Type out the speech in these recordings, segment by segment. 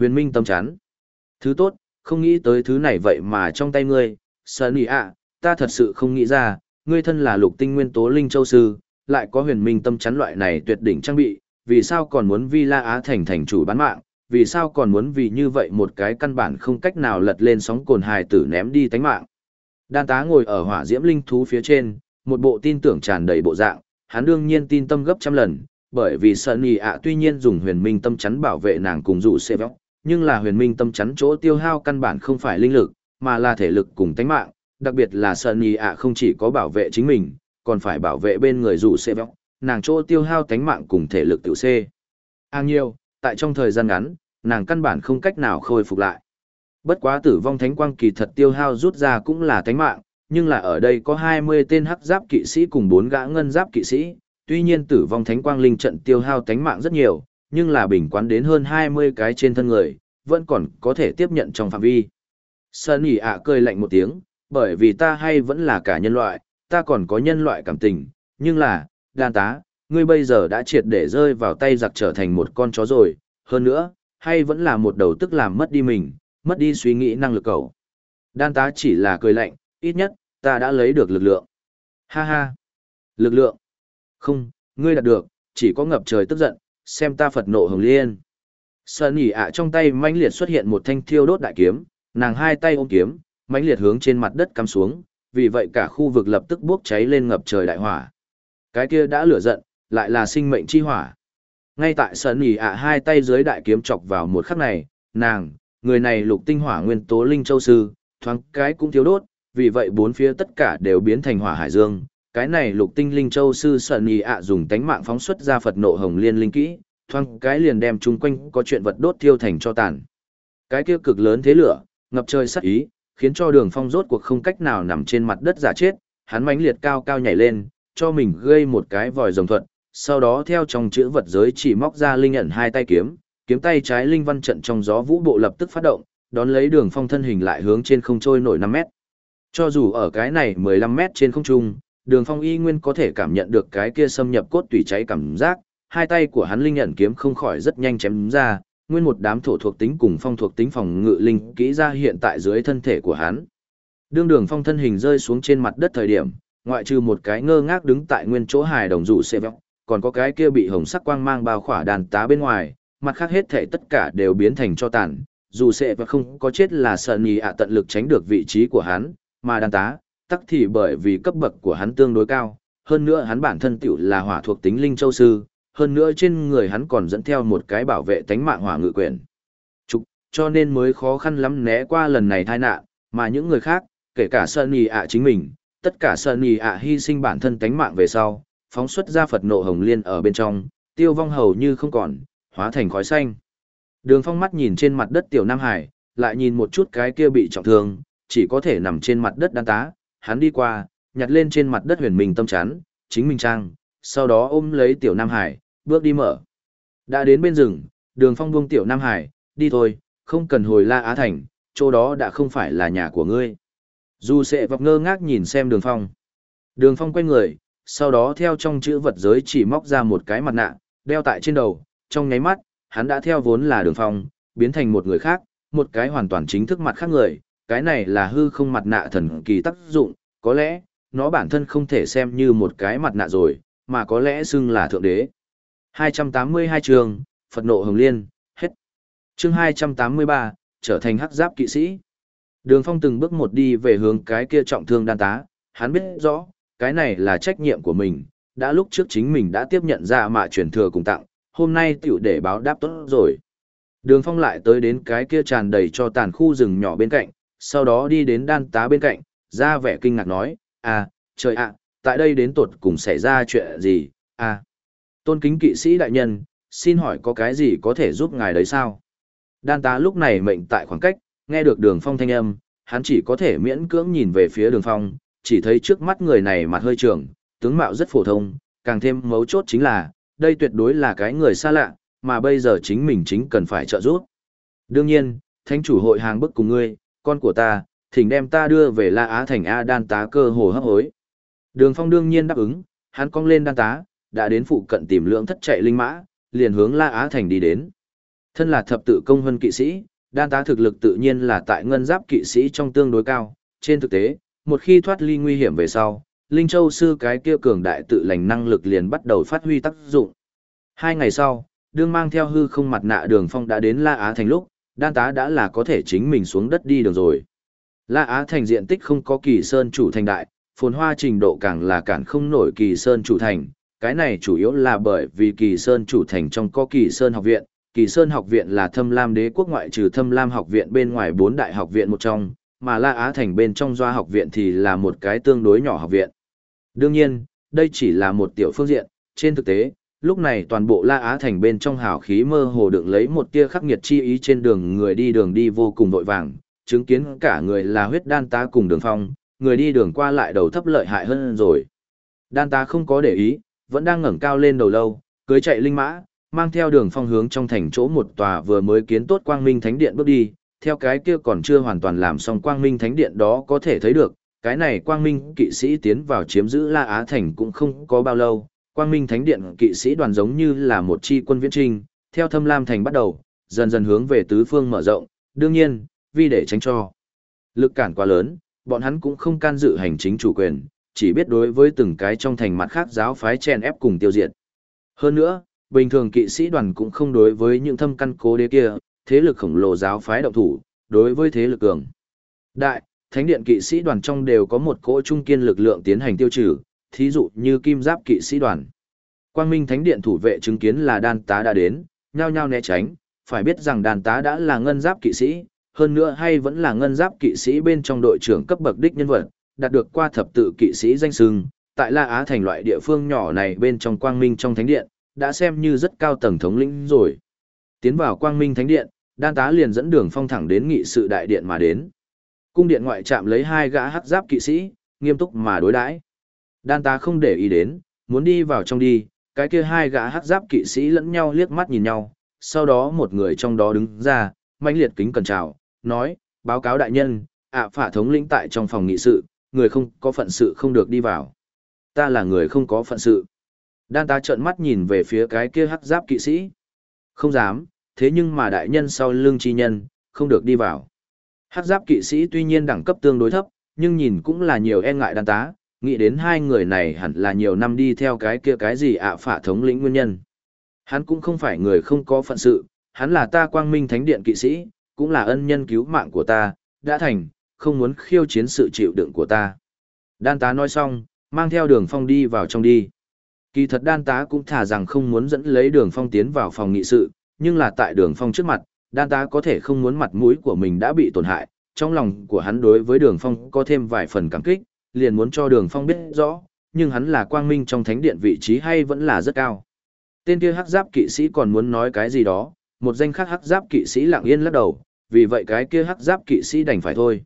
Huyền Minh tâm chán. Thứ tốt, không nghĩ tới thứ này vậy mà trong tay ngươi, Sơn ý ạ, ta thật sự không nghĩ ra, ngươi thân là lục tinh nguyên tố linh châu sư, lại có huyền minh tâm chắn loại này tuyệt đỉnh trang bị, vì sao còn muốn vi la á thành thành chủ bán mạng, vì sao còn muốn vì như vậy một cái căn bản không cách nào lật lên sóng cồn hài tử ném đi tánh mạng. Đan tá ngồi ở hỏa diễm linh thú phía trên, một bộ tin tưởng tràn đầy bộ dạng, hắn đương nhiên tin tâm gấp trăm lần, bởi vì Sơn Nì ạ tuy nhiên dùng huyền minh tâm chắn bảo vệ nàng cùng dụ xe vóc, nhưng là huyền minh tâm chắn chỗ tiêu hao căn bản không phải linh lực, mà là thể lực cùng tánh mạng, đặc biệt là Sơn Nhì ạ không chỉ có bảo vệ chính mình, còn phải bảo vệ bên người dụ xe vọng. nàng chỗ tiêu hao tánh mạng cùng thể lực tiểu xê. An nhiều, tại trong thời gian ngắn, nàng căn bản không cách nào khôi phục lại. Bất quá tử vong thánh quang kỳ thật tiêu hao rút ra cũng là tánh mạng, nhưng là ở đây có 20 tên hắc giáp kỵ sĩ cùng 4 gã ngân giáp kỵ sĩ, tuy nhiên tử vong thánh quang linh trận tiêu hao tánh mạng rất nhiều, nhưng là bình quán đến hơn 20 cái trên thân người, vẫn còn có thể tiếp nhận trong phạm vi. Sơn ỉ ạ cười lạnh một tiếng, bởi vì ta hay vẫn là cả nhân loại, ta còn có nhân loại cảm tình, nhưng là, đan tá, ngươi bây giờ đã triệt để rơi vào tay giặc trở thành một con chó rồi, hơn nữa, hay vẫn là một đầu tức làm mất đi mình, mất đi suy nghĩ năng lực cầu. Đan tá chỉ là cười lạnh, ít nhất, ta đã lấy được lực lượng. Ha ha. Lực lượng. Không, ngươi đạt được, chỉ có ngập trời tức giận, xem ta Phật nộ hồng liên. Sơn nhỉ ạ trong tay mãnh liệt xuất hiện một thanh thiêu đốt đại kiếm, nàng hai tay ôm kiếm, mãnh liệt hướng trên mặt đất cắm xuống, vì vậy cả khu vực lập tức bốc cháy lên ngập trời đại hỏa. Cái kia đã lửa giận, lại là sinh mệnh chi hỏa. Ngay tại Sơn nhỉ ạ hai tay dưới đại kiếm chọc vào một khắc này, nàng, người này lục tinh hỏa nguyên tố linh châu sư, thoáng cái cũng thiếu đốt, vì vậy bốn phía tất cả đều biến thành hỏa hải dương. Cái này lục tinh linh châu sư Sơn nhỉ ạ dùng tánh mạng phóng xuất ra Phật nộ hồng liên linh kỹ, thoang cái liền đem chung quanh có chuyện vật đốt thiêu thành cho tàn. Cái kia cực lớn thế lửa, ngập trời sát ý, khiến cho đường phong rốt cuộc không cách nào nằm trên mặt đất giả chết, hắn mãnh liệt cao cao nhảy lên, cho mình gây một cái vòi rồng thuận, sau đó theo trong chữ vật giới chỉ móc ra linh ẩn hai tay kiếm, kiếm tay trái linh văn trận trong gió vũ bộ lập tức phát động, đón lấy đường phong thân hình lại hướng trên không trôi nổi năm mét. Cho dù ở cái này 15 mét trên không trung, đường phong y nguyên có thể cảm nhận được cái kia xâm nhập cốt tủy cháy cảm giác, hai tay của hắn linh nhận kiếm không khỏi rất nhanh chém ra, nguyên một đám thổ thuộc tính cùng phong thuộc tính phòng ngự linh kỹ ra hiện tại dưới thân thể của hắn. Đương đường phong thân hình rơi xuống trên mặt đất thời điểm, ngoại trừ một cái ngơ ngác đứng tại nguyên chỗ hài đồng rủ xe vọng, còn có cái kia bị hồng sắc quang mang bao khỏa đàn tá bên ngoài, mặt khác hết thể tất cả đều biến thành cho tàn, dù sẽ và không có chết là sợ nhì ạ tận lực tránh được vị trí của hắn, mà đàn tá, tắc thì bởi vì cấp bậc của hắn tương đối cao, hơn nữa hắn bản thân tiểu là hỏa thuộc tính linh châu sư, hơn nữa trên người hắn còn dẫn theo một cái bảo vệ tánh mạng hỏa ngự quyền. Trục, cho nên mới khó khăn lắm né qua lần này tai nạn, mà những người khác, kể cả Sunny ạ chính mình, tất cả Sunny ạ hy sinh bản thân tánh mạng về sau, phóng xuất ra Phật nộ hồng liên ở bên trong, tiêu vong hầu như không còn, hóa thành khói xanh. Đường phong mắt nhìn trên mặt đất tiểu Nam Hải, lại nhìn một chút cái kia bị trọng thương, chỉ có thể nằm trên mặt đất đan tá, hắn đi qua, nhặt lên trên mặt đất huyền mình tâm chán, chính mình trang, sau đó ôm lấy tiểu Nam Hải, bước đi mở. Đã đến bên rừng, đường phong buông tiểu Nam Hải, đi thôi, không cần hồi La Á Thành, chỗ đó đã không phải là nhà của ngươi. Dù sẽ vọc ngơ ngác nhìn xem đường phong. Đường phong quay người, sau đó theo trong chữ vật giới chỉ móc ra một cái mặt nạ, đeo tại trên đầu, trong nháy mắt, hắn đã theo vốn là đường phong, biến thành một người khác, một cái hoàn toàn chính thức mặt khác người, cái này là hư không mặt nạ thần kỳ tác dụng, có lẽ, nó bản thân không thể xem như một cái mặt nạ rồi, mà có lẽ xưng là thượng đế. 282 trường, Phật nộ hồng liên, hết. chương 283, trở thành hắc giáp kỵ sĩ. Đường phong từng bước một đi về hướng cái kia trọng thương đan tá, hắn biết rõ, cái này là trách nhiệm của mình, đã lúc trước chính mình đã tiếp nhận ra mà truyền thừa cùng tặng, hôm nay tiểu để báo đáp tốt rồi. Đường phong lại tới đến cái kia tràn đầy cho tàn khu rừng nhỏ bên cạnh, sau đó đi đến đan tá bên cạnh, ra vẻ kinh ngạc nói, à, trời ạ, tại đây đến tột cùng xảy ra chuyện gì, à. Tôn kính kỵ sĩ đại nhân, xin hỏi có cái gì có thể giúp ngài đấy sao? Đan tá lúc này mệnh tại khoảng cách, nghe được đường phong thanh âm, hắn chỉ có thể miễn cưỡng nhìn về phía đường phong, chỉ thấy trước mắt người này mặt hơi trường, tướng mạo rất phổ thông, càng thêm mấu chốt chính là, đây tuyệt đối là cái người xa lạ, mà bây giờ chính mình chính cần phải trợ giúp. Đương nhiên, thánh chủ hội hàng bức cùng ngươi, con của ta, thỉnh đem ta đưa về La Á thành A đan tá cơ hồ hấp hối. Đường phong đương nhiên đáp ứng, hắn cong lên đan tá, đã đến phụ cận tìm lượng thất chạy linh mã, liền hướng La Á thành đi đến. Thân là thập tự công hơn kỵ sĩ, đan tá thực lực tự nhiên là tại ngân giáp kỵ sĩ trong tương đối cao. Trên thực tế, một khi thoát ly nguy hiểm về sau, Linh Châu sư cái kia cường đại tự lành năng lực liền bắt đầu phát huy tác dụng. Hai ngày sau, đương mang theo hư không mặt nạ đường phong đã đến La Á Thành lúc, đan tá đã là có thể chính mình xuống đất đi được rồi. La Á Thành diện tích không có kỳ sơn chủ thành đại, phồn hoa trình độ càng là cản không nổi kỳ sơn chủ thành. Cái này chủ yếu là bởi vì kỳ sơn chủ thành trong có kỳ sơn học viện, kỳ sơn học viện là thâm lam đế quốc ngoại trừ thâm lam học viện bên ngoài bốn đại học viện một trong, mà La Á Thành bên trong doa học viện thì là một cái tương đối nhỏ học viện. Đương nhiên, đây chỉ là một tiểu phương diện, trên thực tế, lúc này toàn bộ La Á Thành bên trong hào khí mơ hồ đựng lấy một tia khắc nghiệt chi ý trên đường người đi đường đi vô cùng vội vàng, chứng kiến cả người là huyết đan tá cùng đường phong, người đi đường qua lại đầu thấp lợi hại hơn rồi. Đan tá không có để ý, vẫn đang ngẩng cao lên đầu lâu, cưới chạy linh mã, mang theo đường phong hướng trong thành chỗ một tòa vừa mới kiến tốt quang minh thánh điện bước đi, theo cái kia còn chưa hoàn toàn làm xong quang minh thánh điện đó có thể thấy được, cái này quang minh kỵ sĩ tiến vào chiếm giữ La Á Thành cũng không có bao lâu, quang minh thánh điện kỵ sĩ đoàn giống như là một chi quân viễn trinh, theo thâm lam thành bắt đầu, dần dần hướng về tứ phương mở rộng, đương nhiên, vì để tránh cho lực cản quá lớn, bọn hắn cũng không can dự hành chính chủ quyền, chỉ biết đối với từng cái trong thành mặt khác giáo phái chen ép cùng tiêu diệt. Hơn nữa, bình thường kỵ sĩ đoàn cũng không đối với những thâm căn cố đế kia, thế lực khổng lồ giáo phái động thủ, đối với thế lực cường. Đại, thánh điện kỵ sĩ đoàn trong đều có một cỗ trung kiên lực lượng tiến hành tiêu trừ, thí dụ như kim giáp kỵ sĩ đoàn. Quang Minh Thánh Điện thủ vệ chứng kiến là đan tá đã đến, nhao nhao né tránh, phải biết rằng đan tá đã là ngân giáp kỵ sĩ, hơn nữa hay vẫn là ngân giáp kỵ sĩ bên trong đội trưởng cấp bậc đích nhân vật, đạt được qua thập tự kỵ sĩ danh sưng, tại La Á thành loại địa phương nhỏ này bên trong Quang Minh trong Thánh Điện, đã xem như rất cao tầng thống lĩnh rồi. Tiến vào Quang Minh Thánh Điện, đan tá liền dẫn đường phong thẳng đến nghị sự đại điện mà đến. Cung điện ngoại trạm lấy hai gã hắc giáp kỵ sĩ, nghiêm túc mà đối đãi. Đan tá không để ý đến, muốn đi vào trong đi, cái kia hai gã hắc giáp kỵ sĩ lẫn nhau liếc mắt nhìn nhau, sau đó một người trong đó đứng ra, mãnh liệt kính cẩn chào, nói, báo cáo đại nhân, ạ phả thống lĩnh tại trong phòng nghị sự, người không có phận sự không được đi vào. Ta là người không có phận sự. Đan tá trợn mắt nhìn về phía cái kia hắc giáp kỵ sĩ. Không dám, thế nhưng mà đại nhân sau lưng chi nhân, không được đi vào. Hắc giáp kỵ sĩ tuy nhiên đẳng cấp tương đối thấp, nhưng nhìn cũng là nhiều e ngại đan tá, nghĩ đến hai người này hẳn là nhiều năm đi theo cái kia cái gì ạ phả thống lĩnh nguyên nhân. Hắn cũng không phải người không có phận sự, hắn là ta quang minh thánh điện kỵ sĩ, cũng là ân nhân cứu mạng của ta, đã thành, không muốn khiêu chiến sự chịu đựng của ta. Đan tá nói xong, mang theo đường phong đi vào trong đi. Kỳ thật đan tá cũng thả rằng không muốn dẫn lấy đường phong tiến vào phòng nghị sự, nhưng là tại đường phong trước mặt, đan tá có thể không muốn mặt mũi của mình đã bị tổn hại, trong lòng của hắn đối với đường phong có thêm vài phần cảm kích, liền muốn cho đường phong biết rõ, nhưng hắn là quang minh trong thánh điện vị trí hay vẫn là rất cao. Tên kia hắc giáp kỵ sĩ còn muốn nói cái gì đó, một danh khác hắc giáp kỵ sĩ lặng yên lắc đầu, vì vậy cái kia hắc giáp kỵ sĩ đành phải thôi.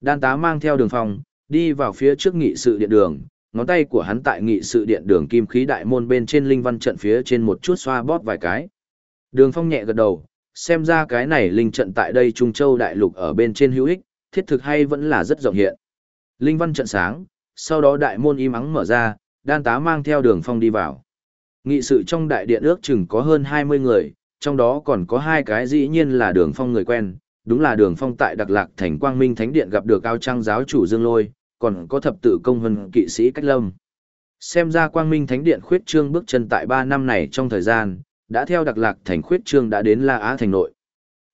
Đan tá mang theo đường phong, đi vào phía trước nghị sự điện đường, ngón tay của hắn tại nghị sự điện đường kim khí đại môn bên trên linh văn trận phía trên một chút xoa bóp vài cái. Đường phong nhẹ gật đầu, xem ra cái này linh trận tại đây Trung Châu đại lục ở bên trên hữu ích, thiết thực hay vẫn là rất rộng hiện. Linh văn trận sáng, sau đó đại môn im ắng mở ra, đan tá mang theo đường phong đi vào. Nghị sự trong đại điện ước chừng có hơn 20 người, trong đó còn có hai cái dĩ nhiên là đường phong người quen, đúng là đường phong tại Đặc Lạc thành Quang Minh Thánh Điện gặp được cao trang giáo chủ Dương Lôi, còn có thập tự công hân kỵ sĩ Cách Lâm. Xem ra Quang Minh Thánh Điện khuyết trương bước chân tại 3 năm này trong thời gian, đã theo Đặc Lạc thành khuyết trương đã đến La Á thành nội.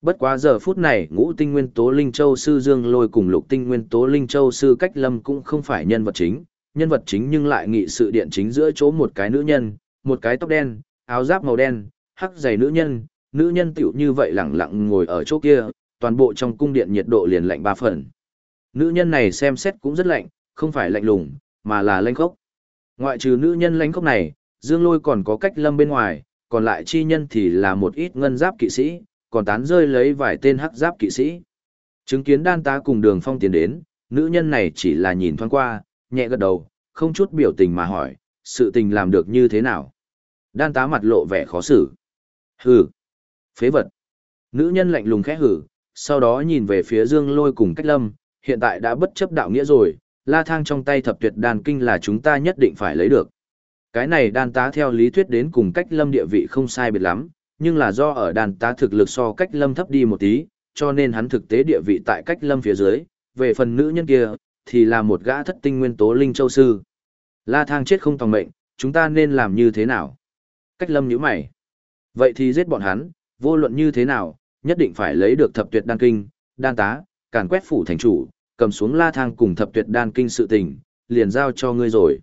Bất quá giờ phút này, ngũ tinh nguyên tố Linh Châu Sư Dương Lôi cùng lục tinh nguyên tố Linh Châu Sư Cách Lâm cũng không phải nhân vật chính, nhân vật chính nhưng lại nghị sự điện chính giữa chỗ một cái nữ nhân, một cái tóc đen, áo giáp màu đen, hắc giày nữ nhân, nữ nhân tiểu như vậy lặng lặng ngồi ở chỗ kia, toàn bộ trong cung điện nhiệt độ liền lạnh ba phần. Nữ nhân này xem xét cũng rất lạnh, không phải lạnh lùng, mà là lãnh khốc. Ngoại trừ nữ nhân lãnh khốc này, Dương Lôi còn có cách lâm bên ngoài, còn lại chi nhân thì là một ít ngân giáp kỵ sĩ, còn tán rơi lấy vài tên hắc giáp kỵ sĩ. Chứng kiến đan tá cùng đường phong tiến đến, nữ nhân này chỉ là nhìn thoáng qua, nhẹ gật đầu, không chút biểu tình mà hỏi, sự tình làm được như thế nào. Đan tá mặt lộ vẻ khó xử. Hừ, phế vật. Nữ nhân lạnh lùng khẽ hừ, sau đó nhìn về phía dương lôi cùng cách lâm, hiện tại đã bất chấp đạo nghĩa rồi, la thang trong tay thập tuyệt đàn kinh là chúng ta nhất định phải lấy được. Cái này đan tá theo lý thuyết đến cùng cách lâm địa vị không sai biệt lắm, nhưng là do ở đàn tá thực lực so cách lâm thấp đi một tí, cho nên hắn thực tế địa vị tại cách lâm phía dưới, về phần nữ nhân kia, thì là một gã thất tinh nguyên tố linh châu sư. La thang chết không tòng mệnh, chúng ta nên làm như thế nào? Cách lâm nhíu mày. Vậy thì giết bọn hắn, vô luận như thế nào, nhất định phải lấy được thập tuyệt đan kinh, đan tá, càn quét phủ thành chủ, cầm xuống la thang cùng thập tuyệt đan kinh sự tình, liền giao cho ngươi rồi.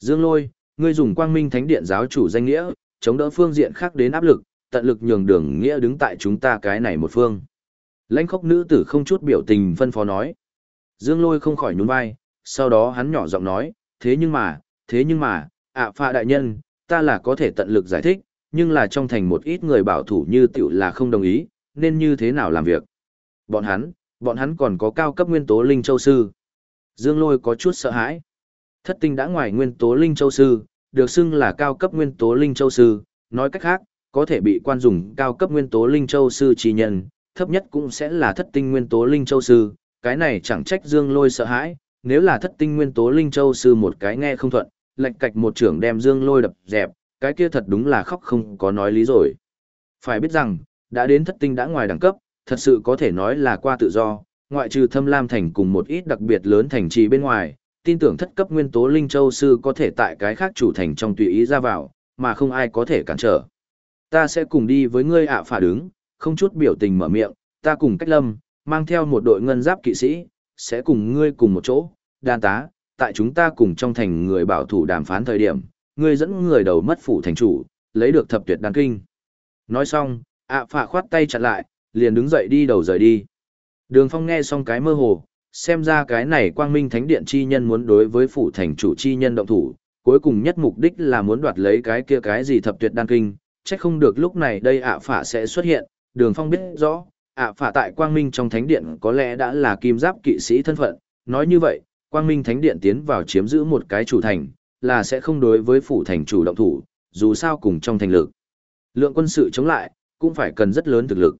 Dương lôi, ngươi dùng quang minh thánh điện giáo chủ danh nghĩa, chống đỡ phương diện khác đến áp lực, tận lực nhường đường nghĩa đứng tại chúng ta cái này một phương. Lãnh khốc nữ tử không chút biểu tình phân phó nói. Dương lôi không khỏi nhún vai, sau đó hắn nhỏ giọng nói, thế nhưng mà, thế nhưng mà, ạ à pha đại nhân, ta là có thể tận lực giải thích, nhưng là trong thành một ít người bảo thủ như tiểu là không đồng ý, nên như thế nào làm việc. Bọn hắn, bọn hắn còn có cao cấp nguyên tố linh châu sư. Dương lôi có chút sợ hãi. Thất tinh đã ngoài nguyên tố linh châu sư, được xưng là cao cấp nguyên tố linh châu sư, nói cách khác, có thể bị quan dùng cao cấp nguyên tố linh châu sư chi nhân, thấp nhất cũng sẽ là thất tinh nguyên tố linh châu sư, cái này chẳng trách Dương Lôi sợ hãi, nếu là thất tinh nguyên tố linh châu sư một cái nghe không thuận, lệnh cạch một trưởng đem Dương Lôi đập dẹp, cái kia thật đúng là khóc không có nói lý rồi. Phải biết rằng, đã đến thất tinh đã ngoài đẳng cấp, thật sự có thể nói là qua tự do, ngoại trừ thâm lam thành cùng một ít đặc biệt lớn thành trì bên ngoài, tin tưởng thất cấp nguyên tố linh châu sư có thể tại cái khác chủ thành trong tùy ý ra vào, mà không ai có thể cản trở. Ta sẽ cùng đi với ngươi ạ phả đứng, không chút biểu tình mở miệng, ta cùng cách lâm, mang theo một đội ngân giáp kỵ sĩ, sẽ cùng ngươi cùng một chỗ, đan tá, tại chúng ta cùng trong thành người bảo thủ đàm phán thời điểm, ngươi dẫn người đầu mất phủ thành chủ, lấy được thập tuyệt đan kinh. Nói xong, ạ phả khoát tay chặn lại, liền đứng dậy đi đầu rời đi. Đường phong nghe xong cái mơ hồ, xem ra cái này quang minh thánh điện chi nhân muốn đối với phủ thành chủ chi nhân động thủ, cuối cùng nhất mục đích là muốn đoạt lấy cái kia cái gì thập tuyệt đan kinh, chắc không được lúc này đây ạ phả sẽ xuất hiện, đường phong biết rõ, ạ phả tại quang minh trong thánh điện có lẽ đã là kim giáp kỵ sĩ thân phận, nói như vậy, quang minh thánh điện tiến vào chiếm giữ một cái chủ thành, là sẽ không đối với phủ thành chủ động thủ, dù sao cùng trong thành lực. Lượng quân sự chống lại, cũng phải cần rất lớn thực lực.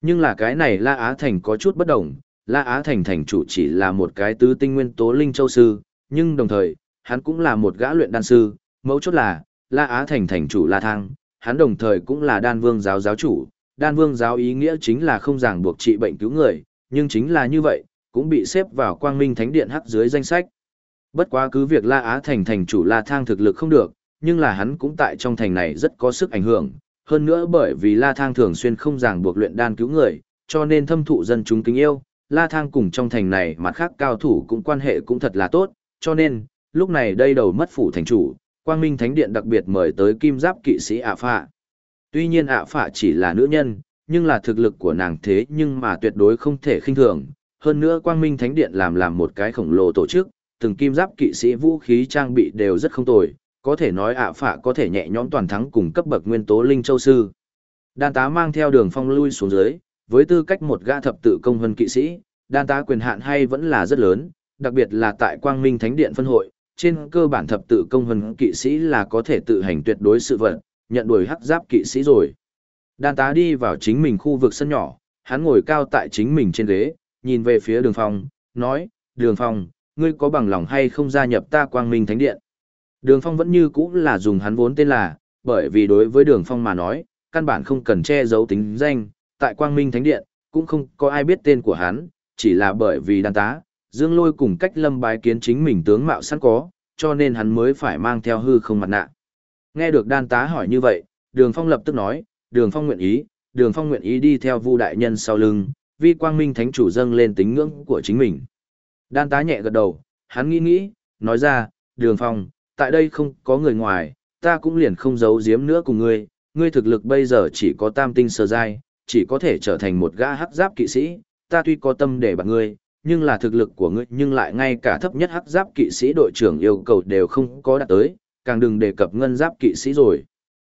Nhưng là cái này La Á Thành có chút bất đồng, La Á Thành thành chủ chỉ là một cái tứ tinh nguyên tố linh châu sư, nhưng đồng thời, hắn cũng là một gã luyện đan sư, mấu chốt là, La Á Thành thành chủ La Thang, hắn đồng thời cũng là đan vương giáo giáo chủ, đan vương giáo ý nghĩa chính là không ràng buộc trị bệnh cứu người, nhưng chính là như vậy, cũng bị xếp vào quang minh thánh điện hắc dưới danh sách. Bất quá cứ việc La Á Thành thành chủ La Thang thực lực không được, nhưng là hắn cũng tại trong thành này rất có sức ảnh hưởng, hơn nữa bởi vì La Thang thường xuyên không ràng buộc luyện đan cứu người, cho nên thâm thụ dân chúng kính yêu, La Thang cùng trong thành này mặt khác cao thủ cũng quan hệ cũng thật là tốt, cho nên, lúc này đây đầu mất phủ thành chủ, Quang Minh Thánh Điện đặc biệt mời tới kim giáp kỵ sĩ ạ phạ. Tuy nhiên ạ phạ chỉ là nữ nhân, nhưng là thực lực của nàng thế nhưng mà tuyệt đối không thể khinh thường. Hơn nữa Quang Minh Thánh Điện làm làm một cái khổng lồ tổ chức, từng kim giáp kỵ sĩ vũ khí trang bị đều rất không tồi, có thể nói ạ phạ có thể nhẹ nhõm toàn thắng cùng cấp bậc nguyên tố linh châu sư. Đan tá mang theo đường phong lui xuống dưới, với tư cách một gã thập tự công hơn kỵ sĩ, đan tá quyền hạn hay vẫn là rất lớn, đặc biệt là tại Quang Minh Thánh Điện phân hội, trên cơ bản thập tự công hân kỵ sĩ là có thể tự hành tuyệt đối sự vật, nhận đuổi hắc giáp kỵ sĩ rồi. Đan tá đi vào chính mình khu vực sân nhỏ, hắn ngồi cao tại chính mình trên ghế, nhìn về phía đường phong, nói, đường phong, ngươi có bằng lòng hay không gia nhập ta Quang Minh Thánh Điện? Đường phong vẫn như cũ là dùng hắn vốn tên là, bởi vì đối với đường phong mà nói, căn bản không cần che giấu tính danh, tại Quang Minh Thánh Điện, cũng không có ai biết tên của hắn, chỉ là bởi vì đan tá, Dương Lôi cùng cách lâm bái kiến chính mình tướng mạo sẵn có, cho nên hắn mới phải mang theo hư không mặt nạ. Nghe được đan tá hỏi như vậy, Đường Phong lập tức nói, Đường Phong nguyện ý, Đường Phong nguyện ý đi theo Vu đại nhân sau lưng, vi quang minh thánh chủ dâng lên tính ngưỡng của chính mình. Đan tá nhẹ gật đầu, hắn nghĩ nghĩ, nói ra, Đường Phong, tại đây không có người ngoài, ta cũng liền không giấu giếm nữa cùng ngươi, ngươi thực lực bây giờ chỉ có tam tinh sơ giai, chỉ có thể trở thành một gã hắc giáp kỵ sĩ, ta tuy có tâm để bạn ngươi, nhưng là thực lực của ngươi nhưng lại ngay cả thấp nhất hắc giáp kỵ sĩ đội trưởng yêu cầu đều không có đạt tới, càng đừng đề cập ngân giáp kỵ sĩ rồi.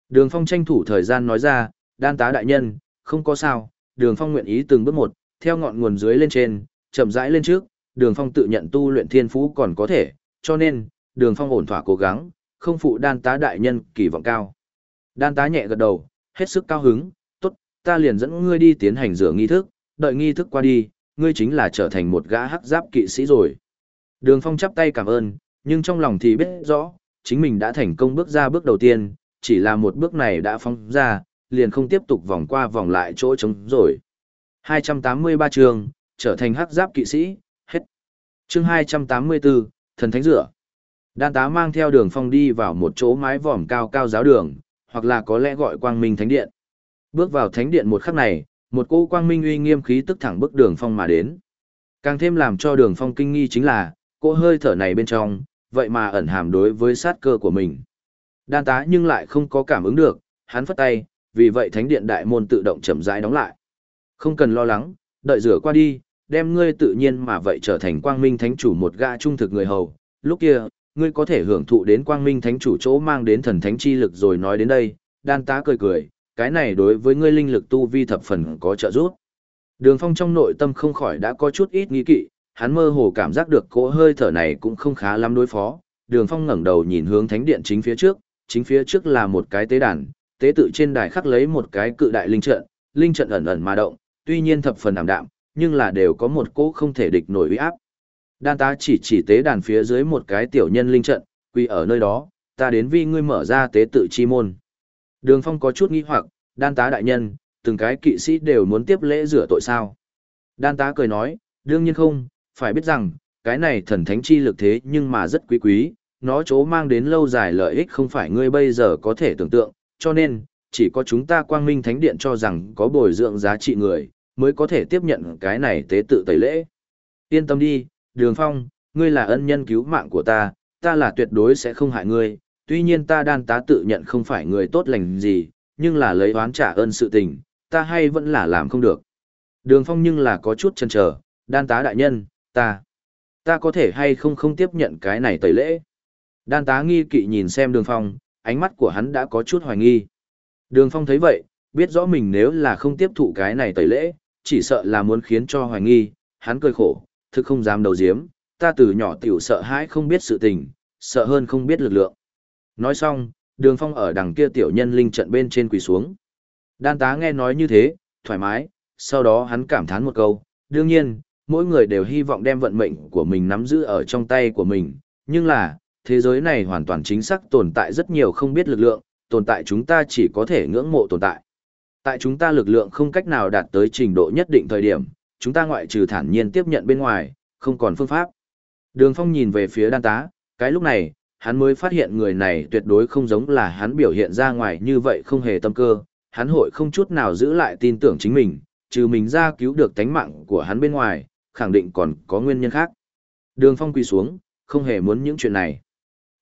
Đường Phong tranh thủ thời gian nói ra, đan tá đại nhân, không có sao, Đường Phong nguyện ý từng bước một, theo ngọn nguồn dưới lên trên, chậm rãi lên trước, Đường Phong tự nhận tu luyện thiên phú còn có thể, cho nên, Đường Phong ổn thỏa cố gắng, không phụ đan tá đại nhân kỳ vọng cao. Đan tá nhẹ gật đầu, hết sức cao hứng, tốt, ta liền dẫn ngươi đi tiến hành rửa nghi thức, đợi nghi thức qua đi, ngươi chính là trở thành một gã hắc giáp kỵ sĩ rồi. Đường Phong chắp tay cảm ơn, nhưng trong lòng thì biết rõ, chính mình đã thành công bước ra bước đầu tiên, chỉ là một bước này đã phong ra, liền không tiếp tục vòng qua vòng lại chỗ trống rồi. 283 chương, trở thành hắc giáp kỵ sĩ, hết. Chương 284, thần thánh rửa. Đan tá mang theo đường phong đi vào một chỗ mái vòm cao cao giáo đường, hoặc là có lẽ gọi quang minh thánh điện. Bước vào thánh điện một khắc này, một cô quang minh uy nghiêm khí tức thẳng bức đường phong mà đến. Càng thêm làm cho đường phong kinh nghi chính là, cô hơi thở này bên trong, vậy mà ẩn hàm đối với sát cơ của mình. Đan tá nhưng lại không có cảm ứng được, hắn phất tay, vì vậy thánh điện đại môn tự động chậm rãi đóng lại. Không cần lo lắng, đợi rửa qua đi, đem ngươi tự nhiên mà vậy trở thành quang minh thánh chủ một gã trung thực người hầu. Lúc kia, ngươi có thể hưởng thụ đến quang minh thánh chủ chỗ mang đến thần thánh chi lực rồi nói đến đây, đan tá cười cười, cái này đối với ngươi linh lực tu vi thập phần có trợ giúp. Đường phong trong nội tâm không khỏi đã có chút ít nghi kỵ, hắn mơ hồ cảm giác được cỗ hơi thở này cũng không khá lắm đối phó. Đường phong ngẩng đầu nhìn hướng thánh điện chính phía trước, chính phía trước là một cái tế đàn, tế tự trên đài khắc lấy một cái cự đại linh trận, linh trận ẩn ẩn mà động, tuy nhiên thập phần ảm đạm, nhưng là đều có một cỗ không thể địch nổi uy áp. Đan tá chỉ chỉ tế đàn phía dưới một cái tiểu nhân linh trận, quy ở nơi đó, ta đến vi ngươi mở ra tế tự chi môn. Đường Phong có chút nghi hoặc, đan tá đại nhân, từng cái kỵ sĩ đều muốn tiếp lễ rửa tội sao. Đan tá cười nói, đương nhiên không, phải biết rằng, cái này thần thánh chi lực thế nhưng mà rất quý quý, nó chỗ mang đến lâu dài lợi ích không phải ngươi bây giờ có thể tưởng tượng, cho nên, chỉ có chúng ta quang minh thánh điện cho rằng có bồi dưỡng giá trị người, mới có thể tiếp nhận cái này tế tự tẩy lễ. Yên tâm đi, Đường Phong, ngươi là ân nhân cứu mạng của ta, ta là tuyệt đối sẽ không hại ngươi, tuy nhiên ta đan tá tự nhận không phải người tốt lành gì, nhưng là lấy oán trả ơn sự tình, ta hay vẫn là làm không được. Đường Phong nhưng là có chút chần chờ, đan tá đại nhân, ta, ta có thể hay không không tiếp nhận cái này tẩy lễ. Đan tá nghi kỵ nhìn xem đường Phong, ánh mắt của hắn đã có chút hoài nghi. Đường Phong thấy vậy, biết rõ mình nếu là không tiếp thụ cái này tẩy lễ, chỉ sợ là muốn khiến cho hoài nghi, hắn cười khổ, thực không dám đầu diếm, ta từ nhỏ tiểu sợ hãi không biết sự tình, sợ hơn không biết lực lượng. Nói xong, đường phong ở đằng kia tiểu nhân linh trận bên trên quỳ xuống. Đan tá nghe nói như thế, thoải mái, sau đó hắn cảm thán một câu, đương nhiên, mỗi người đều hy vọng đem vận mệnh của mình nắm giữ ở trong tay của mình, nhưng là, thế giới này hoàn toàn chính xác tồn tại rất nhiều không biết lực lượng, tồn tại chúng ta chỉ có thể ngưỡng mộ tồn tại. Tại chúng ta lực lượng không cách nào đạt tới trình độ nhất định thời điểm, chúng ta ngoại trừ thản nhiên tiếp nhận bên ngoài, không còn phương pháp. Đường Phong nhìn về phía đan tá, cái lúc này, hắn mới phát hiện người này tuyệt đối không giống là hắn biểu hiện ra ngoài như vậy không hề tâm cơ, hắn hội không chút nào giữ lại tin tưởng chính mình, trừ mình ra cứu được tánh mạng của hắn bên ngoài, khẳng định còn có nguyên nhân khác. Đường Phong quỳ xuống, không hề muốn những chuyện này.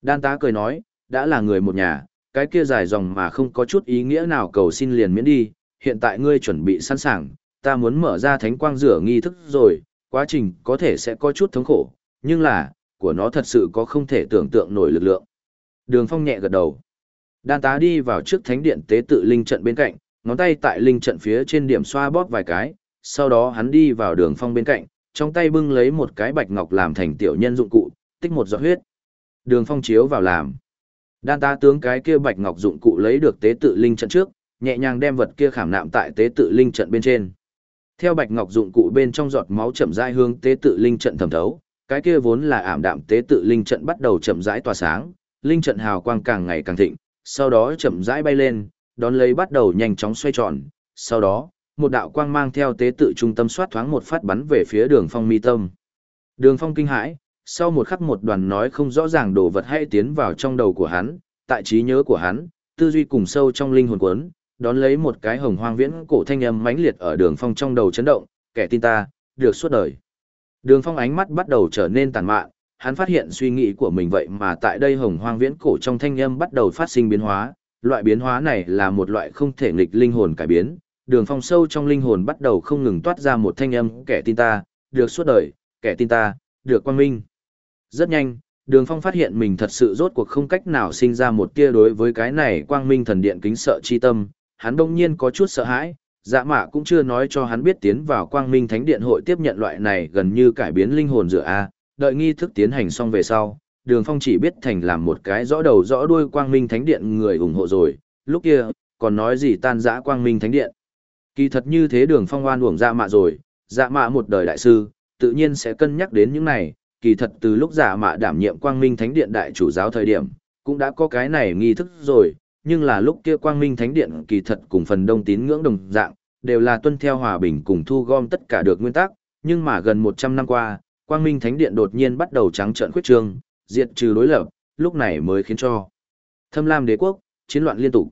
Đan tá cười nói, đã là người một nhà, cái kia dài dòng mà không có chút ý nghĩa nào cầu xin liền miễn đi, hiện tại ngươi chuẩn bị sẵn sàng, ta muốn mở ra thánh quang rửa nghi thức rồi, quá trình có thể sẽ có chút thống khổ, nhưng là, của nó thật sự có không thể tưởng tượng nổi lực lượng. Đường phong nhẹ gật đầu. Đan tá đi vào trước thánh điện tế tự linh trận bên cạnh, ngón tay tại linh trận phía trên điểm xoa bóp vài cái, sau đó hắn đi vào đường phong bên cạnh, trong tay bưng lấy một cái bạch ngọc làm thành tiểu nhân dụng cụ, tích một giọt huyết. Đường phong chiếu vào làm. Đan tá tướng cái kia bạch ngọc dụng cụ lấy được tế tự linh trận trước, nhẹ nhàng đem vật kia khảm nạm tại tế tự linh trận bên trên. Theo bạch ngọc dụng cụ bên trong giọt máu chậm rãi hướng tế tự linh trận thẩm thấu, cái kia vốn là ảm đạm tế tự linh trận bắt đầu chậm rãi tỏa sáng, linh trận hào quang càng ngày càng thịnh, sau đó chậm rãi bay lên, đón lấy bắt đầu nhanh chóng xoay tròn, sau đó, một đạo quang mang theo tế tự trung tâm xoát thoáng một phát bắn về phía Đường Phong mi tâm. Đường Phong kinh hãi, sau một khắc một đoàn nói không rõ ràng đồ vật hay tiến vào trong đầu của hắn, tại trí nhớ của hắn, tư duy cùng sâu trong linh hồn cuốn, đón lấy một cái hồng hoang viễn cổ thanh âm mãnh liệt ở đường phong trong đầu chấn động, kẻ tin ta, được suốt đời. Đường phong ánh mắt bắt đầu trở nên tàn mạn, hắn phát hiện suy nghĩ của mình vậy mà tại đây hồng hoang viễn cổ trong thanh âm bắt đầu phát sinh biến hóa, loại biến hóa này là một loại không thể nghịch linh hồn cải biến, đường phong sâu trong linh hồn bắt đầu không ngừng toát ra một thanh âm kẻ tin ta, được suốt đời, kẻ tin ta, được quang minh. Rất nhanh, đường phong phát hiện mình thật sự rốt cuộc không cách nào sinh ra một tia đối với cái này quang minh thần điện kính sợ chi tâm, hắn đông nhiên có chút sợ hãi, dạ mạ cũng chưa nói cho hắn biết tiến vào quang minh thánh điện hội tiếp nhận loại này gần như cải biến linh hồn dựa A, đợi nghi thức tiến hành xong về sau, đường phong chỉ biết thành làm một cái rõ đầu rõ đuôi quang minh thánh điện người ủng hộ rồi, lúc kia, còn nói gì tan dã quang minh thánh điện. Kỳ thật như thế đường phong oan uổng dạ mạ rồi, dạ mạ một đời đại sư, tự nhiên sẽ cân nhắc đến những này, kỳ thật từ lúc dạ mạ đảm nhiệm quang minh thánh điện đại chủ giáo thời điểm, cũng đã có cái này nghi thức rồi, nhưng là lúc kia quang minh thánh điện kỳ thật cùng phần đông tín ngưỡng đồng dạng, đều là tuân theo hòa bình cùng thu gom tất cả được nguyên tắc, nhưng mà gần 100 năm qua, quang minh thánh điện đột nhiên bắt đầu trắng trợn khuyết trương, diệt trừ đối lập, lúc này mới khiến cho thâm lam đế quốc, chiến loạn liên tục.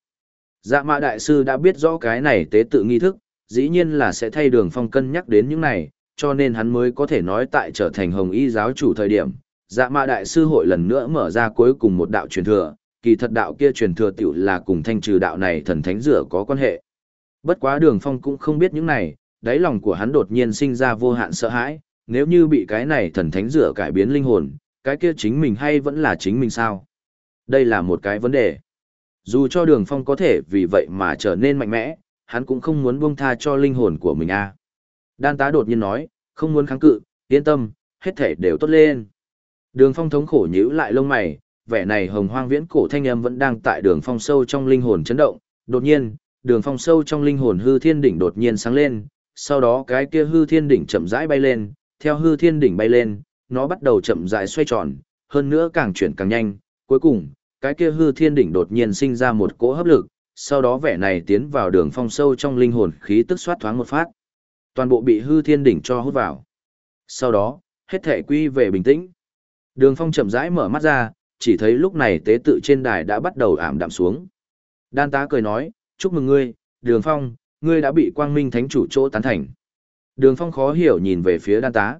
Dạ mạ đại sư đã biết rõ cái này tế tự nghi thức, dĩ nhiên là sẽ thay đường phong cân nhắc đến những này, cho nên hắn mới có thể nói tại trở thành hồng y giáo chủ thời điểm. Dạ mạ đại sư hội lần nữa mở ra cuối cùng một đạo truyền thừa, kỳ thật đạo kia truyền thừa tiểu là cùng thanh trừ đạo này thần thánh rửa có quan hệ. Bất quá đường phong cũng không biết những này, đáy lòng của hắn đột nhiên sinh ra vô hạn sợ hãi, nếu như bị cái này thần thánh rửa cải biến linh hồn, cái kia chính mình hay vẫn là chính mình sao? Đây là một cái vấn đề. Dù cho đường phong có thể vì vậy mà trở nên mạnh mẽ, hắn cũng không muốn buông tha cho linh hồn của mình a. Đan tá đột nhiên nói, không muốn kháng cự, yên tâm, hết thể đều tốt lên. Đường phong thống khổ nhíu lại lông mày, vẻ này hồng hoang viễn cổ thanh âm vẫn đang tại đường phong sâu trong linh hồn chấn động. Đột nhiên, đường phong sâu trong linh hồn hư thiên đỉnh đột nhiên sáng lên, sau đó cái kia hư thiên đỉnh chậm rãi bay lên, theo hư thiên đỉnh bay lên, nó bắt đầu chậm rãi xoay tròn, hơn nữa càng chuyển càng nhanh, cuối cùng, cái kia hư thiên đỉnh đột nhiên sinh ra một cỗ hấp lực, sau đó vẻ này tiến vào đường phong sâu trong linh hồn khí tức xoát thoáng một phát. Toàn bộ bị hư thiên đỉnh cho hút vào. Sau đó, hết thể quy về bình tĩnh. Đường phong chậm rãi mở mắt ra, chỉ thấy lúc này tế tự trên đài đã bắt đầu ảm đạm xuống. Đan tá cười nói, chúc mừng ngươi, đường phong, ngươi đã bị quang minh thánh chủ chỗ tán thành. Đường phong khó hiểu nhìn về phía đan tá.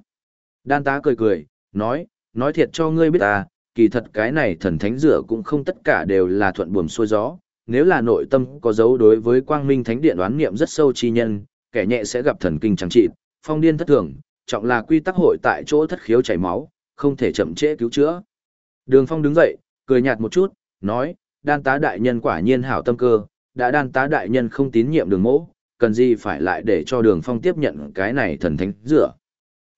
Đan tá cười cười, nói, nói thiệt cho ngươi biết ta, kỳ thật cái này thần thánh rửa cũng không tất cả đều là thuận buồm xuôi gió. Nếu là nội tâm có dấu đối với quang minh thánh điện đoán niệm rất sâu chi nhân, kẻ nhẹ sẽ gặp thần kinh chẳng trị, phong điên thất thường, trọng là quy tắc hội tại chỗ thất khiếu chảy máu, không thể chậm trễ cứu chữa. Đường phong đứng dậy, cười nhạt một chút, nói, đan tá đại nhân quả nhiên hảo tâm cơ, đã đan tá đại nhân không tín nhiệm đường mỗ, cần gì phải lại để cho đường phong tiếp nhận cái này thần thánh rửa.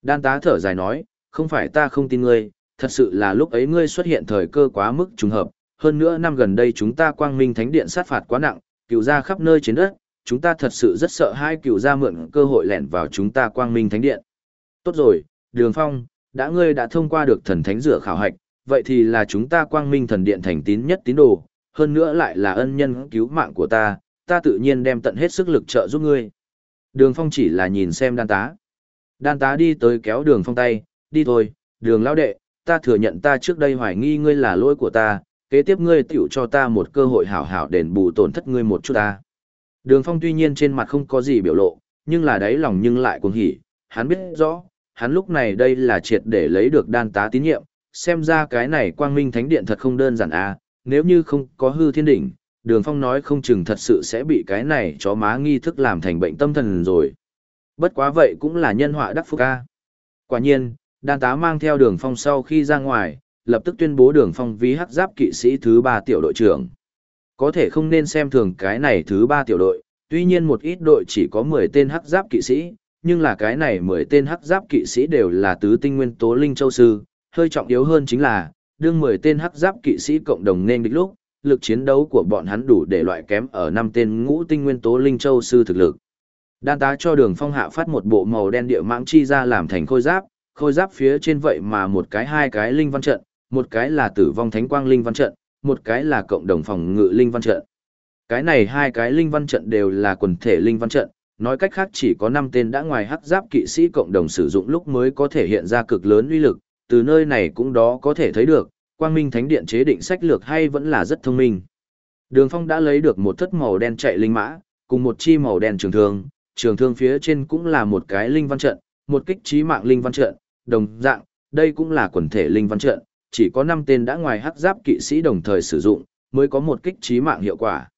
Đan tá thở dài nói, không phải ta không tin ngươi, thật sự là lúc ấy ngươi xuất hiện thời cơ quá mức trùng hợp, hơn nữa năm gần đây chúng ta quang minh thánh điện sát phạt quá nặng, cựu ra khắp nơi trên đất, chúng ta thật sự rất sợ hai cựu ra mượn cơ hội lẻn vào chúng ta quang minh thánh điện. Tốt rồi, đường phong, đã ngươi đã thông qua được thần thánh rửa khảo hạch, vậy thì là chúng ta quang minh thần điện thành tín nhất tín đồ, hơn nữa lại là ân nhân cứu mạng của ta, ta tự nhiên đem tận hết sức lực trợ giúp ngươi. Đường phong chỉ là nhìn xem đan tá. Đan tá đi tới kéo đường phong tay, đi thôi, đường lão đệ, ta thừa nhận ta trước đây hoài nghi ngươi là lỗi của ta, kế tiếp ngươi tiểu cho ta một cơ hội hảo hảo đền bù tổn thất ngươi một chút ta. Đường phong tuy nhiên trên mặt không có gì biểu lộ, nhưng là đáy lòng nhưng lại cuồng hỉ, hắn biết rõ, hắn lúc này đây là triệt để lấy được đan tá tín nhiệm, xem ra cái này quang minh thánh điện thật không đơn giản à, nếu như không có hư thiên đỉnh, đường phong nói không chừng thật sự sẽ bị cái này chó má nghi thức làm thành bệnh tâm thần rồi. Bất quá vậy cũng là nhân họa đắc phúc ca. Quả nhiên, đan tá mang theo đường phong sau khi ra ngoài, lập tức tuyên bố đường phong ví hắc giáp kỵ sĩ thứ ba tiểu đội trưởng. Có thể không nên xem thường cái này thứ ba tiểu đội, tuy nhiên một ít đội chỉ có mười tên hắc giáp kỵ sĩ, nhưng là cái này mười tên hắc giáp kỵ sĩ đều là tứ tinh nguyên tố linh châu sư, hơi trọng yếu hơn chính là, đương mười tên hắc giáp kỵ sĩ cộng đồng nên địch lúc, lực chiến đấu của bọn hắn đủ để loại kém ở năm tên ngũ tinh nguyên tố linh châu sư thực lực. Đan tá cho đường phong hạ phát một bộ màu đen địa mãng chi ra làm thành khôi giáp, khôi giáp phía trên vậy mà một cái hai cái linh văn trận, một cái là tử vong thánh quang linh văn trận, một cái là cộng đồng phòng ngự linh văn trận. Cái này hai cái linh văn trận đều là quần thể linh văn trận, nói cách khác chỉ có 5 tên đã ngoài hắc giáp kỵ sĩ cộng đồng sử dụng lúc mới có thể hiện ra cực lớn uy lực, từ nơi này cũng đó có thể thấy được, Quang Minh Thánh Điện chế định sách lược hay vẫn là rất thông minh. Đường Phong đã lấy được một thất màu đen chạy linh mã, cùng một chi màu đen trường thương, trường thương phía trên cũng là một cái linh văn trận, một kích trí mạng linh văn trận, đồng dạng, đây cũng là quần thể linh văn trận, chỉ có 5 tên đã ngoài hắc giáp kỵ sĩ đồng thời sử dụng, mới có một kích trí mạng hiệu quả.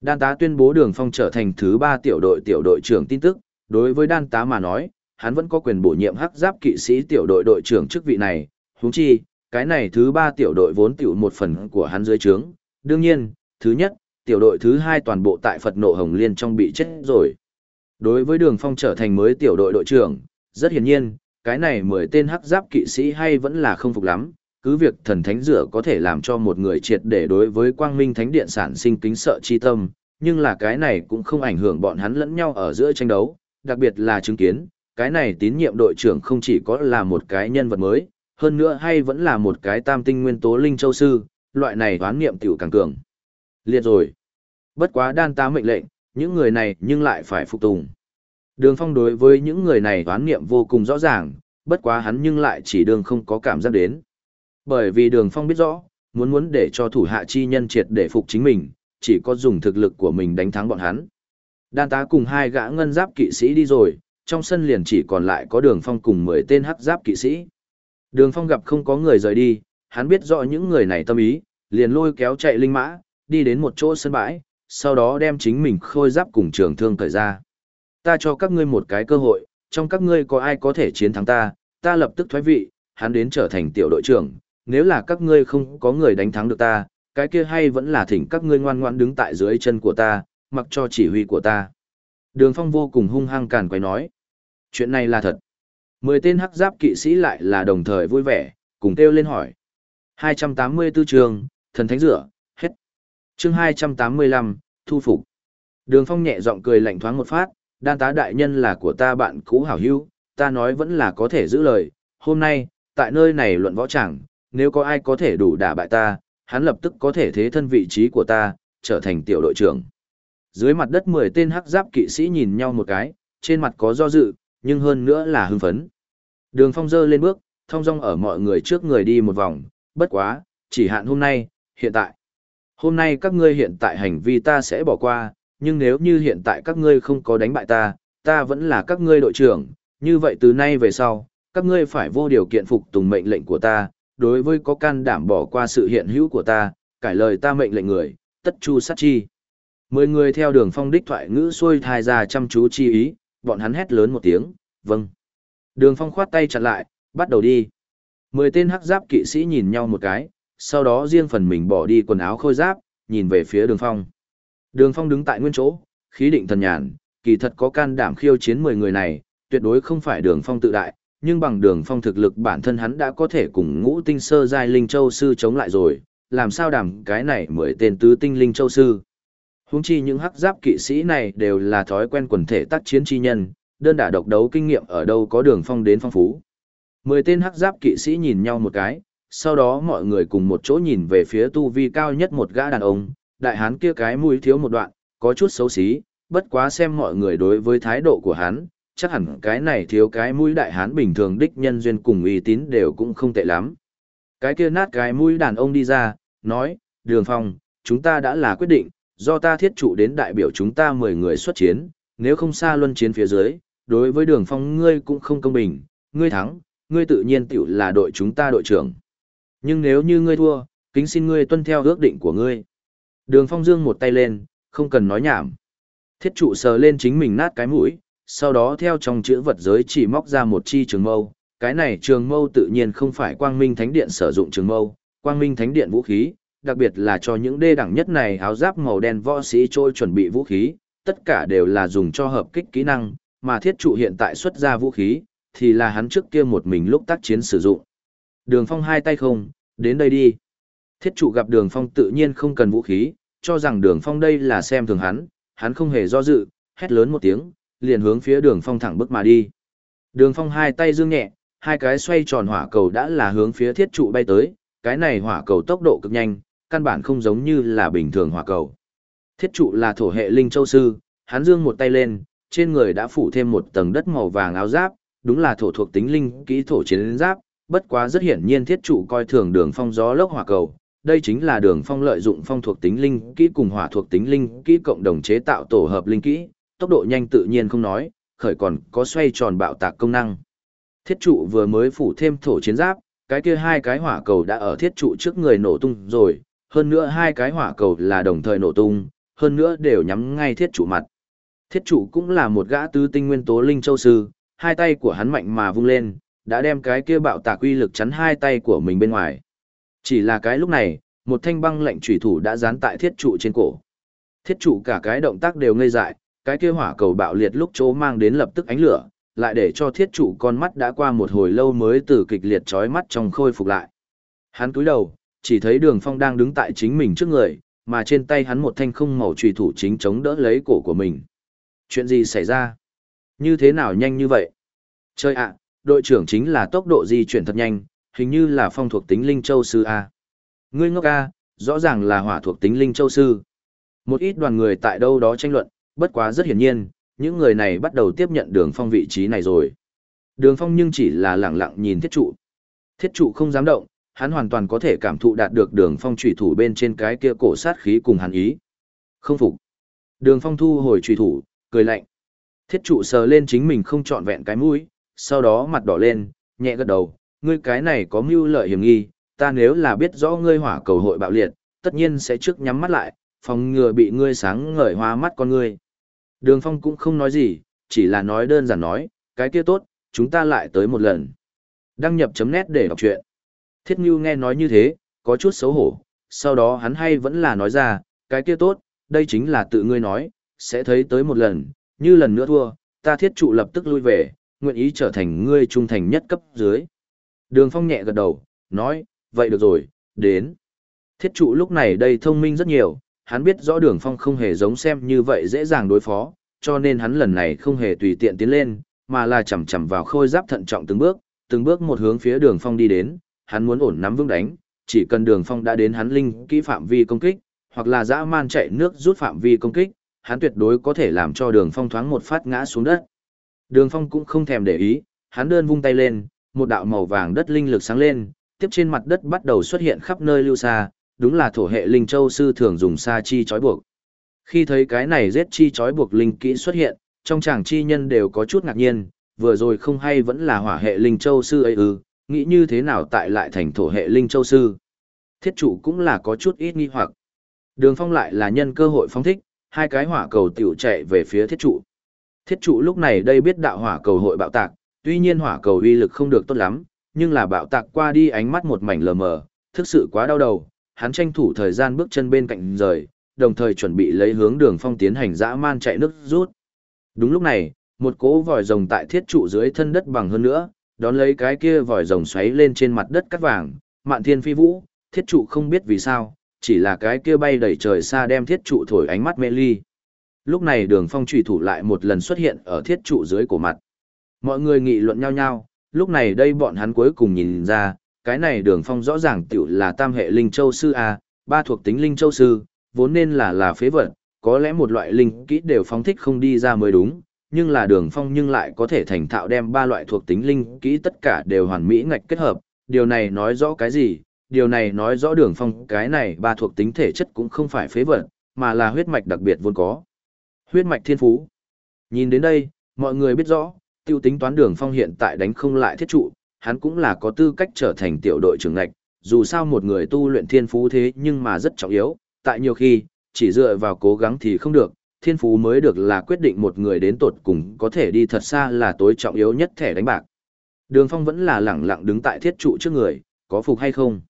Đan tá tuyên bố Đường Phong trở thành thứ 3 tiểu đội tiểu đội trưởng tin tức, đối với đan tá mà nói, hắn vẫn có quyền bổ nhiệm hắc giáp kỵ sĩ tiểu đội đội trưởng chức vị này, huống chi, cái này thứ ba tiểu đội vốn tiểu một phần của hắn dưới trướng. Đương nhiên, thứ nhất, tiểu đội thứ hai toàn bộ tại Phật nộ Hồng Liên trong bị chết rồi. Đối với Đường Phong trở thành mới tiểu đội đội trưởng, rất hiển nhiên, cái này mười tên hắc giáp kỵ sĩ hay vẫn là không phục lắm, cứ việc thần thánh rửa có thể làm cho một người triệt để đối với quang minh thánh điện sản sinh kính sợ chi tâm, nhưng là cái này cũng không ảnh hưởng bọn hắn lẫn nhau ở giữa tranh đấu, đặc biệt là chứng kiến, cái này tín nhiệm đội trưởng không chỉ có là một cái nhân vật mới, hơn nữa hay vẫn là một cái tam tinh nguyên tố linh châu sư, loại này đoán niệm tiểu càng cường. Liệt rồi. Bất quá đan tá mệnh lệnh, những người này nhưng lại phải phục tùng. Đường phong đối với những người này đoán nghiệm vô cùng rõ ràng, bất quá hắn nhưng lại chỉ đường không có cảm giác đến. Bởi vì đường phong biết rõ, muốn muốn để cho thủ hạ chi nhân triệt để phục chính mình, chỉ có dùng thực lực của mình đánh thắng bọn hắn. Đan tá cùng hai gã ngân giáp kỵ sĩ đi rồi, trong sân liền chỉ còn lại có đường phong cùng 10 tên hắc giáp kỵ sĩ. Đường phong gặp không có người rời đi, hắn biết rõ những người này tâm ý, liền lôi kéo chạy linh mã, đi đến một chỗ sân bãi, sau đó đem chính mình khôi giáp cùng trường thương thời ra. Ta cho các ngươi một cái cơ hội, trong các ngươi có ai có thể chiến thắng ta, ta lập tức thoái vị, hắn đến trở thành tiểu đội trưởng, nếu là các ngươi không có người đánh thắng được ta, cái kia hay vẫn là thỉnh các ngươi ngoan ngoãn đứng tại dưới chân của ta, mặc cho chỉ huy của ta. Đường Phong vô cùng hung hăng càn quấy nói. Chuyện này là thật. Mười tên hắc giáp kỵ sĩ lại là đồng thời vui vẻ, cùng kêu lên hỏi. 284 trường, thần thánh rửa, hết. chương 285, thu phục. Đường Phong nhẹ giọng cười lạnh thoáng một phát, đan tá đại nhân là của ta bạn cũ hảo hữu, ta nói vẫn là có thể giữ lời. Hôm nay, tại nơi này luận võ chẳng, nếu có ai có thể đủ đả bại ta, hắn lập tức có thể thế thân vị trí của ta, trở thành tiểu đội trưởng. Dưới mặt đất 10 tên hắc giáp kỵ sĩ nhìn nhau một cái, trên mặt có do dự, nhưng hơn nữa là hưng phấn. Đường phong dơ lên bước, thông dong ở mọi người trước người đi một vòng, bất quá, chỉ hạn hôm nay, hiện tại. Hôm nay các ngươi hiện tại hành vi ta sẽ bỏ qua, nhưng nếu như hiện tại các ngươi không có đánh bại ta, ta vẫn là các ngươi đội trưởng, như vậy từ nay về sau, các ngươi phải vô điều kiện phục tùng mệnh lệnh của ta, đối với có can đảm bỏ qua sự hiện hữu của ta, cải lời ta mệnh lệnh người, tất chu sát chi. Mười người theo đường phong đích thoại ngữ xuôi thai ra chăm chú chi ý, bọn hắn hét lớn một tiếng, vâng. Đường phong khoát tay chặt lại, bắt đầu đi. Mười tên hắc giáp kỵ sĩ nhìn nhau một cái, sau đó riêng phần mình bỏ đi quần áo khôi giáp, nhìn về phía đường phong. Đường phong đứng tại nguyên chỗ, khí định thần nhàn, kỳ thật có can đảm khiêu chiến mười người này, tuyệt đối không phải đường phong tự đại, nhưng bằng đường phong thực lực bản thân hắn đã có thể cùng ngũ tinh sơ giai linh châu sư chống lại rồi, làm sao đảm cái này mười tên tứ tinh linh châu sư. Huống chi những hắc giáp kỵ sĩ này đều là thói quen quần thể tác chiến chi nhân, đơn đả độc đấu kinh nghiệm ở đâu có đường phong đến phong phú. Mười tên hắc giáp kỵ sĩ nhìn nhau một cái, sau đó mọi người cùng một chỗ nhìn về phía tu vi cao nhất một gã đàn ông, đại hán kia cái mũi thiếu một đoạn, có chút xấu xí, bất quá xem mọi người đối với thái độ của hắn, chắc hẳn cái này thiếu cái mũi đại hán bình thường đích nhân duyên cùng uy tín đều cũng không tệ lắm. Cái kia nát cái mũi đàn ông đi ra, nói, đường phong, chúng ta đã là quyết định, do ta thiết trụ đến đại biểu chúng ta 10 người xuất chiến, nếu không xa luân chiến phía dưới, đối với đường phong ngươi cũng không công bình, ngươi thắng, ngươi tự nhiên tiểu là đội chúng ta đội trưởng. Nhưng nếu như ngươi thua, kính xin ngươi tuân theo ước định của ngươi. Đường phong dương một tay lên, không cần nói nhảm. Thiết trụ sờ lên chính mình nát cái mũi, sau đó theo trong chữ vật giới chỉ móc ra một chi trường mâu. Cái này trường mâu tự nhiên không phải quang minh thánh điện sử dụng trường mâu, quang minh thánh điện vũ khí, đặc biệt là cho những đê đẳng nhất này áo giáp màu đen võ sĩ trôi chuẩn bị vũ khí, tất cả đều là dùng cho hợp kích kỹ năng, mà thiết trụ hiện tại xuất ra vũ khí, thì là hắn trước kia một mình lúc tác chiến sử dụng. Đường phong hai tay không, đến đây đi. Thiết trụ gặp đường phong tự nhiên không cần vũ khí, cho rằng đường phong đây là xem thường hắn, hắn không hề do dự, hét lớn một tiếng, liền hướng phía đường phong thẳng bước mà đi. Đường phong hai tay dương nhẹ, hai cái xoay tròn hỏa cầu đã là hướng phía thiết trụ bay tới, cái này hỏa cầu tốc độ cực nhanh, căn bản không giống như là bình thường hỏa cầu. Thiết trụ là thổ hệ linh châu sư, hắn dương một tay lên, trên người đã phủ thêm một tầng đất màu vàng áo giáp, đúng là thổ thuộc tính linh kỹ thổ chiến giáp, bất quá rất hiển nhiên thiết trụ coi thường đường phong gió lốc hỏa cầu. Đây chính là đường phong lợi dụng phong thuộc tính linh kỹ cùng hỏa thuộc tính linh kỹ cộng đồng chế tạo tổ hợp linh kỹ, tốc độ nhanh tự nhiên không nói, khởi còn có xoay tròn bạo tạc công năng. Thiết trụ vừa mới phủ thêm thổ chiến giáp, cái kia hai cái hỏa cầu đã ở thiết trụ trước người nổ tung rồi, hơn nữa hai cái hỏa cầu là đồng thời nổ tung, hơn nữa đều nhắm ngay thiết trụ mặt. Thiết trụ cũng là một gã tứ tinh nguyên tố linh châu sư, hai tay của hắn mạnh mà vung lên, đã đem cái kia bạo tạc uy lực chắn hai tay của mình bên ngoài. Chỉ là cái lúc này, một thanh băng lệnh chủy thủ đã dán tại thiết trụ trên cổ. Thiết trụ cả cái động tác đều ngây dại, cái kia hỏa cầu bạo liệt lúc chỗ mang đến lập tức ánh lửa, lại để cho thiết trụ con mắt đã qua một hồi lâu mới từ kịch liệt chói mắt trong khôi phục lại. Hắn cúi đầu, chỉ thấy đường phong đang đứng tại chính mình trước người, mà trên tay hắn một thanh không màu trùy thủ chính chống đỡ lấy cổ của mình. Chuyện gì xảy ra? Như thế nào nhanh như vậy? Chơi ạ, đội trưởng chính là tốc độ di chuyển thật nhanh, hình như là phong thuộc tính linh châu sư A. Ngươi ngốc A, rõ ràng là hỏa thuộc tính linh châu sư. Một ít đoàn người tại đâu đó tranh luận, bất quá rất hiển nhiên, những người này bắt đầu tiếp nhận đường phong vị trí này rồi. Đường phong nhưng chỉ là lẳng lặng nhìn thiết trụ. Thiết trụ không dám động, hắn hoàn toàn có thể cảm thụ đạt được đường phong trùy thủ bên trên cái kia cổ sát khí cùng hắn ý. Không phục. Đường phong thu hồi trùy thủ, cười lạnh. Thiết trụ sờ lên chính mình không trọn vẹn cái mũi, sau đó mặt đỏ lên, nhẹ gật đầu, ngươi cái này có mưu lợi hiểm nghi, ta nếu là biết rõ ngươi hỏa cầu hội bạo liệt, tất nhiên sẽ trước nhắm mắt lại, phòng ngừa bị ngươi sáng ngời hoa mắt con ngươi. Đường Phong cũng không nói gì, chỉ là nói đơn giản nói, cái kia tốt, chúng ta lại tới một lần. Đăng nhập chấm nét để đọc truyện. Thiết Ngưu nghe nói như thế, có chút xấu hổ, sau đó hắn hay vẫn là nói ra, cái kia tốt, đây chính là tự ngươi nói, sẽ thấy tới một lần, như lần nữa thua, ta thiết trụ lập tức lui về, nguyện ý trở thành ngươi trung thành nhất cấp dưới. Đường Phong nhẹ gật đầu, nói, vậy được rồi, đến. Thiết trụ lúc này đây thông minh rất nhiều, hắn biết rõ đường Phong không hề giống xem như vậy dễ dàng đối phó, cho nên hắn lần này không hề tùy tiện tiến lên, mà là chầm chầm vào khôi giáp thận trọng từng bước, từng bước một hướng phía đường Phong đi đến, hắn muốn ổn nắm vững đánh, chỉ cần đường Phong đã đến hắn linh kỹ phạm vi công kích, hoặc là dã man chạy nước rút phạm vi công kích, hắn tuyệt đối có thể làm cho đường Phong thoáng một phát ngã xuống đất. Đường Phong cũng không thèm để ý, hắn đơn vung tay lên, một đạo màu vàng đất linh lực sáng lên, tiếp trên mặt đất bắt đầu xuất hiện khắp nơi lưu xa, đúng là thổ hệ linh châu sư thường dùng sa chi chói buộc. Khi thấy cái này giết chi chói buộc linh kỹ xuất hiện, trong chàng chi nhân đều có chút ngạc nhiên, vừa rồi không hay vẫn là hỏa hệ linh châu sư ấy ư, nghĩ như thế nào tại lại thành thổ hệ linh châu sư. Thiết chủ cũng là có chút ít nghi hoặc. Đường phong lại là nhân cơ hội phóng thích, hai cái hỏa cầu tiểu chạy về phía thiết trụ. Thiết trụ lúc này đây biết đạo hỏa cầu hội bạo tạc, tuy nhiên hỏa cầu uy lực không được tốt lắm, nhưng là bạo tạc qua đi ánh mắt một mảnh lờ mờ, thực sự quá đau đầu, hắn tranh thủ thời gian bước chân bên cạnh rời, đồng thời chuẩn bị lấy hướng đường phong tiến hành dã man chạy nước rút. Đúng lúc này, một cỗ vòi rồng tại thiết trụ dưới thân đất bằng hơn nữa, đón lấy cái kia vòi rồng xoáy lên trên mặt đất cắt vàng, mạn thiên phi vũ, thiết trụ không biết vì sao, chỉ là cái kia bay đầy trời xa đem thiết trụ thổi ánh mắt mê ly. Lúc này đường phong trùy thủ lại một lần xuất hiện ở thiết trụ dưới cổ mặt. Mọi người nghị luận nhau nhau, lúc này đây bọn hắn cuối cùng nhìn ra, cái này đường phong rõ ràng tiểu là tam hệ linh châu sư A, ba thuộc tính linh châu sư, vốn nên là là phế vật, có lẽ một loại linh kỹ đều phóng thích không đi ra mới đúng, nhưng là đường phong nhưng lại có thể thành thạo đem ba loại thuộc tính linh kỹ tất cả đều hoàn mỹ ngạch kết hợp, điều này nói rõ cái gì? Điều này nói rõ đường phong cái này ba thuộc tính thể chất cũng không phải phế vật, mà là huyết mạch đặc biệt vốn có. Huyết mạch thiên phú. Nhìn đến đây, mọi người biết rõ, tiêu tính toán đường phong hiện tại đánh không lại thiết trụ, hắn cũng là có tư cách trở thành tiểu đội trưởng ngạch, dù sao một người tu luyện thiên phú thế nhưng mà rất trọng yếu, tại nhiều khi, chỉ dựa vào cố gắng thì không được, thiên phú mới được là quyết định một người đến tột cùng có thể đi thật xa là tối trọng yếu nhất thẻ đánh bạc. Đường phong vẫn là lẳng lặng đứng tại thiết trụ trước người, có phục hay không?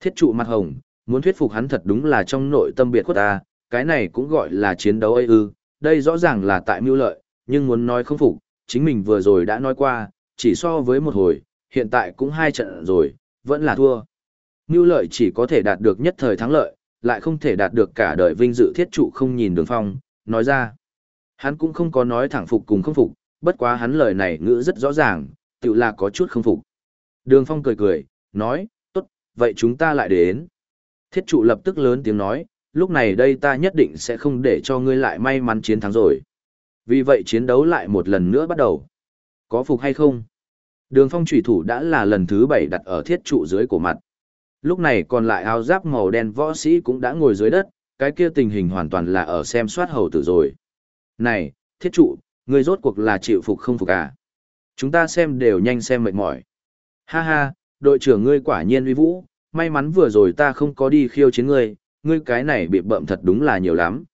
Thiết trụ mặt hồng, muốn thuyết phục hắn thật đúng là trong nội tâm biệt khuất ta, cái này cũng gọi là chiến đấu ấy ư, đây rõ ràng là tại mưu lợi, nhưng muốn nói không phục, chính mình vừa rồi đã nói qua, chỉ so với một hồi, hiện tại cũng hai trận rồi, vẫn là thua. Mưu lợi chỉ có thể đạt được nhất thời thắng lợi, lại không thể đạt được cả đời vinh dự thiết trụ không nhìn đường phong, nói ra. Hắn cũng không có nói thẳng phục cùng không phục, bất quá hắn lời này ngữ rất rõ ràng, tự là có chút không phục. Đường phong cười cười, nói, tốt, vậy chúng ta lại đến. Thiết trụ lập tức lớn tiếng nói, lúc này đây ta nhất định sẽ không để cho ngươi lại may mắn chiến thắng rồi. Vì vậy chiến đấu lại một lần nữa bắt đầu. Có phục hay không? Đường phong trùy thủ đã là lần thứ bảy đặt ở thiết trụ dưới của mặt. Lúc này còn lại áo giáp màu đen võ sĩ cũng đã ngồi dưới đất, cái kia tình hình hoàn toàn là ở xem soát hầu tử rồi. Này, thiết trụ, ngươi rốt cuộc là chịu phục không phục à? Chúng ta xem đều nhanh xem mệt mỏi. Ha ha, đội trưởng ngươi quả nhiên uy vũ, may mắn vừa rồi ta không có đi khiêu chiến ngươi, ngươi cái này bị bậm thật đúng là nhiều lắm.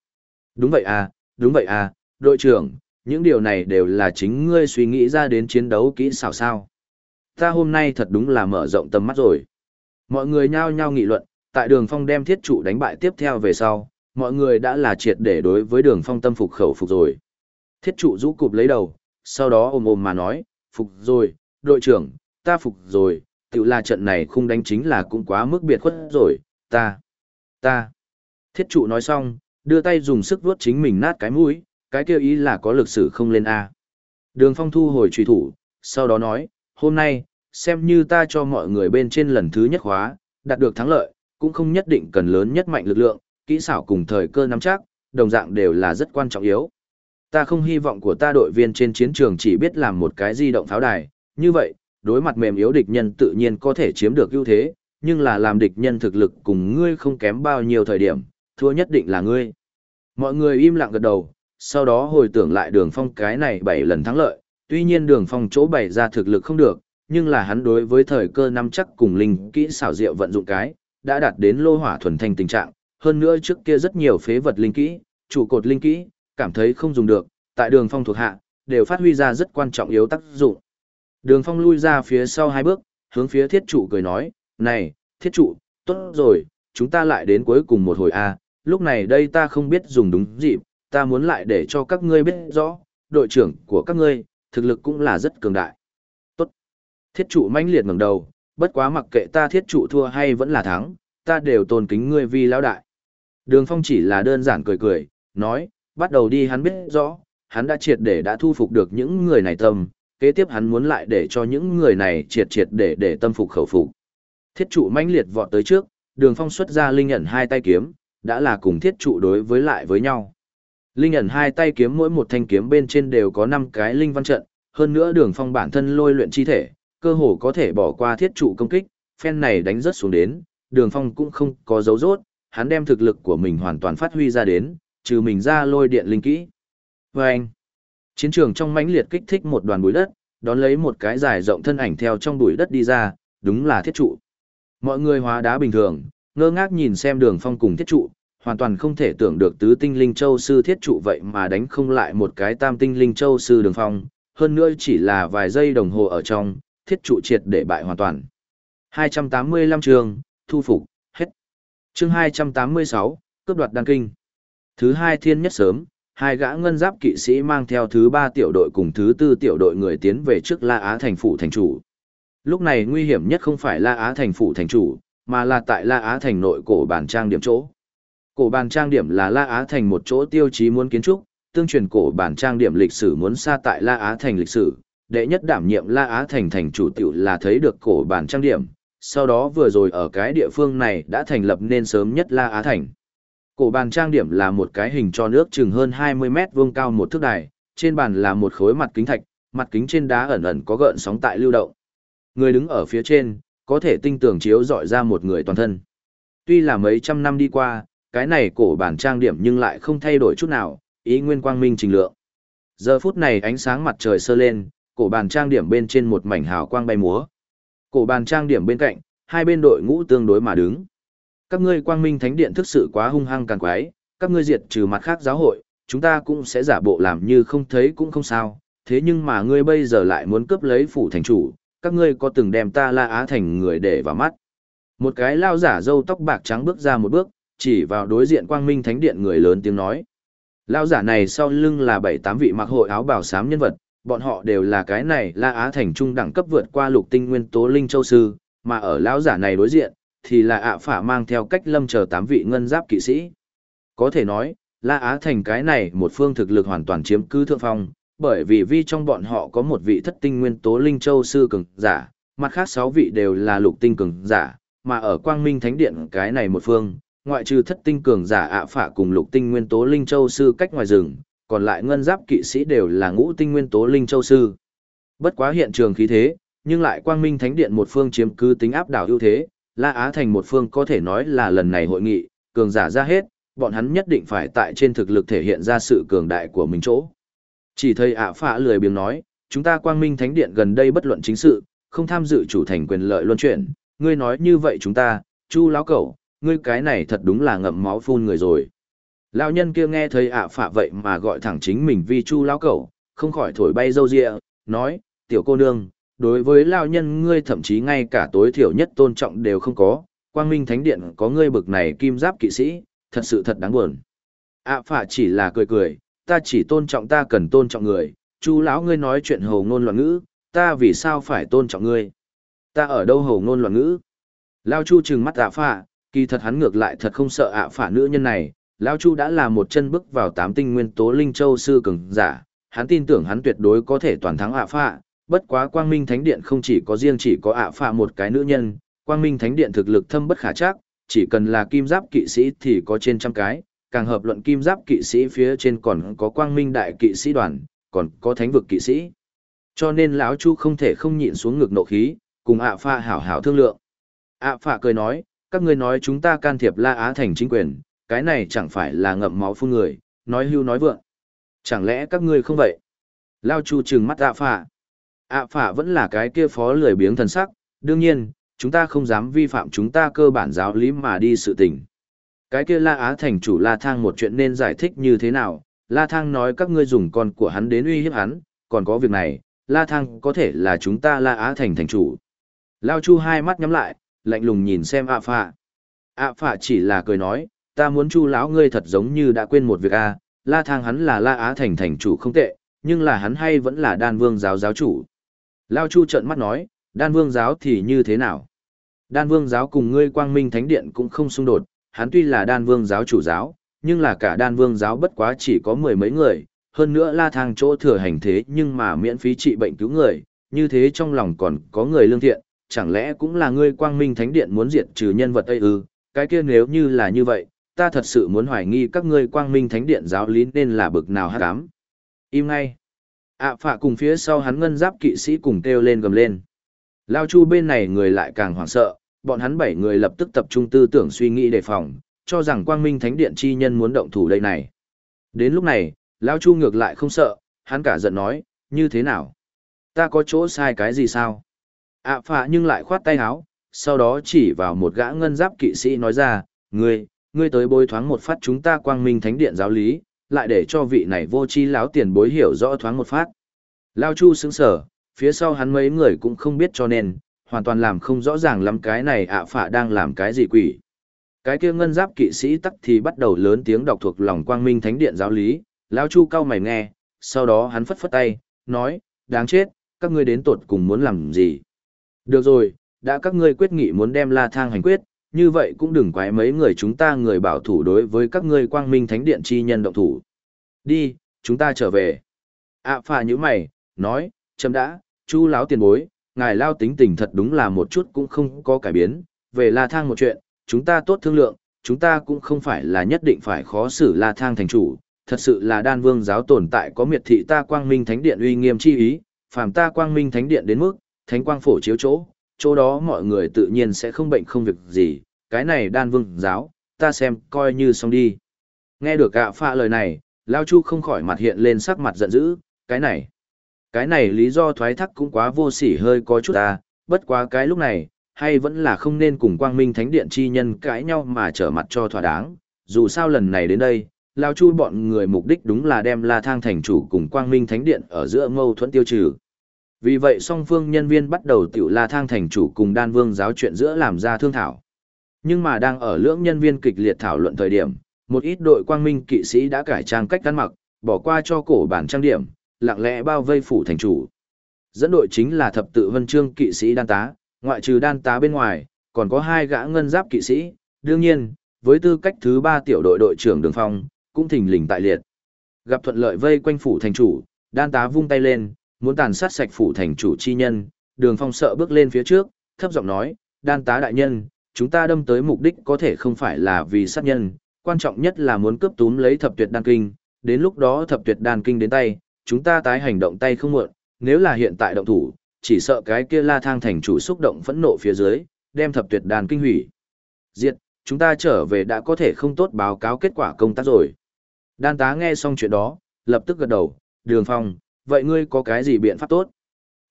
Đúng vậy à, đúng vậy à, đội trưởng, những điều này đều là chính ngươi suy nghĩ ra đến chiến đấu kỹ xảo sao. Ta hôm nay thật đúng là mở rộng tầm mắt rồi. Mọi người nhao nhao nghị luận, tại đường phong đem thiết trụ đánh bại tiếp theo về sau, mọi người đã là triệt để đối với đường phong tâm phục khẩu phục rồi. Thiết trụ rũ cụp lấy đầu, sau đó ôm ôm mà nói, phục rồi, đội trưởng, ta phục rồi, tự là trận này không đánh chính là cũng quá mức biệt khuất rồi, ta, ta. Thiết trụ nói xong, đưa tay dùng sức vuốt chính mình nát cái mũi, cái kêu ý là có lực sử không lên A. Đường phong thu hồi trùy thủ, sau đó nói, hôm nay, xem như ta cho mọi người bên trên lần thứ nhất khóa, đạt được thắng lợi, cũng không nhất định cần lớn nhất mạnh lực lượng, kỹ xảo cùng thời cơ nắm chắc, đồng dạng đều là rất quan trọng yếu. Ta không hy vọng của ta đội viên trên chiến trường chỉ biết làm một cái di động pháo đài, như vậy, đối mặt mềm yếu địch nhân tự nhiên có thể chiếm được ưu thế, nhưng là làm địch nhân thực lực cùng ngươi không kém bao nhiêu thời điểm, thua nhất định là ngươi. Mọi người im lặng gật đầu, sau đó hồi tưởng lại đường phong cái này 7 lần thắng lợi, tuy nhiên đường phong chỗ bày ra thực lực không được, nhưng là hắn đối với thời cơ nắm chắc cùng linh kỹ xảo diệu vận dụng cái, đã đạt đến lô hỏa thuần thành tình trạng, hơn nữa trước kia rất nhiều phế vật linh kỹ, trụ cột linh kỹ, cảm thấy không dùng được, tại đường phong thuộc hạ, đều phát huy ra rất quan trọng yếu tác dụng. Đường phong lui ra phía sau hai bước, hướng phía thiết trụ cười nói, này, thiết trụ, tốt rồi, chúng ta lại đến cuối cùng một hồi A, lúc này đây ta không biết dùng đúng dịp, ta muốn lại để cho các ngươi biết rõ, đội trưởng của các ngươi, thực lực cũng là rất cường đại. Tốt. Thiết trụ mãnh liệt ngẩng đầu, bất quá mặc kệ ta thiết trụ thua hay vẫn là thắng, ta đều tôn kính ngươi vì lão đại. Đường phong chỉ là đơn giản cười cười, nói, bắt đầu đi hắn biết rõ, hắn đã triệt để đã thu phục được những người này tâm, kế tiếp hắn muốn lại để cho những người này triệt triệt để để tâm phục khẩu phục. Thiết trụ mãnh liệt vọt tới trước, đường phong xuất ra linh nhận hai tay kiếm, đã là cùng thiết trụ đối với lại với nhau. Linh nhận hai tay kiếm mỗi một thanh kiếm bên trên đều có 5 cái linh văn trận, hơn nữa đường phong bản thân lôi luyện chi thể, cơ hồ có thể bỏ qua thiết trụ công kích, phen này đánh rất xuống đến, đường phong cũng không có dấu rốt, hắn đem thực lực của mình hoàn toàn phát huy ra đến, trừ mình ra lôi điện linh kỹ. Vâng! anh, chiến trường trong mãnh liệt kích thích một đoàn bụi đất, đón lấy một cái dài rộng thân ảnh theo trong bụi đất đi ra, đúng là thiết trụ. Mọi người hóa đá bình thường, ngơ ngác nhìn xem đường phong cùng thiết trụ, hoàn toàn không thể tưởng được tứ tinh linh châu sư thiết trụ vậy mà đánh không lại một cái tam tinh linh châu sư đường phong, hơn nữa chỉ là vài giây đồng hồ ở trong, thiết trụ triệt để bại hoàn toàn. 285 trường, thu phục, hết. chương 286, cướp đoạt đăng kinh. Thứ hai thiên nhất sớm, hai gã ngân giáp kỵ sĩ mang theo thứ ba tiểu đội cùng thứ tư tiểu đội người tiến về trước La Á thành phủ thành chủ. Lúc này nguy hiểm nhất không phải La Á thành phủ thành chủ, mà là tại La Á thành nội cổ bản trang điểm chỗ. Cổ bản trang điểm là La Á thành một chỗ tiêu chí muốn kiến trúc, tương truyền cổ bản trang điểm lịch sử muốn xa tại La Á thành lịch sử, đệ nhất đảm nhiệm La Á thành thành chủ tiểu là thấy được cổ bản trang điểm, sau đó vừa rồi ở cái địa phương này đã thành lập nên sớm nhất La Á thành. Cổ bàn trang điểm là một cái hình tròn nước chừng hơn 20 mét vuông cao một thước đài, trên bàn là một khối mặt kính thạch, mặt kính trên đá ẩn ẩn có gợn sóng tại lưu động. Người đứng ở phía trên, có thể tinh tường chiếu dọi ra một người toàn thân. Tuy là mấy trăm năm đi qua, cái này cổ bản trang điểm nhưng lại không thay đổi chút nào, ý nguyên quang minh trình lượng. Giờ phút này ánh sáng mặt trời sơ lên, cổ bàn trang điểm bên trên một mảnh hào quang bay múa. Cổ bàn trang điểm bên cạnh, hai bên đội ngũ tương đối mà đứng. Các ngươi quang minh thánh điện thực sự quá hung hăng càng quái, các ngươi diệt trừ mặt khác giáo hội, chúng ta cũng sẽ giả bộ làm như không thấy cũng không sao, thế nhưng mà ngươi bây giờ lại muốn cướp lấy phủ thành chủ, các ngươi có từng đem ta la á thành người để vào mắt. Một cái lao giả râu tóc bạc trắng bước ra một bước, chỉ vào đối diện quang minh thánh điện người lớn tiếng nói. Lao giả này sau lưng là bảy tám vị mặc hội áo bào xám nhân vật, bọn họ đều là cái này la á thành trung đẳng cấp vượt qua lục tinh nguyên tố linh châu sư, mà ở lão giả này đối diện, thì là ạ phả mang theo cách lâm chờ tám vị ngân giáp kỵ sĩ. Có thể nói, La Á thành cái này một phương thực lực hoàn toàn chiếm cứ thượng phong, bởi vì vi trong bọn họ có một vị thất tinh nguyên tố linh châu sư cường giả, mặt khác sáu vị đều là lục tinh cường giả, mà ở Quang Minh Thánh Điện cái này một phương, ngoại trừ thất tinh cường giả ạ phả cùng lục tinh nguyên tố linh châu sư cách ngoài rừng, còn lại ngân giáp kỵ sĩ đều là ngũ tinh nguyên tố linh châu sư. Bất quá hiện trường khí thế, nhưng lại Quang Minh Thánh Điện một phương chiếm cứ tính áp đảo ưu thế, La Á thành một phương có thể nói là lần này hội nghị, cường giả ra hết, bọn hắn nhất định phải tại trên thực lực thể hiện ra sự cường đại của mình chỗ. Chỉ thấy ạ phạ lười biếng nói, chúng ta quang minh thánh điện gần đây bất luận chính sự, không tham dự chủ thành quyền lợi luân chuyển, ngươi nói như vậy chúng ta, chu lão cẩu, ngươi cái này thật đúng là ngậm máu phun người rồi. Lão nhân kia nghe thấy ạ phạ vậy mà gọi thẳng chính mình Vi chu lão cẩu, không khỏi thổi bay râu ria, nói, tiểu cô nương, đối với lao nhân ngươi thậm chí ngay cả tối thiểu nhất tôn trọng đều không có, quang minh thánh điện có ngươi bực này kim giáp kỵ sĩ, thật sự thật đáng buồn. ạ à, chỉ là cười cười, ta chỉ tôn trọng ta cần tôn trọng người, chu lão ngươi nói chuyện hồ ngôn loạn ngữ, ta vì sao phải tôn trọng ngươi? Ta ở đâu hồ ngôn loạn ngữ? Lao chu trừng mắt ạ phạ kỳ thật hắn ngược lại thật không sợ ạ phả nữ nhân này, Lao chu đã là một chân bước vào tám tinh nguyên tố linh châu sư cường giả, hắn tin tưởng hắn tuyệt đối có thể toàn thắng ạ phạ bất quá quang minh thánh điện không chỉ có riêng chỉ có ạ phạ một cái nữ nhân, quang minh thánh điện thực lực thâm bất khả chắc, chỉ cần là kim giáp kỵ sĩ thì có trên trăm cái, càng hợp luận kim giáp kỵ sĩ phía trên còn có quang minh đại kỵ sĩ đoàn, còn có thánh vực kỵ sĩ. Cho nên lão Chu không thể không nhịn xuống ngực nộ khí, cùng ạ phạ hảo hảo thương lượng. ạ phạ cười nói, các ngươi nói chúng ta can thiệp La Á thành chính quyền, cái này chẳng phải là ngậm máu phun người, nói hưu nói vượng. Chẳng lẽ các ngươi không vậy? Lao Chu trừng mắt ạ phả. ạ phả vẫn là cái kia phó lười biếng thần sắc, đương nhiên, chúng ta không dám vi phạm chúng ta cơ bản giáo lý mà đi sự tình. Cái kia La Á thành chủ La Thang một chuyện nên giải thích như thế nào? La Thang nói các ngươi dùng con của hắn đến uy hiếp hắn, còn có việc này, La Thang có thể là chúng ta La Á thành thành chủ. Lao Chu hai mắt nhắm lại, lạnh lùng nhìn xem ạ phạ. ạ phạ chỉ là cười nói, ta muốn chu lão ngươi thật giống như đã quên một việc a, la thang hắn là la á thành thành chủ không tệ, nhưng là hắn hay vẫn là đan vương giáo giáo chủ. Lao chu trợn mắt nói, đan vương giáo thì như thế nào? Đan vương giáo cùng ngươi quang minh thánh điện cũng không xung đột, hắn tuy là đan vương giáo chủ giáo, nhưng là cả đan vương giáo bất quá chỉ có mười mấy người, hơn nữa la thang chỗ thừa hành thế nhưng mà miễn phí trị bệnh cứu người, như thế trong lòng còn có người lương thiện, chẳng lẽ cũng là ngươi quang minh thánh điện muốn diệt trừ nhân vật ây ư? Cái kia nếu như là như vậy ta thật sự muốn hoài nghi các ngươi quang minh thánh điện giáo lý nên là bực nào hát cám. Im ngay. ạ à, phạ cùng phía sau hắn ngân giáp kỵ sĩ cùng kêu lên gầm lên. Lao chu bên này người lại càng hoảng sợ, bọn hắn bảy người lập tức tập trung tư tưởng suy nghĩ đề phòng, cho rằng quang minh thánh điện chi nhân muốn động thủ đây này. Đến lúc này, Lao chu ngược lại không sợ, hắn cả giận nói, như thế nào? Ta có chỗ sai cái gì sao? ạ à, phạ nhưng lại khoát tay áo, sau đó chỉ vào một gã ngân giáp kỵ sĩ nói ra, ngươi, ngươi tới bối thoáng một phát chúng ta quang minh thánh điện giáo lý, lại để cho vị này vô chi láo tiền bối hiểu rõ thoáng một phát. Lao Chu sững sở, phía sau hắn mấy người cũng không biết cho nên, hoàn toàn làm không rõ ràng lắm cái này ạ phạ đang làm cái gì quỷ. Cái kia ngân giáp kỵ sĩ tắc thì bắt đầu lớn tiếng đọc thuộc lòng quang minh thánh điện giáo lý, Lao Chu cao mày nghe, sau đó hắn phất phất tay, nói, đáng chết, các ngươi đến tột cùng muốn làm gì. Được rồi, đã các ngươi quyết nghị muốn đem la thang hành quyết, như vậy cũng đừng quái mấy người chúng ta người bảo thủ đối với các ngươi quang minh thánh điện chi nhân động thủ. Đi, chúng ta trở về. ạ à, phà như mày, nói, chấm đã, chu láo tiền bối, ngài lao tính tình thật đúng là một chút cũng không có cải biến, về la thang một chuyện, chúng ta tốt thương lượng, chúng ta cũng không phải là nhất định phải khó xử la thang thành chủ, thật sự là đan vương giáo tồn tại có miệt thị ta quang minh thánh điện uy nghiêm chi ý, phàm ta quang minh thánh điện đến mức, thánh quang phổ chiếu chỗ, chỗ đó mọi người tự nhiên sẽ không bệnh không việc gì, cái này đan vương giáo, ta xem coi như xong đi. Nghe được gạ pha lời này, Lao Chu không khỏi mặt hiện lên sắc mặt giận dữ, cái này. Cái này lý do thoái thác cũng quá vô sỉ hơi có chút ta, bất quá cái lúc này, hay vẫn là không nên cùng quang minh thánh điện chi nhân cãi nhau mà trở mặt cho thỏa đáng, dù sao lần này đến đây, Lao Chu bọn người mục đích đúng là đem La Thang thành chủ cùng quang minh thánh điện ở giữa mâu thuẫn tiêu trừ. Vì vậy song phương nhân viên bắt đầu tiểu la thang thành chủ cùng đan vương giáo chuyện giữa làm ra thương thảo. Nhưng mà đang ở lưỡng nhân viên kịch liệt thảo luận thời điểm, một ít đội quang minh kỵ sĩ đã cải trang cách ăn mặc, bỏ qua cho cổ bản trang điểm, lặng lẽ bao vây phủ thành chủ. Dẫn đội chính là thập tự vân chương kỵ sĩ đan tá, ngoại trừ đan tá bên ngoài, còn có hai gã ngân giáp kỵ sĩ, đương nhiên, với tư cách thứ ba tiểu đội đội trưởng đường phong, cũng thình lình tại liệt. Gặp thuận lợi vây quanh phủ thành chủ, đan tá vung tay lên, muốn tàn sát sạch phủ thành chủ chi nhân, đường phong sợ bước lên phía trước, thấp giọng nói, đan tá đại nhân, chúng ta đâm tới mục đích có thể không phải là vì sát nhân, quan trọng nhất là muốn cướp túm lấy thập tuyệt đan kinh, đến lúc đó thập tuyệt đan kinh đến tay, chúng ta tái hành động tay không muộn, nếu là hiện tại động thủ, chỉ sợ cái kia la thang thành chủ xúc động phẫn nộ phía dưới, đem thập tuyệt đan kinh hủy. Diệt, chúng ta trở về đã có thể không tốt báo cáo kết quả công tác rồi. Đan tá nghe xong chuyện đó, lập tức gật đầu, đường phong, vậy ngươi có cái gì biện pháp tốt?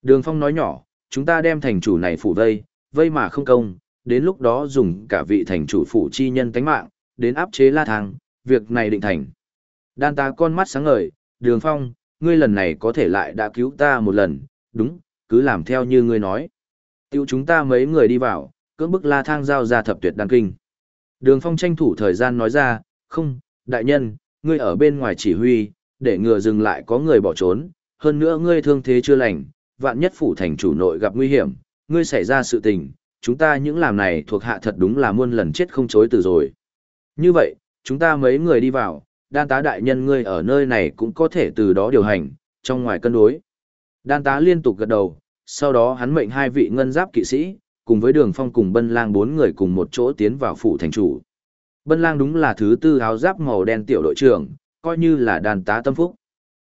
Đường Phong nói nhỏ, chúng ta đem thành chủ này phủ vây, vây mà không công, đến lúc đó dùng cả vị thành chủ phủ chi nhân tánh mạng, đến áp chế la thang, việc này định thành. Đan ta con mắt sáng ngời, đường Phong, ngươi lần này có thể lại đã cứu ta một lần, đúng, cứ làm theo như ngươi nói. Tiêu chúng ta mấy người đi vào, cưỡng bức la thang giao ra thập tuyệt đan kinh. Đường Phong tranh thủ thời gian nói ra, không, đại nhân, ngươi ở bên ngoài chỉ huy, để ngừa dừng lại có người bỏ trốn, hơn nữa ngươi thương thế chưa lành, vạn nhất phủ thành chủ nội gặp nguy hiểm, ngươi xảy ra sự tình, chúng ta những làm này thuộc hạ thật đúng là muôn lần chết không chối từ rồi. Như vậy, chúng ta mấy người đi vào, đan tá đại nhân ngươi ở nơi này cũng có thể từ đó điều hành, trong ngoài cân đối. Đan tá liên tục gật đầu, sau đó hắn mệnh hai vị ngân giáp kỵ sĩ, cùng với đường phong cùng bân lang bốn người cùng một chỗ tiến vào phủ thành chủ. Bân lang đúng là thứ tư áo giáp màu đen tiểu đội trưởng, coi như là đàn tá tâm phúc.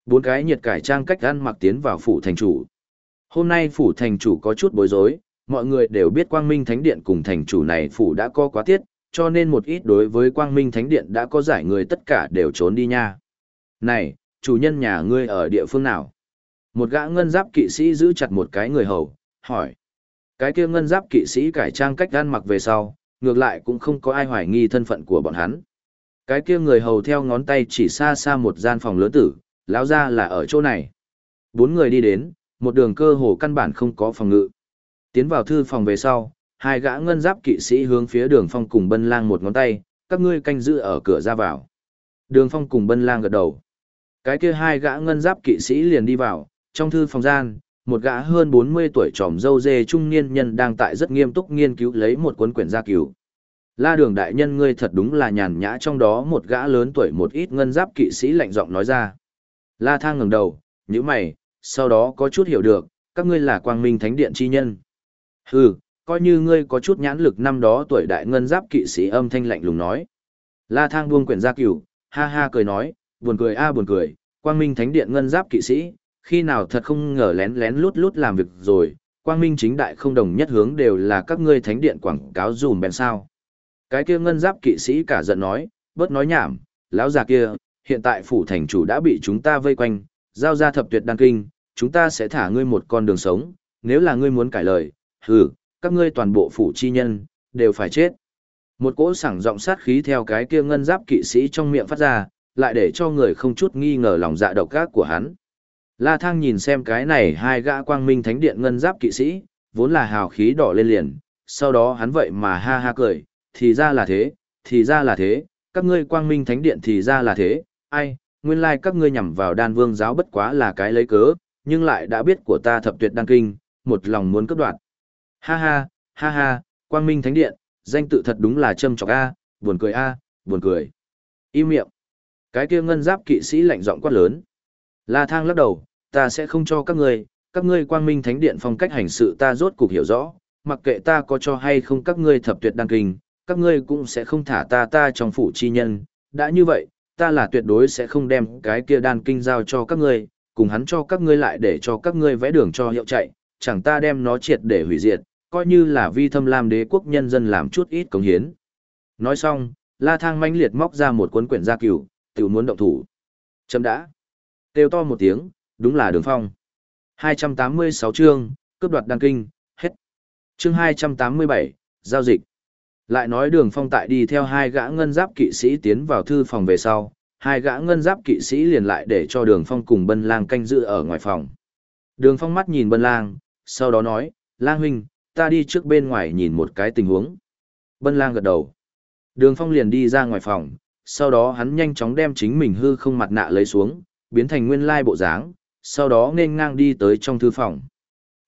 Bốn cái nhiệt cải trang cách ăn mặc tiến vào phủ thành chủ. Hôm nay phủ thành chủ có chút bối rối, mọi người đều biết quang minh thánh điện cùng thành chủ này phủ đã có quá tiết, cho nên một ít đối với quang minh thánh điện đã có giải người tất cả đều trốn đi nha. Này, chủ nhân nhà ngươi ở địa phương nào? Một gã ngân giáp kỵ sĩ giữ chặt một cái người hầu, hỏi. Cái kia ngân giáp kỵ sĩ cải trang cách ăn mặc về sau, ngược lại cũng không có ai hoài nghi thân phận của bọn hắn. Cái kia người hầu theo ngón tay chỉ xa xa một gian phòng lớn tử, lão ra là ở chỗ này. Bốn người đi đến, một đường cơ hồ căn bản không có phòng ngự. Tiến vào thư phòng về sau, hai gã ngân giáp kỵ sĩ hướng phía đường phong cùng bân lang một ngón tay, các ngươi canh giữ ở cửa ra vào. Đường phong cùng bân lang gật đầu. Cái kia hai gã ngân giáp kỵ sĩ liền đi vào, trong thư phòng gian, một gã hơn 40 tuổi tròm dâu dê trung niên nhân đang tại rất nghiêm túc nghiên cứu lấy một cuốn quyển gia cứu. La đường đại nhân ngươi thật đúng là nhàn nhã trong đó một gã lớn tuổi một ít ngân giáp kỵ sĩ lạnh giọng nói ra. La thang ngẩng đầu, nhíu mày, sau đó có chút hiểu được, các ngươi là quang minh thánh điện chi nhân. Hừ, coi như ngươi có chút nhãn lực năm đó tuổi đại ngân giáp kỵ sĩ âm thanh lạnh lùng nói. La thang buông quyển gia cửu, ha ha cười nói, buồn cười a à, buồn cười, quang minh thánh điện ngân giáp kỵ sĩ, khi nào thật không ngờ lén lén lút lút làm việc rồi, quang minh chính đại không đồng nhất hướng đều là các ngươi thánh điện quảng cáo dùm bèn sao. Cái kia ngân giáp kỵ sĩ cả giận nói, bớt nói nhảm, lão già kia, hiện tại phủ thành chủ đã bị chúng ta vây quanh, giao ra thập tuyệt đan kinh, chúng ta sẽ thả ngươi một con đường sống, nếu là ngươi muốn cải lời, hừ, các ngươi toàn bộ phủ chi nhân, đều phải chết. Một cỗ sảng giọng sát khí theo cái kia ngân giáp kỵ sĩ trong miệng phát ra, lại để cho người không chút nghi ngờ lòng dạ độc ác của hắn. La Thang nhìn xem cái này hai gã quang minh thánh điện ngân giáp kỵ sĩ, vốn là hào khí đỏ lên liền, sau đó hắn vậy mà ha ha cười, thì ra là thế, thì ra là thế, các ngươi quang minh thánh điện thì ra là thế, ai, nguyên lai các ngươi nhằm vào đan vương giáo bất quá là cái lấy cớ, nhưng lại đã biết của ta thập tuyệt đan kinh, một lòng muốn cướp đoạt. Ha ha, ha ha, quang minh thánh điện, danh tự thật đúng là châm chọc a, buồn cười a, buồn cười. Im miệng. Cái kia ngân giáp kỵ sĩ lạnh giọng quát lớn. La Thang lắc đầu, ta sẽ không cho các ngươi, các ngươi quang minh thánh điện phong cách hành sự ta rốt cục hiểu rõ, mặc kệ ta có cho hay không các ngươi thập tuyệt đăng kinh, các ngươi cũng sẽ không thả ta ta trong phủ chi nhân, đã như vậy, ta là tuyệt đối sẽ không đem cái kia đan kinh giao cho các ngươi, cùng hắn cho các ngươi lại để cho các ngươi vẽ đường cho hiệu chạy, chẳng ta đem nó triệt để hủy diệt, coi như là vi thâm lam đế quốc nhân dân làm chút ít công hiến. Nói xong, La Thang mãnh liệt móc ra một cuốn quyển gia cửu, tiểu muốn động thủ. Chấm đã. Têu to một tiếng, đúng là đường phong. 286 chương, cướp đoạt đăng kinh, hết. Chương 287, giao dịch. Lại nói đường phong tại đi theo hai gã ngân giáp kỵ sĩ tiến vào thư phòng về sau, hai gã ngân giáp kỵ sĩ liền lại để cho đường phong cùng bân lang canh giữ ở ngoài phòng. Đường phong mắt nhìn bân lang, sau đó nói, lang huynh, ta đi trước bên ngoài nhìn một cái tình huống. Bân lang gật đầu. Đường phong liền đi ra ngoài phòng, sau đó hắn nhanh chóng đem chính mình hư không mặt nạ lấy xuống, biến thành nguyên lai bộ dáng, sau đó nên ngang đi tới trong thư phòng.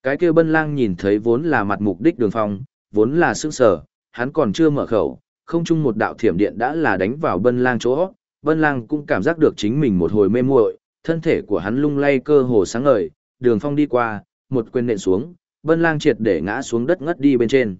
Cái kia bân lang nhìn thấy vốn là mặt mục đích đường phong, vốn là sững sở, hắn còn chưa mở khẩu, không chung một đạo thiểm điện đã là đánh vào bân lang chỗ, bân lang cũng cảm giác được chính mình một hồi mê muội, thân thể của hắn lung lay cơ hồ sáng ngời, đường phong đi qua, một quyền nện xuống, bân lang triệt để ngã xuống đất ngất đi bên trên.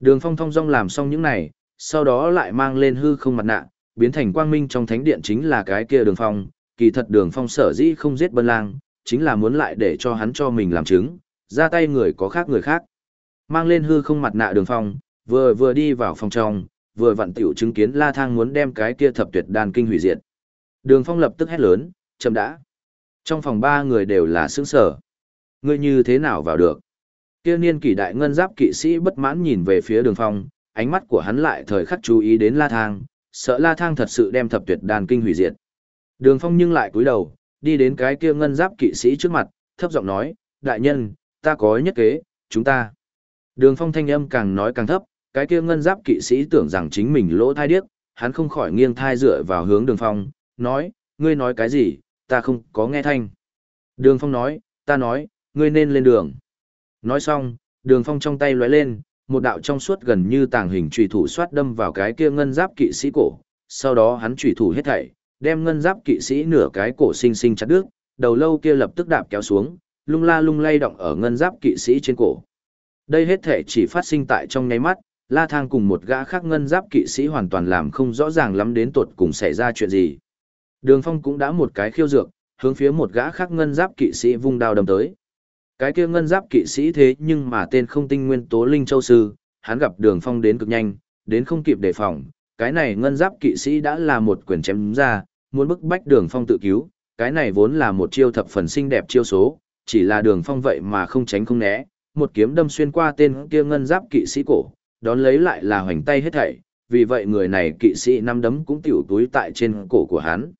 Đường phong thong dong làm xong những này, sau đó lại mang lên hư không mặt nạ, biến thành quang minh trong thánh điện chính là cái kia đường phong, kỳ thật đường phong sở dĩ không giết bân lang, chính là muốn lại để cho hắn cho mình làm chứng, ra tay người có khác người khác. Mang lên hư không mặt nạ đường phong, vừa vừa đi vào phòng trong, vừa vặn tiểu chứng kiến La Thang muốn đem cái kia thập tuyệt đan kinh hủy diệt. Đường Phong lập tức hét lớn, chậm đã. Trong phòng ba người đều là sững sở. Ngươi như thế nào vào được? Kia niên kỷ đại ngân giáp kỵ sĩ bất mãn nhìn về phía Đường Phong, ánh mắt của hắn lại thời khắc chú ý đến La Thang, sợ La Thang thật sự đem thập tuyệt đan kinh hủy diệt. Đường Phong nhưng lại cúi đầu, đi đến cái kia ngân giáp kỵ sĩ trước mặt, thấp giọng nói, đại nhân, ta có nhất kế, chúng ta. Đường Phong thanh âm càng nói càng thấp, cái kia ngân giáp kỵ sĩ tưởng rằng chính mình lỗ thai điếc, hắn không khỏi nghiêng thai dựa vào hướng đường phong, nói, ngươi nói cái gì, ta không có nghe thanh. Đường phong nói, ta nói, ngươi nên lên đường. Nói xong, đường phong trong tay lóe lên, một đạo trong suốt gần như tàng hình trùy thủ xoát đâm vào cái kia ngân giáp kỵ sĩ cổ, sau đó hắn trùy thủ hết thảy, đem ngân giáp kỵ sĩ nửa cái cổ xinh xinh chặt đứt, đầu lâu kia lập tức đạp kéo xuống, lung la lung lay động ở ngân giáp kỵ sĩ trên cổ. Đây hết thể chỉ phát sinh tại trong nháy mắt, La Thang cùng một gã khác ngân giáp kỵ sĩ hoàn toàn làm không rõ ràng lắm đến tột cùng xảy ra chuyện gì. Đường Phong cũng đã một cái khiêu dược, hướng phía một gã khác ngân giáp kỵ sĩ vung đao đâm tới. Cái kia ngân giáp kỵ sĩ thế nhưng mà tên không tinh nguyên tố linh châu sư, hắn gặp Đường Phong đến cực nhanh, đến không kịp đề phòng, cái này ngân giáp kỵ sĩ đã là một quyền chém ra, muốn bức bách Đường Phong tự cứu, cái này vốn là một chiêu thập phần xinh đẹp chiêu số, chỉ là Đường Phong vậy mà không tránh không né, một kiếm đâm xuyên qua tên kia ngân giáp kỵ sĩ cổ, đón lấy lại là hoành tay hết thảy, vì vậy người này kỵ sĩ năm đấm cũng tiểu túi tại trên cổ của hắn.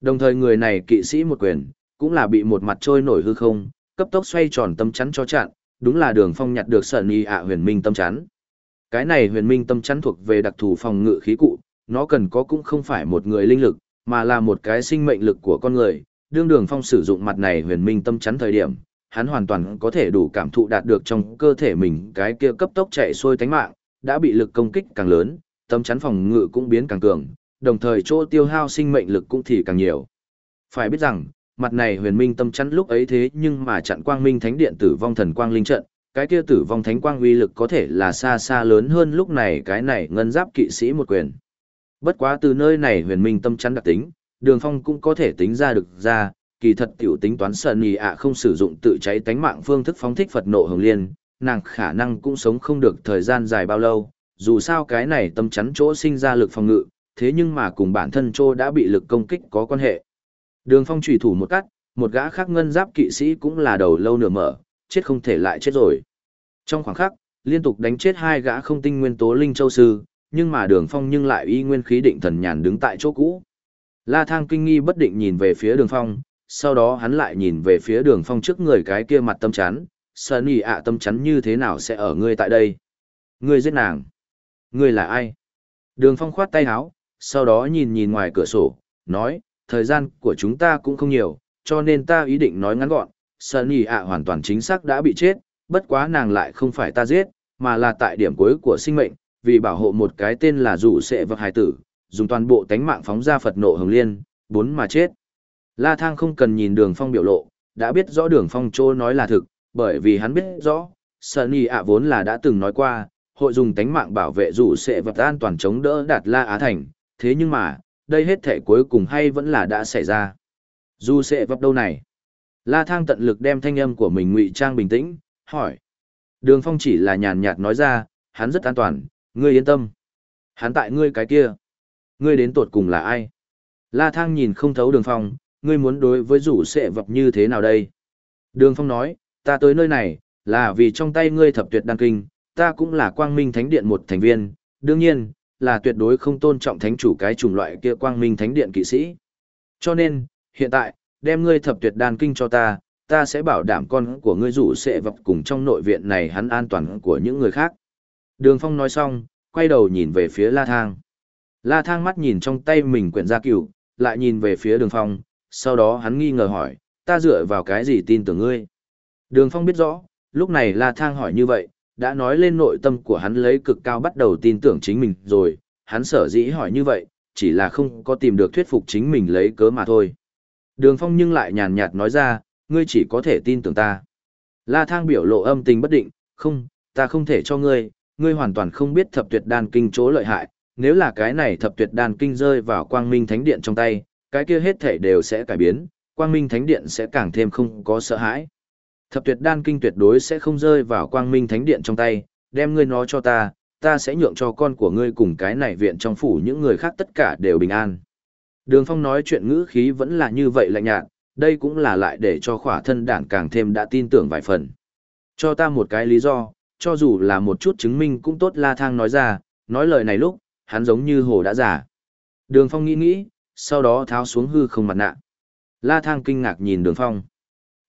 Đồng thời người này kỵ sĩ một quyền, cũng là bị một mặt trôi nổi hư không, cấp tốc xoay tròn tâm chắn cho chặn, đúng là đường phong nhặt được sở ni ạ huyền minh tâm chắn. Cái này huyền minh tâm chắn thuộc về đặc thù phòng ngự khí cụ, nó cần có cũng không phải một người linh lực, mà là một cái sinh mệnh lực của con người. Đương đường phong sử dụng mặt này huyền minh tâm chắn thời điểm, hắn hoàn toàn có thể đủ cảm thụ đạt được trong cơ thể mình cái kia cấp tốc chạy xuôi tánh mạng, đã bị lực công kích càng lớn, tâm chắn phòng ngự cũng biến càng cường, đồng thời chỗ tiêu hao sinh mệnh lực cũng thì càng nhiều. Phải biết rằng, mặt này huyền minh tâm chắn lúc ấy thế nhưng mà chặn quang minh thánh điện tử vong thần quang linh trận, cái kia tử vong thánh quang uy lực có thể là xa xa lớn hơn lúc này cái này ngân giáp kỵ sĩ một quyền. Bất quá từ nơi này huyền minh tâm chắn đặc tính, đường phong cũng có thể tính ra được ra, kỳ thật tiểu tính toán sợ nhì ạ không sử dụng tự cháy tánh mạng phương thức phóng thích Phật nộ hồng liên, nàng khả năng cũng sống không được thời gian dài bao lâu, dù sao cái này tâm chắn chỗ sinh ra lực phòng ngự, thế nhưng mà cùng bản thân chỗ đã bị lực công kích có quan hệ. Đường phong trùy thủ một cắt, một gã khác ngân giáp kỵ sĩ cũng là đầu lâu nửa mở, chết không thể lại chết rồi. Trong khoảng khắc, liên tục đánh chết hai gã không tinh nguyên tố linh châu sư, nhưng mà đường phong nhưng lại y nguyên khí định thần nhàn đứng tại chỗ cũ. La thang kinh nghi bất định nhìn về phía đường phong, sau đó hắn lại nhìn về phía đường phong trước người cái kia mặt tâm chán sơn ý ạ tâm chắn như thế nào sẽ ở ngươi tại đây? Ngươi giết nàng. Ngươi là ai? Đường phong khoát tay áo, sau đó nhìn nhìn ngoài cửa sổ, nói, thời gian của chúng ta cũng không nhiều, cho nên ta ý định nói ngắn gọn, sơn ý ạ hoàn toàn chính xác đã bị chết, bất quá nàng lại không phải ta giết, mà là tại điểm cuối của sinh mệnh, vì bảo hộ một cái tên là rủ sệ vật hài tử, dùng toàn bộ tánh mạng phóng ra Phật nộ hồng liên, bốn mà chết. La Thang không cần nhìn đường phong biểu lộ, đã biết rõ đường phong trô nói là thực, bởi vì hắn biết rõ, Sunny ạ vốn là đã từng nói qua, hội dùng tánh mạng bảo vệ rủ sẽ vật an toàn chống đỡ đạt La Á Thành, thế nhưng mà, đây hết thể cuối cùng hay vẫn là đã xảy ra. Dù sẽ vật đâu này? La Thang tận lực đem thanh âm của mình ngụy trang bình tĩnh, hỏi. Đường phong chỉ là nhàn nhạt nói ra, hắn rất an toàn, ngươi yên tâm. Hắn tại ngươi cái kia. Ngươi đến tột cùng là ai? La Thang nhìn không thấu đường phong, ngươi muốn đối với rủ sẽ vật như thế nào đây? Đường Phong nói, ta tới nơi này, là vì trong tay ngươi thập tuyệt đan kinh, ta cũng là quang minh thánh điện một thành viên, đương nhiên, là tuyệt đối không tôn trọng thánh chủ cái chủng loại kia quang minh thánh điện kỵ sĩ. Cho nên, hiện tại, đem ngươi thập tuyệt đan kinh cho ta, ta sẽ bảo đảm con của ngươi rủ sẽ vập cùng trong nội viện này hắn an toàn của những người khác. Đường Phong nói xong, quay đầu nhìn về phía La Thang. La Thang mắt nhìn trong tay mình quyển gia cửu, lại nhìn về phía Đường Phong, sau đó hắn nghi ngờ hỏi, ta dựa vào cái gì tin tưởng ngươi? Đường Phong biết rõ, lúc này La Thang hỏi như vậy, đã nói lên nội tâm của hắn lấy cực cao bắt đầu tin tưởng chính mình rồi, hắn sở dĩ hỏi như vậy, chỉ là không có tìm được thuyết phục chính mình lấy cớ mà thôi. Đường Phong nhưng lại nhàn nhạt nói ra, ngươi chỉ có thể tin tưởng ta. La Thang biểu lộ âm tình bất định, không, ta không thể cho ngươi, ngươi hoàn toàn không biết thập tuyệt đan kinh chỗ lợi hại, nếu là cái này thập tuyệt đan kinh rơi vào quang minh thánh điện trong tay, cái kia hết thể đều sẽ cải biến, quang minh thánh điện sẽ càng thêm không có sợ hãi. Thập tuyệt đan kinh tuyệt đối sẽ không rơi vào quang minh thánh điện trong tay, đem ngươi nó cho ta, ta sẽ nhượng cho con của ngươi cùng cái này viện trong phủ những người khác tất cả đều bình an. Đường Phong nói chuyện ngữ khí vẫn là như vậy lạnh nhạt, đây cũng là lại để cho khỏa thân đảng càng thêm đã tin tưởng vài phần. Cho ta một cái lý do, cho dù là một chút chứng minh cũng tốt la thang nói ra, nói lời này lúc, hắn giống như hồ đã giả. Đường Phong nghĩ nghĩ, sau đó tháo xuống hư không mặt nạ. La Thang kinh ngạc nhìn Đường Phong.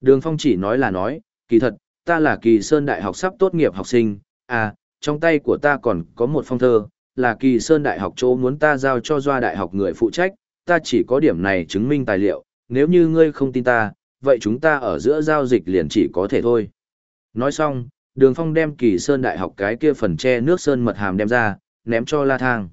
Đường Phong chỉ nói là nói, kỳ thật, ta là kỳ sơn đại học sắp tốt nghiệp học sinh, à, trong tay của ta còn có một phong thơ, là kỳ sơn đại học chỗ muốn ta giao cho doa đại học người phụ trách, ta chỉ có điểm này chứng minh tài liệu, nếu như ngươi không tin ta, vậy chúng ta ở giữa giao dịch liền chỉ có thể thôi. Nói xong, đường phong đem kỳ sơn đại học cái kia phần che nước sơn mật hàm đem ra, ném cho La Thang.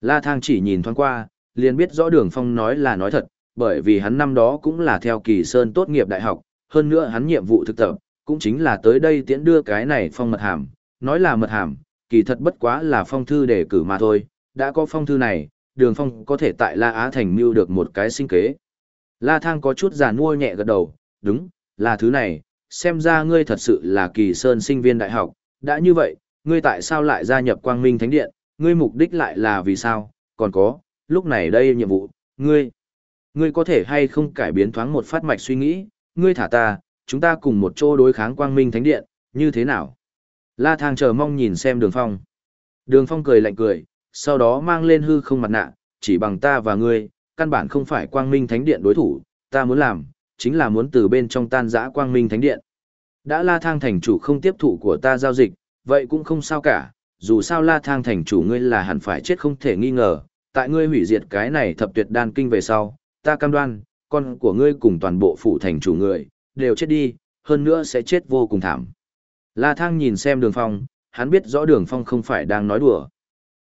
La Thang chỉ nhìn thoáng qua, liền biết rõ đường phong nói là nói thật, bởi vì hắn năm đó cũng là theo kỳ sơn tốt nghiệp đại học, hơn nữa hắn nhiệm vụ thực tập, cũng chính là tới đây tiễn đưa cái này phong mật hàm, nói là mật hàm, kỳ thật bất quá là phong thư đề cử mà thôi, đã có phong thư này, đường phong có thể tại La Á Thành mưu được một cái sinh kế. La Thang có chút giàn mua nhẹ gật đầu, đúng, là thứ này, xem ra ngươi thật sự là kỳ sơn sinh viên đại học, đã như vậy, ngươi tại sao lại gia nhập quang minh thánh điện, ngươi mục đích lại là vì sao, còn có, lúc này đây nhiệm vụ, ngươi, ngươi có thể hay không cải biến thoáng một phát mạch suy nghĩ, ngươi thả ta, chúng ta cùng một chỗ đối kháng quang minh thánh điện, như thế nào? La Thang chờ mong nhìn xem đường phong. Đường phong cười lạnh cười, sau đó mang lên hư không mặt nạ, chỉ bằng ta và ngươi, căn bản không phải quang minh thánh điện đối thủ, ta muốn làm, chính là muốn từ bên trong tan giã quang minh thánh điện. Đã la thang thành chủ không tiếp thụ của ta giao dịch, vậy cũng không sao cả, dù sao la thang thành chủ ngươi là hẳn phải chết không thể nghi ngờ, tại ngươi hủy diệt cái này thập tuyệt đan kinh về sau, ta cam đoan, con của ngươi cùng toàn bộ phủ thành chủ người, đều chết đi, hơn nữa sẽ chết vô cùng thảm. La thang nhìn xem đường phong, hắn biết rõ đường phong không phải đang nói đùa.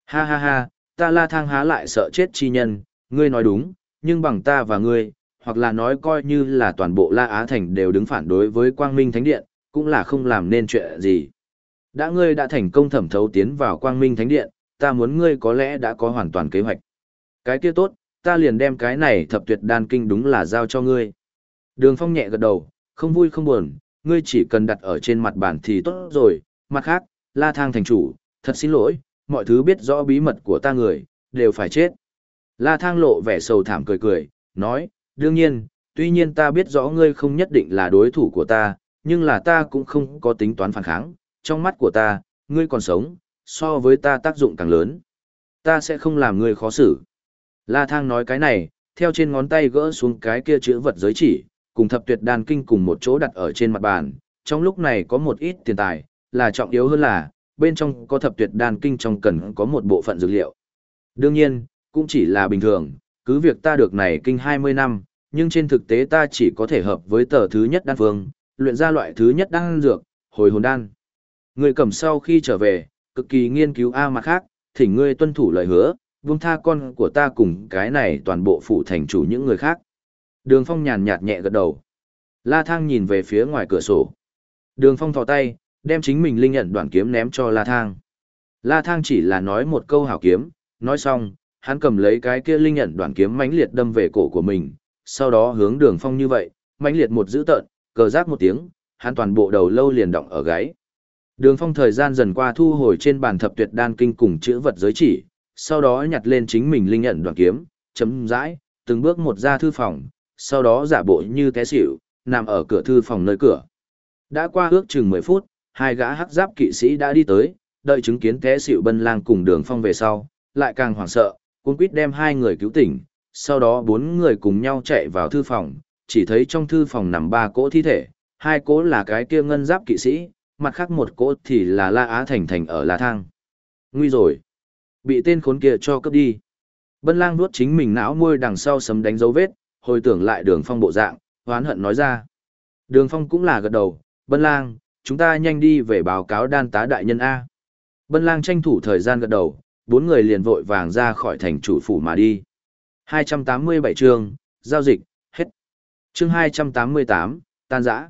Ha ha ha, ta la thang há lại sợ chết chi nhân, ngươi nói đúng, nhưng bằng ta và ngươi, hoặc là nói coi như là toàn bộ La Á Thành đều đứng phản đối với Quang Minh Thánh Điện, cũng là không làm nên chuyện gì. Đã ngươi đã thành công thẩm thấu tiến vào Quang Minh Thánh Điện, ta muốn ngươi có lẽ đã có hoàn toàn kế hoạch. Cái kia tốt, ta liền đem cái này thập tuyệt đan kinh đúng là giao cho ngươi. Đường Phong nhẹ gật đầu, không vui không buồn, ngươi chỉ cần đặt ở trên mặt bàn thì tốt rồi, mặt khác, La Thang thành chủ, thật xin lỗi, mọi thứ biết rõ bí mật của ta người, đều phải chết. La Thang lộ vẻ sầu thảm cười cười, nói, đương nhiên, tuy nhiên ta biết rõ ngươi không nhất định là đối thủ của ta, nhưng là ta cũng không có tính toán phản kháng, trong mắt của ta, ngươi còn sống, so với ta tác dụng càng lớn. Ta sẽ không làm ngươi khó xử. La Thang nói cái này, theo trên ngón tay gỡ xuống cái kia chữ vật giới chỉ, cùng thập tuyệt đan kinh cùng một chỗ đặt ở trên mặt bàn, trong lúc này có một ít tiền tài, là trọng yếu hơn là, bên trong có thập tuyệt đan kinh trong cần có một bộ phận dược liệu. Đương nhiên, cũng chỉ là bình thường, cứ việc ta được này kinh 20 năm, nhưng trên thực tế ta chỉ có thể hợp với tờ thứ nhất đan phương, luyện ra loại thứ nhất đan dược, hồi hồn đan. Người cầm sau khi trở về, cực kỳ nghiên cứu A mặt khác, thỉnh ngươi tuân thủ lời hứa, buông tha con của ta cùng cái này toàn bộ phụ thành chủ những người khác. Đường phong nhàn nhạt nhẹ gật đầu. La thang nhìn về phía ngoài cửa sổ. Đường phong thò tay, đem chính mình linh nhận đoạn kiếm ném cho La thang. La thang chỉ là nói một câu hảo kiếm, nói xong, hắn cầm lấy cái kia linh nhận đoạn kiếm mãnh liệt đâm về cổ của mình, sau đó hướng đường phong như vậy, mãnh liệt một dữ tợn, cờ rác một tiếng, hắn toàn bộ đầu lâu liền động ở gáy. Đường phong thời gian dần qua thu hồi trên bàn thập tuyệt đan kinh cùng chữ vật giới chỉ, sau đó nhặt lên chính mình linh nhận đoạn kiếm, chấm dãi, từng bước một ra thư phòng, sau đó giả bộ như té xỉu, nằm ở cửa thư phòng nơi cửa. Đã qua ước chừng 10 phút, hai gã hắc giáp kỵ sĩ đã đi tới, đợi chứng kiến té xỉu bân lang cùng đường phong về sau, lại càng hoảng sợ, cuốn quýt đem hai người cứu tỉnh, sau đó bốn người cùng nhau chạy vào thư phòng, chỉ thấy trong thư phòng nằm ba cỗ thi thể, hai cỗ là cái kia ngân giáp kỵ sĩ, mặt khác một cỗ thì là La Á Thành Thành ở La Thang. Nguy rồi. Bị tên khốn kia cho cướp đi. Bân lang nuốt chính mình não môi đằng sau sấm đánh dấu vết, hồi tưởng lại đường phong bộ dạng, hoán hận nói ra. Đường phong cũng là gật đầu, Bân lang, chúng ta nhanh đi về báo cáo đan tá đại nhân A. Bân lang tranh thủ thời gian gật đầu, bốn người liền vội vàng ra khỏi thành chủ phủ mà đi. 287 chương, giao dịch, hết. Chương 288, tan giã.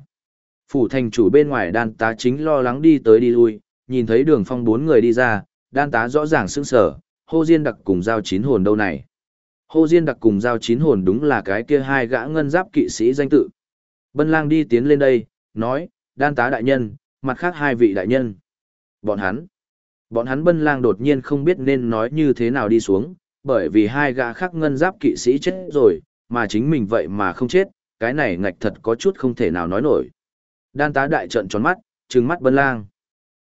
Phủ thành chủ bên ngoài đan tá chính lo lắng đi tới đi lui, nhìn thấy đường phong bốn người đi ra, đan tá rõ ràng sững sở, hô diên đặc cùng giao chín hồn đâu này. Hô diên đặc cùng giao chín hồn đúng là cái kia hai gã ngân giáp kỵ sĩ danh tự. Bân lang đi tiến lên đây, nói, đan tá đại nhân, mặt khác hai vị đại nhân. Bọn hắn. Bọn hắn bân lang đột nhiên không biết nên nói như thế nào đi xuống, bởi vì hai gã khác ngân giáp kỵ sĩ chết rồi, mà chính mình vậy mà không chết, cái này ngạch thật có chút không thể nào nói nổi. Đan tá đại trận tròn mắt, trừng mắt bân lang.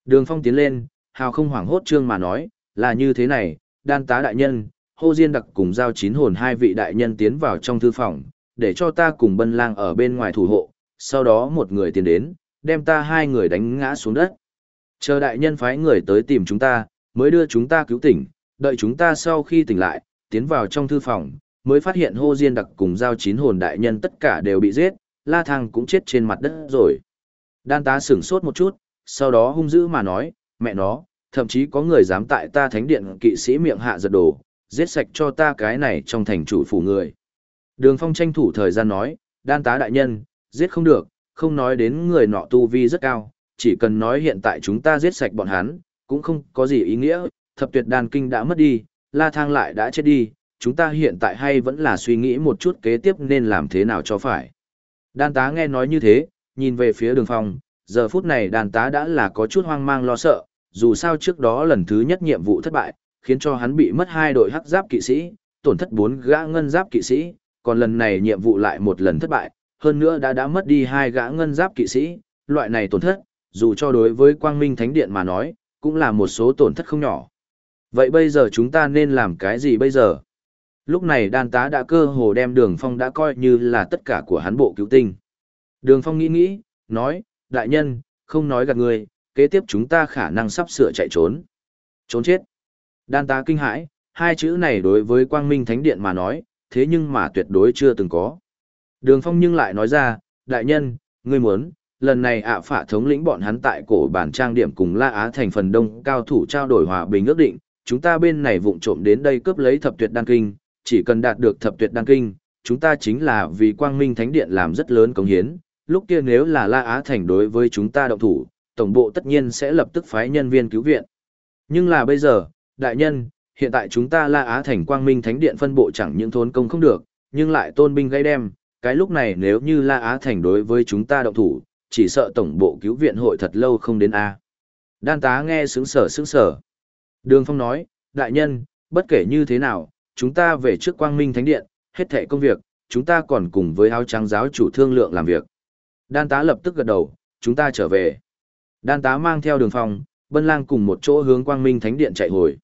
Đường phong tiến lên, hào không hoảng hốt trương mà nói, là như thế này, đan tá đại nhân, hô diên đặc cùng giao chín hồn hai vị đại nhân tiến vào trong thư phòng, để cho ta cùng bân lang ở bên ngoài thủ hộ, sau đó một người tiến đến, đem ta hai người đánh ngã xuống đất. Chờ đại nhân phái người tới tìm chúng ta, mới đưa chúng ta cứu tỉnh, đợi chúng ta sau khi tỉnh lại, tiến vào trong thư phòng, mới phát hiện hô diên đặc cùng giao chín hồn đại nhân tất cả đều bị giết, la thang cũng chết trên mặt đất rồi. Đan tá sửng sốt một chút, sau đó hung dữ mà nói, mẹ nó, thậm chí có người dám tại ta thánh điện kỵ sĩ miệng hạ giật đồ, giết sạch cho ta cái này trong thành chủ phủ người. Đường phong tranh thủ thời gian nói, đan tá đại nhân, giết không được, không nói đến người nọ tu vi rất cao, chỉ cần nói hiện tại chúng ta giết sạch bọn hắn, cũng không có gì ý nghĩa, thập tuyệt đan kinh đã mất đi, la thang lại đã chết đi, chúng ta hiện tại hay vẫn là suy nghĩ một chút kế tiếp nên làm thế nào cho phải. Đan tá nghe nói như thế, nhìn về phía đường phong, giờ phút này đàn tá đã là có chút hoang mang lo sợ, dù sao trước đó lần thứ nhất nhiệm vụ thất bại, khiến cho hắn bị mất hai đội hắc giáp kỵ sĩ, tổn thất bốn gã ngân giáp kỵ sĩ, còn lần này nhiệm vụ lại một lần thất bại, hơn nữa đã đã mất đi hai gã ngân giáp kỵ sĩ, loại này tổn thất, dù cho đối với quang minh thánh điện mà nói, cũng là một số tổn thất không nhỏ. Vậy bây giờ chúng ta nên làm cái gì bây giờ? Lúc này đan tá đã cơ hồ đem đường phong đã coi như là tất cả của hắn bộ cứu tinh. Đường phong nghĩ nghĩ, nói, đại nhân, không nói gạt người, kế tiếp chúng ta khả năng sắp sửa chạy trốn. Trốn chết. Đan tá kinh hãi, hai chữ này đối với quang minh thánh điện mà nói, thế nhưng mà tuyệt đối chưa từng có. Đường phong nhưng lại nói ra, đại nhân, ngươi muốn, lần này ạ phả thống lĩnh bọn hắn tại cổ bản trang điểm cùng La Á thành phần đông cao thủ trao đổi hòa bình ước định, chúng ta bên này vụng trộm đến đây cướp lấy thập tuyệt đan kinh, chỉ cần đạt được thập tuyệt đan kinh, chúng ta chính là vì quang minh thánh điện làm rất lớn công hiến, lúc kia nếu là La Á thành đối với chúng ta động thủ, tổng bộ tất nhiên sẽ lập tức phái nhân viên cứu viện. Nhưng là bây giờ, đại nhân, hiện tại chúng ta La Á thành quang minh thánh điện phân bộ chẳng những thốn công không được, nhưng lại tôn binh gây đem, cái lúc này nếu như La Á thành đối với chúng ta động thủ, chỉ sợ tổng bộ cứu viện hội thật lâu không đến A. Đan tá nghe sướng sở sướng sở. Đường Phong nói, đại nhân, bất kể như thế nào, chúng ta về trước quang minh thánh điện, hết thệ công việc, chúng ta còn cùng với áo trắng giáo chủ thương lượng làm việc. Đan tá lập tức gật đầu, chúng ta trở về. Đan tá mang theo đường Phong, bân lang cùng một chỗ hướng quang minh thánh điện chạy hồi.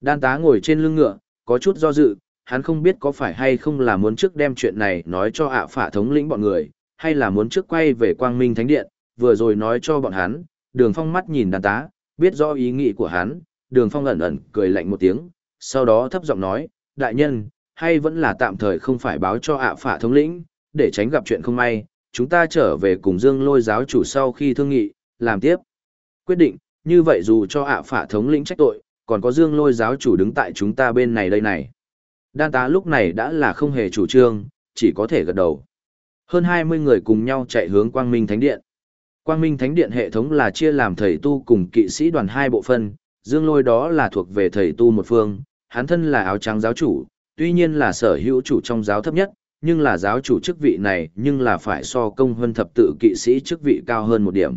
Đan tá ngồi trên lưng ngựa, có chút do dự, hắn không biết có phải hay không là muốn trước đem chuyện này nói cho ạ phả thống lĩnh bọn người, hay là muốn trước quay về quang minh thánh điện, vừa rồi nói cho bọn hắn, đường phong mắt nhìn đàn tá, biết rõ ý nghĩ của hắn, đường phong ẩn ẩn cười lạnh một tiếng, sau đó thấp giọng nói, đại nhân, hay vẫn là tạm thời không phải báo cho ạ phả thống lĩnh, để tránh gặp chuyện không may, chúng ta trở về cùng dương lôi giáo chủ sau khi thương nghị, làm tiếp. Quyết định, như vậy dù cho ạ phả thống lĩnh trách tội, còn có dương lôi giáo chủ đứng tại chúng ta bên này đây này. Đan tá lúc này đã là không hề chủ trương, chỉ có thể gật đầu. Hơn 20 người cùng nhau chạy hướng Quang Minh Thánh Điện. Quang Minh Thánh Điện hệ thống là chia làm thầy tu cùng kỵ sĩ đoàn hai bộ phân, Dương Lôi đó là thuộc về thầy tu một phương, hắn thân là áo trắng giáo chủ, tuy nhiên là sở hữu chủ trong giáo thấp nhất, nhưng là giáo chủ chức vị này nhưng là phải so công hơn thập tự kỵ sĩ chức vị cao hơn một điểm.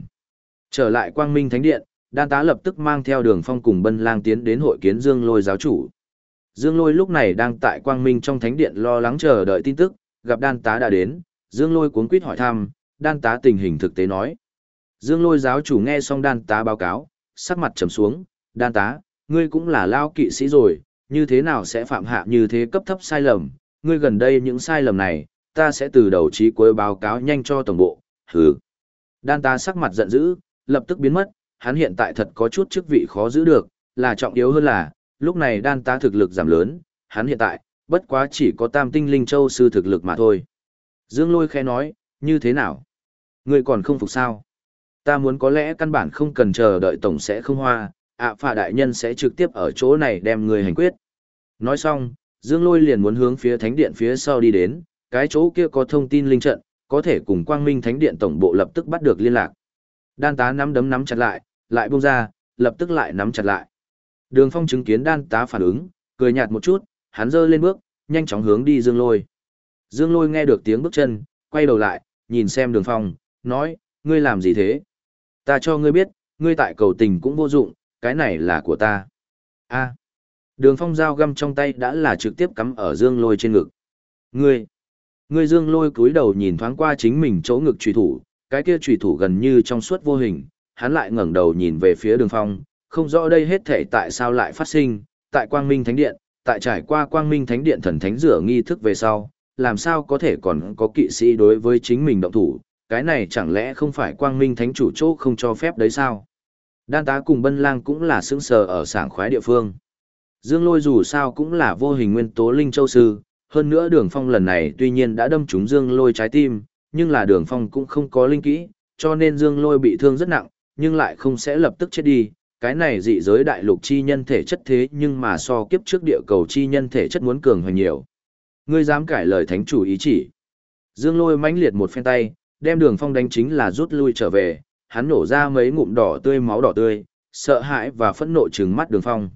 Trở lại Quang Minh Thánh Điện, đan tá lập tức mang theo đường phong cùng bân lang tiến đến hội kiến Dương Lôi giáo chủ. Dương Lôi lúc này đang tại Quang Minh trong Thánh Điện lo lắng chờ đợi tin tức, gặp đan tá đã đến, Dương Lôi cuốn quýt hỏi thăm, đan tá tình hình thực tế nói. Dương Lôi giáo chủ nghe xong đan tá báo cáo, sắc mặt trầm xuống, đan tá, ngươi cũng là lao kỵ sĩ rồi, như thế nào sẽ phạm hạ như thế cấp thấp sai lầm, ngươi gần đây những sai lầm này, ta sẽ từ đầu chí cuối báo cáo nhanh cho tổng bộ, hừ. Đan ta sắc mặt giận dữ, lập tức biến mất, hắn hiện tại thật có chút chức vị khó giữ được, là trọng yếu hơn là, lúc này đan ta thực lực giảm lớn, hắn hiện tại, bất quá chỉ có tam tinh linh châu sư thực lực mà thôi. Dương lôi khẽ nói, như thế nào? Ngươi còn không phục sao? Ta muốn có lẽ căn bản không cần chờ đợi tổng sẽ không hoa, ạ phà đại nhân sẽ trực tiếp ở chỗ này đem người hành quyết. Nói xong, Dương lôi liền muốn hướng phía thánh điện phía sau đi đến, cái chỗ kia có thông tin linh trận, có thể cùng quang minh thánh điện tổng bộ lập tức bắt được liên lạc. Đan tá nắm đấm nắm chặt lại, lại buông ra, lập tức lại nắm chặt lại. Đường phong chứng kiến đan tá phản ứng, cười nhạt một chút, hắn giơ lên bước, nhanh chóng hướng đi Dương lôi. Dương Lôi nghe được tiếng bước chân, quay đầu lại, nhìn xem đường phong, nói, ngươi làm gì thế? Ta cho ngươi biết, ngươi tại cầu tình cũng vô dụng, cái này là của ta. a đường phong dao găm trong tay đã là trực tiếp cắm ở Dương Lôi trên ngực. Ngươi, ngươi Dương Lôi cúi đầu nhìn thoáng qua chính mình chỗ ngực trùy thủ, cái kia trùy thủ gần như trong suốt vô hình, hắn lại ngẩng đầu nhìn về phía đường phong, không rõ đây hết thể tại sao lại phát sinh, tại Quang Minh Thánh Điện, tại trải qua Quang Minh Thánh Điện thần thánh rửa nghi thức về sau, làm sao có thể còn có kỵ sĩ đối với chính mình động thủ, cái này chẳng lẽ không phải quang minh thánh chủ chỗ không cho phép đấy sao? Đan tá cùng bân lang cũng là sững sờ ở sảng khoái địa phương. Dương lôi dù sao cũng là vô hình nguyên tố linh châu sư, hơn nữa đường phong lần này tuy nhiên đã đâm trúng dương lôi trái tim, nhưng là đường phong cũng không có linh kỹ, cho nên dương lôi bị thương rất nặng, nhưng lại không sẽ lập tức chết đi. Cái này dị giới đại lục chi nhân thể chất thế nhưng mà so kiếp trước địa cầu chi nhân thể chất muốn cường hơn nhiều. Ngươi dám cải lời thánh chủ ý chỉ. Dương lôi mãnh liệt một phen tay, đem đường phong đánh chính là rút lui trở về, hắn nổ ra mấy ngụm đỏ tươi máu đỏ tươi, sợ hãi và phẫn nộ trừng mắt đường phong.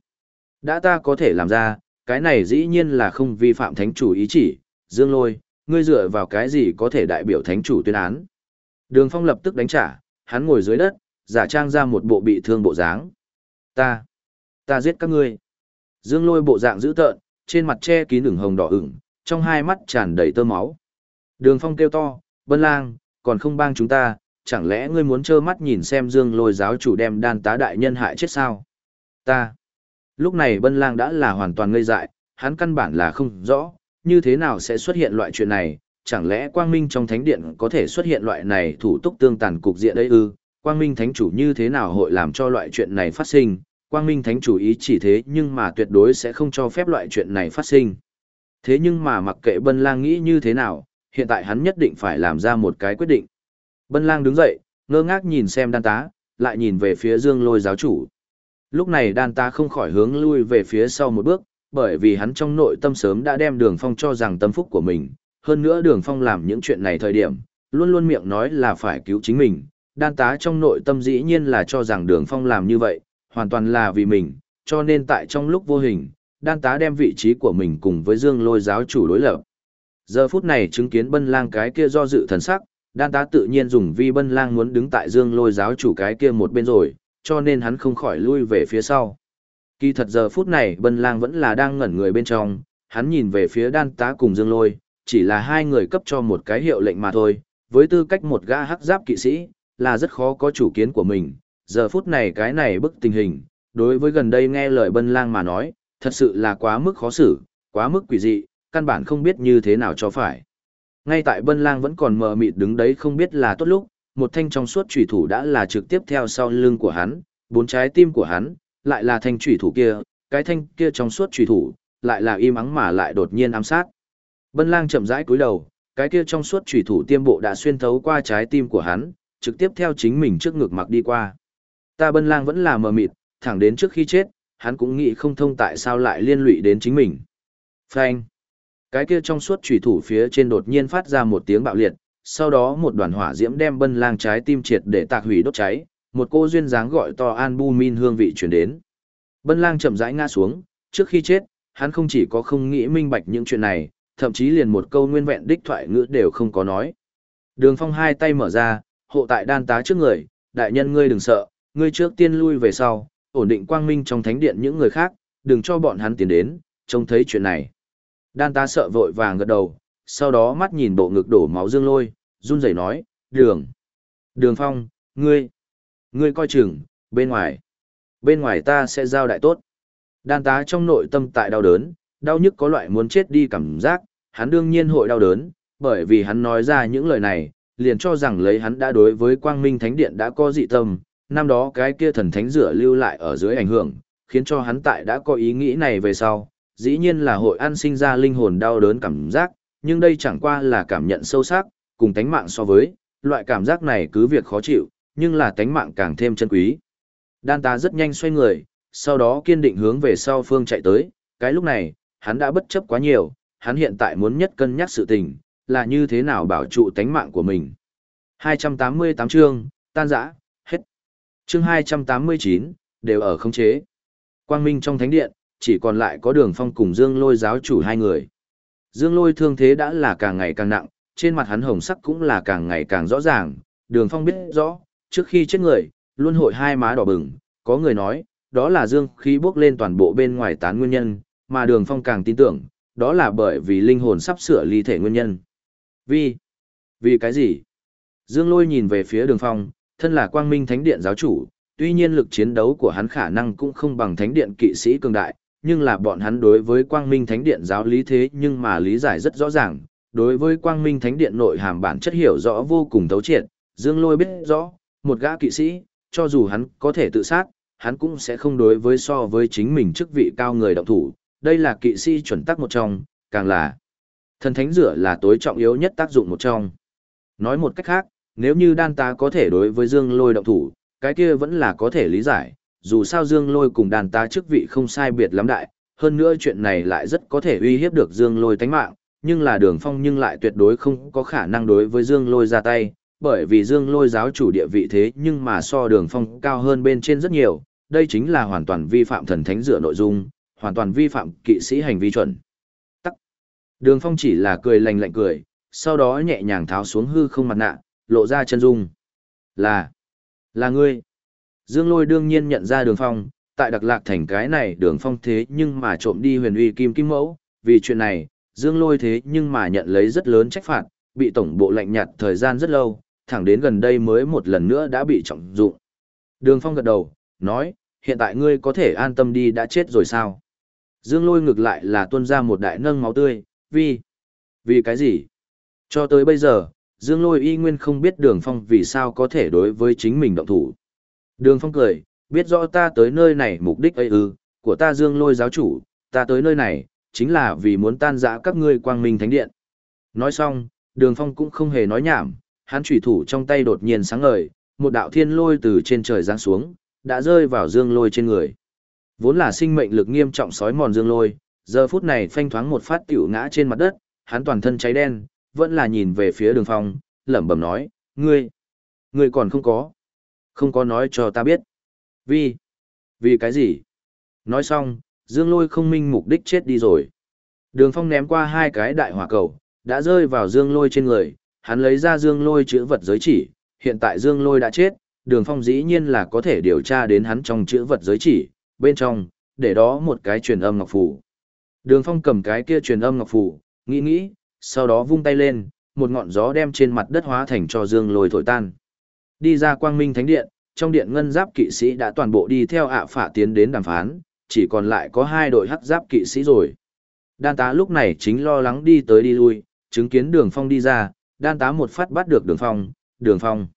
Đã ta có thể làm ra, cái này dĩ nhiên là không vi phạm thánh chủ ý chỉ, dương lôi, ngươi dựa vào cái gì có thể đại biểu thánh chủ tuyên án. Đường phong lập tức đánh trả, hắn ngồi dưới đất, giả trang ra một bộ bị thương bộ dáng. Ta, ta giết các ngươi. Dương lôi bộ dạng dữ tợn, trên mặt che kín ửng hồng đỏ ửng, trong hai mắt tràn đầy tơ máu. Đường phong kêu to, bân lang, còn không bang chúng ta, chẳng lẽ ngươi muốn trơ mắt nhìn xem dương lôi giáo chủ đem đan tá đại nhân hại chết sao? Ta. Lúc này bân lang đã là hoàn toàn ngây dại, hắn căn bản là không rõ, như thế nào sẽ xuất hiện loại chuyện này, chẳng lẽ quang minh trong thánh điện có thể xuất hiện loại này thủ túc tương tàn cục diện đấy ư, quang minh thánh chủ như thế nào hội làm cho loại chuyện này phát sinh, quang minh thánh chủ ý chỉ thế nhưng mà tuyệt đối sẽ không cho phép loại chuyện này phát sinh. Thế nhưng mà mặc kệ bân lang nghĩ như thế nào, hiện tại hắn nhất định phải làm ra một cái quyết định. Bân lang đứng dậy, ngơ ngác nhìn xem đan tá, lại nhìn về phía dương lôi giáo chủ. Lúc này đan tá không khỏi hướng lui về phía sau một bước, bởi vì hắn trong nội tâm sớm đã đem đường phong cho rằng tâm phúc của mình. Hơn nữa đường phong làm những chuyện này thời điểm, luôn luôn miệng nói là phải cứu chính mình. Đan tá trong nội tâm dĩ nhiên là cho rằng đường phong làm như vậy, hoàn toàn là vì mình, cho nên tại trong lúc vô hình, đan tá đem vị trí của mình cùng với dương lôi giáo chủ đối lập. Giờ phút này chứng kiến bân lang cái kia do dự thần sắc, đan tá tự nhiên dùng vi bân lang muốn đứng tại dương lôi giáo chủ cái kia một bên rồi, cho nên hắn không khỏi lui về phía sau. Kỳ thật giờ phút này bân lang vẫn là đang ngẩn người bên trong, hắn nhìn về phía đan tá cùng dương lôi, chỉ là hai người cấp cho một cái hiệu lệnh mà thôi, với tư cách một gã hắc giáp kỵ sĩ, là rất khó có chủ kiến của mình. Giờ phút này cái này bức tình hình, đối với gần đây nghe lời bân lang mà nói, thật sự là quá mức khó xử, quá mức quỷ dị, căn bản không biết như thế nào cho phải. Ngay tại Bân Lang vẫn còn mờ mịt đứng đấy không biết là tốt lúc, một thanh trong suốt chủy thủ đã là trực tiếp theo sau lưng của hắn, bốn trái tim của hắn, lại là thanh chủy thủ kia, cái thanh kia trong suốt chủy thủ, lại là im ắng mà lại đột nhiên ám sát. Bân Lang chậm rãi cúi đầu, cái kia trong suốt chủy thủ tiêm bộ đã xuyên thấu qua trái tim của hắn, trực tiếp theo chính mình trước ngực mặc đi qua. Ta Bân Lang vẫn là mờ mịt, thẳng đến trước khi chết, hắn cũng nghĩ không thông tại sao lại liên lụy đến chính mình. Phanh. Cái kia trong suốt chủy thủ phía trên đột nhiên phát ra một tiếng bạo liệt, sau đó một đoàn hỏa diễm đem bân lang trái tim triệt để tạc hủy đốt cháy, một cô duyên dáng gọi to albumin hương vị truyền đến. Bân lang chậm rãi ngã xuống, trước khi chết, hắn không chỉ có không nghĩ minh bạch những chuyện này, thậm chí liền một câu nguyên vẹn đích thoại ngữ đều không có nói. Đường phong hai tay mở ra, hộ tại đan tá trước người, đại nhân ngươi đừng sợ, ngươi trước tiên lui về sau, ổn định quang minh trong thánh điện những người khác, đừng cho bọn hắn tiến đến, trông thấy chuyện này. Đan Tá sợ vội vàng gật đầu, sau đó mắt nhìn bộ ngực đổ máu dương lôi, run rẩy nói, đường. Đường phong, ngươi, ngươi coi chừng, bên ngoài. Bên ngoài ta sẽ giao đại tốt. Đan tá trong nội tâm tại đau đớn, đau nhức có loại muốn chết đi cảm giác, hắn đương nhiên hội đau đớn, bởi vì hắn nói ra những lời này, liền cho rằng lấy hắn đã đối với quang minh thánh điện đã có dị tâm, năm đó cái kia thần thánh rửa lưu lại ở dưới ảnh hưởng, khiến cho hắn tại đã có ý nghĩ này về sau, dĩ nhiên là hội an sinh ra linh hồn đau đớn cảm giác, nhưng đây chẳng qua là cảm nhận sâu sắc, cùng tánh mạng so với, loại cảm giác này cứ việc khó chịu, nhưng là tánh mạng càng thêm chân quý. Đan ta rất nhanh xoay người, sau đó kiên định hướng về sau phương chạy tới, cái lúc này, hắn đã bất chấp quá nhiều, hắn hiện tại muốn nhất cân nhắc sự tình, là như thế nào bảo trụ tánh mạng của mình. 288 chương, tan rã, hết. Chương 289, đều ở khống chế. Quang Minh trong thánh điện, chỉ còn lại có đường phong cùng dương lôi giáo chủ hai người dương lôi thương thế đã là càng ngày càng nặng, trên mặt hắn hồng sắc cũng là càng ngày càng rõ ràng. Đường phong biết rõ, trước khi chết người, luôn hội hai má đỏ bừng. Có người nói, đó là dương khí bốc lên toàn bộ bên ngoài tán nguyên nhân, mà đường phong càng tin tưởng, đó là bởi vì linh hồn sắp sửa ly thể nguyên nhân. Vì vì cái gì? Dương lôi nhìn về phía đường phong, thân là quang minh thánh điện giáo chủ, tuy nhiên lực chiến đấu của hắn khả năng cũng không bằng thánh điện kỵ sĩ cường đại nhưng là bọn hắn đối với quang minh thánh điện giáo lý thế nhưng mà lý giải rất rõ ràng, đối với quang minh thánh điện nội hàm bản chất hiểu rõ vô cùng thấu triệt, Dương Lôi biết rõ, một gã kỵ sĩ, cho dù hắn có thể tự sát, hắn cũng sẽ không đối với so với chính mình chức vị cao người động thủ, đây là kỵ sĩ chuẩn tắc một trong, càng là thần thánh rửa là tối trọng yếu nhất tác dụng một trong. Nói một cách khác, nếu như đan ta có thể đối với Dương Lôi động thủ, cái kia vẫn là có thể lý giải, dù sao Dương Lôi cùng đàn ta chức vị không sai biệt lắm đại, hơn nữa chuyện này lại rất có thể uy hiếp được Dương Lôi tánh mạng, nhưng là đường phong nhưng lại tuyệt đối không có khả năng đối với Dương Lôi ra tay, bởi vì Dương Lôi giáo chủ địa vị thế nhưng mà so đường phong cao hơn bên trên rất nhiều, đây chính là hoàn toàn vi phạm thần thánh dựa nội dung, hoàn toàn vi phạm kỵ sĩ hành vi chuẩn. Tắc. Đường Phong chỉ là cười lạnh lạnh cười, sau đó nhẹ nhàng tháo xuống hư không mặt nạ, lộ ra chân dung. Là, là ngươi. Dương Lôi đương nhiên nhận ra Đường Phong, tại Đặc Lạc thành cái này Đường Phong thế nhưng mà trộm đi huyền uy kim kim mẫu, vì chuyện này, Dương Lôi thế nhưng mà nhận lấy rất lớn trách phạt, bị tổng bộ lạnh nhạt thời gian rất lâu, thẳng đến gần đây mới một lần nữa đã bị trọng dụng. Đường Phong gật đầu, nói, hiện tại ngươi có thể an tâm đi đã chết rồi sao? Dương Lôi ngược lại là tuôn ra một đại nâng máu tươi, vì... Vì cái gì? Cho tới bây giờ, Dương Lôi y nguyên không biết Đường Phong vì sao có thể đối với chính mình động thủ. Đường Phong cười, biết rõ ta tới nơi này mục đích ấy ư, của ta Dương Lôi giáo chủ, ta tới nơi này, chính là vì muốn tan rã các ngươi quang minh thánh điện. Nói xong, Đường Phong cũng không hề nói nhảm, hắn chủy thủ trong tay đột nhiên sáng ngời, một đạo thiên lôi từ trên trời giáng xuống, đã rơi vào Dương Lôi trên người. Vốn là sinh mệnh lực nghiêm trọng sói mòn Dương Lôi, giờ phút này phanh thoáng một phát tiểu ngã trên mặt đất, hắn toàn thân cháy đen, vẫn là nhìn về phía Đường Phong, lẩm bẩm nói, "Ngươi, ngươi còn không có, không có nói cho ta biết." "Vì? Vì cái gì?" Nói xong, Dương Lôi không minh mục đích chết đi rồi. Đường Phong ném qua hai cái đại hỏa cầu, đã rơi vào Dương Lôi trên người, hắn lấy ra Dương Lôi chữ vật giới chỉ, hiện tại Dương Lôi đã chết, Đường Phong dĩ nhiên là có thể điều tra đến hắn trong chữ vật giới chỉ, bên trong, để đó một cái truyền âm ngọc phù. Đường Phong cầm cái kia truyền âm ngọc phù, nghĩ nghĩ, sau đó vung tay lên, một ngọn gió đem trên mặt đất hóa thành cho Dương Lôi thổi tan. Đi ra Quang Minh Thánh Điện, trong điện ngân giáp kỵ sĩ đã toàn bộ đi theo ạ phả tiến đến đàm phán, chỉ còn lại có hai đội hắc giáp kỵ sĩ rồi. Đan tá lúc này chính lo lắng đi tới đi lui, chứng kiến đường phong đi ra, đan tá một phát bắt được đường phong, đường phong.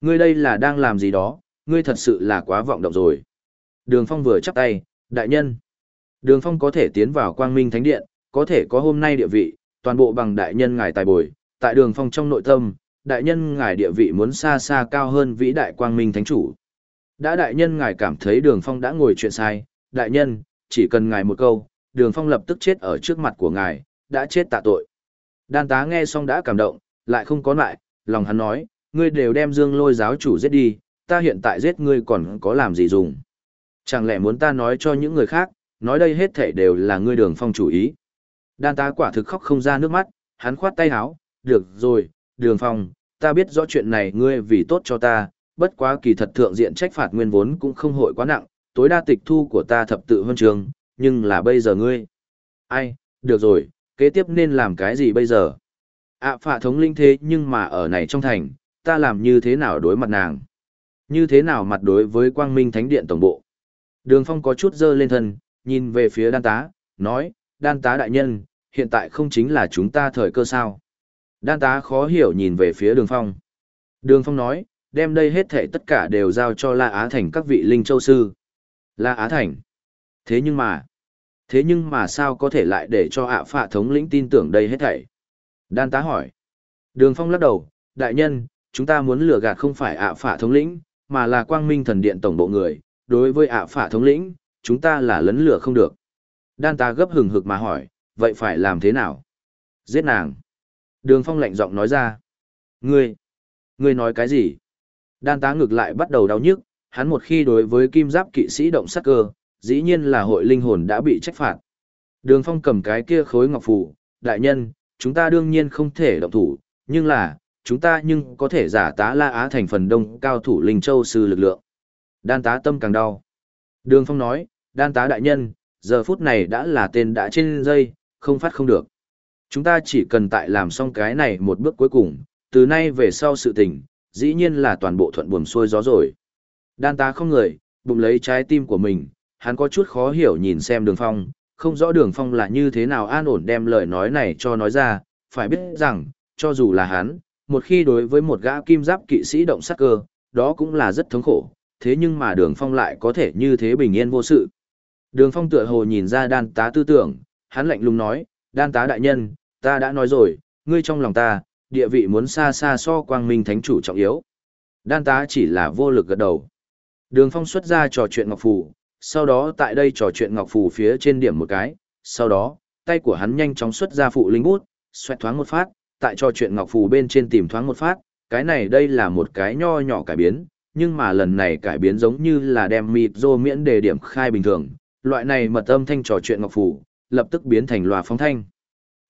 Ngươi đây là đang làm gì đó, ngươi thật sự là quá vọng động rồi. Đường phong vừa chắp tay, đại nhân. Đường phong có thể tiến vào quang minh thánh điện, có thể có hôm nay địa vị, toàn bộ bằng đại nhân ngài tài bồi, tại đường phong trong nội tâm, đại nhân ngài địa vị muốn xa xa cao hơn vĩ đại quang minh thánh chủ. Đã đại nhân ngài cảm thấy đường phong đã ngồi chuyện sai, đại nhân, chỉ cần ngài một câu, đường phong lập tức chết ở trước mặt của ngài, đã chết tạ tội. Đan tá nghe xong đã cảm động, lại không có lại, lòng hắn nói, ngươi đều đem dương lôi giáo chủ giết đi, ta hiện tại giết ngươi còn có làm gì dùng. Chẳng lẽ muốn ta nói cho những người khác, nói đây hết thể đều là ngươi đường phong chủ ý. Đan tá quả thực khóc không ra nước mắt, hắn khoát tay háo, được rồi, đường phong, ta biết rõ chuyện này ngươi vì tốt cho ta, bất quá kỳ thật thượng diện trách phạt nguyên vốn cũng không hội quá nặng, tối đa tịch thu của ta thập tự huân trường, nhưng là bây giờ ngươi. Ai, được rồi, kế tiếp nên làm cái gì bây giờ? ạ à, phạ thống linh thế nhưng mà ở này trong thành, ta làm như thế nào đối mặt nàng? Như thế nào mặt đối với quang minh thánh điện tổng bộ? Đường phong có chút dơ lên thân, nhìn về phía đan tá, nói, đan tá đại nhân, hiện tại không chính là chúng ta thời cơ sao? Đan tá khó hiểu nhìn về phía đường phong. Đường phong nói, đem đây hết thể tất cả đều giao cho La Á Thành các vị linh châu sư. La Á Thành. Thế nhưng mà, thế nhưng mà sao có thể lại để cho ạ phạ thống lĩnh tin tưởng đây hết thảy? Đan tá hỏi. Đường Phong lắc đầu, đại nhân, chúng ta muốn lừa gạt không phải ạ phạ thống lĩnh, mà là quang minh thần điện tổng bộ người, đối với ạ phạ thống lĩnh, chúng ta là lấn lừa không được. Đan tá gấp hừng hực mà hỏi, vậy phải làm thế nào? Giết nàng. Đường Phong lạnh giọng nói ra. Ngươi, ngươi nói cái gì? Đan tá ngược lại bắt đầu đau nhức, hắn một khi đối với kim giáp kỵ sĩ động sát cơ, dĩ nhiên là hội linh hồn đã bị trách phạt. Đường Phong cầm cái kia khối ngọc phù, đại nhân, chúng ta đương nhiên không thể động thủ, nhưng là, chúng ta nhưng có thể giả tá La Á thành phần đông cao thủ Linh Châu sư lực lượng. Đan tá tâm càng đau. Đường Phong nói, đan tá đại nhân, giờ phút này đã là tên đã trên dây, không phát không được. Chúng ta chỉ cần tại làm xong cái này một bước cuối cùng, từ nay về sau sự tình, dĩ nhiên là toàn bộ thuận buồm xuôi gió rồi. Đan tá không người, bụng lấy trái tim của mình, hắn có chút khó hiểu nhìn xem đường phong, không rõ đường phong là như thế nào an ổn đem lời nói này cho nói ra, phải biết rằng, cho dù là hắn, một khi đối với một gã kim giáp kỵ sĩ động sát cơ, đó cũng là rất thống khổ, thế nhưng mà đường phong lại có thể như thế bình yên vô sự. Đường phong tựa hồ nhìn ra đan tá tư tưởng, hắn lạnh lùng nói, đan tá đại nhân, ta đã nói rồi, ngươi trong lòng ta, địa vị muốn xa xa so quang minh thánh chủ trọng yếu. Đan tá chỉ là vô lực gật đầu. Đường phong xuất ra trò chuyện ngọc phù, sau đó tại đây trò chuyện ngọc phù phía trên điểm một cái, sau đó, tay của hắn nhanh chóng xuất ra phụ linh bút, xoẹt thoáng một phát, tại trò chuyện ngọc phù bên trên tìm thoáng một phát, cái này đây là một cái nho nhỏ cải biến, nhưng mà lần này cải biến giống như là đem mịt rô miễn đề điểm khai bình thường, loại này mật âm thanh trò chuyện ngọc phù lập tức biến thành loa phóng thanh.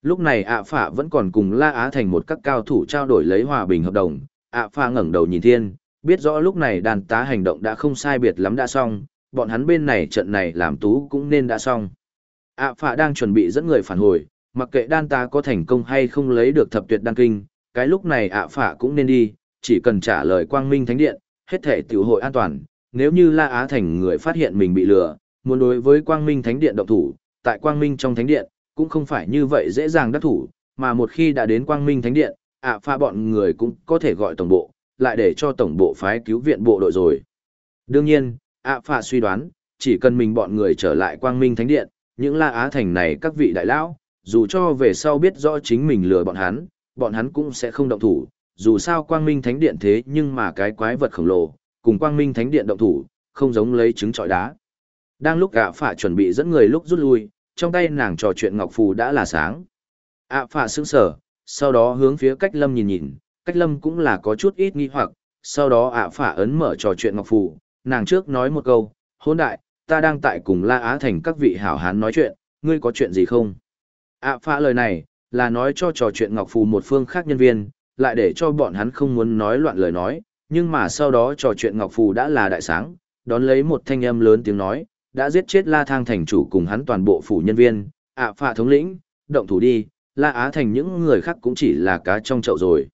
Lúc này ạ phạ vẫn còn cùng La Á thành một các cao thủ trao đổi lấy hòa bình hợp đồng, ạ phạ ngẩng đầu nhìn thiên, biết rõ lúc này đàn tá hành động đã không sai biệt lắm đã xong, bọn hắn bên này trận này làm tú cũng nên đã xong. ạ phạ đang chuẩn bị dẫn người phản hồi, mặc kệ đan tá có thành công hay không lấy được thập tuyệt đan kinh, cái lúc này ạ phạ cũng nên đi, chỉ cần trả lời quang minh thánh điện, hết thể tiểu hội an toàn, nếu như La Á thành người phát hiện mình bị lừa, muốn đối với quang minh thánh điện động thủ, tại quang minh trong thánh điện, cũng không phải như vậy dễ dàng đắc thủ, mà một khi đã đến quang minh thánh điện, ạ pha bọn người cũng có thể gọi tổng bộ, lại để cho tổng bộ phái cứu viện bộ đội rồi. Đương nhiên, ạ pha suy đoán, chỉ cần mình bọn người trở lại quang minh thánh điện, những la á thành này các vị đại lão, dù cho về sau biết rõ chính mình lừa bọn hắn, bọn hắn cũng sẽ không động thủ, dù sao quang minh thánh điện thế nhưng mà cái quái vật khổng lồ, cùng quang minh thánh điện động thủ, không giống lấy trứng trọi đá. Đang lúc ạ phạ chuẩn bị dẫn người lúc rút lui, trong tay nàng trò chuyện ngọc phù đã là sáng. ạ phạ sững sở, sau đó hướng phía cách lâm nhìn nhìn, cách lâm cũng là có chút ít nghi hoặc, sau đó ạ phạ ấn mở trò chuyện ngọc phù, nàng trước nói một câu, hôn đại, ta đang tại cùng La Á Thành các vị hảo hán nói chuyện, ngươi có chuyện gì không? ạ phạ lời này, là nói cho trò chuyện ngọc phù một phương khác nhân viên, lại để cho bọn hắn không muốn nói loạn lời nói, nhưng mà sau đó trò chuyện ngọc phù đã là đại sáng, đón lấy một thanh âm lớn tiếng nói, đã giết chết La Thang thành chủ cùng hắn toàn bộ phủ nhân viên, ạ à, phạ thống lĩnh, động thủ đi, La Á thành những người khác cũng chỉ là cá trong chậu rồi.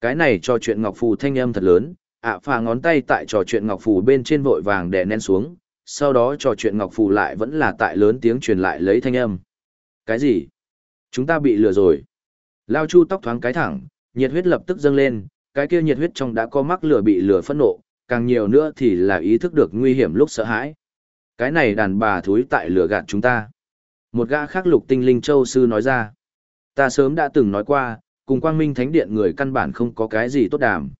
Cái này cho chuyện Ngọc Phù thanh âm thật lớn, ạ à, phà ngón tay tại trò chuyện Ngọc Phù bên trên vội vàng đè nén xuống, sau đó trò chuyện Ngọc Phù lại vẫn là tại lớn tiếng truyền lại lấy thanh âm. Cái gì? Chúng ta bị lừa rồi. Lao Chu tóc thoáng cái thẳng, nhiệt huyết lập tức dâng lên, cái kia nhiệt huyết trong đã có mắc lửa bị lửa phẫn nộ, càng nhiều nữa thì là ý thức được nguy hiểm lúc sợ hãi. Cái này đàn bà thúi tại lửa gạt chúng ta. Một gã khác lục tinh linh châu sư nói ra. Ta sớm đã từng nói qua, cùng quang minh thánh điện người căn bản không có cái gì tốt đàm.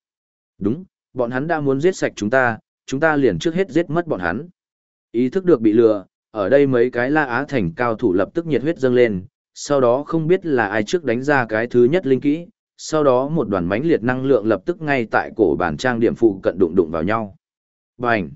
Đúng, bọn hắn đã muốn giết sạch chúng ta, chúng ta liền trước hết giết mất bọn hắn. Ý thức được bị lừa, ở đây mấy cái la á thành cao thủ lập tức nhiệt huyết dâng lên, sau đó không biết là ai trước đánh ra cái thứ nhất linh kỹ, sau đó một đoàn mãnh liệt năng lượng lập tức ngay tại cổ bản trang điểm phụ cận đụng đụng vào nhau. Bành!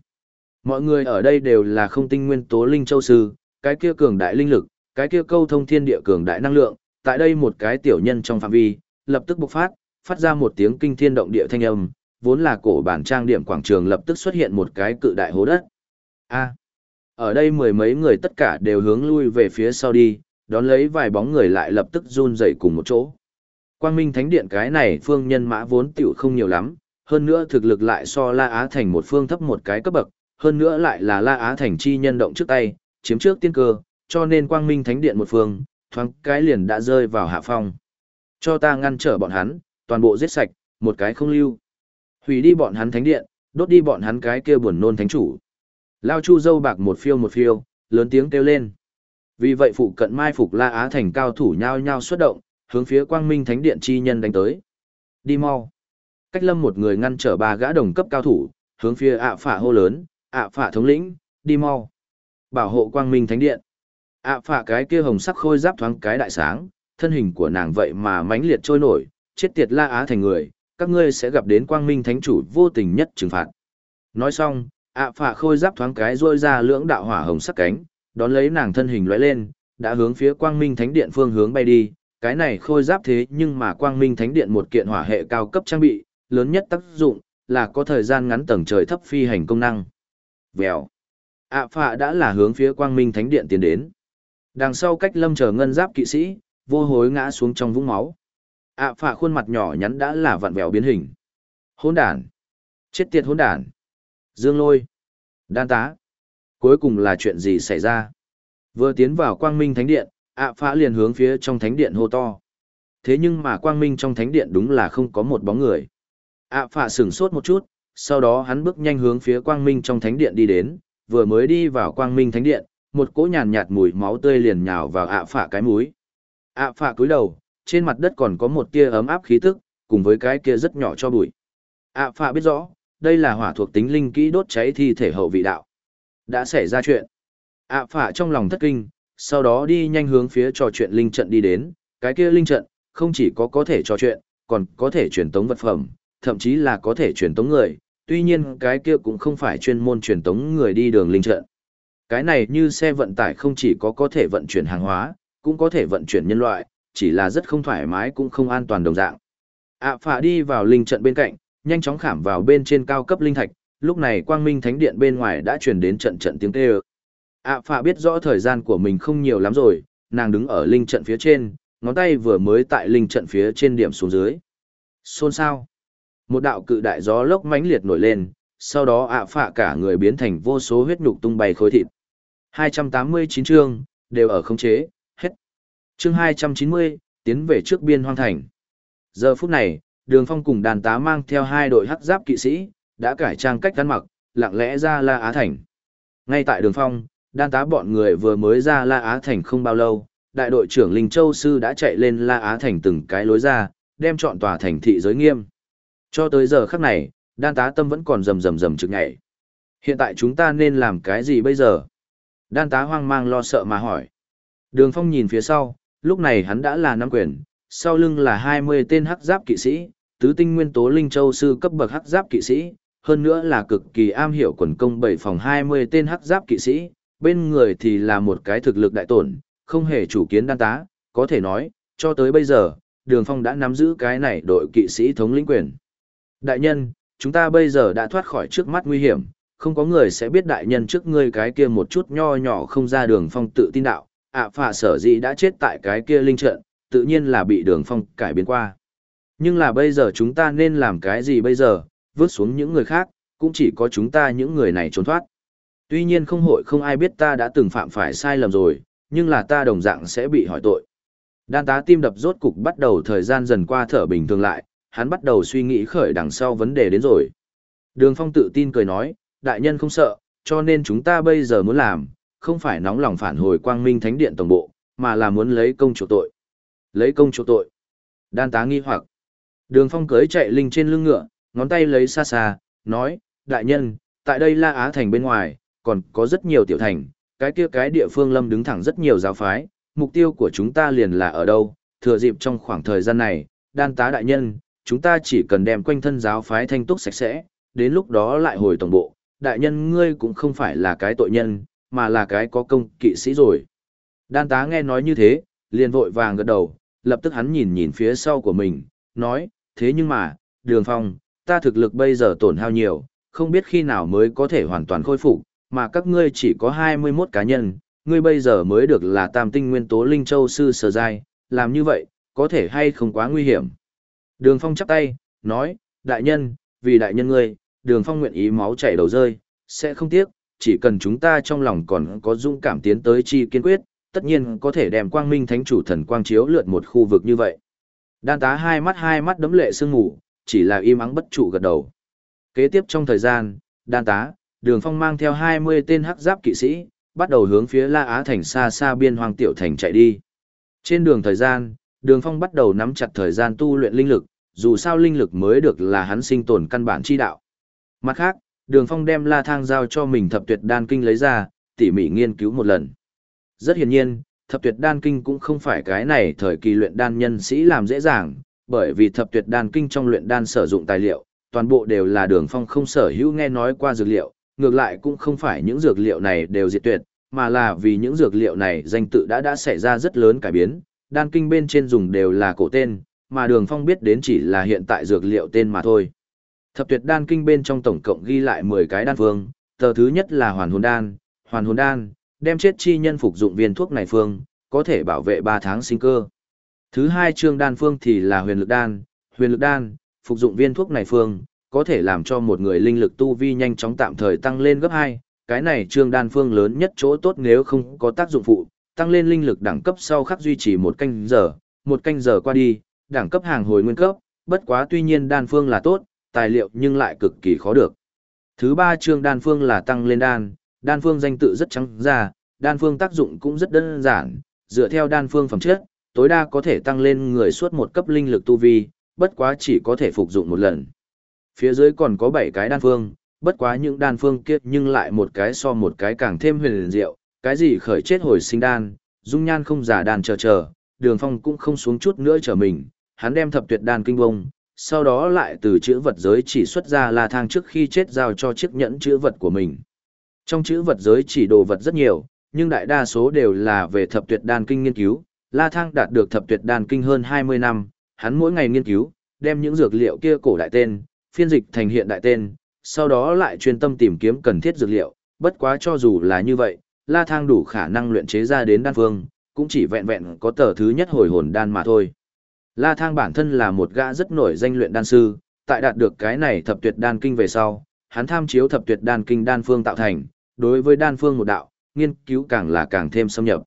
Mọi người ở đây đều là không tinh nguyên tố linh châu sư, cái kia cường đại linh lực, cái kia câu thông thiên địa cường đại năng lượng, tại đây một cái tiểu nhân trong phạm vi, lập tức bộc phát, phát ra một tiếng kinh thiên động địa thanh âm, vốn là cổ bản trang điểm quảng trường lập tức xuất hiện một cái cự đại hố đất. A. ở đây mười mấy người tất cả đều hướng lui về phía sau đi, đón lấy vài bóng người lại lập tức run rẩy cùng một chỗ. Quang Minh Thánh Điện cái này phương nhân mã vốn tiểu không nhiều lắm, hơn nữa thực lực lại so La Á thành một phương thấp một cái cấp bậc, hơn nữa lại là La Á thành chi nhân động trước tay, chiếm trước tiên cơ, cho nên Quang Minh Thánh Điện một phương, thoáng cái liền đã rơi vào hạ phong. Cho ta ngăn trở bọn hắn, toàn bộ giết sạch, một cái không lưu. Hủy đi bọn hắn thánh điện, đốt đi bọn hắn cái kia buồn nôn thánh chủ. Lao Chu dâu bạc một phiêu một phiêu, lớn tiếng kêu lên. Vì vậy phụ cận mai phục La Á thành cao thủ nhao nhao xuất động, hướng phía Quang Minh Thánh Điện chi nhân đánh tới. Đi mau. Cách lâm một người ngăn trở ba gã đồng cấp cao thủ, hướng phía ạ phả hô lớn, ạ phả thống lĩnh, đi mau. Bảo hộ Quang Minh Thánh Điện. ạ phả cái kia hồng sắc khôi giáp thoáng cái đại sáng, thân hình của nàng vậy mà mãnh liệt trôi nổi, chết tiệt La Á thành người, các ngươi sẽ gặp đến Quang Minh Thánh chủ vô tình nhất trừng phạt. Nói xong, ạ phả khôi giáp thoáng cái rôi ra lưỡng đạo hỏa hồng sắc cánh, đón lấy nàng thân hình lóe lên, đã hướng phía Quang Minh Thánh Điện phương hướng bay đi, cái này khôi giáp thế nhưng mà quang minh thánh điện một kiện hỏa hệ cao cấp trang bị, lớn nhất tác dụng là có thời gian ngắn tầng trời thấp phi hành công năng. Vèo. ạ phạ đã là hướng phía quang minh thánh điện tiến đến. Đằng sau cách lâm chờ ngân giáp kỵ sĩ, vô hối ngã xuống trong vũng máu. ạ phạ khuôn mặt nhỏ nhắn đã là vặn vẹo biến hình. Hỗn đản. Chết tiệt hỗn đản. Dương lôi. Đan tá. Cuối cùng là chuyện gì xảy ra? Vừa tiến vào quang minh thánh điện, ạ phạ liền hướng phía trong thánh điện hô to thế nhưng mà quang minh trong thánh điện đúng là không có một bóng người ạ phạ sửng sốt một chút sau đó hắn bước nhanh hướng phía quang minh trong thánh điện đi đến vừa mới đi vào quang minh thánh điện một cỗ nhàn nhạt mùi máu tươi liền nhào vào ạ phạ cái múi ạ phạ cúi đầu trên mặt đất còn có một tia ấm áp khí tức cùng với cái kia rất nhỏ cho bụi. ạ phạ biết rõ đây là hỏa thuộc tính linh kỹ đốt cháy thi thể hậu vị đạo. Đã xảy ra chuyện. ạ phạ trong lòng thất kinh sau đó đi nhanh hướng phía trò chuyện linh trận đi đến, cái kia linh trận, không chỉ có có thể trò chuyện, còn có thể truyền tống vật phẩm, thậm chí là có thể truyền tống người, tuy nhiên cái kia cũng không phải chuyên môn truyền tống người đi đường linh trận. Cái này như xe vận tải không chỉ có có thể vận chuyển hàng hóa, cũng có thể vận chuyển nhân loại, chỉ là rất không thoải mái cũng không an toàn đồng dạng. ạ phạ đi vào linh trận bên cạnh, nhanh chóng khảm vào bên trên cao cấp linh thạch, lúc này quang minh thánh điện bên ngoài đã truyền đến trận trận tiếng kêu. ạ phạ biết rõ thời gian của mình không nhiều lắm rồi, nàng đứng ở linh trận phía trên, ngón tay vừa mới tại linh trận phía trên điểm xuống dưới. Xôn sao? Một đạo cự đại gió lốc mãnh liệt nổi lên, sau đó ạ phạ cả người biến thành vô số huyết nhục tung bay khối thịt. 289 chương, đều ở khống chế, hết. Chương 290, tiến về trước biên hoang thành. Giờ phút này, đường phong cùng đàn tá mang theo hai đội hắc giáp kỵ sĩ, đã cải trang cách gắn mặc, lặng lẽ ra La Á Thành. Ngay tại đường phong, đàn tá bọn người vừa mới ra La Á Thành không bao lâu, đại đội trưởng Linh Châu Sư đã chạy lên La Á Thành từng cái lối ra, đem chọn tòa thành thị giới nghiêm. Cho tới giờ khắc này, đan tá tâm vẫn còn rầm rầm rầm trực nhảy. Hiện tại chúng ta nên làm cái gì bây giờ? Đan tá hoang mang lo sợ mà hỏi. Đường phong nhìn phía sau, lúc này hắn đã là năm quyền, sau lưng là 20 tên hắc giáp kỵ sĩ, tứ tinh nguyên tố Linh Châu Sư cấp bậc hắc giáp kỵ sĩ, hơn nữa là cực kỳ am hiểu quần công bảy phòng 20 tên hắc giáp kỵ sĩ, bên người thì là một cái thực lực đại tổn, không hề chủ kiến đan tá, có thể nói, cho tới bây giờ, đường phong đã nắm giữ cái này đội kỵ sĩ thống lĩnh quyền. Đại nhân, chúng ta bây giờ đã thoát khỏi trước mắt nguy hiểm, không có người sẽ biết đại nhân trước ngươi cái kia một chút nho nhỏ không ra đường phong tự tin đạo, ạ à, phà sở dĩ đã chết tại cái kia linh trận, tự nhiên là bị đường phong cải biến qua. Nhưng là bây giờ chúng ta nên làm cái gì bây giờ, vứt xuống những người khác, cũng chỉ có chúng ta những người này trốn thoát. Tuy nhiên không hội không ai biết ta đã từng phạm phải sai lầm rồi, nhưng là ta đồng dạng sẽ bị hỏi tội. Đan tá tim đập rốt cục bắt đầu thời gian dần qua thở bình thường lại, hắn bắt đầu suy nghĩ khởi đằng sau vấn đề đến rồi. Đường Phong tự tin cười nói, đại nhân không sợ, cho nên chúng ta bây giờ muốn làm, không phải nóng lòng phản hồi quang minh thánh điện tổng bộ, mà là muốn lấy công chủ tội. Lấy công chủ tội. Đan tá nghi hoặc. Đường Phong cưới chạy linh trên lưng ngựa, ngón tay lấy xa xa, nói, đại nhân, tại đây La Á thành bên ngoài, còn có rất nhiều tiểu thành, cái kia cái địa phương lâm đứng thẳng rất nhiều giáo phái, mục tiêu của chúng ta liền là ở đâu, thừa dịp trong khoảng thời gian này, đan tá đại nhân, chúng ta chỉ cần đem quanh thân giáo phái thanh túc sạch sẽ, đến lúc đó lại hồi tổng bộ, đại nhân ngươi cũng không phải là cái tội nhân, mà là cái có công kỵ sĩ rồi. Đan tá nghe nói như thế, liền vội vàng gật đầu, lập tức hắn nhìn nhìn phía sau của mình, nói, thế nhưng mà, đường phong, ta thực lực bây giờ tổn hao nhiều, không biết khi nào mới có thể hoàn toàn khôi phục, mà các ngươi chỉ có 21 cá nhân, ngươi bây giờ mới được là tam tinh nguyên tố linh châu sư sở giai, làm như vậy, có thể hay không quá nguy hiểm. Đường phong chắp tay, nói, đại nhân, vì đại nhân ngươi, đường phong nguyện ý máu chảy đầu rơi, sẽ không tiếc, chỉ cần chúng ta trong lòng còn có dũng cảm tiến tới chi kiên quyết, tất nhiên có thể đem quang minh thánh chủ thần quang chiếu lượt một khu vực như vậy. Đan tá hai mắt hai mắt đấm lệ sương ngủ, chỉ là im ắng bất trụ gật đầu. Kế tiếp trong thời gian, đan tá, đường phong mang theo 20 tên hắc giáp kỵ sĩ, bắt đầu hướng phía La Á thành xa xa biên hoang tiểu thành chạy đi. Trên đường thời gian, đường phong bắt đầu nắm chặt thời gian tu luyện linh lực, dù sao linh lực mới được là hắn sinh tồn căn bản chi đạo. Mặt khác, đường phong đem la thang giao cho mình thập tuyệt đan kinh lấy ra, tỉ mỉ nghiên cứu một lần. Rất hiển nhiên, thập tuyệt đan kinh cũng không phải cái này thời kỳ luyện đan nhân sĩ làm dễ dàng, bởi vì thập tuyệt đan kinh trong luyện đan sử dụng tài liệu, toàn bộ đều là đường phong không sở hữu nghe nói qua dược liệu, ngược lại cũng không phải những dược liệu này đều diệt tuyệt, mà là vì những dược liệu này danh tự đã đã xảy ra rất lớn cải biến, đan kinh bên trên dùng đều là cổ tên, mà đường phong biết đến chỉ là hiện tại dược liệu tên mà thôi. Thập tuyệt đan kinh bên trong tổng cộng ghi lại 10 cái đan phương, tờ thứ nhất là hoàn hồn đan, hoàn hồn đan, đem chết chi nhân phục dụng viên thuốc này phương, có thể bảo vệ 3 tháng sinh cơ. Thứ hai chương đan phương thì là huyền lực đan, huyền lực đan, phục dụng viên thuốc này phương, có thể làm cho một người linh lực tu vi nhanh chóng tạm thời tăng lên gấp 2, cái này chương đan phương lớn nhất chỗ tốt nếu không có tác dụng phụ, tăng lên linh lực đẳng cấp sau khắc duy trì một canh giờ, một canh giờ qua đi, đẳng cấp hàng hồi nguyên cấp, bất quá tuy nhiên đan phương là tốt, tài liệu nhưng lại cực kỳ khó được. Thứ ba chương đan phương là tăng lên đan, đan phương danh tự rất trắng ra, đan phương tác dụng cũng rất đơn giản, dựa theo đan phương phẩm chất, tối đa có thể tăng lên người suốt một cấp linh lực tu vi, bất quá chỉ có thể phục dụng một lần. Phía dưới còn có 7 cái đan phương, bất quá những đan phương kia nhưng lại một cái so một cái càng thêm huyền diệu, cái gì khởi chết hồi sinh đan, dung nhan không giả đàn chờ chờ, đường phong cũng không xuống chút nữa trở mình, hắn đem thập tuyệt đan kinh bông, sau đó lại từ chữ vật giới chỉ xuất ra la thang trước khi chết giao cho chiếc nhẫn chữ vật của mình. Trong chữ vật giới chỉ đồ vật rất nhiều, nhưng đại đa số đều là về thập tuyệt đan kinh nghiên cứu. La Thang đạt được thập tuyệt đan kinh hơn 20 năm, hắn mỗi ngày nghiên cứu, đem những dược liệu kia cổ đại tên, phiên dịch thành hiện đại tên, sau đó lại chuyên tâm tìm kiếm cần thiết dược liệu, bất quá cho dù là như vậy, La Thang đủ khả năng luyện chế ra đến đan phương, cũng chỉ vẹn vẹn có tờ thứ nhất hồi hồn đan mà thôi. La Thang bản thân là một gã rất nổi danh luyện đan sư, tại đạt được cái này thập tuyệt đan kinh về sau, hắn tham chiếu thập tuyệt đan kinh đan phương tạo thành, đối với đan phương một đạo, nghiên cứu càng là càng thêm xâm nhập.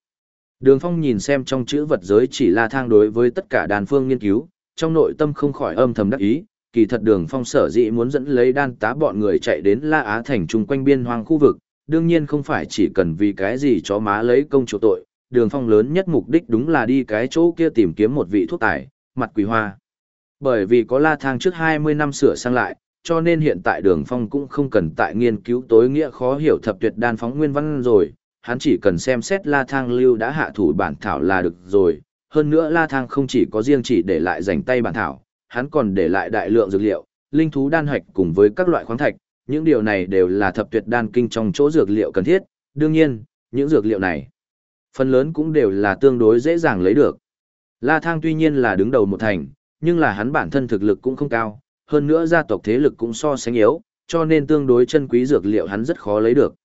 Đường Phong nhìn xem trong chữ vật giới chỉ La Thang đối với tất cả đan phương nghiên cứu, trong nội tâm không khỏi âm thầm đắc ý, kỳ thật Đường Phong sở dĩ muốn dẫn lấy đan tá bọn người chạy đến La Á thành trung quanh biên hoang khu vực, đương nhiên không phải chỉ cần vì cái gì chó má lấy công chỗ tội, Đường Phong lớn nhất mục đích đúng là đi cái chỗ kia tìm kiếm một vị thuốc tài, mặt quỷ hoa. Bởi vì có La Thang trước 20 năm sửa sang lại, cho nên hiện tại đường phong cũng không cần tại nghiên cứu tối nghĩa khó hiểu thập tuyệt đan phóng nguyên văn rồi hắn chỉ cần xem xét la thang lưu đã hạ thủ bản thảo là được rồi hơn nữa la thang không chỉ có riêng chỉ để lại dành tay bản thảo hắn còn để lại đại lượng dược liệu linh thú đan hạch cùng với các loại khoáng thạch những điều này đều là thập tuyệt đan kinh trong chỗ dược liệu cần thiết đương nhiên những dược liệu này phần lớn cũng đều là tương đối dễ dàng lấy được la thang tuy nhiên là đứng đầu một thành nhưng là hắn bản thân thực lực cũng không cao hơn nữa gia tộc thế lực cũng so sánh yếu, cho nên tương đối chân quý dược liệu hắn rất khó lấy được.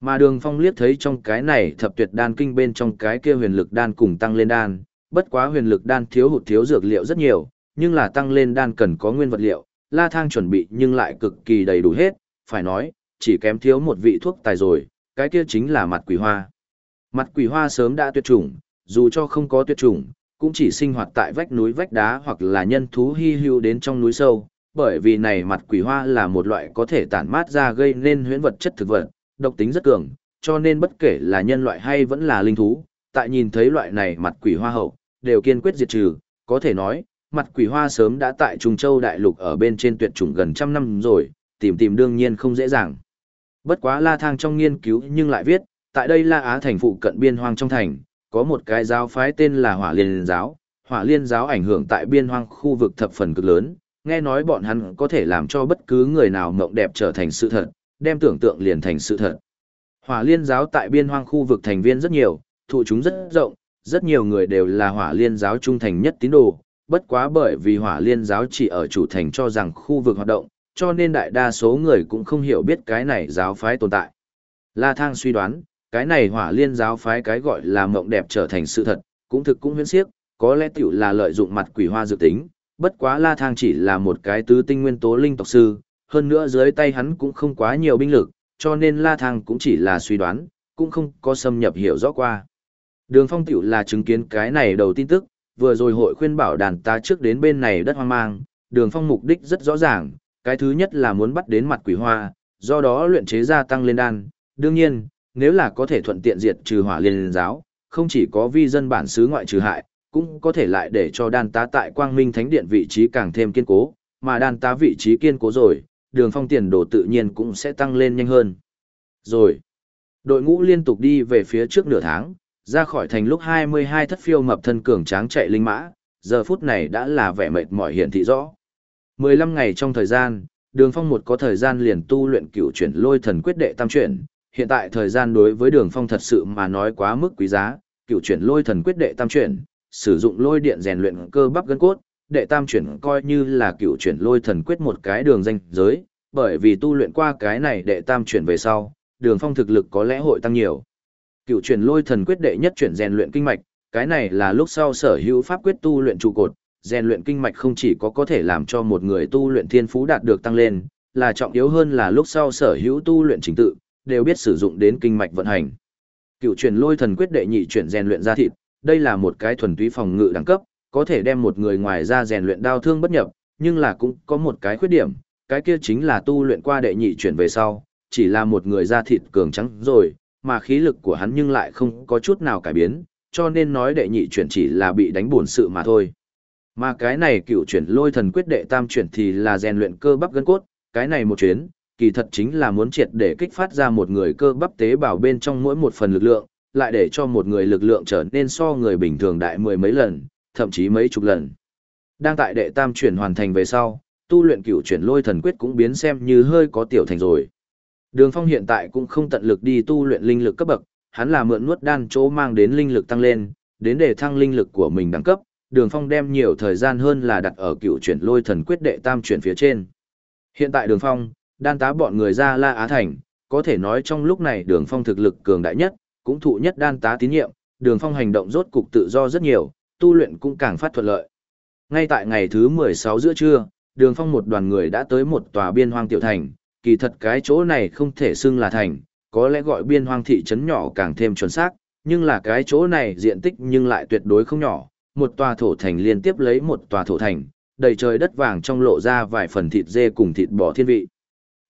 Mà đường phong liếc thấy trong cái này thập tuyệt đan kinh bên trong cái kia huyền lực đan cùng tăng lên đan, bất quá huyền lực đan thiếu hụt thiếu dược liệu rất nhiều, nhưng là tăng lên đan cần có nguyên vật liệu, la thang chuẩn bị nhưng lại cực kỳ đầy đủ hết, phải nói, chỉ kém thiếu một vị thuốc tài rồi, cái kia chính là mặt quỷ hoa. Mặt quỷ hoa sớm đã tuyệt chủng, dù cho không có tuyệt chủng, cũng chỉ sinh hoạt tại vách núi vách đá hoặc là nhân thú hy hữu đến trong núi sâu, bởi vì này mặt quỷ hoa là một loại có thể tản mát ra gây nên huyễn vật chất thực vật, độc tính rất cường, cho nên bất kể là nhân loại hay vẫn là linh thú, tại nhìn thấy loại này mặt quỷ hoa hậu, đều kiên quyết diệt trừ, có thể nói, mặt quỷ hoa sớm đã tại Trung Châu đại lục ở bên trên tuyệt chủng gần trăm năm rồi, tìm tìm đương nhiên không dễ dàng. Bất quá La Thang trong nghiên cứu nhưng lại viết, tại đây La Á thành phụ cận biên hoang trong thành, có một cái giáo phái tên là Hỏa Liên giáo, Hỏa Liên giáo ảnh hưởng tại biên hoang khu vực thập phần cực lớn, nghe nói bọn hắn có thể làm cho bất cứ người nào mộng đẹp trở thành sự thật, đem tưởng tượng liền thành sự thật. Hỏa liên giáo tại biên hoang khu vực thành viên rất nhiều, thụ chúng rất rộng, rất nhiều người đều là hỏa liên giáo trung thành nhất tín đồ, bất quá bởi vì hỏa liên giáo chỉ ở chủ thành cho rằng khu vực hoạt động, cho nên đại đa số người cũng không hiểu biết cái này giáo phái tồn tại. La Thang suy đoán, cái này hỏa liên giáo phái cái gọi là mộng đẹp trở thành sự thật, cũng thực cũng huyễn siếc, có lẽ tiểu là lợi dụng mặt quỷ hoa dự tính, Bất quá La Thang chỉ là một cái tứ tinh nguyên tố linh tộc sư, hơn nữa dưới tay hắn cũng không quá nhiều binh lực, cho nên La Thang cũng chỉ là suy đoán, cũng không có xâm nhập hiểu rõ qua. Đường Phong tiểu là chứng kiến cái này đầu tin tức, vừa rồi hội khuyên bảo đàn ta trước đến bên này đất hoang mang, Đường Phong mục đích rất rõ ràng, cái thứ nhất là muốn bắt đến mặt quỷ hoa, do đó luyện chế gia tăng lên đan. Đương nhiên, nếu là có thể thuận tiện diệt trừ hỏa liên giáo, không chỉ có vi dân bản xứ ngoại trừ hại, cũng có thể lại để cho đan tá tại quang minh thánh điện vị trí càng thêm kiên cố, mà đan tá vị trí kiên cố rồi, đường phong tiền đồ tự nhiên cũng sẽ tăng lên nhanh hơn. Rồi, đội ngũ liên tục đi về phía trước nửa tháng, ra khỏi thành lúc 22 thất phiêu mập thân cường tráng chạy linh mã, giờ phút này đã là vẻ mệt mỏi hiển thị rõ. 15 ngày trong thời gian, đường phong một có thời gian liền tu luyện cửu chuyển lôi thần quyết đệ tam chuyển, hiện tại thời gian đối với đường phong thật sự mà nói quá mức quý giá, cửu chuyển lôi thần quyết đệ tam chuyển, sử dụng lôi điện rèn luyện cơ bắp gân cốt, đệ tam chuyển coi như là cửu chuyển lôi thần quyết một cái đường danh giới, bởi vì tu luyện qua cái này đệ tam chuyển về sau, đường phong thực lực có lẽ hội tăng nhiều. Cựu truyền lôi thần quyết đệ nhất chuyển rèn luyện kinh mạch, cái này là lúc sau sở hữu pháp quyết tu luyện trụ cột, rèn luyện kinh mạch không chỉ có có thể làm cho một người tu luyện thiên phú đạt được tăng lên, là trọng yếu hơn là lúc sau sở hữu tu luyện chính tự, đều biết sử dụng đến kinh mạch vận hành. Cựu truyền lôi thần quyết đệ nhị chuyển rèn luyện ra thịt, đây là một cái thuần túy phòng ngự đẳng cấp, có thể đem một người ngoài ra rèn luyện đao thương bất nhập, nhưng là cũng có một cái khuyết điểm, cái kia chính là tu luyện qua đệ nhị chuyển về sau, chỉ là một người da thịt cường trắng rồi, mà khí lực của hắn nhưng lại không có chút nào cải biến, cho nên nói đệ nhị chuyển chỉ là bị đánh buồn sự mà thôi. Mà cái này cựu chuyển lôi thần quyết đệ tam chuyển thì là rèn luyện cơ bắp gân cốt, cái này một chuyến, kỳ thật chính là muốn triệt để kích phát ra một người cơ bắp tế bào bên trong mỗi một phần lực lượng, lại để cho một người lực lượng trở nên so người bình thường đại mười mấy lần, thậm chí mấy chục lần. Đang tại đệ tam chuyển hoàn thành về sau, tu luyện cửu chuyển lôi thần quyết cũng biến xem như hơi có tiểu thành rồi. Đường Phong hiện tại cũng không tận lực đi tu luyện linh lực cấp bậc, hắn là mượn nuốt đan chỗ mang đến linh lực tăng lên, đến để thăng linh lực của mình đẳng cấp, Đường Phong đem nhiều thời gian hơn là đặt ở cựu chuyển lôi thần quyết đệ tam chuyển phía trên. Hiện tại Đường Phong, đan tá bọn người ra La Á Thành, có thể nói trong lúc này Đường Phong thực lực cường đại nhất, cũng thụ nhất đan tá tín nhiệm, Đường Phong hành động rốt cục tự do rất nhiều, tu luyện cũng càng phát thuận lợi. Ngay tại ngày thứ 16 giữa trưa, Đường Phong một đoàn người đã tới một tòa biên hoang tiểu thành, kỳ thật cái chỗ này không thể xưng là thành, có lẽ gọi biên hoang thị trấn nhỏ càng thêm chuẩn xác, nhưng là cái chỗ này diện tích nhưng lại tuyệt đối không nhỏ, một tòa thổ thành liên tiếp lấy một tòa thổ thành, đầy trời đất vàng trong lộ ra vài phần thịt dê cùng thịt bò thiên vị.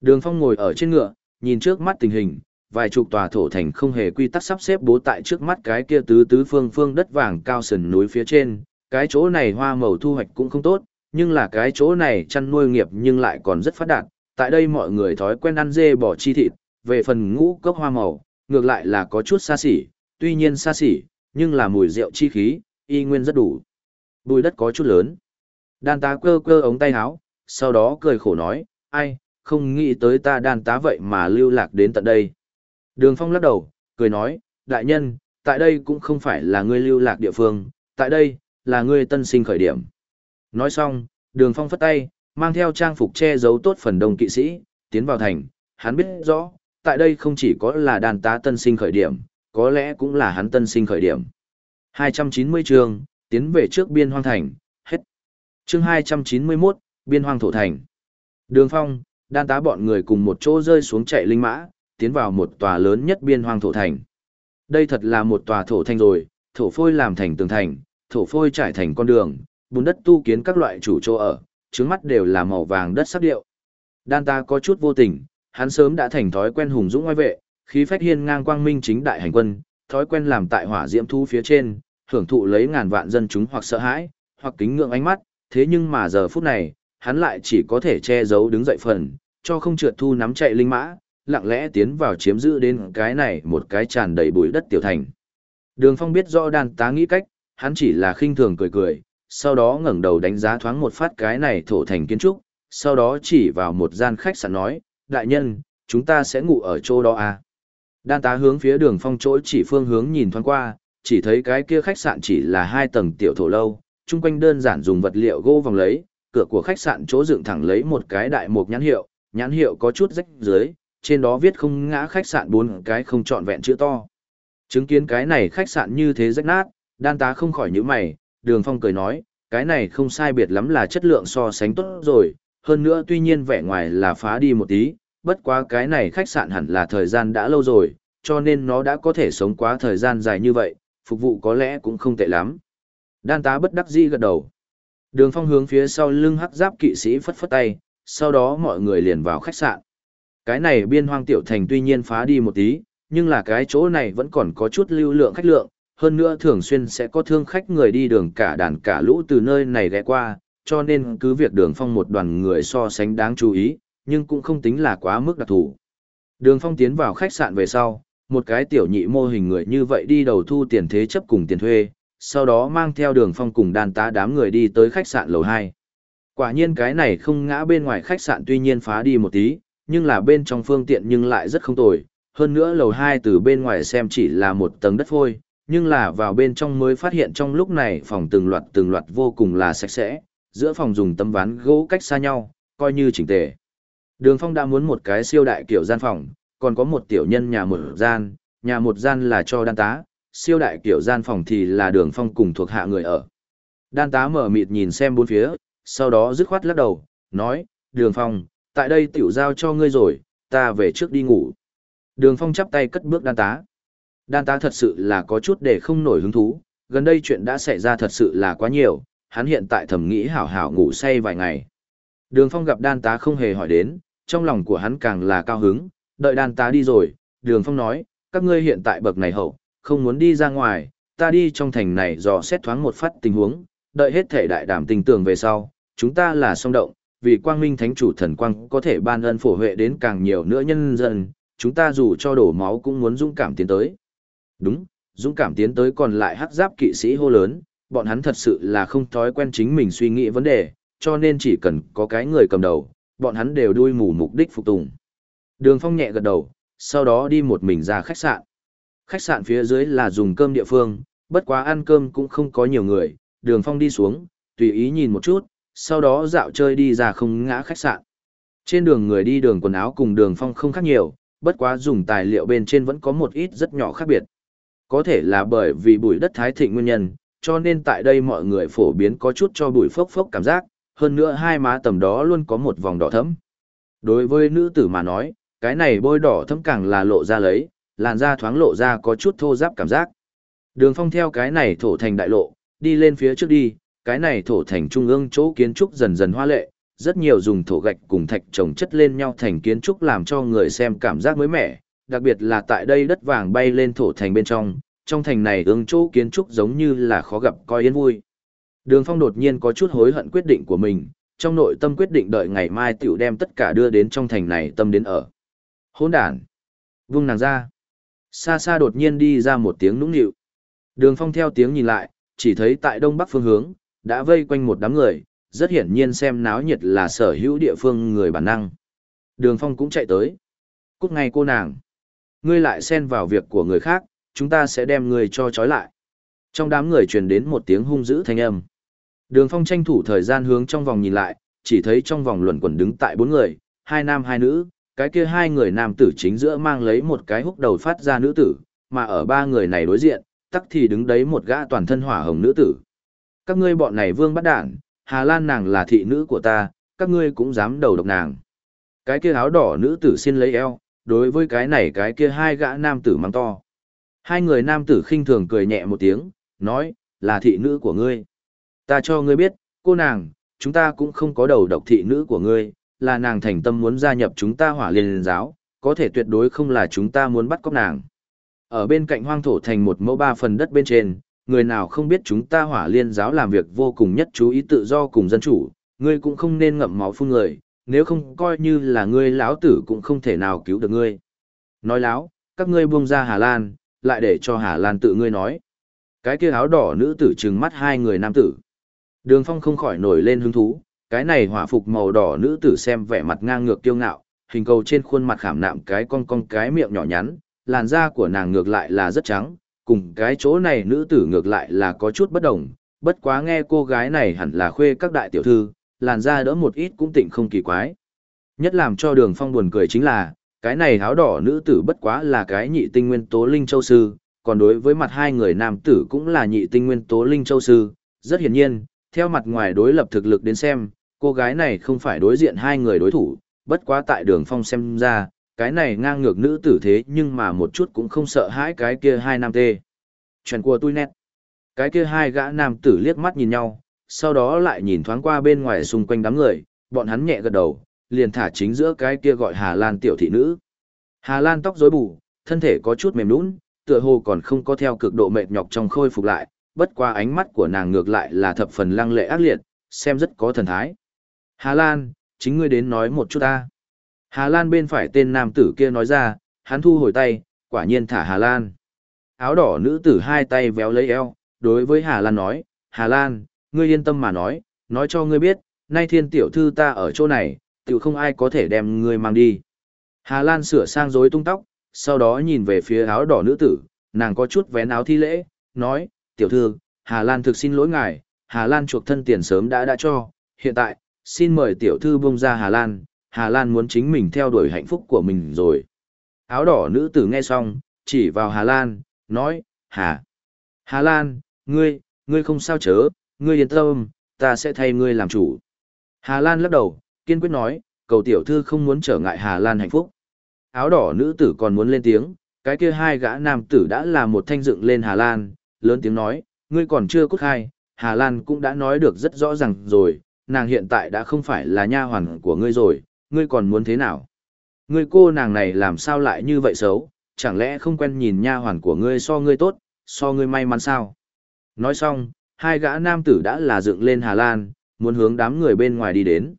Đường Phong ngồi ở trên ngựa, nhìn trước mắt tình hình, vài chục tòa thổ thành không hề quy tắc sắp xếp bố tại trước mắt cái kia tứ tứ phương phương đất vàng cao sần núi phía trên, cái chỗ này hoa màu thu hoạch cũng không tốt, nhưng là cái chỗ này chăn nuôi nghiệp nhưng lại còn rất phát đạt, tại đây mọi người thói quen ăn dê bò chi thịt, về phần ngũ cốc hoa màu, ngược lại là có chút xa xỉ, tuy nhiên xa xỉ, nhưng là mùi rượu chi khí, y nguyên rất đủ. Bùi đất có chút lớn. Đan tá cơ cơ ống tay áo, sau đó cười khổ nói, ai, không nghĩ tới ta đan tá vậy mà lưu lạc đến tận đây. Đường Phong lắc đầu, cười nói, đại nhân, tại đây cũng không phải là ngươi lưu lạc địa phương, tại đây, là ngươi tân sinh khởi điểm. Nói xong, đường Phong phất tay, mang theo trang phục che giấu tốt phần đông kỵ sĩ, tiến vào thành, hắn biết rõ, tại đây không chỉ có là đàn tá tân sinh khởi điểm, có lẽ cũng là hắn tân sinh khởi điểm. 290 chương, tiến về trước biên hoang thành, hết. Chương 291, biên hoang thổ thành. Đường phong, đan tá bọn người cùng một chỗ rơi xuống chạy linh mã, tiến vào một tòa lớn nhất biên hoang thổ thành. Đây thật là một tòa thổ thành rồi, thổ phôi làm thành tường thành, thổ phôi trải thành con đường, bùn đất tu kiến các loại chủ chỗ ở, trứng mắt đều là màu vàng đất sắc điệu. Đan ta có chút vô tình, hắn sớm đã thành thói quen hùng dũng ngoại vệ, khí phách hiên ngang quang minh chính đại hành quân, thói quen làm tại hỏa diễm thu phía trên, hưởng thụ lấy ngàn vạn dân chúng hoặc sợ hãi, hoặc kính ngưỡng ánh mắt, thế nhưng mà giờ phút này, hắn lại chỉ có thể che giấu đứng dậy phần, cho không trượt thu nắm chạy linh mã, lặng lẽ tiến vào chiếm giữ đến cái này một cái tràn đầy bụi đất tiểu thành. Đường Phong biết rõ đàn tá nghĩ cách, hắn chỉ là khinh thường cười cười, sau đó ngẩng đầu đánh giá thoáng một phát cái này thổ thành kiến trúc, sau đó chỉ vào một gian khách sạn nói, đại nhân, chúng ta sẽ ngủ ở chỗ đó à. Đan tá hướng phía đường phong chỗ chỉ phương hướng nhìn thoáng qua, chỉ thấy cái kia khách sạn chỉ là hai tầng tiểu thổ lâu, chung quanh đơn giản dùng vật liệu gỗ vòng lấy, cửa của khách sạn chỗ dựng thẳng lấy một cái đại mục nhãn hiệu, nhãn hiệu có chút rách dưới, trên đó viết không ngã khách sạn bốn cái không trọn vẹn chữ to. Chứng kiến cái này khách sạn như thế rách nát, đan tá không khỏi nhíu mày, đường phong cười nói, cái này không sai biệt lắm là chất lượng so sánh tốt rồi, hơn nữa tuy nhiên vẻ ngoài là phá đi một tí, bất quá cái này khách sạn hẳn là thời gian đã lâu rồi, cho nên nó đã có thể sống quá thời gian dài như vậy, phục vụ có lẽ cũng không tệ lắm. Đan tá bất đắc dĩ gật đầu. Đường phong hướng phía sau lưng hắc giáp kỵ sĩ phất phất tay, sau đó mọi người liền vào khách sạn. Cái này biên hoang tiểu thành tuy nhiên phá đi một tí, nhưng là cái chỗ này vẫn còn có chút lưu lượng khách lượng, hơn nữa thường xuyên sẽ có thương khách người đi đường cả đàn cả lũ từ nơi này ghé qua, cho nên cứ việc đường phong một đoàn người so sánh đáng chú ý, nhưng cũng không tính là quá mức đặc thù. Đường phong tiến vào khách sạn về sau, một cái tiểu nhị mô hình người như vậy đi đầu thu tiền thế chấp cùng tiền thuê, sau đó mang theo đường phong cùng đàn tá đám người đi tới khách sạn lầu 2. Quả nhiên cái này không ngã bên ngoài khách sạn tuy nhiên phá đi một tí, nhưng là bên trong phương tiện nhưng lại rất không tồi. Hơn nữa lầu 2 từ bên ngoài xem chỉ là một tầng đất phôi, nhưng là vào bên trong mới phát hiện trong lúc này phòng từng loạt từng loạt vô cùng là sạch sẽ, giữa phòng dùng tấm ván gỗ cách xa nhau, coi như chỉnh tề. Đường Phong đã muốn một cái siêu đại kiểu gian phòng, còn có một tiểu nhân nhà một gian, nhà một gian là cho đan tá, siêu đại kiểu gian phòng thì là đường Phong cùng thuộc hạ người ở. Đan tá mở mịt nhìn xem bốn phía, sau đó dứt khoát lắc đầu, nói, đường Phong, tại đây tiểu giao cho ngươi rồi, ta về trước đi ngủ. Đường Phong chắp tay cất bước đan tá. Đan tá thật sự là có chút để không nổi hứng thú, gần đây chuyện đã xảy ra thật sự là quá nhiều, hắn hiện tại thầm nghĩ hảo hảo ngủ say vài ngày. Đường Phong gặp đan tá không hề hỏi đến, trong lòng của hắn càng là cao hứng, đợi đan tá đi rồi, Đường Phong nói, các ngươi hiện tại bậc này hậu, không muốn đi ra ngoài, ta đi trong thành này dò xét thoáng một phát tình huống, đợi hết thể đại đảm tình tưởng về sau, chúng ta là song động, vì quang minh thánh chủ thần quang có thể ban ân phổ huệ đến càng nhiều nữa nhân dân, chúng ta dù cho đổ máu cũng muốn dũng cảm tiến tới. Đúng, dũng cảm tiến tới còn lại hắc giáp kỵ sĩ hô lớn, bọn hắn thật sự là không thói quen chính mình suy nghĩ vấn đề, cho nên chỉ cần có cái người cầm đầu, bọn hắn đều đuôi mù mục đích phục tùng. Đường Phong nhẹ gật đầu, sau đó đi một mình ra khách sạn. Khách sạn phía dưới là dùng cơm địa phương, bất quá ăn cơm cũng không có nhiều người, Đường Phong đi xuống, tùy ý nhìn một chút, sau đó dạo chơi đi ra không ngã khách sạn. Trên đường người đi đường quần áo cùng Đường Phong không khác nhiều, bất quá dùng tài liệu bên trên vẫn có một ít rất nhỏ khác biệt. Có thể là bởi vì bụi đất thái thịnh nguyên nhân, cho nên tại đây mọi người phổ biến có chút cho bụi phốc phốc cảm giác, hơn nữa hai má tầm đó luôn có một vòng đỏ thẫm. Đối với nữ tử mà nói, cái này bôi đỏ thẫm càng là lộ ra lấy, làn da thoáng lộ ra có chút thô ráp cảm giác. Đường phong theo cái này thổ thành đại lộ, đi lên phía trước đi, cái này thổ thành trung ương chỗ kiến trúc dần dần hoa lệ, rất nhiều dùng thổ gạch cùng thạch trồng chất lên nhau thành kiến trúc làm cho người xem cảm giác mới mẻ, đặc biệt là tại đây đất vàng bay lên thổ thành bên trong, trong thành này ương chỗ kiến trúc giống như là khó gặp coi yên vui. Đường Phong đột nhiên có chút hối hận quyết định của mình, trong nội tâm quyết định đợi ngày mai tiểu đem tất cả đưa đến trong thành này tâm đến ở. Hỗn đàn. Vung nàng ra. Xa xa đột nhiên đi ra một tiếng nũng nịu. Đường Phong theo tiếng nhìn lại, chỉ thấy tại đông bắc phương hướng, đã vây quanh một đám người, rất hiển nhiên xem náo nhiệt là sở hữu địa phương người bản năng. Đường Phong cũng chạy tới. Cút ngay cô nàng. Ngươi lại xen vào việc của người khác, chúng ta sẽ đem ngươi cho trói lại. Trong đám người truyền đến một tiếng hung dữ thanh âm. Đường Phong tranh thủ thời gian hướng trong vòng nhìn lại, chỉ thấy trong vòng luẩn quẩn đứng tại bốn người, hai nam hai nữ, cái kia hai người nam tử chính giữa mang lấy một cái húc đầu phát ra nữ tử, mà ở ba người này đối diện, tắc thì đứng đấy một gã toàn thân hỏa hồng nữ tử. Các ngươi bọn này vương bắt đản, Hà Lan nàng là thị nữ của ta, các ngươi cũng dám đầu độc nàng. Cái kia áo đỏ nữ tử xin lấy eo, đối với cái này cái kia hai gã nam tử mang to. Hai người nam tử khinh thường cười nhẹ một tiếng, nói, là thị nữ của ngươi. Ta cho ngươi biết, cô nàng, chúng ta cũng không có đầu độc thị nữ của ngươi, là nàng thành tâm muốn gia nhập chúng ta hỏa liên giáo, có thể tuyệt đối không là chúng ta muốn bắt cóc nàng. Ở bên cạnh hoang thổ thành một mẫu ba phần đất bên trên, người nào không biết chúng ta hỏa liên giáo làm việc vô cùng nhất chú ý tự do cùng dân chủ, ngươi cũng không nên ngậm máu phun người, nếu không coi như là ngươi lão tử cũng không thể nào cứu được ngươi. Nói láo, các ngươi buông ra Hà Lan, lại để cho Hà Lan tự ngươi nói. Cái kia áo đỏ nữ tử trừng mắt hai người nam tử. Đường Phong không khỏi nổi lên hứng thú, cái này hỏa phục màu đỏ nữ tử xem vẻ mặt ngang ngược kiêu ngạo, hình cầu trên khuôn mặt khảm nạm cái con con cái miệng nhỏ nhắn, làn da của nàng ngược lại là rất trắng, cùng cái chỗ này nữ tử ngược lại là có chút bất đồng, bất quá nghe cô gái này hẳn là khuê các đại tiểu thư, làn da đỡ một ít cũng tịnh không kỳ quái. Nhất làm cho đường phong buồn cười chính là, cái này áo đỏ nữ tử bất quá là cái nhị tinh nguyên tố linh châu sư, còn đối với mặt hai người nam tử cũng là nhị tinh nguyên tố linh châu sư, rất hiển nhiên, theo mặt ngoài đối lập thực lực đến xem, cô gái này không phải đối diện hai người đối thủ, bất quá tại đường phong xem ra, cái này ngang ngược nữ tử thế nhưng mà một chút cũng không sợ hãi cái kia hai nam tê. Chuyện của tôi nét. Cái kia hai gã nam tử liếc mắt nhìn nhau, sau đó lại nhìn thoáng qua bên ngoài xung quanh đám người, bọn hắn nhẹ gật đầu, liền thả chính giữa cái kia gọi Hà Lan tiểu thị nữ. Hà Lan tóc rối bù, thân thể có chút mềm nũng, tựa hồ còn không có theo cực độ mệt nhọc trong khôi phục lại, bất qua ánh mắt của nàng ngược lại là thập phần lăng lệ ác liệt, xem rất có thần thái. Hà Lan, chính ngươi đến nói một chút ta. Hà Lan bên phải tên nam tử kia nói ra, hắn thu hồi tay, quả nhiên thả Hà Lan. Áo đỏ nữ tử hai tay véo lấy eo, đối với Hà Lan nói, Hà Lan, ngươi yên tâm mà nói, nói cho ngươi biết, nay thiên tiểu thư ta ở chỗ này, tiểu không ai có thể đem ngươi mang đi. Hà Lan sửa sang rối tung tóc, sau đó nhìn về phía áo đỏ nữ tử, nàng có chút vén áo thi lễ, nói, tiểu thư, Hà Lan thực xin lỗi ngài, Hà Lan chuộc thân tiền sớm đã đã cho, hiện tại, xin mời tiểu thư buông ra Hà Lan, Hà Lan muốn chính mình theo đuổi hạnh phúc của mình rồi. Áo đỏ nữ tử nghe xong, chỉ vào Hà Lan, nói, Hà, Hà Lan, ngươi, ngươi không sao chớ, ngươi yên tâm, ta sẽ thay ngươi làm chủ. Hà Lan lắc đầu, kiên quyết nói, cầu tiểu thư không muốn trở ngại Hà Lan hạnh phúc. Áo đỏ nữ tử còn muốn lên tiếng, cái kia hai gã nam tử đã là một thanh dựng lên Hà Lan, lớn tiếng nói, ngươi còn chưa cút khai, Hà Lan cũng đã nói được rất rõ ràng rồi, nàng hiện tại đã không phải là nha hoàn của ngươi rồi, ngươi còn muốn thế nào? Ngươi cô nàng này làm sao lại như vậy xấu, chẳng lẽ không quen nhìn nha hoàn của ngươi so ngươi tốt, so ngươi may mắn sao? Nói xong, hai gã nam tử đã là dựng lên Hà Lan, muốn hướng đám người bên ngoài đi đến.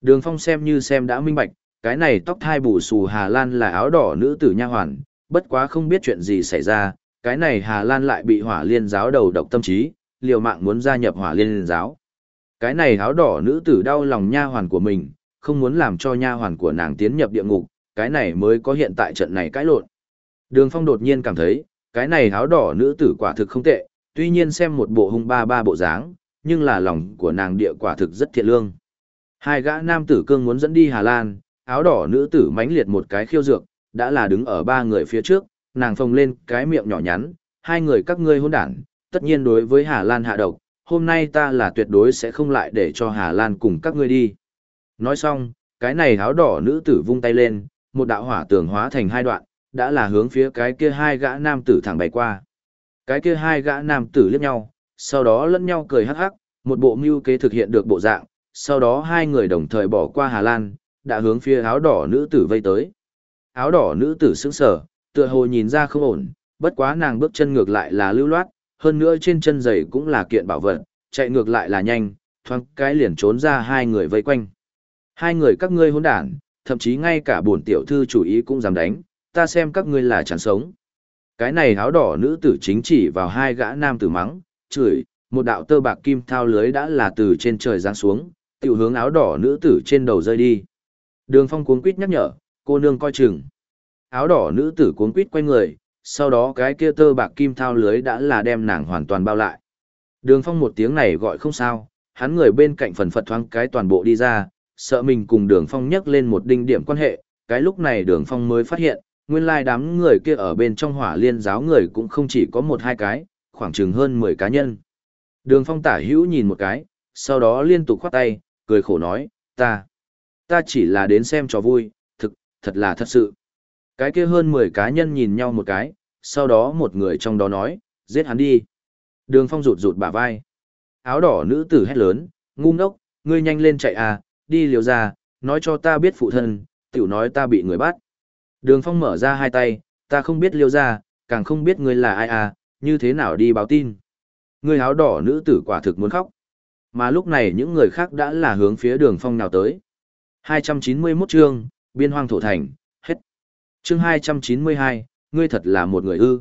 Đường Phong xem như xem đã minh bạch, cái này tóc thai bù xù Hà Lan là áo đỏ nữ tử nha hoàn, bất quá không biết chuyện gì xảy ra, cái này Hà Lan lại bị hỏa liên giáo đầu độc tâm trí, liều mạng muốn gia nhập hỏa liên giáo. Cái này áo đỏ nữ tử đau lòng nha hoàn của mình, không muốn làm cho nha hoàn của nàng tiến nhập địa ngục, cái này mới có hiện tại trận này cãi lộn. Đường Phong đột nhiên cảm thấy, cái này áo đỏ nữ tử quả thực không tệ, tuy nhiên xem một bộ hung ba ba bộ dáng, nhưng là lòng của nàng địa quả thực rất thiện lương. Hai gã nam tử cương muốn dẫn đi Hà Lan, áo đỏ nữ tử mãnh liệt một cái khiêu dược, đã là đứng ở ba người phía trước, nàng phồng lên cái miệng nhỏ nhắn, hai người các ngươi hôn đản, tất nhiên đối với Hà Lan hạ độc, hôm nay ta là tuyệt đối sẽ không lại để cho Hà Lan cùng các ngươi đi. Nói xong, cái này áo đỏ nữ tử vung tay lên, một đạo hỏa tường hóa thành hai đoạn, đã là hướng phía cái kia hai gã nam tử thẳng bày qua. Cái kia hai gã nam tử liếc nhau, sau đó lẫn nhau cười hắc hắc, một bộ mưu kế thực hiện được bộ dạng, sau đó hai người đồng thời bỏ qua Hà Lan, đã hướng phía áo đỏ nữ tử vây tới. Áo đỏ nữ tử sững sờ, tựa hồ nhìn ra không ổn, bất quá nàng bước chân ngược lại là lưu loát, hơn nữa trên chân giày cũng là kiện bảo vật, chạy ngược lại là nhanh, thoáng cái liền trốn ra hai người vây quanh. Hai người các ngươi hỗn đản, thậm chí ngay cả bổn tiểu thư chủ ý cũng dám đánh, ta xem các ngươi là chẳng sống. Cái này áo đỏ nữ tử chính chỉ vào hai gã nam tử mắng, chửi, một đạo tơ bạc kim thao lưới đã là từ trên trời giáng xuống, tiểu hướng áo đỏ nữ tử trên đầu rơi đi. Đường phong cuốn quýt nhắc nhở, cô nương coi chừng. Áo đỏ nữ tử cuốn quýt quay người, sau đó cái kia tơ bạc kim thao lưới đã là đem nàng hoàn toàn bao lại. Đường phong một tiếng này gọi không sao, hắn người bên cạnh phần phật thoáng cái toàn bộ đi ra, sợ mình cùng đường phong nhắc lên một đinh điểm quan hệ, cái lúc này đường phong mới phát hiện, nguyên lai đám người kia ở bên trong hỏa liên giáo người cũng không chỉ có một hai cái, khoảng chừng hơn mười cá nhân. Đường phong tả hữu nhìn một cái, sau đó liên tục khoát tay, cười khổ nói, ta, ta chỉ là đến xem trò vui, thực, thật là thật sự. Cái kia hơn mười cá nhân nhìn nhau một cái, sau đó một người trong đó nói, giết hắn đi. Đường phong rụt rụt bả vai. Áo đỏ nữ tử hét lớn, ngu ngốc, ngươi nhanh lên chạy à, đi liều ra, nói cho ta biết phụ thân, tiểu nói ta bị người bắt. Đường phong mở ra hai tay, ta không biết liêu ra, càng không biết ngươi là ai à, như thế nào đi báo tin. Người áo đỏ nữ tử quả thực muốn khóc. Mà lúc này những người khác đã là hướng phía đường phong nào tới. 291 chương, biên hoang thổ thành, hết. Chương 292, ngươi thật là một người ư.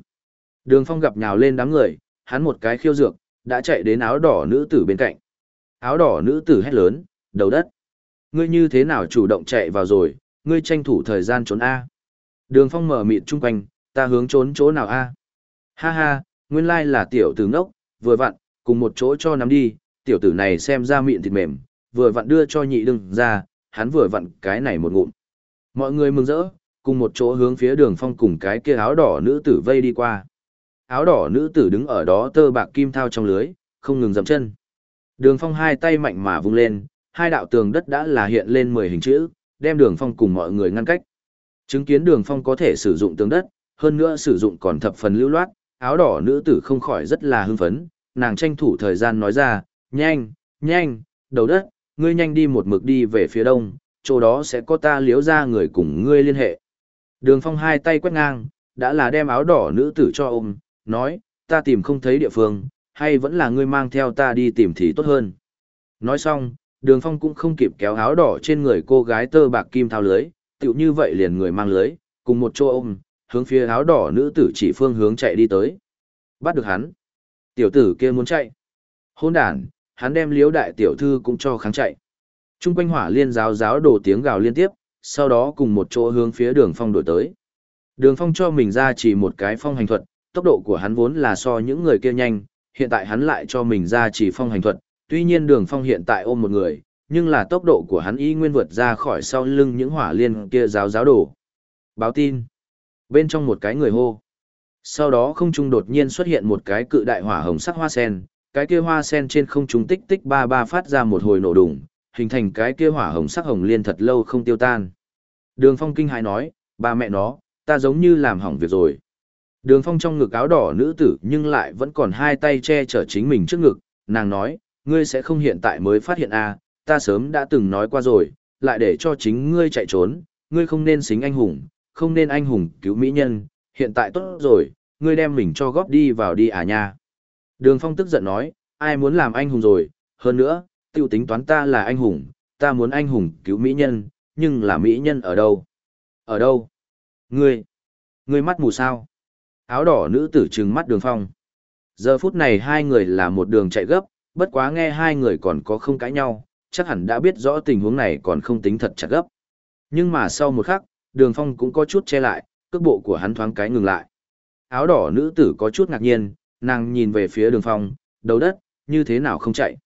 Đường phong gặp nhào lên đám người, hắn một cái khiêu dược, đã chạy đến áo đỏ nữ tử bên cạnh. Áo đỏ nữ tử hét lớn, đầu đất. Ngươi như thế nào chủ động chạy vào rồi, ngươi tranh thủ thời gian trốn A. Đường phong mở mịt chung quanh, ta hướng trốn chỗ nào A. Ha ha, nguyên lai là tiểu tử ngốc, vừa vặn, cùng một chỗ cho nắm đi, tiểu tử này xem ra miệng thịt mềm, vừa vặn đưa cho nhị đừng ra, hắn vừa vặn cái này một ngụm. Mọi người mừng rỡ, cùng một chỗ hướng phía đường phong cùng cái kia áo đỏ nữ tử vây đi qua. Áo đỏ nữ tử đứng ở đó tơ bạc kim thao trong lưới, không ngừng dậm chân. Đường phong hai tay mạnh mà vung lên, hai đạo tường đất đã là hiện lên mười hình chữ, đem đường phong cùng mọi người ngăn cách. Chứng kiến đường phong có thể sử dụng tường đất, hơn nữa sử dụng còn thập phần lưu loát, áo đỏ nữ tử không khỏi rất là hưng phấn, nàng tranh thủ thời gian nói ra, nhanh, nhanh, đầu đất, ngươi nhanh đi một mực đi về phía đông, chỗ đó sẽ có ta liếu ra người cùng ngươi liên hệ. Đường phong hai tay quét ngang, đã là đem áo đỏ nữ tử cho ôm, nói, ta tìm không thấy địa phương, hay vẫn là ngươi mang theo ta đi tìm thì tốt hơn. Nói xong, đường phong cũng không kịp kéo áo đỏ trên người cô gái tơ bạc kim thao lưới, tựu như vậy liền người mang lưới, cùng một chỗ ôm, hướng phía áo đỏ nữ tử chỉ phương hướng chạy đi tới. Bắt được hắn. Tiểu tử kia muốn chạy. Hôn đàn, hắn đem liếu đại tiểu thư cũng cho kháng chạy. Trung quanh hỏa liên giáo giáo đổ tiếng gào liên tiếp, sau đó cùng một chỗ hướng phía đường phong đổi tới. Đường phong cho mình ra chỉ một cái phong hành thuật, tốc độ của hắn vốn là so những người kia nhanh, hiện tại hắn lại cho mình ra chỉ phong hành thuật, tuy nhiên đường phong hiện tại ôm một người, nhưng là tốc độ của hắn y nguyên vượt ra khỏi sau lưng những hỏa liên kia giáo giáo đổ. Báo tin. Bên trong một cái người hô. Sau đó không trung đột nhiên xuất hiện một cái cự đại hỏa hồng sắc hoa sen, cái kia hoa sen trên không trung tích tích ba ba phát ra một hồi nổ đùng, hình thành cái kia hỏa hồng sắc hồng liên thật lâu không tiêu tan. Đường Phong kinh hãi nói, ba mẹ nó, ta giống như làm hỏng việc rồi. Đường Phong trong ngực áo đỏ nữ tử nhưng lại vẫn còn hai tay che chở chính mình trước ngực, nàng nói, ngươi sẽ không hiện tại mới phát hiện à, ta sớm đã từng nói qua rồi, lại để cho chính ngươi chạy trốn, ngươi không nên xính anh hùng, không nên anh hùng cứu mỹ nhân, hiện tại tốt rồi, ngươi đem mình cho góp đi vào đi à nha. Đường Phong tức giận nói, ai muốn làm anh hùng rồi, hơn nữa, tiêu tính toán ta là anh hùng, ta muốn anh hùng cứu mỹ nhân, nhưng là mỹ nhân ở đâu? Ở đâu? Ngươi, ngươi mắt mù sao? Áo đỏ nữ tử trừng mắt đường Phong. Giờ phút này hai người là một đường chạy gấp, bất quá nghe hai người còn có không cãi nhau, chắc hẳn đã biết rõ tình huống này còn không tính thật chặt gấp. Nhưng mà sau một khắc, đường phong cũng có chút che lại, cước bộ của hắn thoáng cái ngừng lại. Áo đỏ nữ tử có chút ngạc nhiên, nàng nhìn về phía đường phong, đầu đất, như thế nào không chạy.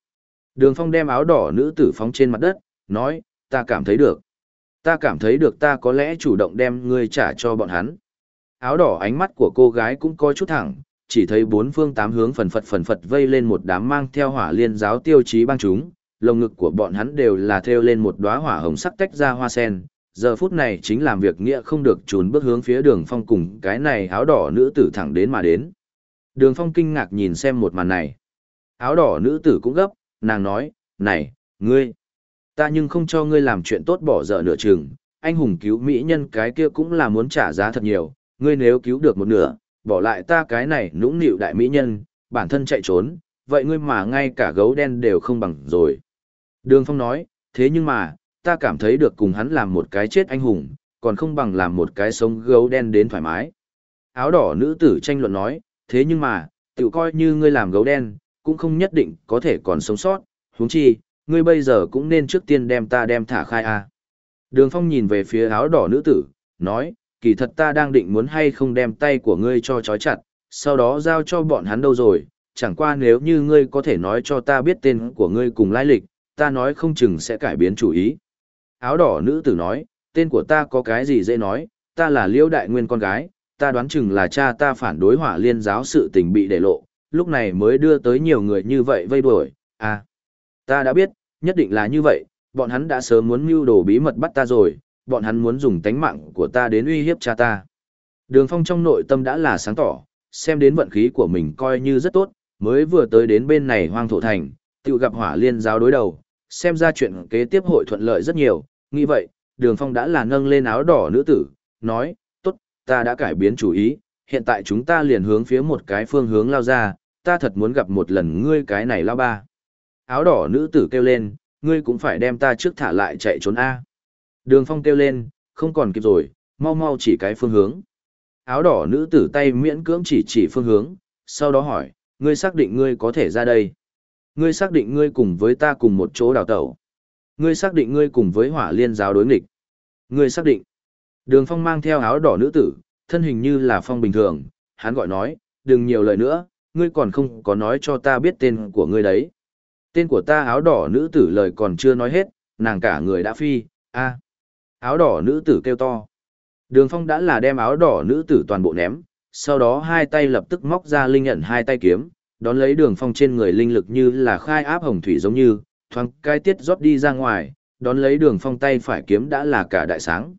Đường phong đem áo đỏ nữ tử phóng trên mặt đất, nói, ta cảm thấy được. Ta cảm thấy được ta có lẽ chủ động đem ngươi trả cho bọn hắn. Áo đỏ ánh mắt của cô gái cũng có chút thẳng, chỉ thấy bốn phương tám hướng phần phật phần phật vây lên một đám mang theo hỏa liên giáo tiêu chí băng chúng, lồng ngực của bọn hắn đều là thêu lên một đóa hỏa hồng sắc tách ra hoa sen. Giờ phút này chính làm việc nghĩa không được trốn bước hướng phía đường phong cùng cái này áo đỏ nữ tử thẳng đến mà đến. Đường phong kinh ngạc nhìn xem một màn này. Áo đỏ nữ tử cũng gấp, nàng nói, này, ngươi, ta nhưng không cho ngươi làm chuyện tốt bỏ dở nửa chừng, anh hùng cứu mỹ nhân cái kia cũng là muốn trả giá thật nhiều, ngươi nếu cứu được một nửa, bỏ lại ta cái này nũng nịu đại mỹ nhân, bản thân chạy trốn, vậy ngươi mà ngay cả gấu đen đều không bằng rồi. Đường Phong nói, thế nhưng mà, ta cảm thấy được cùng hắn làm một cái chết anh hùng, còn không bằng làm một cái sống gấu đen đến thoải mái. Áo đỏ nữ tử tranh luận nói, thế nhưng mà, tự coi như ngươi làm gấu đen, cũng không nhất định có thể còn sống sót, huống chi, ngươi bây giờ cũng nên trước tiên đem ta đem thả khai a. Đường Phong nhìn về phía áo đỏ nữ tử, nói, kỳ thật ta đang định muốn hay không đem tay của ngươi cho trói chặt, sau đó giao cho bọn hắn đâu rồi, chẳng qua nếu như ngươi có thể nói cho ta biết tên của ngươi cùng lai lịch, ta nói không chừng sẽ cải biến chủ ý. Áo đỏ nữ tử nói, tên của ta có cái gì dễ nói, ta là liễu đại nguyên con gái, ta đoán chừng là cha ta phản đối hỏa liên giáo sự tình bị để lộ, lúc này mới đưa tới nhiều người như vậy vây đuổi, à, ta đã biết, nhất định là như vậy, bọn hắn đã sớm muốn mưu đồ bí mật bắt ta rồi, bọn hắn muốn dùng tánh mạng của ta đến uy hiếp cha ta. Đường Phong trong nội tâm đã là sáng tỏ, xem đến vận khí của mình coi như rất tốt, mới vừa tới đến bên này hoang thổ thành, tự gặp hỏa liên giáo đối đầu, xem ra chuyện kế tiếp hội thuận lợi rất nhiều, nghĩ vậy, đường Phong đã là nâng lên áo đỏ nữ tử, nói, tốt, ta đã cải biến chủ ý, hiện tại chúng ta liền hướng phía một cái phương hướng lao ra, ta thật muốn gặp một lần ngươi cái này lao ba. Áo đỏ nữ tử kêu lên, ngươi cũng phải đem ta trước thả lại chạy trốn A. Đường phong kêu lên, không còn kịp rồi, mau mau chỉ cái phương hướng. Áo đỏ nữ tử tay miễn cưỡng chỉ chỉ phương hướng, sau đó hỏi, ngươi xác định ngươi có thể ra đây. Ngươi xác định ngươi cùng với ta cùng một chỗ đào tẩu. Ngươi xác định ngươi cùng với hỏa liên giáo đối nghịch. Ngươi xác định. Đường phong mang theo áo đỏ nữ tử, thân hình như là phong bình thường, hắn gọi nói, đừng nhiều lời nữa, ngươi còn không có nói cho ta biết tên của ngươi đấy. Tên của ta áo đỏ nữ tử lời còn chưa nói hết, nàng cả người đã phi, a Áo đỏ nữ tử kêu to. Đường phong đã là đem áo đỏ nữ tử toàn bộ ném, sau đó hai tay lập tức móc ra linh nhận hai tay kiếm, đón lấy đường phong trên người linh lực như là khai áp hồng thủy giống như, thoáng cái tiết rót đi ra ngoài, đón lấy đường phong tay phải kiếm đã là cả đại sáng.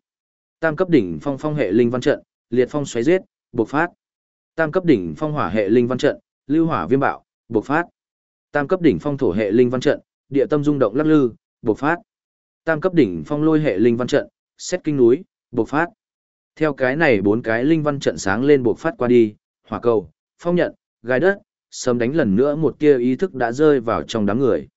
Tam cấp đỉnh phong phong hệ linh văn trận, liệt phong xoáy giết, bộc phát. Tam cấp đỉnh phong hỏa hệ linh văn trận, lưu hỏa viêm bạo, bộc phát. Tam cấp đỉnh phong thổ hệ linh văn trận, địa tâm rung động lắc lư, bộc phát. Tam cấp đỉnh phong lôi hệ linh văn trận, xét kinh núi, bộc phát. Theo cái này bốn cái linh văn trận sáng lên bộc phát qua đi, hỏa cầu, phong nhận, gai đất, sớm đánh lần nữa một tia ý thức đã rơi vào trong đám người.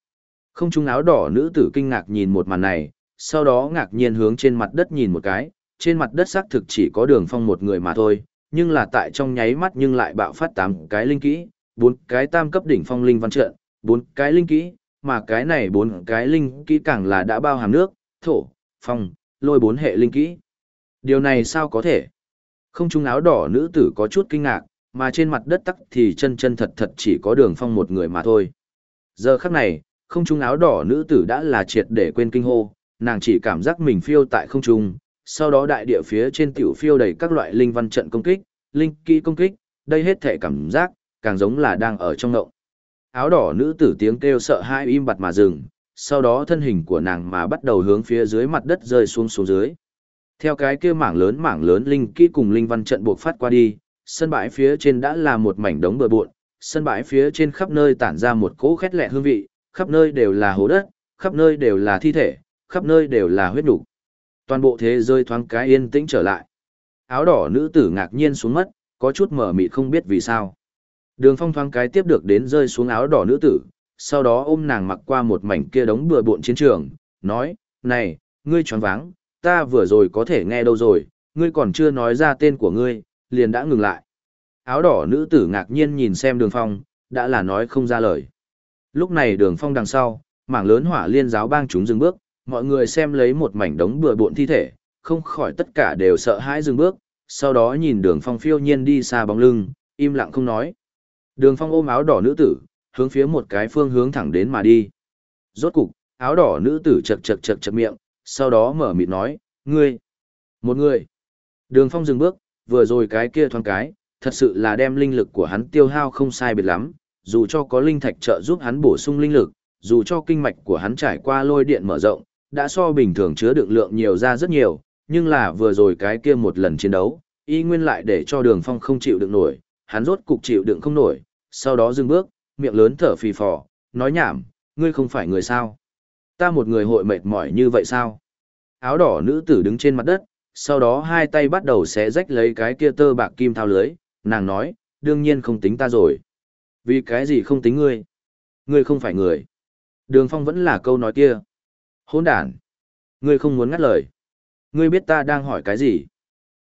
Không trung áo đỏ nữ tử kinh ngạc nhìn một màn này, sau đó ngạc nhiên hướng trên mặt đất nhìn một cái, trên mặt đất xác thực chỉ có đường phong một người mà thôi, nhưng là tại trong nháy mắt nhưng lại bạo phát tám cái linh kỹ, bốn cái tam cấp đỉnh phong linh văn trợn, bốn cái linh kỹ, mà cái này bốn cái linh kỹ càng là đã bao hàm nước, thổ, phong, lôi bốn hệ linh kỹ. Điều này sao có thể? Không trung áo đỏ nữ tử có chút kinh ngạc, mà trên mặt đất tắc thì chân chân thật thật chỉ có đường phong một người mà thôi. Giờ khắc này, không trung áo đỏ nữ tử đã là triệt để quên kinh hô, nàng chỉ cảm giác mình phiêu tại không trung, sau đó đại địa phía trên tiểu phiêu đầy các loại linh văn trận công kích, linh kỹ công kích, đây hết thể cảm giác, càng giống là đang ở trong ngộng. Áo đỏ nữ tử tiếng kêu sợ hãi im bặt mà dừng, sau đó thân hình của nàng mà bắt đầu hướng phía dưới mặt đất rơi xuống xuống dưới. Theo cái kia mảng lớn mảng lớn linh kỹ cùng linh văn trận buộc phát qua đi, sân bãi phía trên đã là một mảnh đống bừa bộn, sân bãi phía trên khắp nơi tản ra một cỗ khét lẹ hương vị, khắp nơi đều là hố đất, khắp nơi đều là thi thể, khắp nơi đều là huyết nục. Toàn bộ thế giới thoáng cái yên tĩnh trở lại. Áo đỏ nữ tử ngạc nhiên xuống mất, có chút mở mịt không biết vì sao. Đường phong thoáng cái tiếp được đến rơi xuống áo đỏ nữ tử, sau đó ôm nàng mặc qua một mảnh kia đống bừa bộn chiến trường, nói, này, ngươi choáng váng, ta vừa rồi có thể nghe đâu rồi, ngươi còn chưa nói ra tên của ngươi, liền đã ngừng lại. Áo đỏ nữ tử ngạc nhiên nhìn xem đường phong, đã là nói không ra lời. Lúc này đường phong đằng sau, mảng lớn hỏa liên giáo bang chúng dừng bước, mọi người xem lấy một mảnh đống bừa bộn thi thể, không khỏi tất cả đều sợ hãi dừng bước, sau đó nhìn đường phong phiêu nhiên đi xa bóng lưng, im lặng không nói. Đường phong ôm áo đỏ nữ tử, hướng phía một cái phương hướng thẳng đến mà đi. Rốt cục, áo đỏ nữ tử chật chật chật chật miệng, sau đó mở miệng nói, ngươi, một người. Đường phong dừng bước, vừa rồi cái kia thoáng cái, thật sự là đem linh lực của hắn tiêu hao không sai biệt lắm, dù cho có linh thạch trợ giúp hắn bổ sung linh lực, dù cho kinh mạch của hắn trải qua lôi điện mở rộng, đã so bình thường chứa đựng lượng nhiều ra rất nhiều, nhưng là vừa rồi cái kia một lần chiến đấu, y nguyên lại để cho đường phong không chịu đựng nổi, hắn rốt cục chịu đựng không nổi, sau đó dừng bước, miệng lớn thở phì phò, nói nhảm, ngươi không phải người sao? Ta một người hội mệt mỏi như vậy sao? Áo đỏ nữ tử đứng trên mặt đất, sau đó hai tay bắt đầu xé rách lấy cái kia tơ bạc kim thao lưới, nàng nói, đương nhiên không tính ta rồi. Vì cái gì không tính ngươi? Ngươi không phải người. Đường phong vẫn là câu nói kia. hỗn đàn. Ngươi không muốn ngắt lời. Ngươi biết ta đang hỏi cái gì?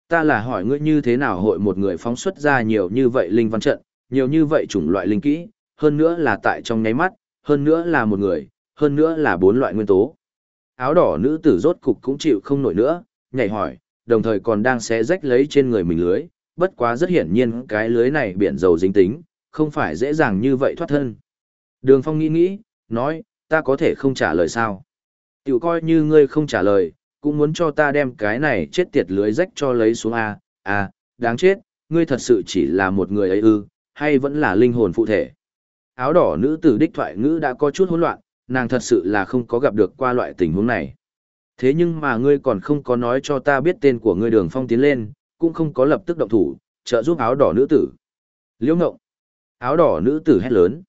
Ta là hỏi ngươi như thế nào hội một người phóng xuất ra nhiều như vậy linh văn trận, nhiều như vậy chủng loại linh kỹ, hơn nữa là tại trong nháy mắt, hơn nữa là một người, hơn nữa là bốn loại nguyên tố. Áo đỏ nữ tử rốt cục cũng chịu không nổi nữa, nhảy hỏi, đồng thời còn đang xé rách lấy trên người mình lưới, bất quá rất hiển nhiên cái lưới này biển dầu dính tính, không phải dễ dàng như vậy thoát thân. Đường Phong nghĩ nghĩ, nói, ta có thể không trả lời sao? Tiểu coi như ngươi không trả lời, cũng muốn cho ta đem cái này chết tiệt lưới rách cho lấy xuống A, à, đáng chết, ngươi thật sự chỉ là một người ấy ư, hay vẫn là linh hồn phụ thể. Áo đỏ nữ tử đích thoại ngữ đã có chút hỗn loạn, nàng thật sự là không có gặp được qua loại tình huống này. Thế nhưng mà ngươi còn không có nói cho ta biết tên của ngươi đường phong tiến lên, cũng không có lập tức động thủ, trợ giúp áo đỏ nữ tử. Liễu ngộng. Áo đỏ nữ tử hét lớn.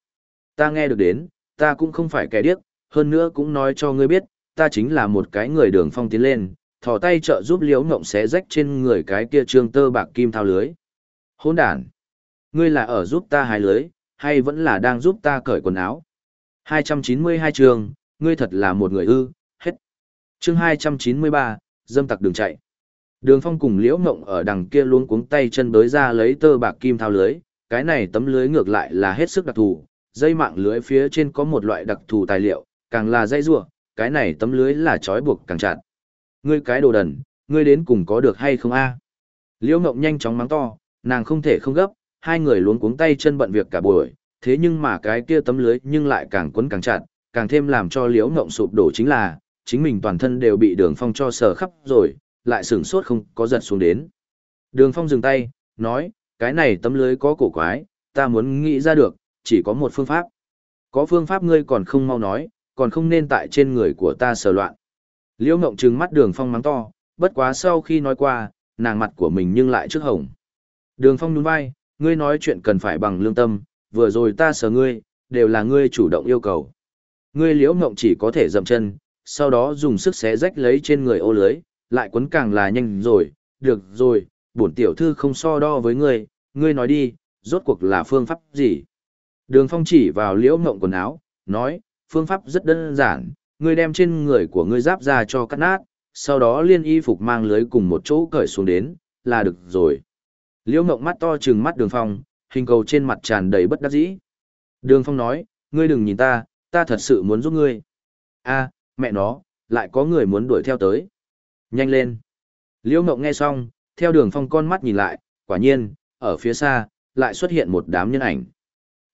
Ta nghe được đến, ta cũng không phải kẻ điếc, hơn nữa cũng nói cho ngươi biết, ta chính là một cái người đường phong tiến lên, thò tay trợ giúp liễu ngộng xé rách trên người cái kia trương tơ bạc kim thao lưới. Hỗn đàn. Ngươi là ở giúp ta hái lưới, hay vẫn là đang giúp ta cởi quần áo? 292 trường, ngươi thật là một người ư, hết. chương 293, dâm tặc đường chạy. Đường phong cùng liễu ngộng ở đằng kia luôn cuống tay chân đối ra lấy tơ bạc kim thao lưới, cái này tấm lưới ngược lại là hết sức đặc thù, dây mạng lưới phía trên có một loại đặc thù tài liệu, càng là dây rùa. cái này tấm lưới là trói buộc càng chặt. Ngươi cái đồ đần, ngươi đến cùng có được hay không a? Liễu Ngộng nhanh chóng mắng to, nàng không thể không gấp, hai người luống cuống tay chân bận việc cả buổi, thế nhưng mà cái kia tấm lưới nhưng lại càng quấn càng chặt, càng thêm làm cho Liễu Ngộng sụp đổ chính là, chính mình toàn thân đều bị Đường Phong cho sờ khắp rồi, lại sửng sốt không có giật xuống đến. Đường Phong dừng tay, nói, cái này tấm lưới có cổ quái, ta muốn nghĩ ra được, chỉ có một phương pháp. Có phương pháp ngươi còn không mau nói, còn không nên tại trên người của ta sờ loạn. Liễu Ngộng trừng mắt Đường Phong mắng to, bất quá sau khi nói qua, nàng mặt của mình nhưng lại trước hồng. Đường Phong nhún vai, ngươi nói chuyện cần phải bằng lương tâm, vừa rồi ta sờ ngươi, đều là ngươi chủ động yêu cầu. Ngươi Liễu Ngộng chỉ có thể dậm chân, sau đó dùng sức xé rách lấy trên người ô lưới, lại quấn càng là nhanh rồi, được rồi, bổn tiểu thư không so đo với ngươi, ngươi nói đi, rốt cuộc là phương pháp gì? Đường Phong chỉ vào Liễu Ngộng quần áo, nói, phương pháp rất đơn giản, ngươi đem trên người của ngươi giáp ra cho cắt nát, sau đó liên y phục mang lưới cùng một chỗ cởi xuống đến, là được rồi. Liễu Ngộng mắt to trừng mắt Đường Phong, hình cầu trên mặt tràn đầy bất đắc dĩ. Đường Phong nói, ngươi đừng nhìn ta, ta thật sự muốn giúp ngươi. A, mẹ nó, lại có người muốn đuổi theo tới. Nhanh lên. Liễu Ngộng nghe xong, theo Đường Phong con mắt nhìn lại, quả nhiên, ở phía xa, lại xuất hiện một đám nhân ảnh.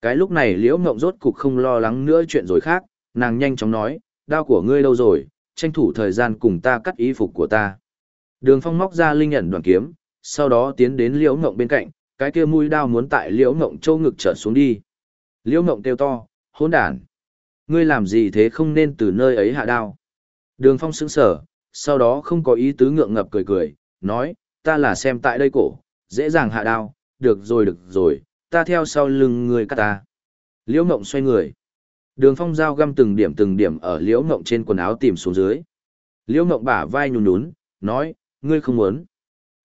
Cái lúc này liễu Ngộng rốt cục không lo lắng nữa chuyện rồi khác, nàng nhanh chóng nói, đao của ngươi đâu rồi, tranh thủ thời gian cùng ta cắt y phục của ta. Đường phong móc ra linh ẩn đoàn kiếm, sau đó tiến đến liễu Ngộng bên cạnh, cái kia mũi đao muốn tại liễu Ngộng châu ngực trở xuống đi. Liễu Ngộng kêu to, hỗn đản. Ngươi làm gì thế không nên từ nơi ấy hạ đao. Đường phong sững sở, sau đó không có ý tứ ngượng ngập cười cười, nói, ta là xem tại đây cổ, dễ dàng hạ đao, được rồi được rồi, ta theo sau lưng người cắt ta. Liễu Ngộng xoay người. Đường phong dao găm từng điểm từng điểm ở Liễu Ngộng trên quần áo tìm xuống dưới. Liễu Ngộng bả vai nhún nhún, nói, ngươi không muốn.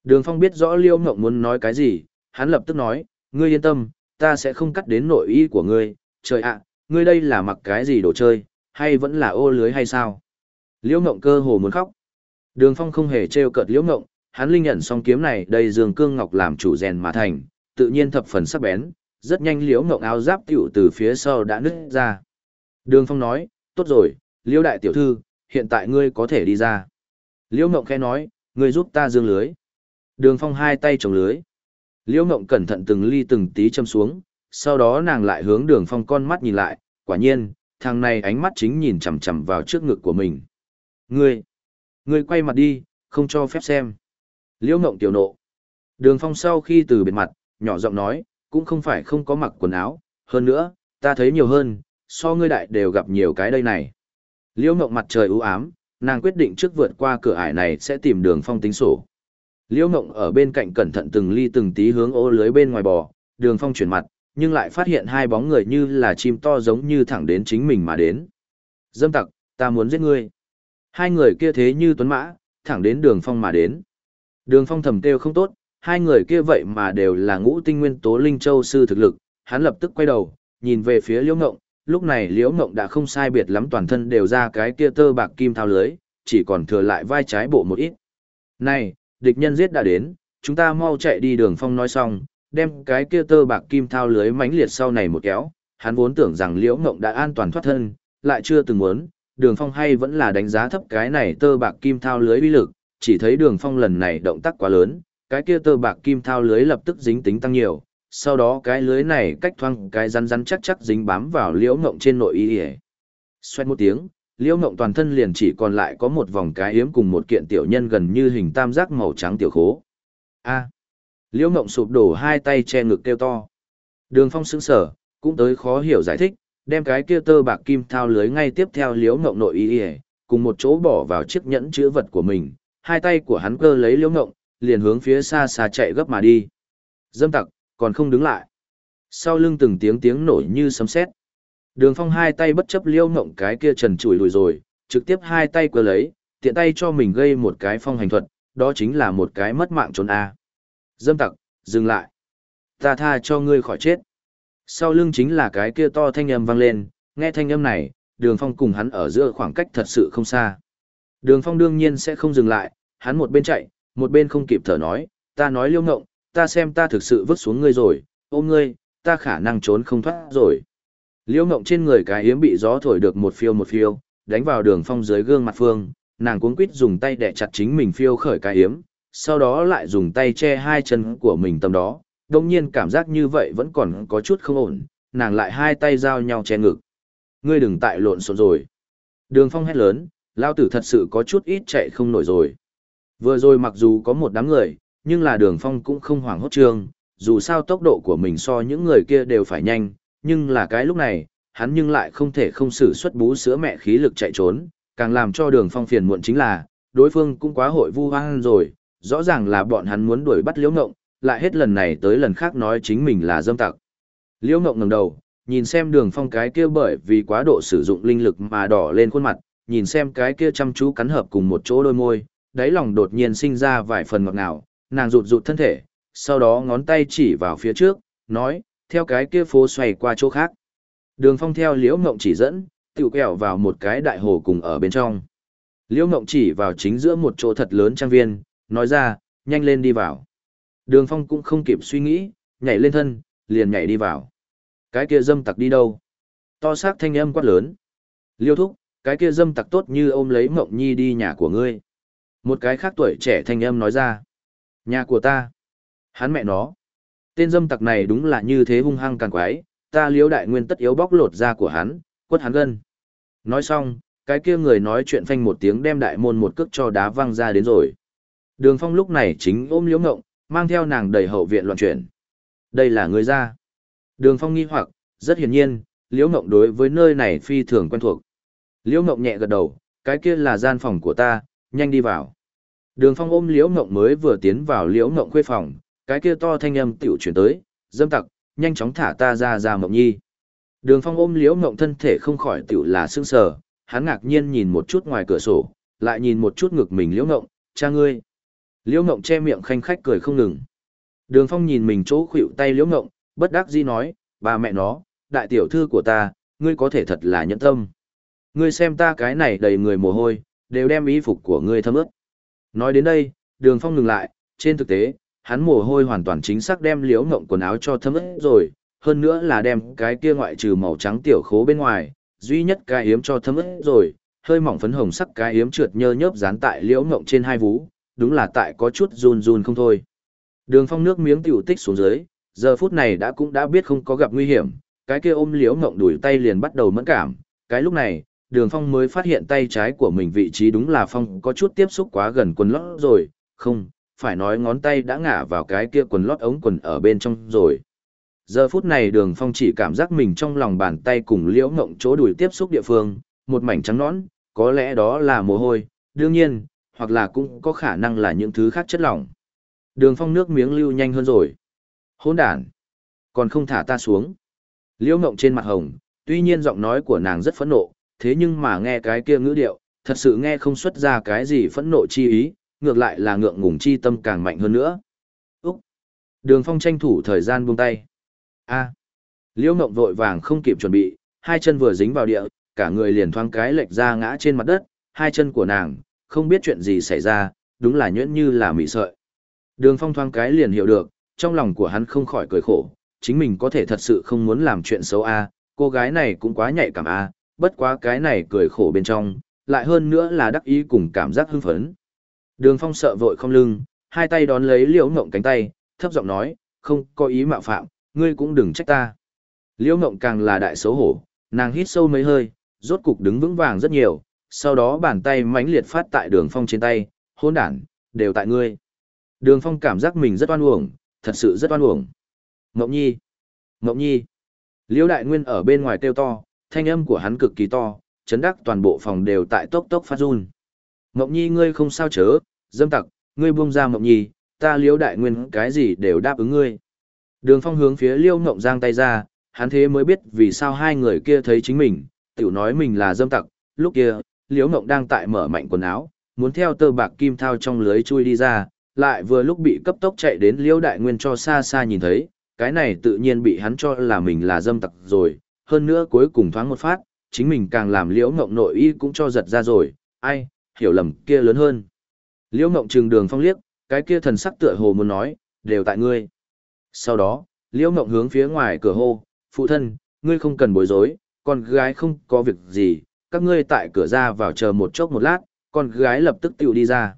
Đường phong biết rõ Liễu Ngộng muốn nói cái gì, hắn lập tức nói, ngươi yên tâm, ta sẽ không cắt đến nội y của ngươi, trời ạ, ngươi đây là mặc cái gì đồ chơi, hay vẫn là ô lưới hay sao? Liễu Ngộng cơ hồ muốn khóc. Đường phong không hề trêu cợt Liễu Ngộng, hắn linh nhận song kiếm này đầy dương cương ngọc làm chủ rèn mà thành, tự nhiên thập phần sắc bén, rất nhanh liễu ngộng áo giáp tiểu từ phía sau đã nứt ra. Đường Phong nói, tốt rồi, liễu đại tiểu thư, hiện tại ngươi có thể đi ra. Liễu ngộng khẽ nói, ngươi giúp ta dương lưới. Đường Phong hai tay chống lưới. Liễu ngộng cẩn thận từng ly từng tí châm xuống, sau đó nàng lại hướng đường Phong con mắt nhìn lại, quả nhiên, thằng này ánh mắt chính nhìn chằm chằm vào trước ngực của mình. Ngươi, ngươi quay mặt đi, không cho phép xem. Liễu ngộng tiểu nộ. Đường Phong sau khi từ biệt mặt, nhỏ giọng nói, cũng không phải không có mặc quần áo, hơn nữa, ta thấy nhiều hơn, so ngươi đại đều gặp nhiều cái đây này. Liễu Ngộng mặt trời u ám, nàng quyết định trước vượt qua cửa ải này sẽ tìm đường phong tính sổ. Liễu Ngộng ở bên cạnh cẩn thận từng ly từng tí hướng ô lưới bên ngoài bò, đường phong chuyển mặt, nhưng lại phát hiện hai bóng người như là chim to giống như thẳng đến chính mình mà đến. Dâm tặc, ta muốn giết ngươi. Hai người kia thế như tuấn mã, thẳng đến đường phong mà đến. Đường phong thầm kêu không tốt, hai người kia vậy mà đều là ngũ tinh nguyên tố linh châu sư thực lực, hắn lập tức quay đầu, nhìn về phía Liễu Ngộng, lúc này Liễu Ngộng đã không sai biệt lắm toàn thân đều ra cái kia tơ bạc kim thao lưới, chỉ còn thừa lại vai trái bộ một ít. Này, địch nhân giết đã đến, chúng ta mau chạy đi đường phong nói xong, đem cái kia tơ bạc kim thao lưới mãnh liệt sau này một kéo, hắn vốn tưởng rằng Liễu Ngộng đã an toàn thoát thân, lại chưa từng muốn, đường phong hay vẫn là đánh giá thấp cái này tơ bạc kim thao lưới uy lực, chỉ thấy đường phong lần này động tác quá lớn, cái kia tơ bạc kim thao lưới lập tức dính tính tăng nhiều, sau đó cái lưới này cách thoang cái rắn rắn chắc chắc dính bám vào liễu ngộng trên nội y ỉa xoét một tiếng liễu ngộng toàn thân liền chỉ còn lại có một vòng cái yếm cùng một kiện tiểu nhân gần như hình tam giác màu trắng tiểu khố. A! Liễu ngộng sụp đổ hai tay che ngực kêu to đường phong sững sờ cũng tới khó hiểu giải thích đem cái kia tơ bạc kim thao lưới ngay tiếp theo liễu ngộng nội y ỉa cùng một chỗ bỏ vào chiếc nhẫn chữ vật của mình hai tay của hắn cơ lấy liễu ngộng liền hướng phía xa xa chạy gấp mà đi. Dâm tặc, còn không đứng lại. Sau lưng từng tiếng tiếng nổi như sấm sét. Đường phong hai tay bất chấp Liễu ngộng cái kia trần trụi lùi rồi, trực tiếp hai tay cơ lấy, tiện tay cho mình gây một cái phong hành thuật, đó chính là một cái mất mạng trốn A. Dâm tặc, dừng lại. Ta tha cho ngươi khỏi chết. Sau lưng chính là cái kia to thanh âm vang lên, nghe thanh âm này, đường phong cùng hắn ở giữa khoảng cách thật sự không xa. Đường phong đương nhiên sẽ không dừng lại, hắn một bên chạy, một bên không kịp thở nói, ta nói liêu ngộng, ta xem ta thực sự vứt xuống ngươi rồi, ôm ngươi, ta khả năng trốn không thoát rồi. Liêu ngộng trên người cái hiếm bị gió thổi được một phiêu một phiêu, đánh vào đường phong dưới gương mặt phương, nàng cuống quít dùng tay đẻ chặt chính mình phiêu khởi cái hiếm, sau đó lại dùng tay che hai chân của mình tầm đó, đồng nhiên cảm giác như vậy vẫn còn có chút không ổn, nàng lại hai tay giao nhau che ngực. Ngươi đừng tại lộn xộn rồi. Đường phong hét lớn, lao tử thật sự có chút ít chạy không nổi rồi. Vừa rồi mặc dù có một đám người, nhưng là đường phong cũng không hoảng hốt trương, dù sao tốc độ của mình so những người kia đều phải nhanh, nhưng là cái lúc này, hắn nhưng lại không thể không sử xuất bú sữa mẹ khí lực chạy trốn, càng làm cho đường phong phiền muộn chính là, đối phương cũng quá hội vu hoang rồi, rõ ràng là bọn hắn muốn đuổi bắt liễu ngộng, lại hết lần này tới lần khác nói chính mình là dâm tặc. Liễu ngộng ngẩng đầu, nhìn xem đường phong cái kia bởi vì quá độ sử dụng linh lực mà đỏ lên khuôn mặt, nhìn xem cái kia chăm chú cắn hợp cùng một chỗ đôi môi, đáy lòng đột nhiên sinh ra vài phần ngọt ngào, nàng rụt rụt thân thể, sau đó ngón tay chỉ vào phía trước, nói, theo cái kia phố xoay qua chỗ khác. Đường phong theo liễu ngộng chỉ dẫn, tự kẹo vào một cái đại hồ cùng ở bên trong. Liễu ngộng chỉ vào chính giữa một chỗ thật lớn trang viên, nói ra, nhanh lên đi vào. Đường phong cũng không kịp suy nghĩ, nhảy lên thân, liền nhảy đi vào. Cái kia dâm tặc đi đâu? To xác thanh âm quát lớn. Liêu thúc, cái kia dâm tặc tốt như ôm lấy mộng nhi đi nhà của ngươi. Một cái khác tuổi trẻ thanh âm nói ra. Nhà của ta. Hắn mẹ nó. Tên dâm tặc này đúng là như thế hung hăng càng quái, ta liếu đại nguyên tất yếu bóc lột ra của hắn, quất hắn gân. Nói xong, cái kia người nói chuyện phanh một tiếng đem đại môn một cước cho đá văng ra đến rồi. Đường phong lúc này chính ôm Liễu ngộng, mang theo nàng đầy hậu viện loạn chuyển. Đây là người ra. Đường phong nghi hoặc, rất hiển nhiên, liễu ngộng đối với nơi này phi thường quen thuộc. Liễu ngộng nhẹ gật đầu, cái kia là gian phòng của ta, nhanh đi vào. Đường phong ôm liễu ngộng mới vừa tiến vào liễu ngộng khuê phòng, cái kia to thanh âm tiểu chuyển tới, dâm tặc, nhanh chóng thả ta ra ra mộng nhi. Đường phong ôm liễu ngộng thân thể không khỏi tiểu là sương sờ, hắn ngạc nhiên nhìn một chút ngoài cửa sổ, lại nhìn một chút ngực mình liễu ngộng, cha ngươi. Liễu ngộng che miệng khanh khách cười không ngừng. Đường phong nhìn mình chỗ khuỵu tay liễu ngộng, bất đắc dĩ nói, bà mẹ nó, đại tiểu thư của ta, ngươi có thể thật là nhẫn tâm. Ngươi xem ta cái này đầy người mồ hôi, đều đem y phục của ngươi thấm ướt. Nói đến đây, đường phong ngừng lại, trên thực tế, hắn mồ hôi hoàn toàn chính xác đem liễu ngộng quần áo cho thấm ướt rồi, hơn nữa là đem cái kia ngoại trừ màu trắng tiểu khố bên ngoài, duy nhất cái hiếm cho thấm ướt rồi, hơi mỏng phấn hồng sắc cái hiếm trượt nhơ nhớp dán tại liễu ngộng trên hai vú, đúng là tại có chút run run không thôi. Đường phong nước miếng tiểu tích xuống dưới, giờ phút này đã cũng đã biết không có gặp nguy hiểm, cái kia ôm liễu ngộng đuổi tay liền bắt đầu mẫn cảm, cái lúc này, đường phong mới phát hiện tay trái của mình vị trí đúng là phong có chút tiếp xúc quá gần quần lót rồi, không, phải nói ngón tay đã ngả vào cái kia quần lót ống quần ở bên trong rồi. Giờ phút này đường phong chỉ cảm giác mình trong lòng bàn tay cùng liễu ngộng chỗ đuổi tiếp xúc địa phương, một mảnh trắng nõn, có lẽ đó là mồ hôi, đương nhiên, hoặc là cũng có khả năng là những thứ khác chất lỏng. Đường phong nước miếng lưu nhanh hơn rồi. hỗn đản Còn không thả ta xuống. Liễu ngộng trên mặt hồng, tuy nhiên giọng nói của nàng rất phẫn nộ, thế nhưng mà nghe cái kia ngữ điệu, thật sự nghe không xuất ra cái gì phẫn nộ chi ý, ngược lại là ngượng ngùng chi tâm càng mạnh hơn nữa. Úc! Đường phong tranh thủ thời gian buông tay. A! Liễu ngộng vội vàng không kịp chuẩn bị, hai chân vừa dính vào địa, cả người liền thoáng cái lệch ra ngã trên mặt đất, hai chân của nàng, không biết chuyện gì xảy ra, đúng là nhuyễn như là mị sợi. Đường phong thoáng cái liền hiểu được, trong lòng của hắn không khỏi cười khổ, chính mình có thể thật sự không muốn làm chuyện xấu a, cô gái này cũng quá nhạy cảm a, bất quá cái này cười khổ bên trong, lại hơn nữa là đắc ý cùng cảm giác hưng phấn. Đường phong sợ vội không lưng, hai tay đón lấy liễu ngộng cánh tay, thấp giọng nói, không có ý mạo phạm, ngươi cũng đừng trách ta. Liễu ngộng càng là đại xấu hổ, nàng hít sâu mấy hơi, rốt cục đứng vững vàng rất nhiều, sau đó bàn tay mãnh liệt phát tại đường phong trên tay, hôn đản, đều tại ngươi. Đường phong cảm giác mình rất oan uổng, thật sự rất oan uổng. ngọc nhi, ngọc nhi. Liễu đại nguyên ở bên ngoài kêu to, thanh âm của hắn cực kỳ to, chấn đắc toàn bộ phòng đều tại tốc tốc phát run. ngọc nhi ngươi không sao chớ, dâm tặc, ngươi buông ra ngọc nhi, ta liễu đại nguyên cái gì đều đáp ứng ngươi. Đường phong hướng phía liêu ngộng giang tay ra, hắn thế mới biết vì sao hai người kia thấy chính mình, tiểu nói mình là dâm tặc, lúc kia, liễu ngộng đang tại mở mạnh quần áo, muốn theo tơ bạc kim thao trong lưới chui đi ra, lại vừa lúc bị cấp tốc chạy đến liễu đại nguyên cho xa xa nhìn thấy, cái này tự nhiên bị hắn cho là mình là dâm tặc rồi, hơn nữa cuối cùng thoáng một phát, chính mình càng làm liễu ngộng nội y cũng cho giật ra rồi, ai, hiểu lầm kia lớn hơn. Liễu ngộng trừng đường phong liếc, cái kia thần sắc tựa hồ muốn nói, đều tại ngươi. Sau đó, liễu ngộng hướng phía ngoài cửa hô, phụ thân, ngươi không cần bối rối, con gái không có việc gì, các ngươi tại cửa ra vào chờ một chốc một lát, con gái lập tức tiểu đi ra.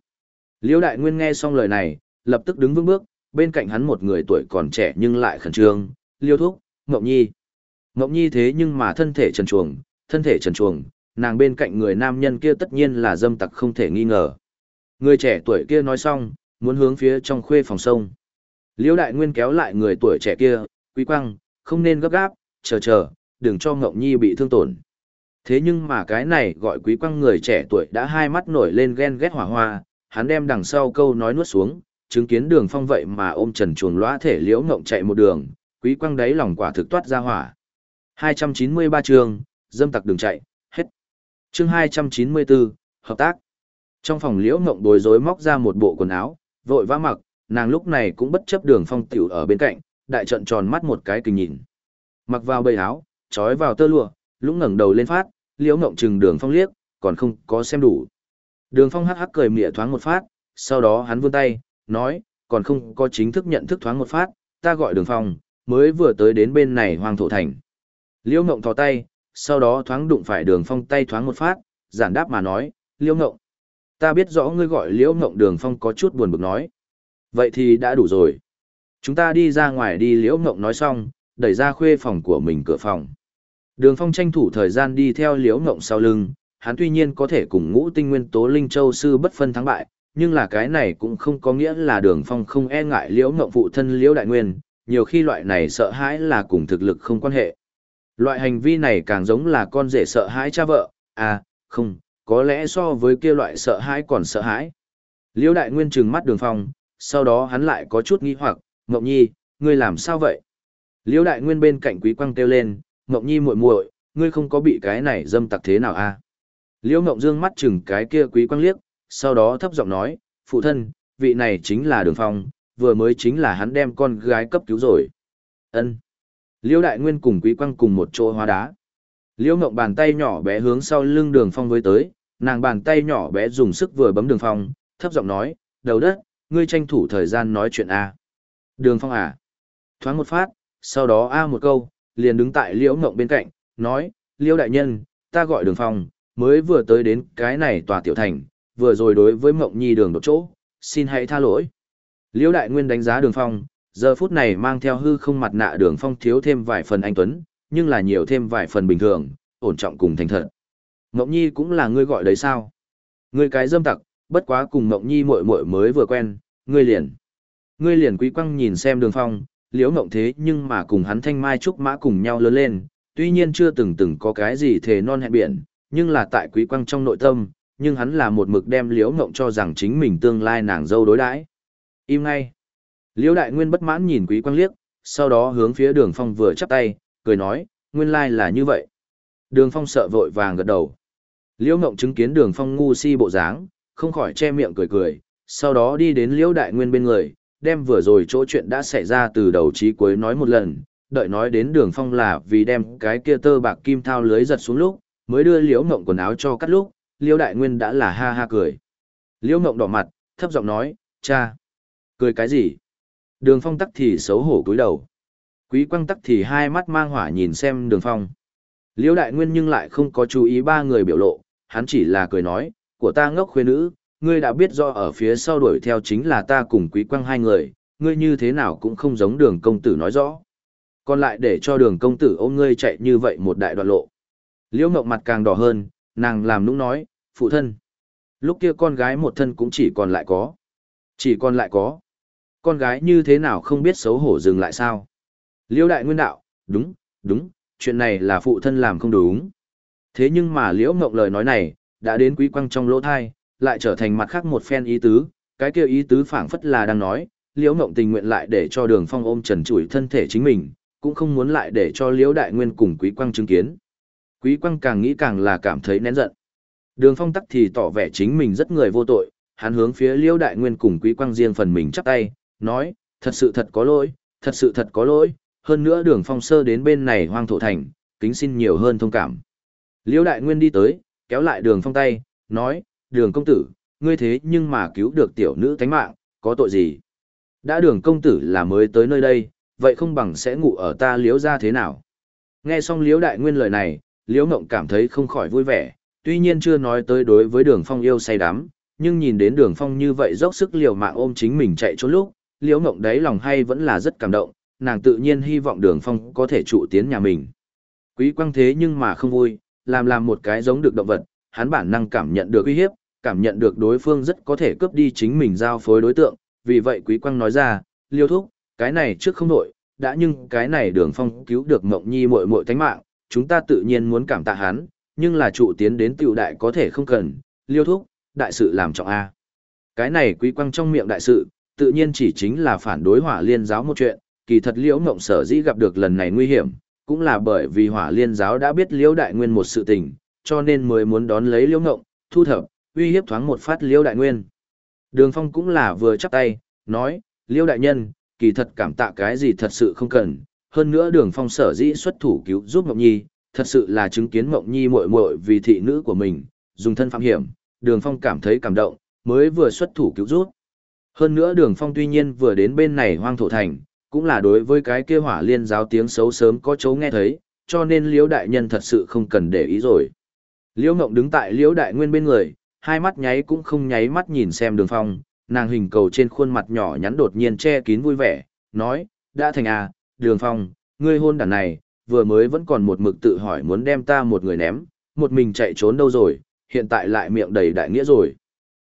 Liêu đại nguyên nghe xong lời này, lập tức đứng vững bước, bên cạnh hắn một người tuổi còn trẻ nhưng lại khẩn trương, liêu thúc, Ngọc Nhi. Ngọc Nhi thế nhưng mà thân thể trần chuồng, thân thể trần chuồng, nàng bên cạnh người nam nhân kia tất nhiên là dâm tặc không thể nghi ngờ. Người trẻ tuổi kia nói xong, muốn hướng phía trong khuê phòng sông. Liêu đại nguyên kéo lại người tuổi trẻ kia, quý quăng, không nên gấp gáp, chờ chờ, đừng cho Ngọc Nhi bị thương tổn. Thế nhưng mà cái này gọi quý quang người trẻ tuổi đã hai mắt nổi lên ghen ghét hỏa hoa, hắn đem đằng sau câu nói nuốt xuống, chứng kiến đường phong vậy mà ôm trần chuồng lõa thể liễu ngộng chạy một đường, quý quang đáy lòng quả thực toát ra hỏa. 293 chương, dâm tặc đường chạy, hết. Chương 294, hợp tác. Trong phòng liễu ngộng bối rối móc ra một bộ quần áo, vội vã mặc, nàng lúc này cũng bất chấp đường phong tiểu ở bên cạnh, đại trận tròn mắt một cái kinh nhìn. Mặc vào bầy áo, trói vào tơ lụa, lũng ngẩng đầu lên phát, liễu ngộng chừng đường phong liếc, còn không có xem đủ. Đường phong hắc hắc cười mỉa thoáng một phát, sau đó hắn vươn tay, nói, còn không có chính thức nhận thức thoáng một phát, ta gọi đường phong, mới vừa tới đến bên này hoàng thổ thành. Liễu ngộng thò tay, sau đó thoáng đụng phải đường phong tay thoáng một phát, giản đáp mà nói, liễu ngộng. Ta biết rõ ngươi gọi liễu ngộng đường phong có chút buồn bực nói. Vậy thì đã đủ rồi. Chúng ta đi ra ngoài đi liễu ngộng nói xong, đẩy ra khuê phòng của mình cửa phòng. Đường phong tranh thủ thời gian đi theo liễu ngộng sau lưng, hắn tuy nhiên có thể cùng ngũ tinh nguyên tố linh châu sư bất phân thắng bại, nhưng là cái này cũng không có nghĩa là đường phong không e ngại liễu ngộng phụ thân liễu đại nguyên, nhiều khi loại này sợ hãi là cùng thực lực không quan hệ. Loại hành vi này càng giống là con rể sợ hãi cha vợ, à, không, có lẽ so với kia loại sợ hãi còn sợ hãi. Liễu đại nguyên trừng mắt đường phong, sau đó hắn lại có chút nghi hoặc, Ngộng Nhi, ngươi làm sao vậy? Liễu đại nguyên bên cạnh quý quang kêu lên, Ngọc Nhi muội muội, ngươi không có bị cái này dâm tặc thế nào à? Liễu Ngộng Dương mắt chừng cái kia quý quang liếc, sau đó thấp giọng nói, phụ thân, vị này chính là Đường Phong, vừa mới chính là hắn đem con gái cấp cứu rồi. Ân. Liễu Đại Nguyên cùng quý quang cùng một chỗ hóa đá. Liễu Ngộng bàn tay nhỏ bé hướng sau lưng Đường Phong với tới, nàng bàn tay nhỏ bé dùng sức vừa bấm Đường Phong, thấp giọng nói, đầu đất, ngươi tranh thủ thời gian nói chuyện A. Đường phong à. Thoáng một phát, sau đó A một câu, liền đứng tại liễu ngộng bên cạnh, nói, liễu đại nhân, ta gọi đường phong, mới vừa tới đến cái này tòa tiểu thành, vừa rồi đối với mộng nhi đường đột chỗ, xin hãy tha lỗi. Liễu đại nguyên đánh giá đường phong, giờ phút này mang theo hư không mặt nạ đường phong thiếu thêm vài phần anh tuấn, nhưng là nhiều thêm vài phần bình thường, ổn trọng cùng thành thật. Mộng nhi cũng là ngươi gọi đấy sao? Ngươi cái dâm tặc, bất quá cùng mộng nhi muội muội mới vừa quen, ngươi liền. Ngươi liền quý quăng nhìn xem đường phong, liễu mộng thế nhưng mà cùng hắn thanh mai trúc mã cùng nhau lớn lên, tuy nhiên chưa từng từng có cái gì thề non hẹn biển, nhưng là tại quý Quang trong nội tâm, nhưng hắn là một mực đem liễu mộng cho rằng chính mình tương lai nàng dâu đối đãi. Im ngay. Liễu đại nguyên bất mãn nhìn quý Quang liếc, sau đó hướng phía đường phong vừa chắp tay, cười nói, nguyên lai là như vậy. Đường phong sợ vội vàng gật đầu. Liễu mộng chứng kiến đường phong ngu si bộ dáng, không khỏi che miệng cười cười, sau đó đi đến liễu đại nguyên bên người, đem vừa rồi chỗ chuyện đã xảy ra từ đầu chí cuối nói một lần, đợi nói đến đường phong là vì đem cái kia tơ bạc kim thao lưới giật xuống lúc, mới đưa liễu ngộng quần áo cho cắt lúc, liễu đại nguyên đã là ha ha cười. Liễu ngộng đỏ mặt, thấp giọng nói, cha, cười cái gì? Đường phong tắc thì xấu hổ cúi đầu. Quý quăng tắc thì hai mắt mang hỏa nhìn xem đường phong. Liễu đại nguyên nhưng lại không có chú ý ba người biểu lộ, hắn chỉ là cười nói, của ta ngốc khuê nữ, ngươi đã biết do ở phía sau đuổi theo chính là ta cùng quý Quang hai người, ngươi như thế nào cũng không giống đường công tử nói rõ. Còn lại để cho đường công tử ôm ngươi chạy như vậy một đại đoạn lộ. Liễu mộng mặt càng đỏ hơn, nàng làm nũng nói, phụ thân. Lúc kia con gái một thân cũng chỉ còn lại có. Chỉ còn lại có. Con gái như thế nào không biết xấu hổ dừng lại sao? Liễu đại nguyên đạo, đúng, đúng, chuyện này là phụ thân làm không đúng. Thế nhưng mà Liễu mộng lời nói này, đã đến quý quăng trong lỗ thai, lại trở thành mặt khác một phen ý tứ, cái kia ý tứ phảng phất là đang nói, Liễu Ngộng tình nguyện lại để cho Đường Phong ôm trần trụi thân thể chính mình, cũng không muốn lại để cho Liễu Đại Nguyên cùng Quý Quang chứng kiến. Quý Quang càng nghĩ càng là cảm thấy nén giận. Đường Phong tắc thì tỏ vẻ chính mình rất người vô tội, hắn hướng phía Liễu Đại Nguyên cùng Quý Quang riêng phần mình chắp tay, nói, thật sự thật có lỗi, thật sự thật có lỗi, hơn nữa Đường Phong sơ đến bên này hoang thổ thành, kính xin nhiều hơn thông cảm. Liễu Đại Nguyên đi tới, kéo lại Đường Phong tay, nói, đường công tử, ngươi thế nhưng mà cứu được tiểu nữ thánh mạng, có tội gì? Đã đường công tử là mới tới nơi đây, vậy không bằng sẽ ngủ ở ta liếu ra thế nào? Nghe xong liếu đại nguyên lời này, liếu mộng cảm thấy không khỏi vui vẻ, tuy nhiên chưa nói tới đối với đường phong yêu say đắm, nhưng nhìn đến đường phong như vậy dốc sức liều mạng ôm chính mình chạy trốn lúc, liếu mộng đấy lòng hay vẫn là rất cảm động, nàng tự nhiên hy vọng đường phong có thể trụ tiến nhà mình. Quý quang thế nhưng mà không vui, làm làm một cái giống được động vật, hắn bản năng cảm nhận được uy hiếp, cảm nhận được đối phương rất có thể cướp đi chính mình giao phối đối tượng, vì vậy Quý Quang nói ra, liêu thúc, cái này trước không nổi, đã nhưng cái này đường phong cứu được Mộng Nhi muội muội thánh mạng, chúng ta tự nhiên muốn cảm tạ hắn, nhưng là trụ tiến đến tiểu đại có thể không cần, liêu thúc, đại sự làm trọng A. Cái này Quý Quang trong miệng đại sự, tự nhiên chỉ chính là phản đối hỏa liên giáo một chuyện, kỳ thật liễu mộng sở dĩ gặp được lần này nguy hiểm, cũng là bởi vì hỏa liên giáo đã biết liễu đại nguyên một sự tình, cho nên mới muốn đón lấy liễu Mộng, thu thập, uy hiếp thoáng một phát Liêu đại nguyên. Đường phong cũng là vừa chắp tay, nói, Liêu đại nhân, kỳ thật cảm tạ cái gì thật sự không cần, hơn nữa đường phong sở dĩ xuất thủ cứu giúp Mộng Nhi, thật sự là chứng kiến Mộng Nhi muội muội vì thị nữ của mình, dùng thân phạm hiểm, đường phong cảm thấy cảm động, mới vừa xuất thủ cứu giúp. Hơn nữa đường phong tuy nhiên vừa đến bên này hoang thổ thành, cũng là đối với cái kia hỏa liên giáo tiếng xấu sớm có chấu nghe thấy, cho nên liễu đại nhân thật sự không cần để ý rồi. Liễu Ngộng đứng tại Liễu Đại Nguyên bên người, hai mắt nháy cũng không nháy mắt nhìn xem Đường Phong, nàng hình cầu trên khuôn mặt nhỏ nhắn đột nhiên che kín vui vẻ, nói, đã thành à, Đường Phong, ngươi hôn đàn này, vừa mới vẫn còn một mực tự hỏi muốn đem ta một người ném, một mình chạy trốn đâu rồi, hiện tại lại miệng đầy đại nghĩa rồi.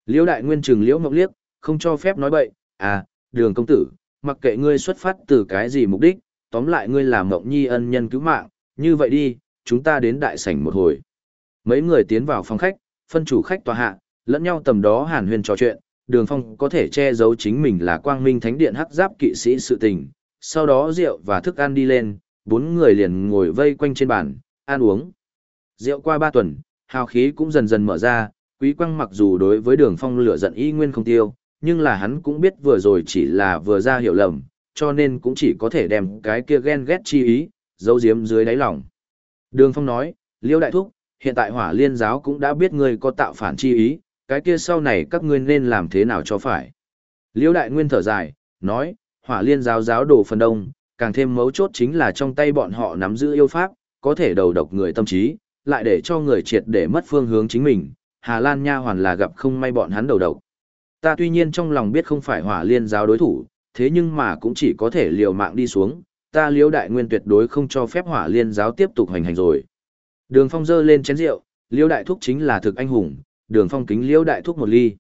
Liễu Đại Nguyên trừng Liễu Ngọc liếc, không cho phép nói bậy, à, Đường công tử, mặc kệ ngươi xuất phát từ cái gì mục đích, tóm lại ngươi làm Mộng Nhi ân nhân cứu mạng, như vậy đi, chúng ta đến đại sảnh một hồi. Mấy người tiến vào phòng khách, phân chủ khách tòa hạ, lẫn nhau tầm đó hàn huyền trò chuyện, đường phong có thể che giấu chính mình là quang minh thánh điện hắc giáp kỵ sĩ sự tình. Sau đó rượu và thức ăn đi lên, bốn người liền ngồi vây quanh trên bàn, ăn uống. Rượu qua ba tuần, hào khí cũng dần dần mở ra, quý quang mặc dù đối với đường phong lửa giận y nguyên không tiêu, nhưng là hắn cũng biết vừa rồi chỉ là vừa ra hiểu lầm, cho nên cũng chỉ có thể đem cái kia ghen ghét chi ý, giấu giếm dưới đáy lòng. Đường phong nói, liêu đại thúc, hiện tại hỏa liên giáo cũng đã biết ngươi có tạo phản chi ý, cái kia sau này các ngươi nên làm thế nào cho phải. Liễu đại nguyên thở dài, nói, hỏa liên giáo giáo đồ phần đông, càng thêm mấu chốt chính là trong tay bọn họ nắm giữ yêu pháp, có thể đầu độc người tâm trí, lại để cho người triệt để mất phương hướng chính mình. Hà Lan Nha hoàn là gặp không may bọn hắn đầu độc. Ta tuy nhiên trong lòng biết không phải hỏa liên giáo đối thủ, thế nhưng mà cũng chỉ có thể liều mạng đi xuống, ta liễu đại nguyên tuyệt đối không cho phép hỏa liên giáo tiếp tục hành hành rồi. Đường phong dơ lên chén rượu, Liêu đại thúc chính là thực anh hùng, đường phong kính Liêu đại thúc một ly.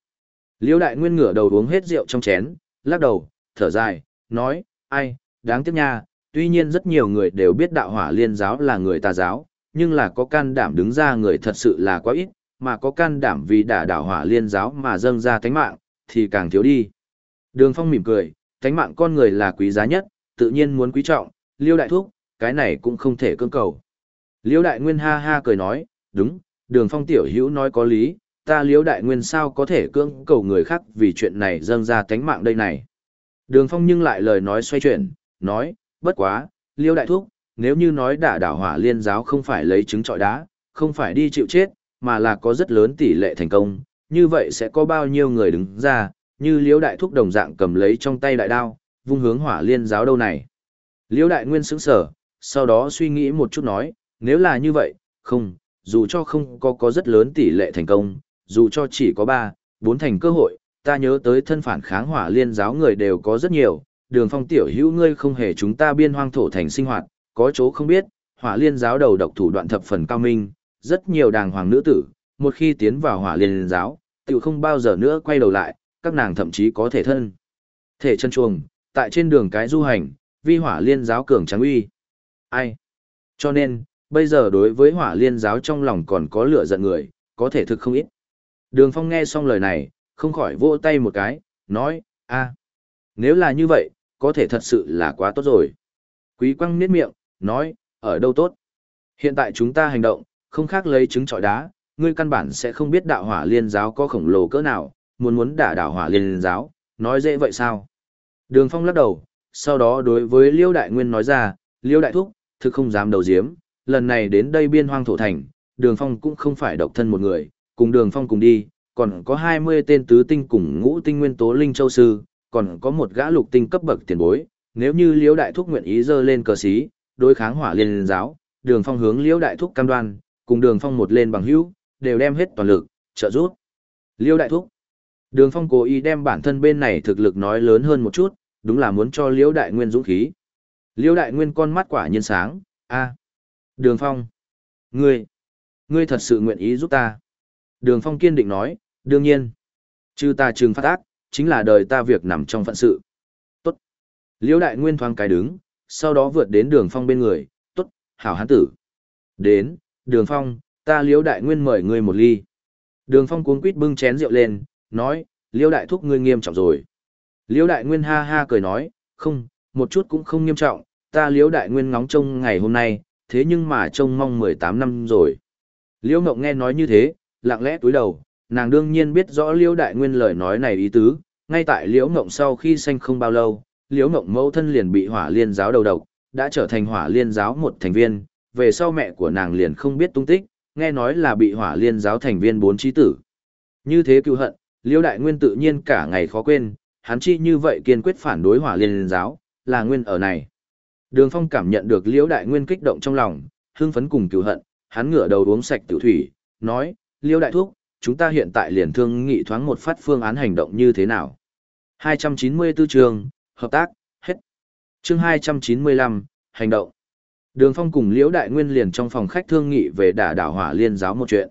Liêu đại nguyên ngửa đầu uống hết rượu trong chén, lắc đầu, thở dài, nói, ai, đáng tiếc nha, tuy nhiên rất nhiều người đều biết đạo hỏa liên giáo là người tà giáo, nhưng là có can đảm đứng ra người thật sự là quá ít, mà có can đảm vì đả Đạo hỏa liên giáo mà dâng ra tánh mạng, thì càng thiếu đi. Đường phong mỉm cười, tánh mạng con người là quý giá nhất, tự nhiên muốn quý trọng, liêu đại thúc, cái này cũng không thể cưỡng cầu. Liễu đại nguyên ha ha cười nói, đúng, đường phong tiểu hữu nói có lý, ta Liễu đại nguyên sao có thể cưỡng cầu người khác vì chuyện này dâng ra tánh mạng đây này. Đường phong nhưng lại lời nói xoay chuyển, nói, bất quá, Liễu đại thúc, nếu như nói đả đảo hỏa liên giáo không phải lấy trứng trọi đá, không phải đi chịu chết, mà là có rất lớn tỷ lệ thành công, như vậy sẽ có bao nhiêu người đứng ra, như Liễu đại thúc đồng dạng cầm lấy trong tay đại đao, vung hướng hỏa liên giáo đâu này. Liễu đại nguyên sững sờ, sau đó suy nghĩ một chút nói, nếu là như vậy, không, dù cho không có có rất lớn tỷ lệ thành công, dù cho chỉ có 3, 4 thành cơ hội, ta nhớ tới thân phản kháng hỏa liên giáo người đều có rất nhiều, đường phong tiểu hữu ngươi không hề chúng ta biên hoang thổ thành sinh hoạt, có chỗ không biết, hỏa liên giáo đầu độc thủ đoạn thập phần cao minh, rất nhiều đàng hoàng nữ tử, một khi tiến vào hỏa liên giáo, tiểu không bao giờ nữa quay đầu lại, các nàng thậm chí có thể thân. Thể chân chuồng, tại trên đường cái du hành, vi hỏa liên giáo cường trắng uy. Ai? Cho nên, bây giờ đối với hỏa liên giáo trong lòng còn có lửa giận người, có thể thực không ít. Đường Phong nghe xong lời này, không khỏi vỗ tay một cái, nói, a, nếu là như vậy, có thể thật sự là quá tốt rồi. Quý quăng niết miệng, nói, ở đâu tốt? Hiện tại chúng ta hành động, không khác lấy trứng trọi đá, ngươi căn bản sẽ không biết đạo hỏa liên giáo có khổng lồ cỡ nào, muốn muốn đả đảo hỏa liên giáo, nói dễ vậy sao? Đường Phong lắc đầu, sau đó đối với Liêu Đại Nguyên nói ra, Liêu Đại Thúc, thực không dám đầu diếm, lần này đến đây biên hoang thổ thành, Đường Phong cũng không phải độc thân một người, cùng Đường Phong cùng đi, còn có 20 tên tứ tinh cùng ngũ tinh nguyên tố linh châu sư, còn có một gã lục tinh cấp bậc tiền bối, nếu như liễu Đại Thúc nguyện ý dơ lên cờ xí, đối kháng hỏa liên giáo, Đường Phong hướng liễu Đại Thúc cam đoan, cùng Đường Phong một lên bằng hữu, đều đem hết toàn lực, trợ giúp. liễu Đại Thúc Đường Phong cố ý đem bản thân bên này thực lực nói lớn hơn một chút, đúng là muốn cho Liễu Đại Nguyên dũng khí. Liễu Đại Nguyên con mắt quả nhiên sáng, a, Đường Phong, ngươi, ngươi thật sự nguyện ý giúp ta. Đường Phong kiên định nói, đương nhiên, trừ ta trừng phát ác, chính là đời ta việc nằm trong phận sự. Tốt. Liễu Đại Nguyên thoáng cái đứng, sau đó vượt đến Đường Phong bên người, tốt, hảo hán tử. Đến, Đường Phong, ta Liễu Đại Nguyên mời ngươi một ly. Đường Phong cuống quýt bưng chén rượu lên, nói, Liễu Đại Thúc ngươi nghiêm trọng rồi. Liễu Đại Nguyên ha ha cười nói, không, một chút cũng không nghiêm trọng, ta Liễu Đại Nguyên ngóng trông ngày hôm nay, thế nhưng mà trông mong 18 năm rồi. Liễu Ngộng nghe nói như thế, lặng lẽ túi đầu, nàng đương nhiên biết rõ Liễu Đại Nguyên lời nói này ý tứ, ngay tại Liễu Ngộng sau khi sanh không bao lâu, Liễu Ngộng mẫu thân liền bị hỏa liên giáo đầu độc, đã trở thành hỏa liên giáo một thành viên, về sau mẹ của nàng liền không biết tung tích, nghe nói là bị hỏa liên giáo thành viên bốn trí tử. Như thế cứu hận, Liễu Đại Nguyên tự nhiên cả ngày khó quên, hắn chi như vậy kiên quyết phản đối hỏa liên giáo, là nguyên ở này. Đường Phong cảm nhận được Liễu Đại Nguyên kích động trong lòng, hưng phấn cùng cứu hận, hắn ngửa đầu uống sạch tiểu thủy, nói, Liễu Đại Thúc, chúng ta hiện tại liền thương nghị thoáng một phát phương án hành động như thế nào. 294 trường, hợp tác, hết. Chương 295, hành động. Đường Phong cùng Liễu Đại Nguyên liền trong phòng khách thương nghị về đả đảo hỏa liên giáo một chuyện.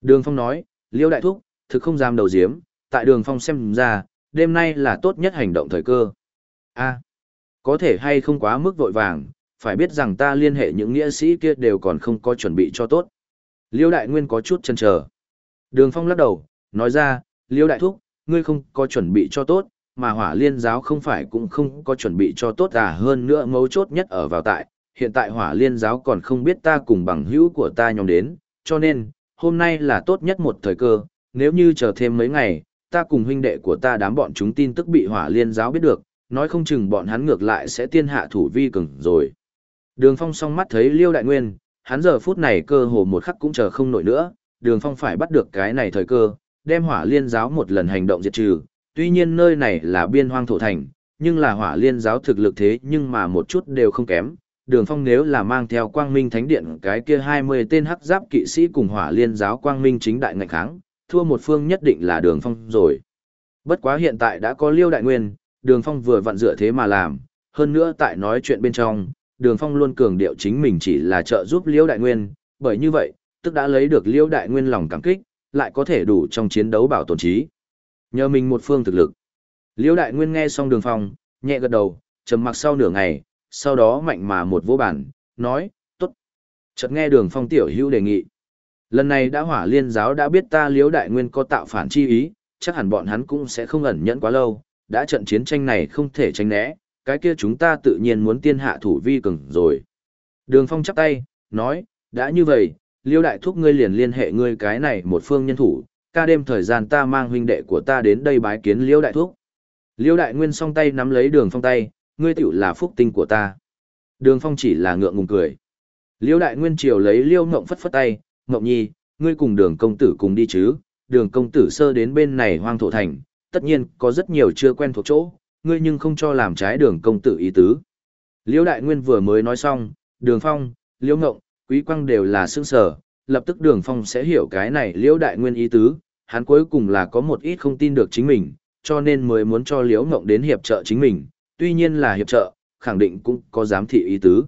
Đường Phong nói, Liễu Đại Thúc, thực không dám đầu diếm, tại Đường Phong xem ra, đêm nay là tốt nhất hành động thời cơ. A, có thể hay không quá mức vội vàng, phải biết rằng ta liên hệ những nghĩa sĩ kia đều còn không có chuẩn bị cho tốt. Liêu Đại Nguyên có chút chần chờ. Đường Phong lắc đầu, nói ra, Liêu Đại Thúc, ngươi không có chuẩn bị cho tốt, mà hỏa liên giáo không phải cũng không có chuẩn bị cho tốt à hơn nữa mấu chốt nhất ở vào tại, hiện tại hỏa liên giáo còn không biết ta cùng bằng hữu của ta nhóm đến, cho nên, hôm nay là tốt nhất một thời cơ, nếu như chờ thêm mấy ngày, ta cùng huynh đệ của ta đám bọn chúng tin tức bị hỏa liên giáo biết được, nói không chừng bọn hắn ngược lại sẽ tiên hạ thủ vi cường rồi. Đường Phong song mắt thấy Liêu Đại Nguyên, hắn giờ phút này cơ hồ một khắc cũng chờ không nổi nữa, Đường Phong phải bắt được cái này thời cơ, đem hỏa liên giáo một lần hành động diệt trừ, tuy nhiên nơi này là biên hoang thổ thành, nhưng là hỏa liên giáo thực lực thế nhưng mà một chút đều không kém. Đường phong nếu là mang theo quang minh thánh điện cái kia 20 tên hắc giáp kỵ sĩ cùng hỏa liên giáo quang minh chính đại ngạch kháng, thua một phương nhất định là đường phong rồi. Bất quá hiện tại đã có liêu đại nguyên, đường phong vừa vặn dựa thế mà làm, hơn nữa tại nói chuyện bên trong, đường phong luôn cường điệu chính mình chỉ là trợ giúp liêu đại nguyên, bởi như vậy, tức đã lấy được liêu đại nguyên lòng cảm kích, lại có thể đủ trong chiến đấu bảo tồn trí. Nhờ mình một phương thực lực. Liêu đại nguyên nghe xong đường phong, nhẹ gật đầu, trầm mặc sau nửa ngày, sau đó mạnh mà một vô bản, nói, tốt. Chợt nghe đường phong tiểu hữu đề nghị. Lần này đã hỏa liên giáo đã biết ta liễu đại nguyên có tạo phản chi ý, chắc hẳn bọn hắn cũng sẽ không ẩn nhẫn quá lâu, đã trận chiến tranh này không thể tránh né, cái kia chúng ta tự nhiên muốn tiên hạ thủ vi cường rồi. Đường phong chắp tay, nói, đã như vậy, liêu đại thúc ngươi liền liên hệ ngươi cái này một phương nhân thủ, ca đêm thời gian ta mang huynh đệ của ta đến đây bái kiến liêu đại thúc. Liêu đại nguyên song tay nắm lấy đường phong tay, ngươi tiểu là phúc tinh của ta. Đường phong chỉ là ngượng ngùng cười. Liêu đại nguyên chiều lấy liêu ngộng phất phất tay, ngộng nhi, ngươi cùng đường công tử cùng đi chứ, đường công tử sơ đến bên này hoang thổ thành, tất nhiên có rất nhiều chưa quen thuộc chỗ, ngươi nhưng không cho làm trái đường công tử ý tứ. Liễu đại nguyên vừa mới nói xong, đường phong, Liễu ngộng, quý quang đều là xương sở, lập tức đường phong sẽ hiểu cái này Liễu đại nguyên ý tứ, hắn cuối cùng là có một ít không tin được chính mình, cho nên mới muốn cho liễu ngộng đến hiệp trợ chính mình, tuy nhiên là hiệp trợ, khẳng định cũng có giám thị ý tứ.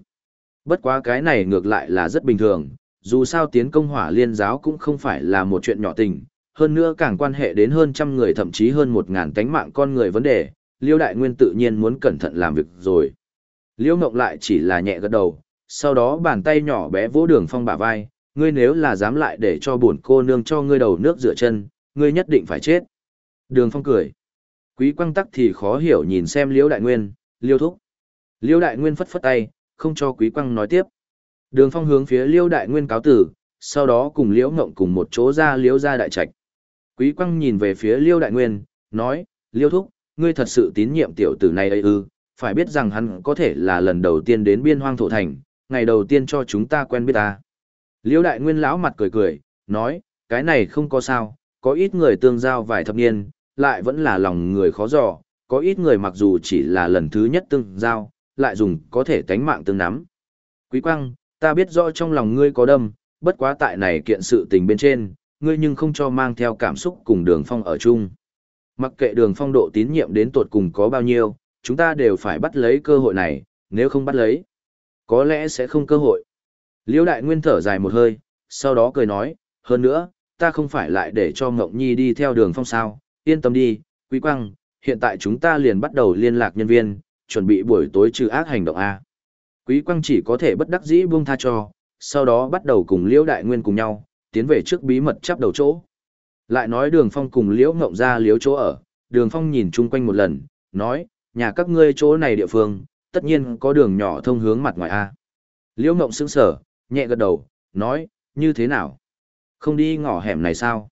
Bất quá cái này ngược lại là rất bình thường, dù sao tiến công hỏa liên giáo cũng không phải là một chuyện nhỏ tình, hơn nữa càng quan hệ đến hơn trăm người thậm chí hơn một ngàn tánh mạng con người vấn đề, Liêu Đại Nguyên tự nhiên muốn cẩn thận làm việc rồi. Liêu Mộng lại chỉ là nhẹ gật đầu, sau đó bàn tay nhỏ bé vỗ đường phong bả vai, ngươi nếu là dám lại để cho bổn cô nương cho ngươi đầu nước rửa chân, ngươi nhất định phải chết. Đường phong cười. Quý quang tắc thì khó hiểu nhìn xem Liêu Đại Nguyên, Liêu Thúc. Liêu Đại Nguyên phất phất tay, không cho Quý quang nói tiếp. Đường phong hướng phía Liêu Đại Nguyên cáo tử, sau đó cùng Liễu Ngộng cùng một chỗ ra Liễu ra đại trạch. Quý quang nhìn về phía Liêu Đại Nguyên, nói, Liêu Thúc, ngươi thật sự tín nhiệm tiểu tử này ấy ư, phải biết rằng hắn có thể là lần đầu tiên đến biên hoang thổ thành, ngày đầu tiên cho chúng ta quen biết ta. Liêu Đại Nguyên lão mặt cười cười, nói, cái này không có sao, có ít người tương giao vài thập niên, lại vẫn là lòng người khó dò, có ít người mặc dù chỉ là lần thứ nhất tương giao, lại dùng có thể tánh mạng tương nắm. Quý quang, ta biết rõ trong lòng ngươi có đâm, bất quá tại này kiện sự tình bên trên, ngươi nhưng không cho mang theo cảm xúc cùng đường phong ở chung. Mặc kệ đường phong độ tín nhiệm đến tột cùng có bao nhiêu, chúng ta đều phải bắt lấy cơ hội này, nếu không bắt lấy, có lẽ sẽ không cơ hội. Liễu đại nguyên thở dài một hơi, sau đó cười nói, hơn nữa, ta không phải lại để cho Ngộng Nhi đi theo đường phong sao, yên tâm đi, quý quang, hiện tại chúng ta liền bắt đầu liên lạc nhân viên, chuẩn bị buổi tối trừ ác hành động A. Quý quang chỉ có thể bất đắc dĩ buông tha cho, sau đó bắt đầu cùng Liễu Đại Nguyên cùng nhau, tiến về trước bí mật chắp đầu chỗ. Lại nói đường phong cùng Liễu Ngộng ra Liễu chỗ ở, đường phong nhìn chung quanh một lần, nói, nhà các ngươi chỗ này địa phương, tất nhiên có đường nhỏ thông hướng mặt ngoài A. Liễu Ngộng sững sở, nhẹ gật đầu, nói, như thế nào? Không đi ngõ hẻm này sao?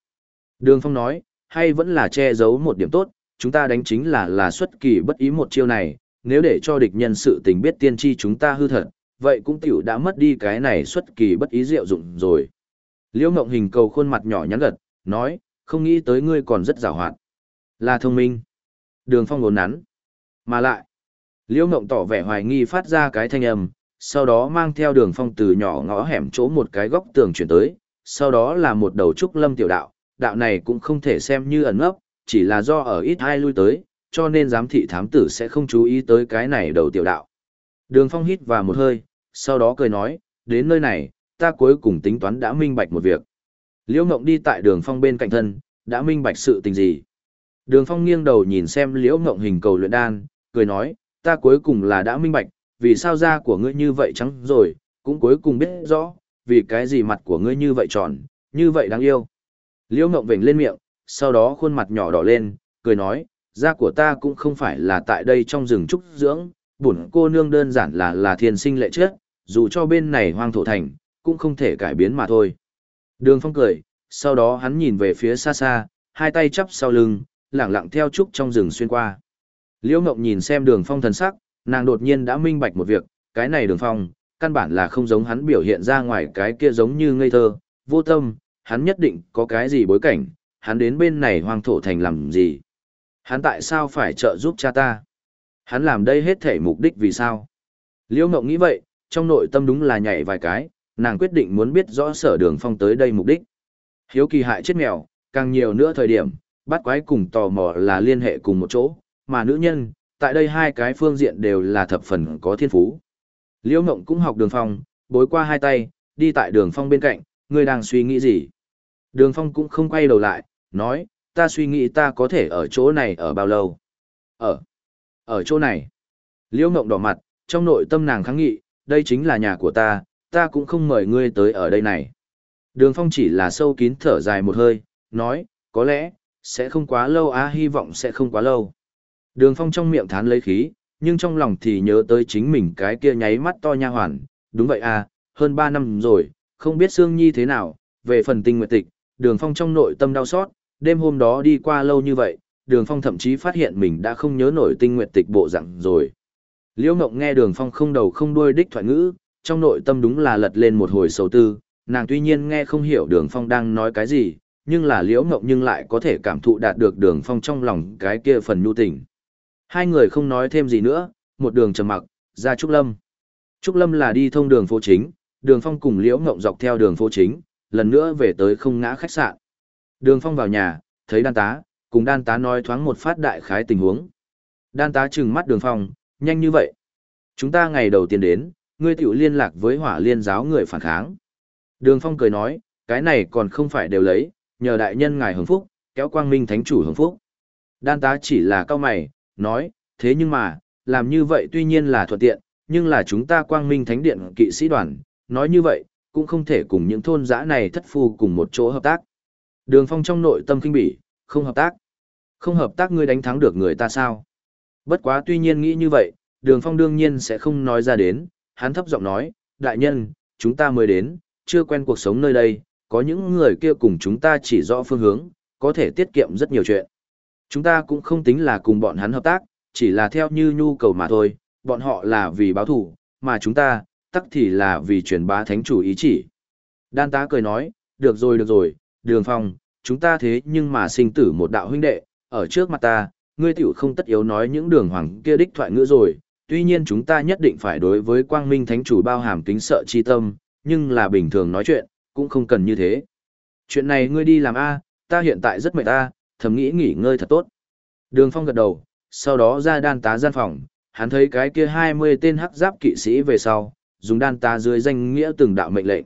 Đường phong nói, hay vẫn là che giấu một điểm tốt, chúng ta đánh chính là là xuất kỳ bất ý một chiêu này, nếu để cho địch nhân sự tình biết tiên tri chúng ta hư thật, vậy cũng tiểu đã mất đi cái này xuất kỳ bất ý diệu dụng rồi. Liễu Ngộng Hình cầu khuôn mặt nhỏ nhắn gật, nói, không nghĩ tới ngươi còn rất giàu hoạt. Là thông minh. Đường Phong ngốn nắn. Mà lại, Liễu Ngộng tỏ vẻ hoài nghi phát ra cái thanh âm, sau đó mang theo đường Phong từ nhỏ ngõ hẻm chỗ một cái góc tường chuyển tới, sau đó là một đầu trúc lâm tiểu đạo, đạo này cũng không thể xem như ẩn ấp, chỉ là do ở ít ai lui tới, cho nên giám thị thám tử sẽ không chú ý tới cái này đầu tiểu đạo. Đường Phong hít vào một hơi, sau đó cười nói, đến nơi này, ta cuối cùng tính toán đã minh bạch một việc. Liễu Ngộng đi tại đường Phong bên cạnh thân, đã minh bạch sự tình gì. Đường Phong nghiêng đầu nhìn xem Liễu Ngộng hình cầu luyện đan, cười nói, ta cuối cùng là đã minh bạch, vì sao da của ngươi như vậy trắng rồi, cũng cuối cùng biết rõ, vì cái gì mặt của ngươi như vậy tròn, như vậy đáng yêu. Liễu Ngộng vểnh lên miệng, sau đó khuôn mặt nhỏ đỏ lên, cười nói, da của ta cũng không phải là tại đây trong rừng trúc dưỡng, bổn cô nương đơn giản là là thiên sinh lệ chết, dù cho bên này hoang thổ thành, cũng không thể cải biến mà thôi. Đường phong cười, sau đó hắn nhìn về phía xa xa, hai tay chắp sau lưng, lẳng lặng theo trúc trong rừng xuyên qua. Liễu Ngộng nhìn xem đường phong thần sắc, nàng đột nhiên đã minh bạch một việc, cái này đường phong, căn bản là không giống hắn biểu hiện ra ngoài cái kia giống như ngây thơ, vô tâm, hắn nhất định có cái gì bối cảnh, hắn đến bên này hoang thổ thành làm gì. Hắn tại sao phải trợ giúp cha ta? Hắn làm đây hết thể mục đích vì sao? Liễu Ngộng nghĩ vậy, trong nội tâm đúng là nhảy vài cái, nàng quyết định muốn biết rõ sở đường phong tới đây mục đích. Hiếu kỳ hại chết mèo, càng nhiều nữa thời điểm, bắt quái cùng tò mò là liên hệ cùng một chỗ, mà nữ nhân, tại đây hai cái phương diện đều là thập phần có thiên phú. Liễu Ngộng cũng học đường phong, bối qua hai tay, đi tại đường phong bên cạnh, ngươi đang suy nghĩ gì? Đường phong cũng không quay đầu lại, nói, ta suy nghĩ ta có thể ở chỗ này ở bao lâu? Ở, ở chỗ này. Liễu Ngộng đỏ mặt, trong nội tâm nàng kháng nghị, đây chính là nhà của ta, ta cũng không mời ngươi tới ở đây này. Đường phong chỉ là sâu kín thở dài một hơi, nói, có lẽ, sẽ không quá lâu á hy vọng sẽ không quá lâu. Đường phong trong miệng thán lấy khí, nhưng trong lòng thì nhớ tới chính mình cái kia nháy mắt to nha hoàn, đúng vậy à, hơn 3 năm rồi, không biết Sương Nhi thế nào, về phần tinh nguyện tịch, đường phong trong nội tâm đau xót, đêm hôm đó đi qua lâu như vậy, đường phong thậm chí phát hiện mình đã không nhớ nổi tinh nguyệt tịch bộ dạng rồi. Liễu Ngộng nghe đường phong không đầu không đuôi đích thoại ngữ, trong nội tâm đúng là lật lên một hồi sầu tư, nàng tuy nhiên nghe không hiểu đường phong đang nói cái gì, nhưng là Liễu Ngộng nhưng lại có thể cảm thụ đạt được đường phong trong lòng cái kia phần nhu tình. Hai người không nói thêm gì nữa, một đường trầm mặc, ra Trúc Lâm. Trúc Lâm là đi thông đường phố chính, đường phong cùng Liễu Ngộng dọc theo đường phố chính, lần nữa về tới không ngã khách sạn. Đường phong vào nhà, thấy đan tá, cùng đan tá nói thoáng một phát đại khái tình huống. Đan tá trừng mắt đường phong, nhanh như vậy. Chúng ta ngày đầu tiên đến, ngươi tiểu liên lạc với hỏa liên giáo người phản kháng. Đường phong cười nói, cái này còn không phải đều lấy, nhờ đại nhân ngài hưởng phúc, kéo quang minh thánh chủ hưởng phúc. Đan tá chỉ là cao mày, nói, thế nhưng mà, làm như vậy tuy nhiên là thuận tiện, nhưng là chúng ta quang minh thánh điện kỵ sĩ đoàn, nói như vậy, cũng không thể cùng những thôn giã này thất phu cùng một chỗ hợp tác. Đường phong trong nội tâm kinh bỉ, không hợp tác. Không hợp tác ngươi đánh thắng được người ta sao? Bất quá tuy nhiên nghĩ như vậy, đường phong đương nhiên sẽ không nói ra đến, hắn thấp giọng nói, đại nhân, chúng ta mới đến, chưa quen cuộc sống nơi đây, có những người kia cùng chúng ta chỉ rõ phương hướng, có thể tiết kiệm rất nhiều chuyện. Chúng ta cũng không tính là cùng bọn hắn hợp tác, chỉ là theo như nhu cầu mà thôi, bọn họ là vì báo thủ, mà chúng ta, tắc thì là vì truyền bá thánh chủ ý chỉ. Đan tá cười nói, được rồi được rồi, đường phong, chúng ta thế nhưng mà sinh tử một đạo huynh đệ, ở trước mặt ta, ngươi tiểu không tất yếu nói những đường hoàng kia đích thoại ngữ rồi, tuy nhiên chúng ta nhất định phải đối với quang minh thánh chủ bao hàm kính sợ chi tâm, nhưng là bình thường nói chuyện, cũng không cần như thế. Chuyện này ngươi đi làm A, ta hiện tại rất mệt A, thầm nghĩ nghỉ ngơi thật tốt. Đường phong gật đầu, sau đó ra đan tá gian phòng, hắn thấy cái kia 20 tên hắc giáp kỵ sĩ về sau, dùng đan tá dưới danh nghĩa từng đạo mệnh lệnh.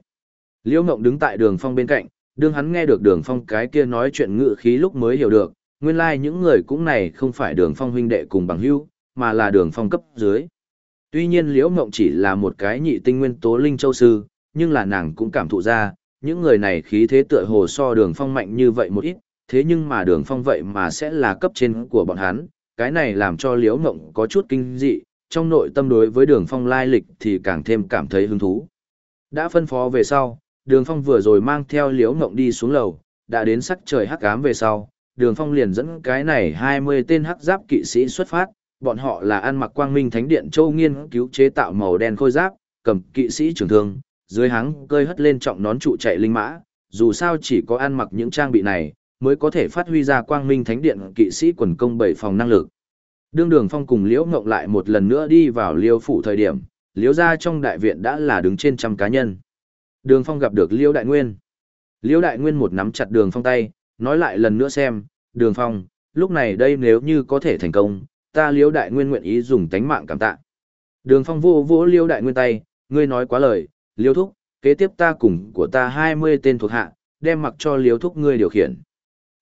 Liễu Ngộng đứng tại đường phong bên cạnh, đương hắn nghe được đường phong cái kia nói chuyện ngự khí lúc mới hiểu được, nguyên lai like những người cũng này không phải đường phong huynh đệ cùng bằng hữu, mà là đường phong cấp dưới. Tuy nhiên Liễu Ngộng chỉ là một cái nhị tinh nguyên tố linh châu sư, nhưng là nàng cũng cảm thụ ra, những người này khí thế tựa hồ so đường phong mạnh như vậy một ít, thế nhưng mà đường phong vậy mà sẽ là cấp trên của bọn hắn, cái này làm cho Liễu Ngộng có chút kinh dị, trong nội tâm đối với đường phong lai lịch thì càng thêm cảm thấy hứng thú. Đã phân phó về sau, đường phong vừa rồi mang theo Liễu Ngộng đi xuống lầu, đã đến sắc trời hắc ám về sau, đường phong liền dẫn cái này hai mươi tên hắc giáp kỵ sĩ xuất phát, bọn họ là ăn mặc quang minh thánh điện châu nghiên cứu chế tạo màu đen khôi giáp, cầm kỵ sĩ trường thương, dưới háng cơi hất lên trọng nón trụ chạy linh mã, dù sao chỉ có ăn mặc những trang bị này, mới có thể phát huy ra quang minh thánh điện kỵ sĩ quần công bảy phòng năng lực. Đương đường phong cùng liễu ngộng lại một lần nữa đi vào liêu phủ thời điểm, liễu gia trong đại viện đã là đứng trên trăm cá nhân. Đường phong gặp được liễu đại nguyên. Liễu đại nguyên một nắm chặt đường phong tay, nói lại lần nữa xem, đường phong, lúc này đây nếu như có thể thành công, ta Liêu đại nguyên nguyện ý dùng tánh mạng cảm tạ. Đường phong vô vỗ Liêu đại nguyên tay, ngươi nói quá lời, Liêu thúc, kế tiếp ta cùng của ta hai mươi tên thuộc hạ, đem mặc cho Liêu thúc ngươi điều khiển.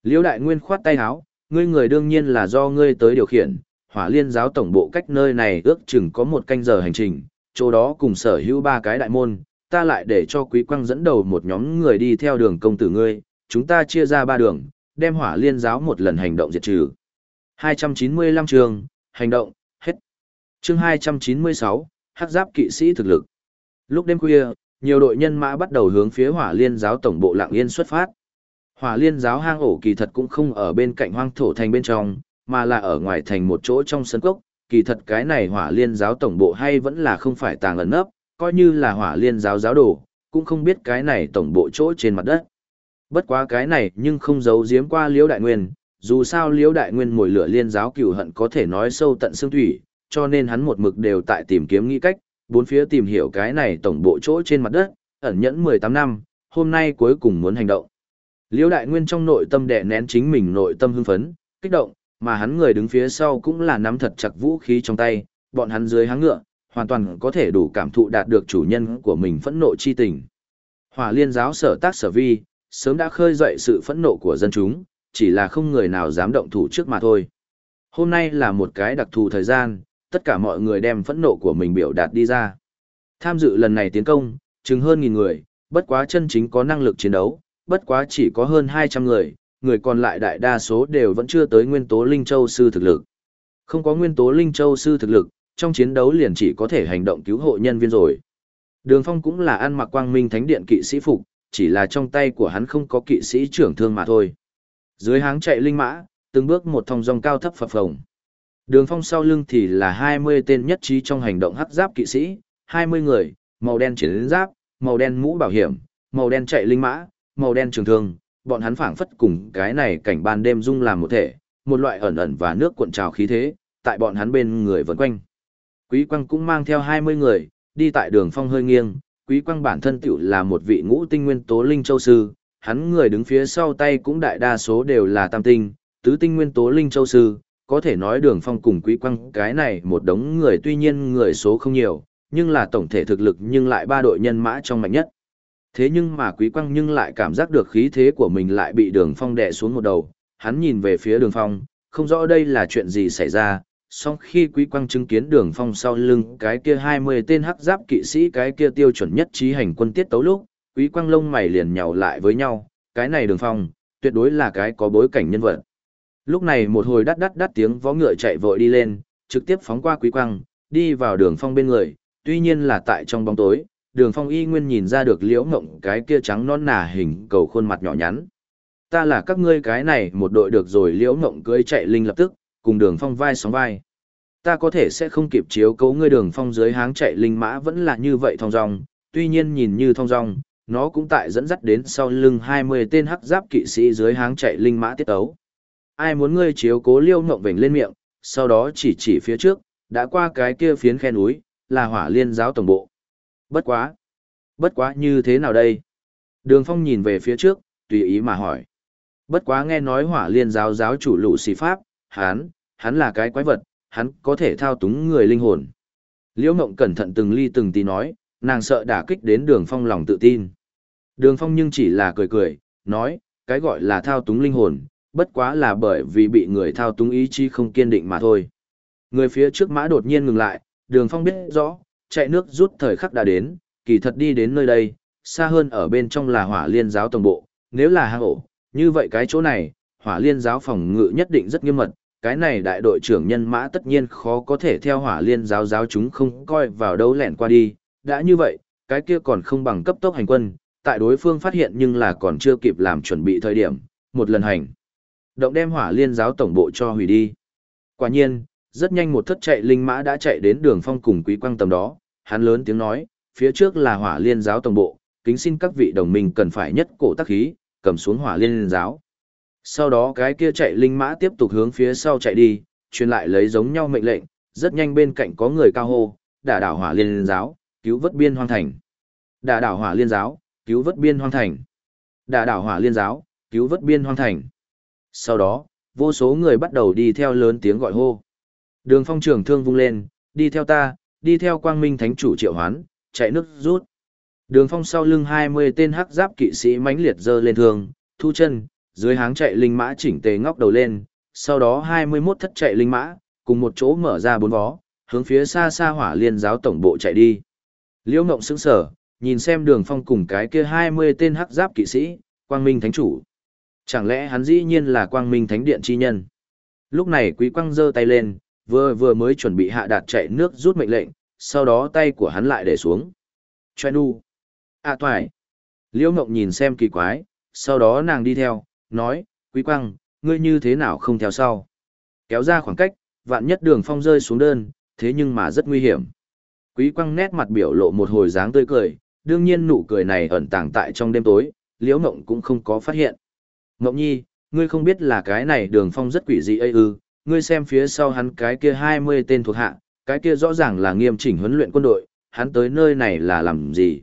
Liêu đại nguyên khoát tay háo. ngươi người đương nhiên là do ngươi tới điều khiển, hỏa liên giáo tổng bộ cách nơi này ước chừng có một canh giờ hành trình, chỗ đó cùng sở hữu ba cái đại môn, ta lại để cho quý quang dẫn đầu một nhóm người đi theo đường công tử ngươi, chúng ta chia ra ba đường, đem hỏa liên giáo một lần hành động diệt trừ. 295 trường, hành động, hết. chương 296, hắc giáp kỵ sĩ thực lực. Lúc đêm khuya, nhiều đội nhân mã bắt đầu hướng phía hỏa liên giáo tổng bộ lạng yên xuất phát. Hỏa liên giáo hang ổ kỳ thật cũng không ở bên cạnh hoang thổ thành bên trong, mà là ở ngoài thành một chỗ trong sân cốc. Kỳ thật cái này hỏa liên giáo tổng bộ hay vẫn là không phải tàng ẩn nấp, coi như là hỏa liên giáo giáo đồ, cũng không biết cái này tổng bộ chỗ trên mặt đất. Bất quá cái này nhưng không giấu giếm qua liễu đại nguyên, dù sao liễu đại nguyên mồi lửa liên giáo cửu hận có thể nói sâu tận xương thủy, cho nên hắn một mực đều tại tìm kiếm nghĩ cách, bốn phía tìm hiểu cái này tổng bộ chỗ trên mặt đất, ẩn nhẫn 18 năm, hôm nay cuối cùng muốn hành động. Liễu đại nguyên trong nội tâm đè nén chính mình nội tâm hưng phấn, kích động, mà hắn người đứng phía sau cũng là nắm thật chặt vũ khí trong tay, bọn hắn dưới háng ngựa, hoàn toàn có thể đủ cảm thụ đạt được chủ nhân của mình phẫn nộ chi tình. Hỏa liên giáo sở tác sở vi, sớm đã khơi dậy sự phẫn nộ của dân chúng, chỉ là không người nào dám động thủ trước mà thôi. Hôm nay là một cái đặc thù thời gian, tất cả mọi người đem phẫn nộ của mình biểu đạt đi ra. Tham dự lần này tiến công, chừng hơn nghìn người, bất quá chân chính có năng lực chiến đấu, bất quá chỉ có hơn 200 người, người còn lại đại đa số đều vẫn chưa tới nguyên tố Linh Châu Sư thực lực. Không có nguyên tố Linh Châu Sư thực lực, trong chiến đấu liền chỉ có thể hành động cứu hộ nhân viên rồi. Đường Phong cũng là ăn mặc quang minh thánh điện kỵ sĩ phục, chỉ là trong tay của hắn không có kỵ sĩ trưởng thương mà thôi. Dưới háng chạy linh mã, từng bước một thong dong cao thấp phập phồng. Đường Phong sau lưng thì là 20 tên nhất trí trong hành động hắc giáp kỵ sĩ, 20 người, màu đen chiến giáp, màu đen mũ bảo hiểm, màu đen chạy linh mã, màu đen trường thương, bọn hắn phảng phất cùng cái này cảnh ban đêm dung làm một thể, một loại ẩn ẩn và nước cuộn trào khí thế, tại bọn hắn bên người vần quanh. Quý Quang cũng mang theo 20 người, đi tại đường phong hơi nghiêng, Quý Quang bản thân tiểu là một vị ngũ tinh nguyên tố linh châu sư, hắn người đứng phía sau tay cũng đại đa số đều là tam tinh, tứ tinh nguyên tố linh châu sư, có thể nói đường phong cùng Quý Quang cái này một đống người tuy nhiên người số không nhiều, nhưng là tổng thể thực lực nhưng lại ba đội nhân mã trong mạnh nhất. Thế nhưng mà Quý Quang nhưng lại cảm giác được khí thế của mình lại bị đường phong đè xuống một đầu, hắn nhìn về phía đường phong, không rõ đây là chuyện gì xảy ra, song khi quý quang chứng kiến đường phong sau lưng cái kia hai mươi tên hắc giáp kỵ sĩ cái kia tiêu chuẩn nhất trí hành quân tiết tấu lúc, quý quang lông mày liền nhào lại với nhau, cái này đường phong, tuyệt đối là cái có bối cảnh nhân vật. Lúc này một hồi đắt đắt đắt tiếng vó ngựa chạy vội đi lên, trực tiếp phóng qua quý quang, đi vào đường phong bên người, tuy nhiên là tại trong bóng tối, đường phong y nguyên nhìn ra được liễu ngộng cái kia trắng non nà hình cầu khuôn mặt nhỏ nhắn. Ta là các ngươi cái này một đội được rồi liễu ngộng cưới chạy linh lập tức, cùng đường phong vai sóng vai. Ta có thể sẽ không kịp chiếu cấu ngươi đường phong dưới háng chạy linh mã vẫn là như vậy thong dong, tuy nhiên nhìn như thong dong, nó cũng tại dẫn dắt đến sau lưng hai mươi tên hắc giáp kỵ sĩ dưới háng chạy linh mã tiết ấu. Ai muốn ngươi chiếu cố liêu ngộng vểnh lên miệng, sau đó chỉ chỉ phía trước, đã qua cái kia phiến khe núi, là hỏa liên giáo tổng bộ. Bất quá. Bất quá như thế nào đây? Đường phong nhìn về phía trước, tùy ý mà hỏi. Bất quá nghe nói hỏa liên giáo giáo chủ lũ xì pháp, hắn, hắn là cái quái vật, hắn có thể thao túng người linh hồn. Liễu mộng cẩn thận từng ly từng tí nói, nàng sợ đả kích đến đường phong lòng tự tin. Đường phong nhưng chỉ là cười cười, nói, cái gọi là thao túng linh hồn, bất quá là bởi vì bị người thao túng ý chí không kiên định mà thôi. Người phía trước mã đột nhiên ngừng lại, đường phong biết rõ, chạy nước rút thời khắc đã đến, kỳ thật đi đến nơi đây, xa hơn ở bên trong là hỏa liên giáo tổng bộ, nếu là hang ổ, như vậy cái chỗ này, hỏa liên giáo phòng ngự nhất định rất nghiêm mật, cái này đại đội trưởng nhân mã tất nhiên khó có thể theo hỏa liên giáo giáo chúng không coi vào đâu lẻn qua đi, đã như vậy, cái kia còn không bằng cấp tốc hành quân, tại đối phương phát hiện nhưng là còn chưa kịp làm chuẩn bị thời điểm, một lần hành. Động đem hỏa liên giáo tổng bộ cho hủy đi. Quả nhiên, rất nhanh một thất chạy linh mã đã chạy đến đường phong cùng quý quang tầm đó, hắn lớn tiếng nói, phía trước là hỏa liên giáo tổng bộ, kính xin các vị đồng minh cần phải nhất cổ tác khí, cầm xuống hỏa liên giáo. Sau đó cái kia chạy linh mã tiếp tục hướng phía sau chạy đi, truyền lại lấy giống nhau mệnh lệnh, rất nhanh bên cạnh có người cao hô, đả đảo hỏa liên giáo, cứu vớt biên hoang thành. Đả đảo hỏa liên giáo, cứu vớt biên hoang thành. Đả đảo hỏa liên giáo, cứu vớt biên hoang thành. Sau đó, vô số người bắt đầu đi theo lớn tiếng gọi hô. Đường phong trường thương vung lên, đi theo ta, đi theo quang minh thánh chủ triệu hoán, chạy nước rút. Đường phong sau lưng 20 tên hắc giáp kỵ sĩ mãnh liệt dơ lên thương, thu chân, dưới háng chạy linh mã chỉnh tề ngóc đầu lên, sau đó 21 thất chạy linh mã, cùng một chỗ mở ra bốn vó, hướng phía xa xa hỏa liên giáo tổng bộ chạy đi. Liễu Ngộng sững sờ, nhìn xem đường phong cùng cái kia 20 tên hắc giáp kỵ sĩ, quang minh thánh chủ. Chẳng lẽ hắn dĩ nhiên là quang minh thánh điện chi nhân? Lúc này quý quang giơ tay lên, vừa vừa mới chuẩn bị hạ đạt chạy nước rút mệnh lệnh, sau đó tay của hắn lại để xuống. Choe nu. À toài. Liễu Ngộng nhìn xem kỳ quái, sau đó nàng đi theo, nói, quý quang, ngươi như thế nào không theo sau. Kéo ra khoảng cách, vạn nhất đường phong rơi xuống đơn, thế nhưng mà rất nguy hiểm. Quý quang nét mặt biểu lộ một hồi dáng tươi cười, đương nhiên nụ cười này ẩn tàng tại trong đêm tối, liễu ngộng cũng không có phát hiện. Ngộng nhi, Ngươi không biết là cái này đường phong rất quỷ dị ấy ư, ngươi xem phía sau hắn cái kia 20 tên thuộc hạ, cái kia rõ ràng là nghiêm chỉnh huấn luyện quân đội, hắn tới nơi này là làm gì?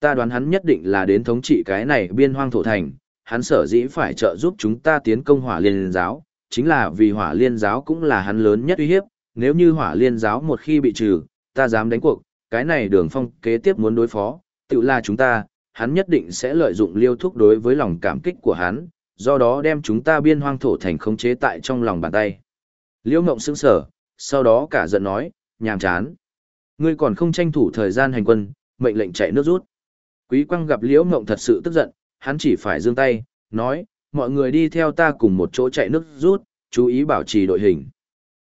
Ta đoán hắn nhất định là đến thống trị cái này biên hoang thổ thành, hắn sở dĩ phải trợ giúp chúng ta tiến công hỏa liên giáo, chính là vì hỏa liên giáo cũng là hắn lớn nhất uy hiếp, nếu như hỏa liên giáo một khi bị trừ, ta dám đánh cuộc, cái này đường phong kế tiếp muốn đối phó, tự là chúng ta, hắn nhất định sẽ lợi dụng liêu thúc đối với lòng cảm kích của hắn, do đó đem chúng ta biên hoang thổ thành khống chế tại trong lòng bàn tay. Liễu Ngộng sững sờ, sau đó cả giận nói, nhàm chán. Ngươi còn không tranh thủ thời gian hành quân, mệnh lệnh chạy nước rút. Quý Quang gặp Liễu Ngộng thật sự tức giận, hắn chỉ phải giương tay, nói, mọi người đi theo ta cùng một chỗ chạy nước rút, chú ý bảo trì đội hình.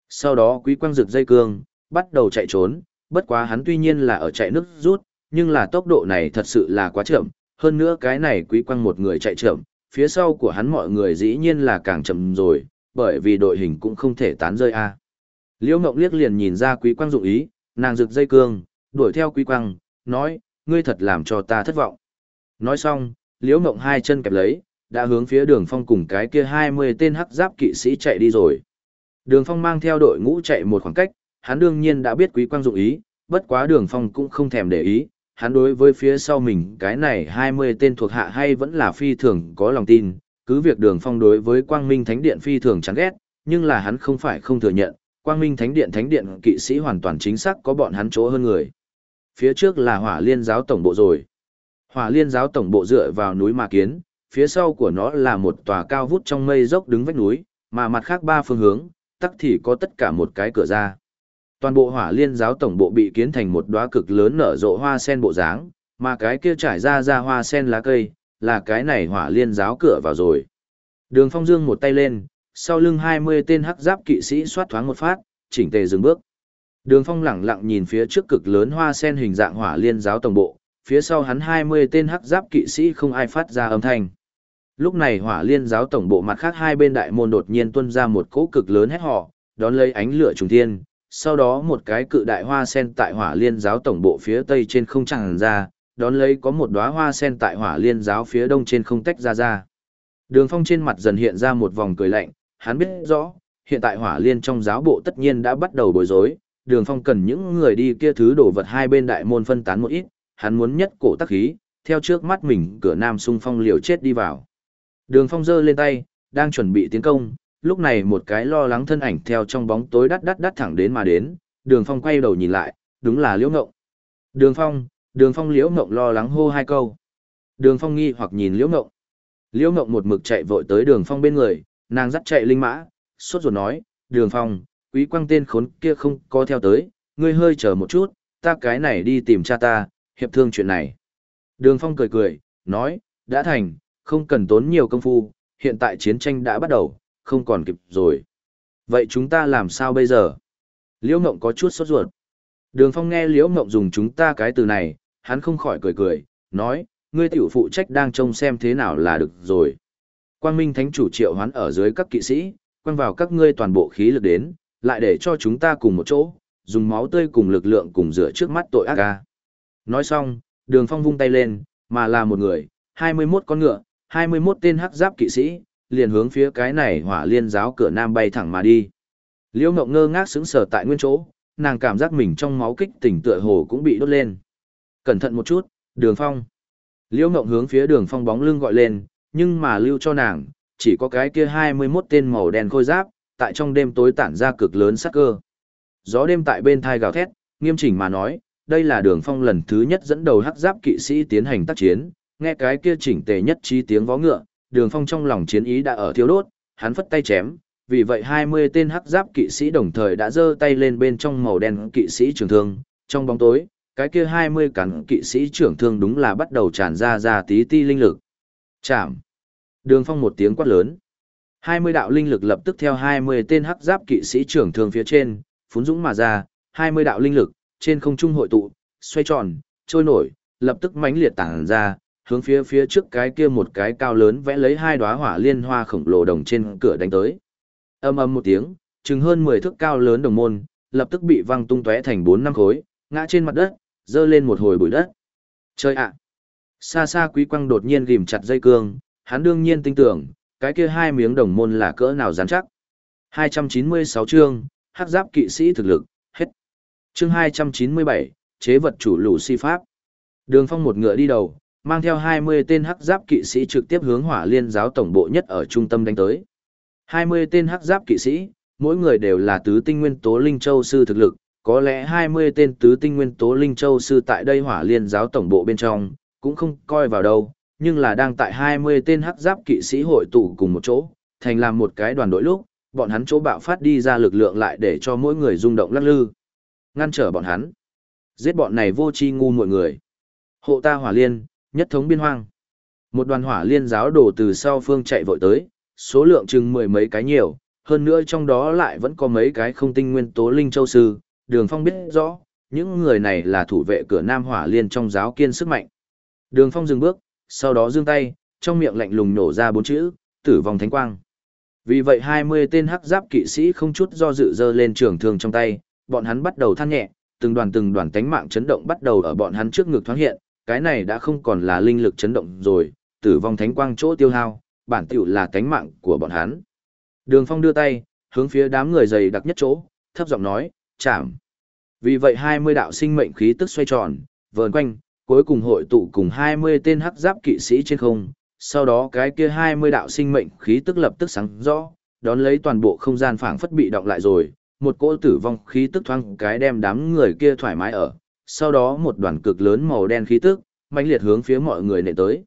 Sau đó Quý Quang rực dây cương, bắt đầu chạy trốn, bất quá hắn tuy nhiên là ở chạy nước rút, nhưng là tốc độ này thật sự là quá chậm, hơn nữa cái này Quý Quang một người chạy chậm, phía sau của hắn mọi người dĩ nhiên là càng chậm rồi, bởi vì đội hình cũng không thể tán rơi a. Liễu Ngộng liếc liền nhìn ra Quý Quang dụng ý, nàng rực dây cương, đuổi theo Quý Quang, nói, ngươi thật làm cho ta thất vọng. Nói xong, Liễu Ngộng hai chân kẹp lấy, đã hướng phía Đường Phong cùng cái kia 20 tên hắc giáp kỵ sĩ chạy đi rồi. Đường Phong mang theo đội ngũ chạy một khoảng cách, hắn đương nhiên đã biết Quý Quang dụng ý, bất quá Đường Phong cũng không thèm để ý, hắn đối với phía sau mình cái này 20 tên thuộc hạ hay vẫn là phi thường có lòng tin, cứ việc đường phong đối với quang minh thánh điện phi thường chán ghét nhưng là hắn không phải không thừa nhận quang minh thánh điện thánh điện kỵ sĩ hoàn toàn chính xác có bọn hắn chỗ hơn người. Phía trước là hỏa liên giáo tổng bộ rồi. Hỏa liên giáo tổng bộ dựa vào núi mà kiến phía sau của nó là một tòa cao vút trong mây dốc đứng vách núi mà mặt khác ba phương hướng tắc thì có tất cả một cái cửa ra toàn bộ hỏa liên giáo tổng bộ bị kiến thành một đóa cực lớn nở rộ hoa sen bộ dáng mà cái kia trải ra ra hoa sen lá cây là cái này hỏa liên giáo cửa vào rồi. Đường Phong Dương một tay lên, sau lưng 20 tên hắc giáp kỵ sĩ xoát thoáng một phát, chỉnh tề dừng bước. Đường Phong lẳng lặng nhìn phía trước cực lớn hoa sen hình dạng hỏa liên giáo tổng bộ, phía sau hắn 20 tên hắc giáp kỵ sĩ không ai phát ra âm thanh. Lúc này hỏa liên giáo tổng bộ mặt khác hai bên đại môn đột nhiên tuôn ra một cỗ cực lớn hét họ, đón lấy ánh lửa trùng thiên, sau đó một cái cự đại hoa sen tại hỏa liên giáo tổng bộ phía tây trên không tràn ra, đón lấy có một đóa hoa sen tại hỏa liên giáo phía đông trên không tách ra ra. Đường phong trên mặt dần hiện ra một vòng cười lạnh, hắn biết rõ, hiện tại hỏa liên trong giáo bộ tất nhiên đã bắt đầu bối rối, đường phong cần những người đi kia thứ đổ vật hai bên đại môn phân tán một ít, hắn muốn nhất cổ tắc khí, theo trước mắt mình cửa nam sung phong liều chết đi vào. Đường phong giơ lên tay, đang chuẩn bị tiến công, lúc này một cái lo lắng thân ảnh theo trong bóng tối đắt đắt đắt thẳng đến mà đến, đường phong quay đầu nhìn lại, đúng là liễu ngộng. Đường phong, Đường Phong Liễu Ngộng lo lắng hô hai câu. Đường Phong nghi hoặc nhìn Liễu Ngộng. Liễu Ngộng một mực chạy vội tới Đường Phong bên người, nàng dắt chạy linh mã, sốt ruột nói, "Đường Phong, quý quang tên khốn kia không có theo tới, ngươi hơi chờ một chút, ta cái này đi tìm cha ta, hiệp thương chuyện này." Đường Phong cười cười, nói, "Đã thành, không cần tốn nhiều công phu, hiện tại chiến tranh đã bắt đầu, không còn kịp rồi. Vậy chúng ta làm sao bây giờ?" Liễu Ngộng có chút sốt ruột. Đường Phong nghe Liễu Ngộng dùng chúng ta cái từ này, hắn không khỏi cười cười, nói, ngươi tiểu phụ trách đang trông xem thế nào là được rồi. Quang Minh Thánh chủ triệu hoán ở dưới các kỵ sĩ, quăng vào các ngươi toàn bộ khí lực đến, lại để cho chúng ta cùng một chỗ, dùng máu tươi cùng lực lượng cùng rửa trước mắt tội ác ca. Nói xong, đường phong vung tay lên, mà là một người, 21 con ngựa, 21 tên hắc giáp kỵ sĩ, liền hướng phía cái này hỏa liên giáo cửa nam bay thẳng mà đi. Liễu Ngộng ngơ ngác sững sờ tại nguyên chỗ, nàng cảm giác mình trong máu kích tỉnh tựa hồ cũng bị đốt lên. Cẩn thận một chút, đường phong. Liễu Ngộng hướng phía đường phong bóng lưng gọi lên, nhưng mà lưu cho nàng, chỉ có cái kia hai mươi 21 tên màu đen khôi giáp, tại trong đêm tối tản ra cực lớn sắc cơ. Gió đêm tại bên thai gào thét, nghiêm chỉnh mà nói, đây là đường phong lần thứ nhất dẫn đầu hắc giáp kỵ sĩ tiến hành tác chiến, nghe cái kia chỉnh tề nhất chi tiếng vó ngựa, đường phong trong lòng chiến ý đã ở thiếu đốt, hắn phất tay chém, vì vậy hai mươi tên hắc giáp kỵ sĩ đồng thời đã giơ tay lên bên trong màu đen kỵ sĩ trường thương, trong bóng tối, cái kia hai mươi cắn kỵ sĩ trưởng thương đúng là bắt đầu tràn ra ra tí ti linh lực. Chạm. Đường phong một tiếng quát lớn. hai mươi đạo linh lực lập tức theo hai mươi tên hắc giáp kỵ sĩ trưởng thương phía trên, phún dũng mà ra, hai mươi đạo linh lực, trên không trung hội tụ, xoay tròn, trôi nổi, lập tức mãnh liệt tản ra, hướng phía phía trước cái kia một cái cao lớn vẽ lấy hai đóa hỏa liên hoa khổng lồ đồng trên cửa đánh tới. Âm âm một tiếng, chừng hơn mười thước cao lớn đồng môn, lập tức bị văng tung tóe thành bốn năm khối, ngã trên mặt đất, dơ lên một hồi bụi đất. Chơi ạ! Xa xa quý quăng đột nhiên ghim chặt dây cương, hắn đương nhiên tin tưởng, cái kia hai miếng đồng môn là cỡ nào rắn chắc. 296 chương, hắc giáp kỵ sĩ thực lực, hết. Chương 297, chế vật chủ lũ si pháp. Đường phong một ngựa đi đầu, mang theo 20 tên hắc giáp kỵ sĩ trực tiếp hướng hỏa liên giáo tổng bộ nhất ở trung tâm đánh tới. 20 tên hắc giáp kỵ sĩ, mỗi người đều là tứ tinh nguyên tố linh châu sư thực lực, có lẽ 20 tên tứ tinh nguyên tố linh châu sư tại đây hỏa liên giáo tổng bộ bên trong, cũng không coi vào đâu, nhưng là đang tại 20 tên hắc giáp kỵ sĩ hội tụ cùng một chỗ, thành làm một cái đoàn đội lúc, bọn hắn chỗ bạo phát đi ra lực lượng lại để cho mỗi người rung động lắc lư. Ngăn trở bọn hắn. Giết bọn này vô tri ngu mọi người. Hộ ta hỏa liên, nhất thống biên hoang. Một đoàn hỏa liên giáo đổ từ sau phương chạy vội tới, số lượng chừng mười mấy cái nhiều, hơn nữa trong đó lại vẫn có mấy cái không tinh nguyên tố linh châu sư, đường phong biết rõ, những người này là thủ vệ cửa Nam Hỏa Liên trong giáo kiên sức mạnh. Đường phong dừng bước, sau đó giương tay, trong miệng lạnh lùng nổ ra bốn chữ, tử vong thánh quang. Vì vậy hai mươi tên hắc giáp kỵ sĩ không chút do dự dơ lên trường thương trong tay, bọn hắn bắt đầu than nhẹ, từng đoàn từng đoàn tánh mạng chấn động bắt đầu ở bọn hắn trước ngực thoáng hiện, cái này đã không còn là linh lực chấn động rồi, tử vong thánh quang chỗ tiêu hao, bản tiểu là cánh mạng của bọn hắn. Đường Phong đưa tay, hướng phía đám người dày đặc nhất chỗ, thấp giọng nói, chạm. Vì vậy 20 đạo sinh mệnh khí tức xoay tròn, vờn quanh, cuối cùng hội tụ cùng 20 tên hắc giáp kỵ sĩ trên không, sau đó cái kia 20 đạo sinh mệnh khí tức lập tức sáng rõ, đón lấy toàn bộ không gian phảng phất bị động lại rồi, một cỗ tử vong khí tức thoáng cái đem đám người kia thoải mái ở, sau đó một đoàn cực lớn màu đen khí tức, mãnh liệt hướng phía mọi người nệ tới.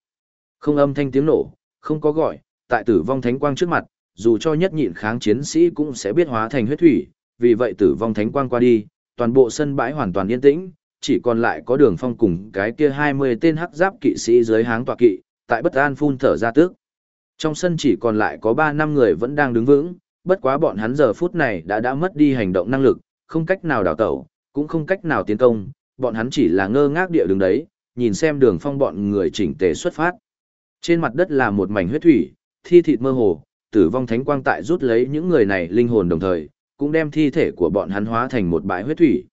Không âm thanh tiếng nổ, không có gọi, tại tử vong thánh quang trước mặt, dù cho nhất nhịn kháng chiến sĩ cũng sẽ biết hóa thành huyết thủy, vì vậy tử vong thánh quang qua đi, toàn bộ sân bãi hoàn toàn yên tĩnh, chỉ còn lại có đường phong cùng cái kia 20 tên hắc giáp kỵ sĩ dưới háng tọa kỵ, tại bất an phun thở ra tước. Trong sân chỉ còn lại có 3 năm người vẫn đang đứng vững, bất quá bọn hắn giờ phút này đã đã mất đi hành động năng lực, không cách nào đào tẩu, cũng không cách nào tiến công, bọn hắn chỉ là ngơ ngác địa đứng đấy, nhìn xem đường phong bọn người chỉnh tề xuất phát. Trên mặt đất là một mảnh huyết thủy, thi thịt mơ hồ, tử vong thánh quang tại rút lấy những người này linh hồn đồng thời, cũng đem thi thể của bọn hắn hóa thành một bãi huyết thủy.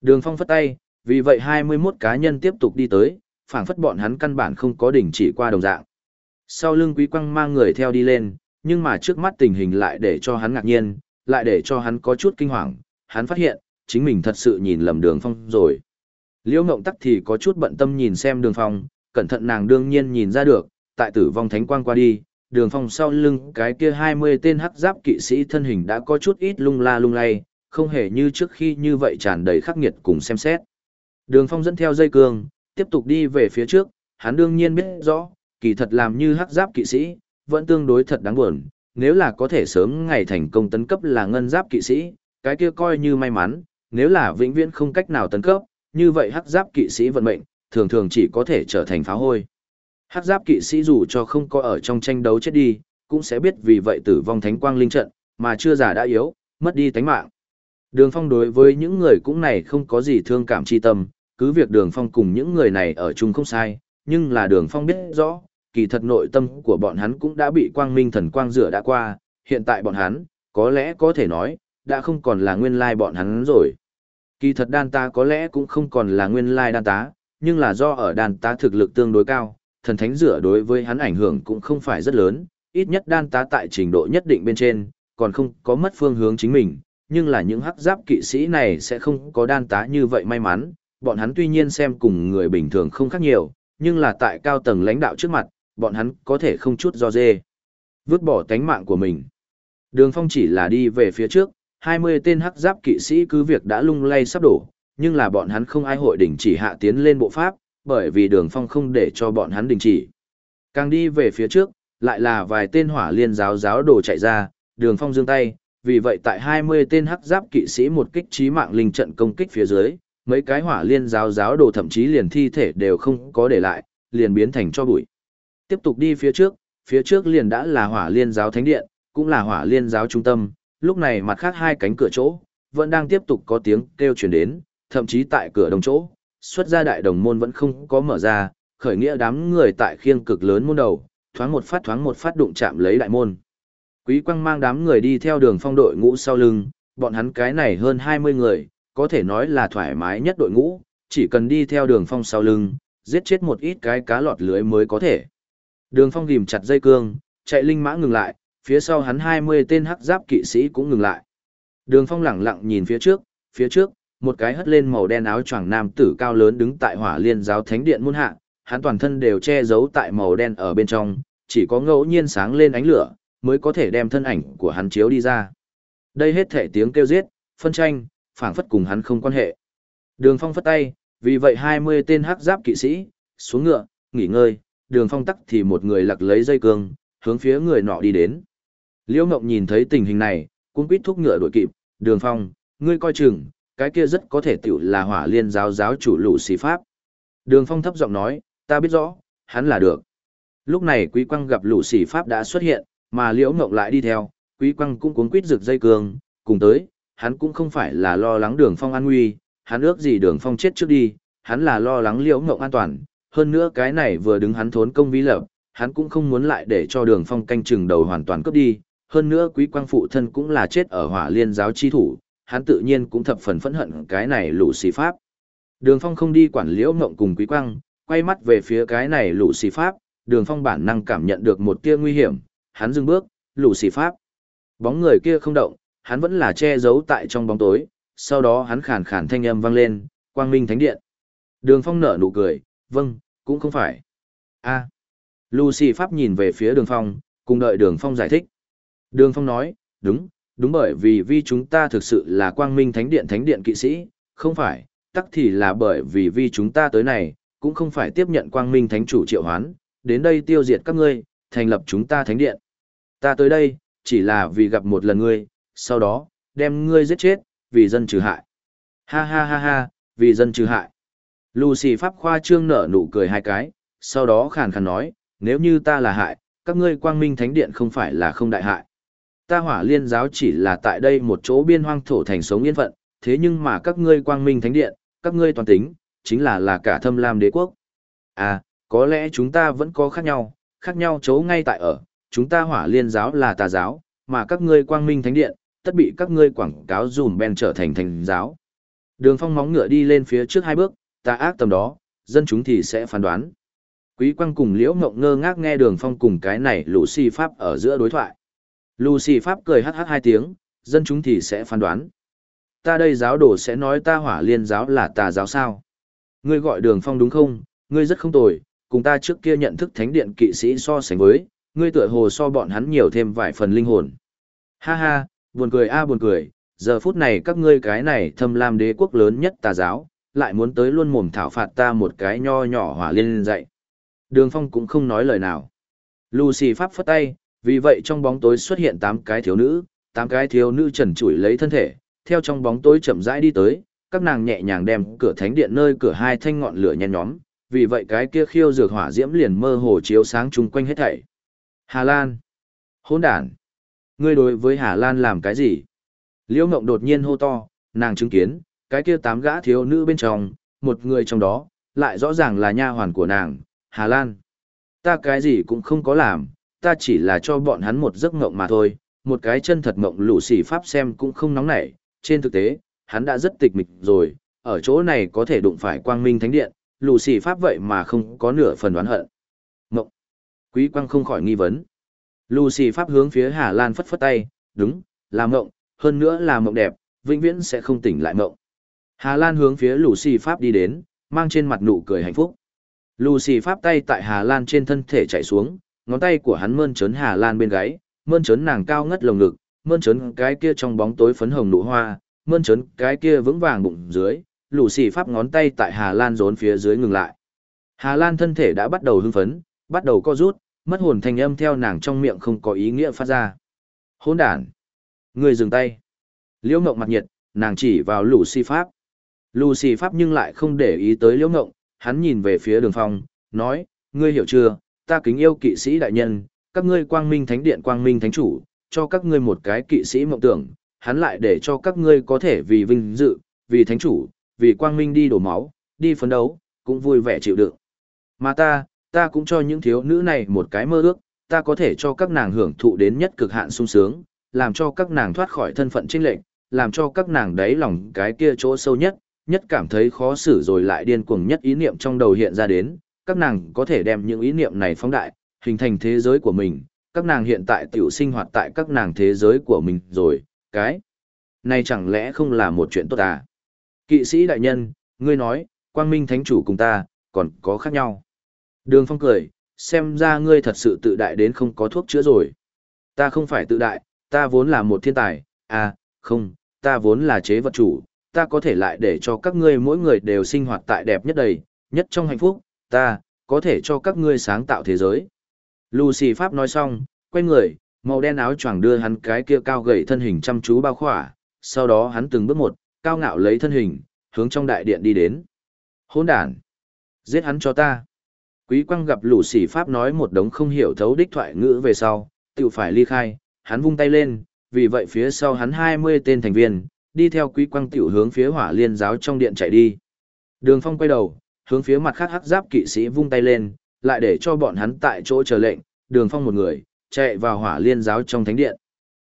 Đường phong phất tay, vì vậy 21 cá nhân tiếp tục đi tới, phảng phất bọn hắn căn bản không có đỉnh chỉ qua đồng dạng. Sau lưng quý quang mang người theo đi lên, nhưng mà trước mắt tình hình lại để cho hắn ngạc nhiên, lại để cho hắn có chút kinh hoàng, hắn phát hiện, chính mình thật sự nhìn lầm đường phong rồi. Liễu Ngộng Tắc thì có chút bận tâm nhìn xem đường phong, cẩn thận nàng đương nhiên nhìn ra được, tại tử vong thánh quang qua đi, đường phong sau lưng cái kia 20 tên hắc giáp kỵ sĩ thân hình đã có chút ít lung la lung lay, không hề như trước khi như vậy tràn đầy khắc nghiệt cùng xem xét. Đường phong dẫn theo dây cương, tiếp tục đi về phía trước, hắn đương nhiên biết rõ, kỳ thật làm như hắc giáp kỵ sĩ, vẫn tương đối thật đáng buồn, nếu là có thể sớm ngày thành công tấn cấp là ngân giáp kỵ sĩ, cái kia coi như may mắn, nếu là vĩnh viễn không cách nào tấn cấp, như vậy hắc giáp kỵ sĩ vận mệnh, thường thường chỉ có thể trở thành phá hôi. Hắc giáp kỵ sĩ dù cho không có ở trong tranh đấu chết đi, cũng sẽ biết vì vậy tử vong thánh quang linh trận, mà chưa già đã yếu, mất đi tánh mạng. Đường phong đối với những người cũng này không có gì thương cảm chi tâm, cứ việc đường phong cùng những người này ở chung không sai, nhưng là đường phong biết rõ, kỳ thật nội tâm của bọn hắn cũng đã bị quang minh thần quang rửa đã qua, hiện tại bọn hắn, có lẽ có thể nói, đã không còn là nguyên lai bọn hắn rồi. Kỳ thật đan tá có lẽ cũng không còn là nguyên lai đan tá, nhưng là do ở đan tá thực lực tương đối cao, thần thánh rửa đối với hắn ảnh hưởng cũng không phải rất lớn, ít nhất đan tá tại trình độ nhất định bên trên, còn không có mất phương hướng chính mình, nhưng là những hắc giáp kỵ sĩ này sẽ không có đan tá như vậy may mắn, bọn hắn tuy nhiên xem cùng người bình thường không khác nhiều, nhưng là tại cao tầng lãnh đạo trước mặt, bọn hắn có thể không chút do dê. Vứt bỏ tánh mạng của mình. Đường phong chỉ là đi về phía trước, 20 tên hắc giáp kỵ sĩ cứ việc đã lung lay sắp đổ, nhưng là bọn hắn không ai hội đình chỉ hạ tiến lên bộ pháp, bởi vì đường phong không để cho bọn hắn đình chỉ. Càng đi về phía trước, lại là vài tên hỏa liên giáo giáo đồ chạy ra, đường phong giương tay, vì vậy tại 20 tên hắc giáp kỵ sĩ một kích trí mạng linh trận công kích phía dưới, mấy cái hỏa liên giáo giáo đồ thậm chí liền thi thể đều không có để lại, liền biến thành cho bụi. Tiếp tục đi phía trước, phía trước liền đã là hỏa liên giáo thánh điện, cũng là hỏa liên giáo trung tâm, lúc này mặt khác hai cánh cửa chỗ, vẫn đang tiếp tục có tiếng kêu truyền đến, thậm chí tại cửa đồng chỗ, xuất ra đại đồng môn vẫn không có mở ra, khởi nghĩa đám người tại khiêng cực lớn môn đầu, thoáng một phát thoáng một phát đụng chạm lấy đại môn. Quý quang mang đám người đi theo đường phong đội ngũ sau lưng, bọn hắn cái này hơn 20 người, có thể nói là thoải mái nhất đội ngũ, chỉ cần đi theo đường phong sau lưng, giết chết một ít cái cá lọt lưới mới có thể. Đường phong ghim chặt dây cương, chạy linh mã ngừng lại, phía sau hắn 20 tên hắc giáp kỵ sĩ cũng ngừng lại. Đường Phong lẳng lặng nhìn phía trước, phía trước, một cái hất lên màu đen áo choàng nam tử cao lớn đứng tại Hỏa Liên giáo thánh điện môn hạ, hắn toàn thân đều che giấu tại màu đen ở bên trong, chỉ có ngẫu nhiên sáng lên ánh lửa, mới có thể đem thân ảnh của hắn chiếu đi ra. Đây hết thể tiếng kêu giết, phân tranh, phảng phất cùng hắn không quan hệ. Đường Phong phất tay, vì vậy 20 tên hắc giáp kỵ sĩ, xuống ngựa, nghỉ ngơi, đường Phong tắc thì một người lặc lấy dây cương, hướng phía người nọ đi đến. Liễu Ngộng nhìn thấy tình hình này, cũng quýt thúc ngựa đuổi kịp, đường Phong, ngươi coi chừng, cái kia rất có thể tiểu là hỏa liên giáo giáo chủ lũ xì pháp. Đường Phong thấp giọng nói, ta biết rõ, hắn là được. Lúc này Quý Quang gặp lũ xì pháp đã xuất hiện, mà Liễu Ngộng lại đi theo, Quý Quang cũng cuống quýt rực dây cương, cùng tới, hắn cũng không phải là lo lắng đường Phong an nguy, hắn ước gì đường Phong chết trước đi, hắn là lo lắng Liễu Ngộng an toàn, hơn nữa cái này vừa đứng hắn thốn công vi lập, hắn cũng không muốn lại để cho đường Phong canh chừng đầu hoàn toàn cướp đi, hơn nữa Quý Quang phụ thân cũng là chết ở hỏa liên giáo chi thủ, hắn tự nhiên cũng thập phần phẫn hận cái này lũ xì pháp. Đường Phong không đi quản liễu ngộng cùng Quý Quang, quay mắt về phía cái này lũ xì pháp, đường Phong bản năng cảm nhận được một tia nguy hiểm, hắn dừng bước, lũ xì pháp. Bóng người kia không động, hắn vẫn là che giấu tại trong bóng tối, sau đó hắn khàn khàn thanh âm vang lên, quang minh thánh điện. Đường Phong nở nụ cười, vâng, cũng không phải. a Lucy Pháp nhìn về phía đường Phong, cùng đợi đường Phong giải thích. Đường Phong nói, đúng, đúng bởi vì vi chúng ta thực sự là quang minh thánh điện thánh điện kỵ sĩ, không phải, tắc thì là bởi vì vi chúng ta tới này, cũng không phải tiếp nhận quang minh thánh chủ triệu hoán, đến đây tiêu diệt các ngươi, thành lập chúng ta thánh điện. Ta tới đây, chỉ là vì gặp một lần ngươi, sau đó, đem ngươi giết chết, vì dân trừ hại. Ha ha ha ha, vì dân trừ hại. Lucy Pháp khoa trương nở nụ cười hai cái, sau đó khàn khàn nói, nếu như ta là hại, các ngươi quang minh thánh điện không phải là không đại hại ta hỏa liên giáo chỉ là tại đây một chỗ biên hoang thổ thành sống yên phận, thế nhưng mà các ngươi quang minh thánh điện, các ngươi toàn tính, chính là là cả thâm lam đế quốc. À, có lẽ chúng ta vẫn có khác nhau, khác nhau chỗ ngay tại ở, chúng ta hỏa liên giáo là tà giáo, mà các ngươi quang minh thánh điện, tất bị các ngươi quảng cáo dùm ben trở thành thành giáo. Đường phong móng ngựa đi lên phía trước hai bước, tà ác tầm đó, dân chúng thì sẽ phán đoán. Quý quang cùng liễu ngộng ngơ ngác nghe đường phong cùng cái này lũ si pháp ở giữa đối thoại. Lucy Pháp cười hát hát hai tiếng, dân chúng thì sẽ phán đoán. Ta đây giáo đồ sẽ nói ta hỏa liên giáo là tà giáo sao. Ngươi gọi đường phong đúng không, ngươi rất không tồi, cùng ta trước kia nhận thức thánh điện kỵ sĩ so sánh với, ngươi tựa hồ so bọn hắn nhiều thêm vài phần linh hồn. Ha ha, buồn cười a buồn cười, giờ phút này các ngươi cái này thâm lam đế quốc lớn nhất tà giáo, lại muốn tới luôn mồm thảo phạt ta một cái nho nhỏ hỏa liên dạy. Đường phong cũng không nói lời nào. Lucy Pháp phất tay, vì vậy trong bóng tối xuất hiện tám cái thiếu nữ, tám cái thiếu nữ trần trụi lấy thân thể, theo trong bóng tối chậm rãi đi tới, các nàng nhẹ nhàng đem cửa thánh điện nơi cửa hai thanh ngọn lửa nhen nhóm, vì vậy cái kia khiêu dược hỏa diễm liền mơ hồ chiếu sáng chung quanh hết thảy. Hà Lan! Hỗn đản! Ngươi đối với Hà Lan làm cái gì? Liễu Ngộng đột nhiên hô to, nàng chứng kiến, cái kia tám gã thiếu nữ bên trong, một người trong đó, lại rõ ràng là nha hoàn của nàng, Hà Lan. Ta cái gì cũng không có làm, ta chỉ là cho bọn hắn một giấc mộng mà thôi, một cái chân thật mộng lũ xỉ pháp xem cũng không nóng nảy, trên thực tế, hắn đã rất tịch mịch rồi, ở chỗ này có thể đụng phải quang minh thánh điện, lũ xỉ pháp vậy mà không có nửa phần đoán hận. Mộng. Quý quang không khỏi nghi vấn. Lũ xỉ pháp hướng phía Hà Lan phất phất tay, đúng, là mộng, hơn nữa là mộng đẹp, vĩnh viễn sẽ không tỉnh lại mộng. Hà Lan hướng phía lũ xỉ pháp đi đến, mang trên mặt nụ cười hạnh phúc. Lucy pháp tay tại Hà Lan trên thân thể chạy xuống, ngón tay của hắn mơn trớn Hà Lan bên gáy, mơn trớn nàng cao ngất lồng ngực, mơn trớn cái kia trong bóng tối phấn hồng nụ hoa, mơn trớn cái kia vững vàng bụng dưới, lũ xì pháp ngón tay tại Hà Lan rốn phía dưới ngừng lại. Hà Lan thân thể đã bắt đầu hưng phấn, bắt đầu co rút, mất hồn thành âm theo nàng trong miệng không có ý nghĩa phát ra. Hỗn đản! Người dừng tay! Liễu Ngộng mặt nhiệt, nàng chỉ vào lũ xì pháp. Lũ xì pháp nhưng lại không để ý tới Liễu Ngộng, hắn nhìn về phía đường phong, nói, ngươi hiểu chưa, ta kính yêu kỵ sĩ đại nhân, các ngươi quang minh thánh điện quang minh thánh chủ, cho các ngươi một cái kỵ sĩ mộng tưởng, hắn lại để cho các ngươi có thể vì vinh dự, vì thánh chủ, vì quang minh đi đổ máu, đi phấn đấu, cũng vui vẻ chịu đựng. Mà ta, ta cũng cho những thiếu nữ này một cái mơ ước, ta có thể cho các nàng hưởng thụ đến nhất cực hạn sung sướng, làm cho các nàng thoát khỏi thân phận trinh lệch, làm cho các nàng đáy lòng cái kia chỗ sâu nhất, nhất cảm thấy khó xử rồi lại điên cuồng nhất ý niệm trong đầu hiện ra đến, các nàng có thể đem những ý niệm này phóng đại, hình thành thế giới của mình, các nàng hiện tại tiểu sinh hoạt tại các nàng thế giới của mình rồi, cái này chẳng lẽ không là một chuyện tốt à? Kỵ sĩ đại nhân, ngươi nói, quang minh thánh chủ cùng ta, còn có khác nhau. Đường phong cười, xem ra ngươi thật sự tự đại đến không có thuốc chữa rồi. Ta không phải tự đại, ta vốn là một thiên tài, à, không, ta vốn là chế vật chủ, ta có thể lại để cho các ngươi mỗi người đều sinh hoạt tại đẹp nhất đầy, nhất trong hạnh phúc, ta, có thể cho các ngươi sáng tạo thế giới. Lucy Pháp nói xong, quay người, màu đen áo choàng đưa hắn cái kia cao gầy thân hình chăm chú bao khỏa, sau đó hắn từng bước một, cao ngạo lấy thân hình, hướng trong đại điện đi đến. Hôn đàn! Giết hắn cho ta! Quý quang gặp lũ sỉ Pháp nói một đống không hiểu thấu đích thoại ngữ về sau, tự phải ly khai, hắn vung tay lên, vì vậy phía sau hắn 20 tên thành viên, đi theo quý quang tiểu hướng phía hỏa liên giáo trong điện chạy đi. Đường phong quay đầu, hướng phía mặt khác hắc giáp kỵ sĩ vung tay lên, lại để cho bọn hắn tại chỗ chờ lệnh, đường phong một người, chạy vào hỏa liên giáo trong thánh điện.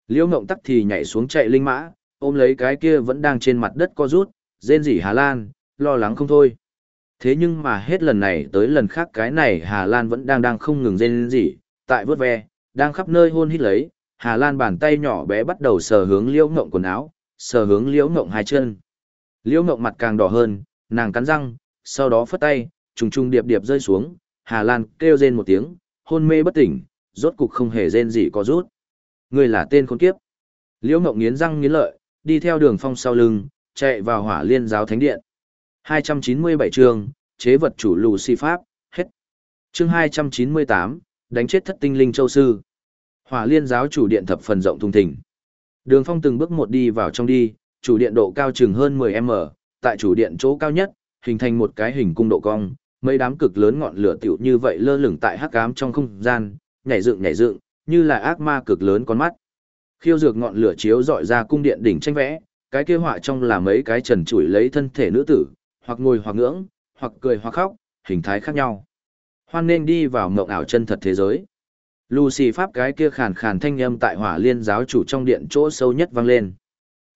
Liễu Ngộng tắc thì nhảy xuống chạy linh mã, ôm lấy cái kia vẫn đang trên mặt đất co rút, rên rỉ Hà Lan, lo lắng không thôi. Thế nhưng mà hết lần này tới lần khác cái này Hà Lan vẫn đang đang không ngừng rên rỉ, tại vớt ve, đang khắp nơi hôn hít lấy, Hà Lan bàn tay nhỏ bé bắt đầu sờ hướng Liễu Ngộng quần áo, sờ hướng Liễu Ngộng hai chân. Liễu Ngộng mặt càng đỏ hơn, nàng cắn răng, sau đó phất tay, trùng trùng điệp điệp rơi xuống, Hà Lan kêu rên một tiếng, hôn mê bất tỉnh, rốt cục không hề rên gì có rút. Người là tên khốn kiếp. Liễu Ngọc nghiến răng nghiến lợi, đi theo đường phong sau lưng, chạy vào hỏa liên giáo thánh điện. 297 chương, chế vật chủ lù si pháp, hết. Chương 298, đánh chết thất tinh linh châu sư. Hỏa liên giáo chủ điện thập phần rộng thùng thình. Đường phong từng bước một đi vào trong đi, chủ điện độ cao chừng hơn 10m, tại chủ điện chỗ cao nhất, hình thành một cái hình cung độ cong, mấy đám cực lớn ngọn lửa tiểu như vậy lơ lửng tại hắc ám trong không gian, nhảy dựng nhảy dựng, như là ác ma cực lớn con mắt. Khiêu dược ngọn lửa chiếu dọi ra cung điện đỉnh tranh vẽ, cái kia họa trong là mấy cái trần trụi lấy thân thể nữ tử, hoặc ngồi hoặc ngưỡng, hoặc cười hoặc khóc, hình thái khác nhau. Hoan nên đi vào mộng ảo chân thật thế giới. Lucy pháp cái kia khàn khàn thanh âm tại hỏa liên giáo chủ trong điện chỗ sâu nhất vang lên.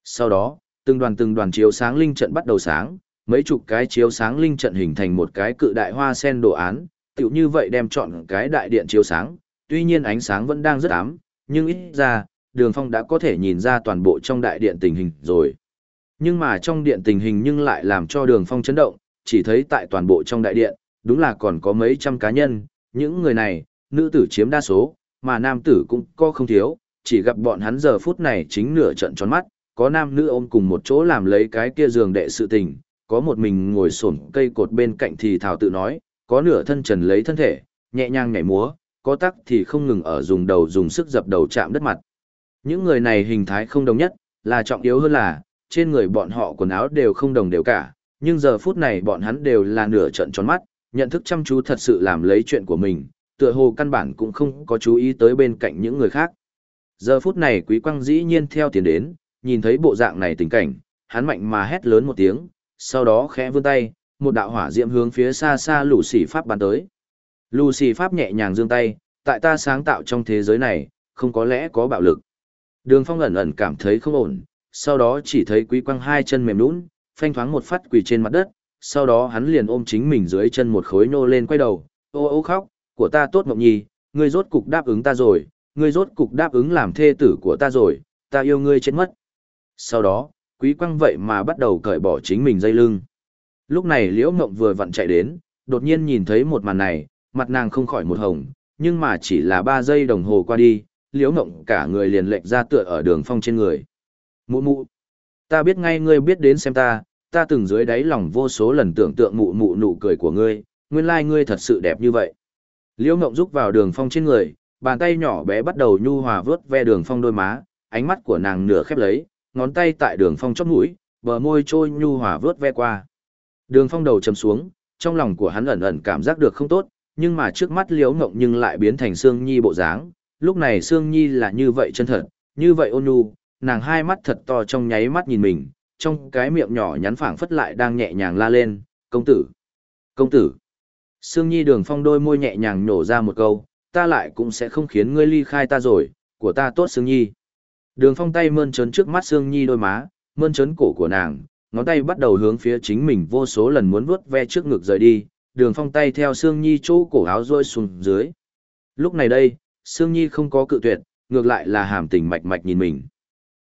Sau đó, từng đoàn từng đoàn chiếu sáng linh trận bắt đầu sáng, mấy chục cái chiếu sáng linh trận hình thành một cái cự đại hoa sen đồ án, tựu như vậy đem chọn cái đại điện chiếu sáng, tuy nhiên ánh sáng vẫn đang rất ám, nhưng ít ra, đường phong đã có thể nhìn ra toàn bộ trong đại điện tình hình rồi. Nhưng mà trong điện tình hình nhưng lại làm cho đường phong chấn động, chỉ thấy tại toàn bộ trong đại điện, đúng là còn có mấy trăm cá nhân, những người này, nữ tử chiếm đa số, mà nam tử cũng có không thiếu, chỉ gặp bọn hắn giờ phút này chính nửa trận tròn mắt, có nam nữ ôm cùng một chỗ làm lấy cái kia giường đệ sự tình, có một mình ngồi xổm cây cột bên cạnh thì thảo tự nói, có nửa thân trần lấy thân thể, nhẹ nhàng nhảy múa, có tắc thì không ngừng ở dùng đầu dùng sức dập đầu chạm đất mặt. Những người này hình thái không đồng nhất, là trọng yếu hơn là, trên người bọn họ quần áo đều không đồng đều cả, nhưng giờ phút này bọn hắn đều là nửa trận tròn mắt, nhận thức chăm chú thật sự làm lấy chuyện của mình, tựa hồ căn bản cũng không có chú ý tới bên cạnh những người khác. Giờ phút này quý quang dĩ nhiên theo tiền đến, nhìn thấy bộ dạng này tình cảnh, hắn mạnh mà hét lớn một tiếng, sau đó khẽ vươn tay, một đạo hỏa diệm hướng phía xa xa lũ xỉ pháp bắn tới. Lũ xỉ pháp nhẹ nhàng giương tay, tại ta sáng tạo trong thế giới này, không có lẽ có bạo lực. Đường phong ẩn ẩn cảm thấy không ổn, sau đó chỉ thấy quý quang hai chân mềm nũng, phanh thoáng một phát quỳ trên mặt đất, sau đó hắn liền ôm chính mình dưới chân một khối nô lên quay đầu, ô ô khóc, của ta tốt mộng nhi, ngươi rốt cục đáp ứng ta rồi, ngươi rốt cục đáp ứng làm thê tử của ta rồi, ta yêu ngươi chết mất. Sau đó, quý quang vậy mà bắt đầu cởi bỏ chính mình dây lưng. Lúc này liễu mộng vừa vặn chạy đến, đột nhiên nhìn thấy một màn này, mặt nàng không khỏi một hồng, nhưng mà chỉ là ba giây đồng hồ qua đi, liễu mộng cả người liền lệch ra tựa ở đường phong trên người. Mụ mụ, ta biết ngay ngươi biết đến xem ta, ta từng dưới đáy lòng vô số lần tưởng tượng mụ mụ nụ cười của ngươi, nguyên lai ngươi thật sự đẹp như vậy. Liễu mộng rúc vào đường phong trên người, bàn tay nhỏ bé bắt đầu nhu hòa vớt ve đường phong đôi má, ánh mắt của nàng nửa khép lấy, ngón tay tại đường phong chót mũi, bờ môi trôi nhu hòa vớt ve qua. Đường phong đầu chầm xuống, trong lòng của hắn ẩn ẩn cảm giác được không tốt, nhưng mà trước mắt liễu ngộng nhưng lại biến thành Sương Nhi bộ dáng, lúc này Sương Nhi là như vậy chân thật, như vậy ôn nhu, nàng hai mắt thật to trong nháy mắt nhìn mình, trong cái miệng nhỏ nhắn phảng phất lại đang nhẹ nhàng la lên, công tử, công tử. Sương Nhi đường phong đôi môi nhẹ nhàng nhổ ra một câu, ta lại cũng sẽ không khiến ngươi ly khai ta rồi, của ta tốt Sương Nhi. Đường phong tay mơn trớn trước mắt Sương Nhi đôi má, mơn trớn cổ của nàng, ngón tay bắt đầu hướng phía chính mình vô số lần muốn vuốt ve trước ngực rời đi, đường phong tay theo Sương Nhi chỗ cổ áo rôi xuống dưới. Lúc này đây, Sương Nhi không có cự tuyệt, ngược lại là hàm tình mạch mạch nhìn mình.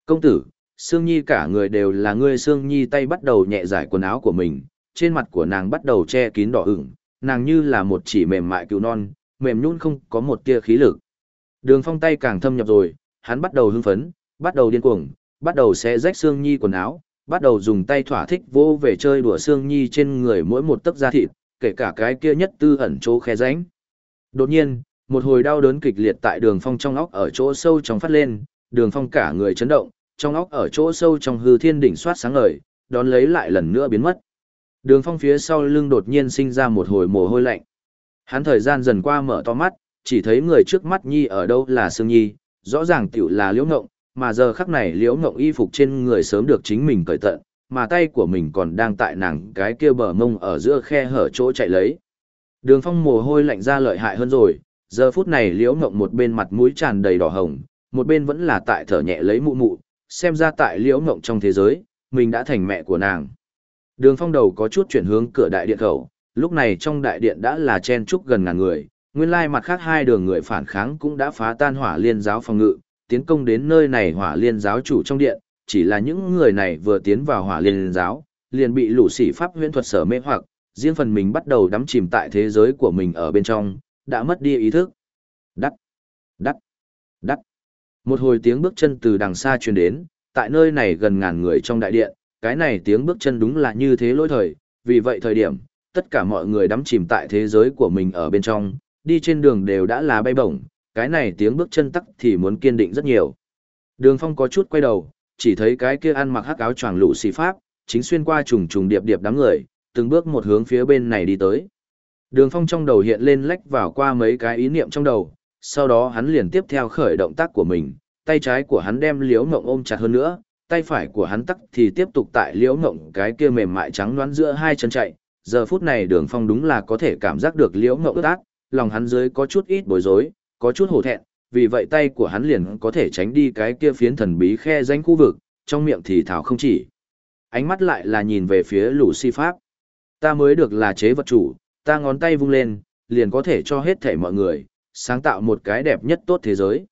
Công tử, Sương Nhi cả người đều là ngươi Sương Nhi tay bắt đầu nhẹ giải quần áo của mình, trên mặt của nàng bắt đầu che kín đỏ ửng, nàng như là một chỉ mềm mại cứu non, mềm nhún không có một tia khí lực. Đường phong tay càng thâm nhập rồi, hắn bắt đầu hưng phấn, bắt đầu điên cuồng, bắt đầu xé rách Sương Nhi quần áo, bắt đầu dùng tay thỏa thích vô về chơi đùa Sương Nhi trên người mỗi một tấc da thịt, kể cả cái kia nhất tư ẩn chỗ khe ránh. Đột nhiên, một hồi đau đớn kịch liệt tại đường phong trong óc ở chỗ sâu trong phát lên, đường phong cả người chấn động, trong óc ở chỗ sâu trong hư thiên đỉnh soát sáng ngời, đón lấy lại lần nữa biến mất. Đường phong phía sau lưng đột nhiên sinh ra một hồi mồ hôi lạnh. Hắn thời gian dần qua mở to mắt, chỉ thấy người trước mắt nhi ở đâu là Sương Nhi, rõ ràng tiểu là Liễu Ngộng, mà giờ khắc này Liễu Ngộng y phục trên người sớm được chính mình cởi tận, mà tay của mình còn đang tại nàng cái kia bờ mông ở giữa khe hở chỗ chạy lấy. Đường Phong mồ hôi lạnh ra lợi hại hơn rồi, giờ phút này Liễu Ngộng một bên mặt mũi tràn đầy đỏ hồng, một bên vẫn là tại thở nhẹ lấy mụ mụ, xem ra tại Liễu Ngộng trong thế giới, mình đã thành mẹ của nàng. Đường Phong đầu có chút chuyển hướng cửa đại điện khẩu, lúc này trong đại điện đã là chen chúc gần ngàn người, nguyên lai mặt khác hai đường người phản kháng cũng đã phá tan hỏa liên giáo phòng ngự, tiến công đến nơi này hỏa liên giáo chủ trong điện, chỉ là những người này vừa tiến vào hỏa liên giáo, liền bị lũ sĩ pháp huyễn thuật sở mê hoặc, riêng phần mình bắt đầu đắm chìm tại thế giới của mình ở bên trong, đã mất đi ý thức. Đắc, đắc, đắc. Một hồi tiếng bước chân từ đằng xa truyền đến, tại nơi này gần ngàn người trong đại điện, cái này tiếng bước chân đúng là như thế lỗi thời, vì vậy thời điểm, tất cả mọi người đắm chìm tại thế giới của mình ở bên trong, đi trên đường đều đã là bay bổng, cái này tiếng bước chân tắc thì muốn kiên định rất nhiều. Đường phong có chút quay đầu, chỉ thấy cái kia ăn mặc hắc áo choàng lũ xì pháp, chính xuyên qua trùng trùng điệp điệp đám người, từng bước một hướng phía bên này đi tới. Đường phong trong đầu hiện lên lách vào qua mấy cái ý niệm trong đầu, sau đó hắn liền tiếp theo khởi động tác của mình, tay trái của hắn đem liễu ngộng ôm chặt hơn nữa, tay phải của hắn tắc thì tiếp tục tại liễu ngộng cái kia mềm mại trắng đoán giữa hai chân chạy. Giờ phút này đường phong đúng là có thể cảm giác được liễu ngộng ướt át, lòng hắn dưới có chút ít bối rối, có chút hổ thẹn, vì vậy tay của hắn liền có thể tránh đi cái kia phiến thần bí khe danh khu vực, trong miệng thì thảo không chỉ. Ánh mắt lại là nhìn về phía lũ si pháp. Ta mới được là chế vật chủ, ta ngón tay vung lên, liền có thể cho hết thể mọi người, sáng tạo một cái đẹp nhất tốt thế giới.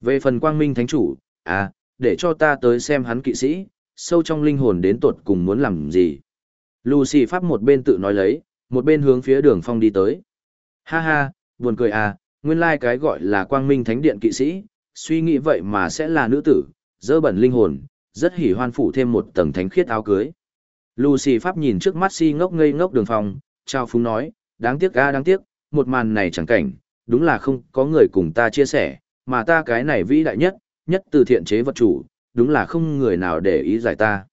Về phần quang minh thánh chủ, à, để cho ta tới xem hắn kỵ sĩ, sâu trong linh hồn đến tột cùng muốn làm gì. Lucy Pháp một bên tự nói lấy, một bên hướng phía đường phong đi tới. Ha ha, buồn cười à, nguyên lai cái gọi là quang minh thánh điện kỵ sĩ, suy nghĩ vậy mà sẽ là nữ tử, dơ bẩn linh hồn, rất hỉ hoan phủ thêm một tầng thánh khiết áo cưới. Lucy Pháp nhìn trước mắt si ngốc ngây ngốc đường phòng, trao phúng nói, đáng tiếc ga đáng tiếc, một màn này chẳng cảnh, đúng là không có người cùng ta chia sẻ, mà ta cái này vĩ đại nhất, nhất từ thiện chế vật chủ, đúng là không người nào để ý giải ta.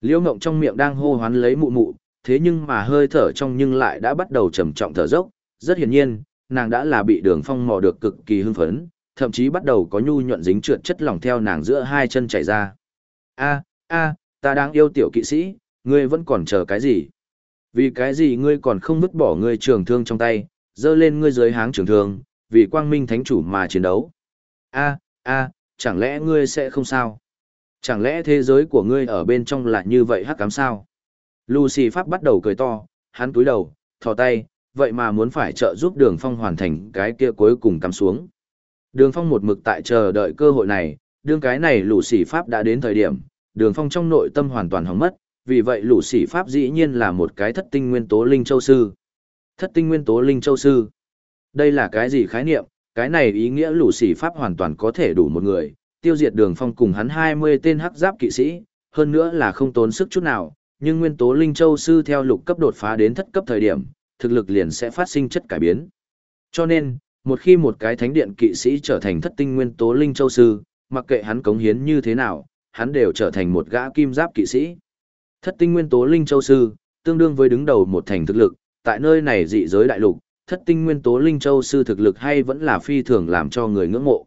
Liễu Ngộng trong miệng đang hô hoán lấy mụ mụ, thế nhưng mà hơi thở trong nhưng lại đã bắt đầu trầm trọng thở dốc, rất hiển nhiên, nàng đã là bị đường phong mò được cực kỳ hưng phấn, thậm chí bắt đầu có nhu nhuận dính trượt chất lỏng theo nàng giữa hai chân chảy ra. A, a, ta đang yêu tiểu kỵ sĩ, ngươi vẫn còn chờ cái gì? Vì cái gì ngươi còn không vứt bỏ ngươi trường thương trong tay, dơ lên ngươi dưới háng trường thương, vì quang minh thánh chủ mà chiến đấu? A, a, chẳng lẽ ngươi sẽ không sao? Chẳng lẽ thế giới của ngươi ở bên trong là như vậy hắc cám sao? Lucy Pháp bắt đầu cười to, hắn túi đầu, thò tay, vậy mà muốn phải trợ giúp đường phong hoàn thành cái kia cuối cùng cắm xuống. Đường phong một mực tại chờ đợi cơ hội này, đương cái này lũ sỉ Pháp đã đến thời điểm, đường phong trong nội tâm hoàn toàn hóng mất, vì vậy lũ sỉ Pháp dĩ nhiên là một cái thất tinh nguyên tố linh châu sư. Thất tinh nguyên tố linh châu sư. Đây là cái gì khái niệm, cái này ý nghĩa lũ sỉ Pháp hoàn toàn có thể đủ một người, tiêu diệt đường phong cùng hắn 20 tên hắc giáp kỵ sĩ, hơn nữa là không tốn sức chút nào, nhưng nguyên tố linh châu sư theo lục cấp đột phá đến thất cấp thời điểm, thực lực liền sẽ phát sinh chất cải biến. Cho nên, một khi một cái thánh điện kỵ sĩ trở thành thất tinh nguyên tố linh châu sư, mặc kệ hắn cống hiến như thế nào, hắn đều trở thành một gã kim giáp kỵ sĩ. Thất tinh nguyên tố linh châu sư, tương đương với đứng đầu một thành thực lực, tại nơi này dị giới đại lục, thất tinh nguyên tố linh châu sư thực lực hay vẫn là phi thường làm cho người ngưỡng mộ.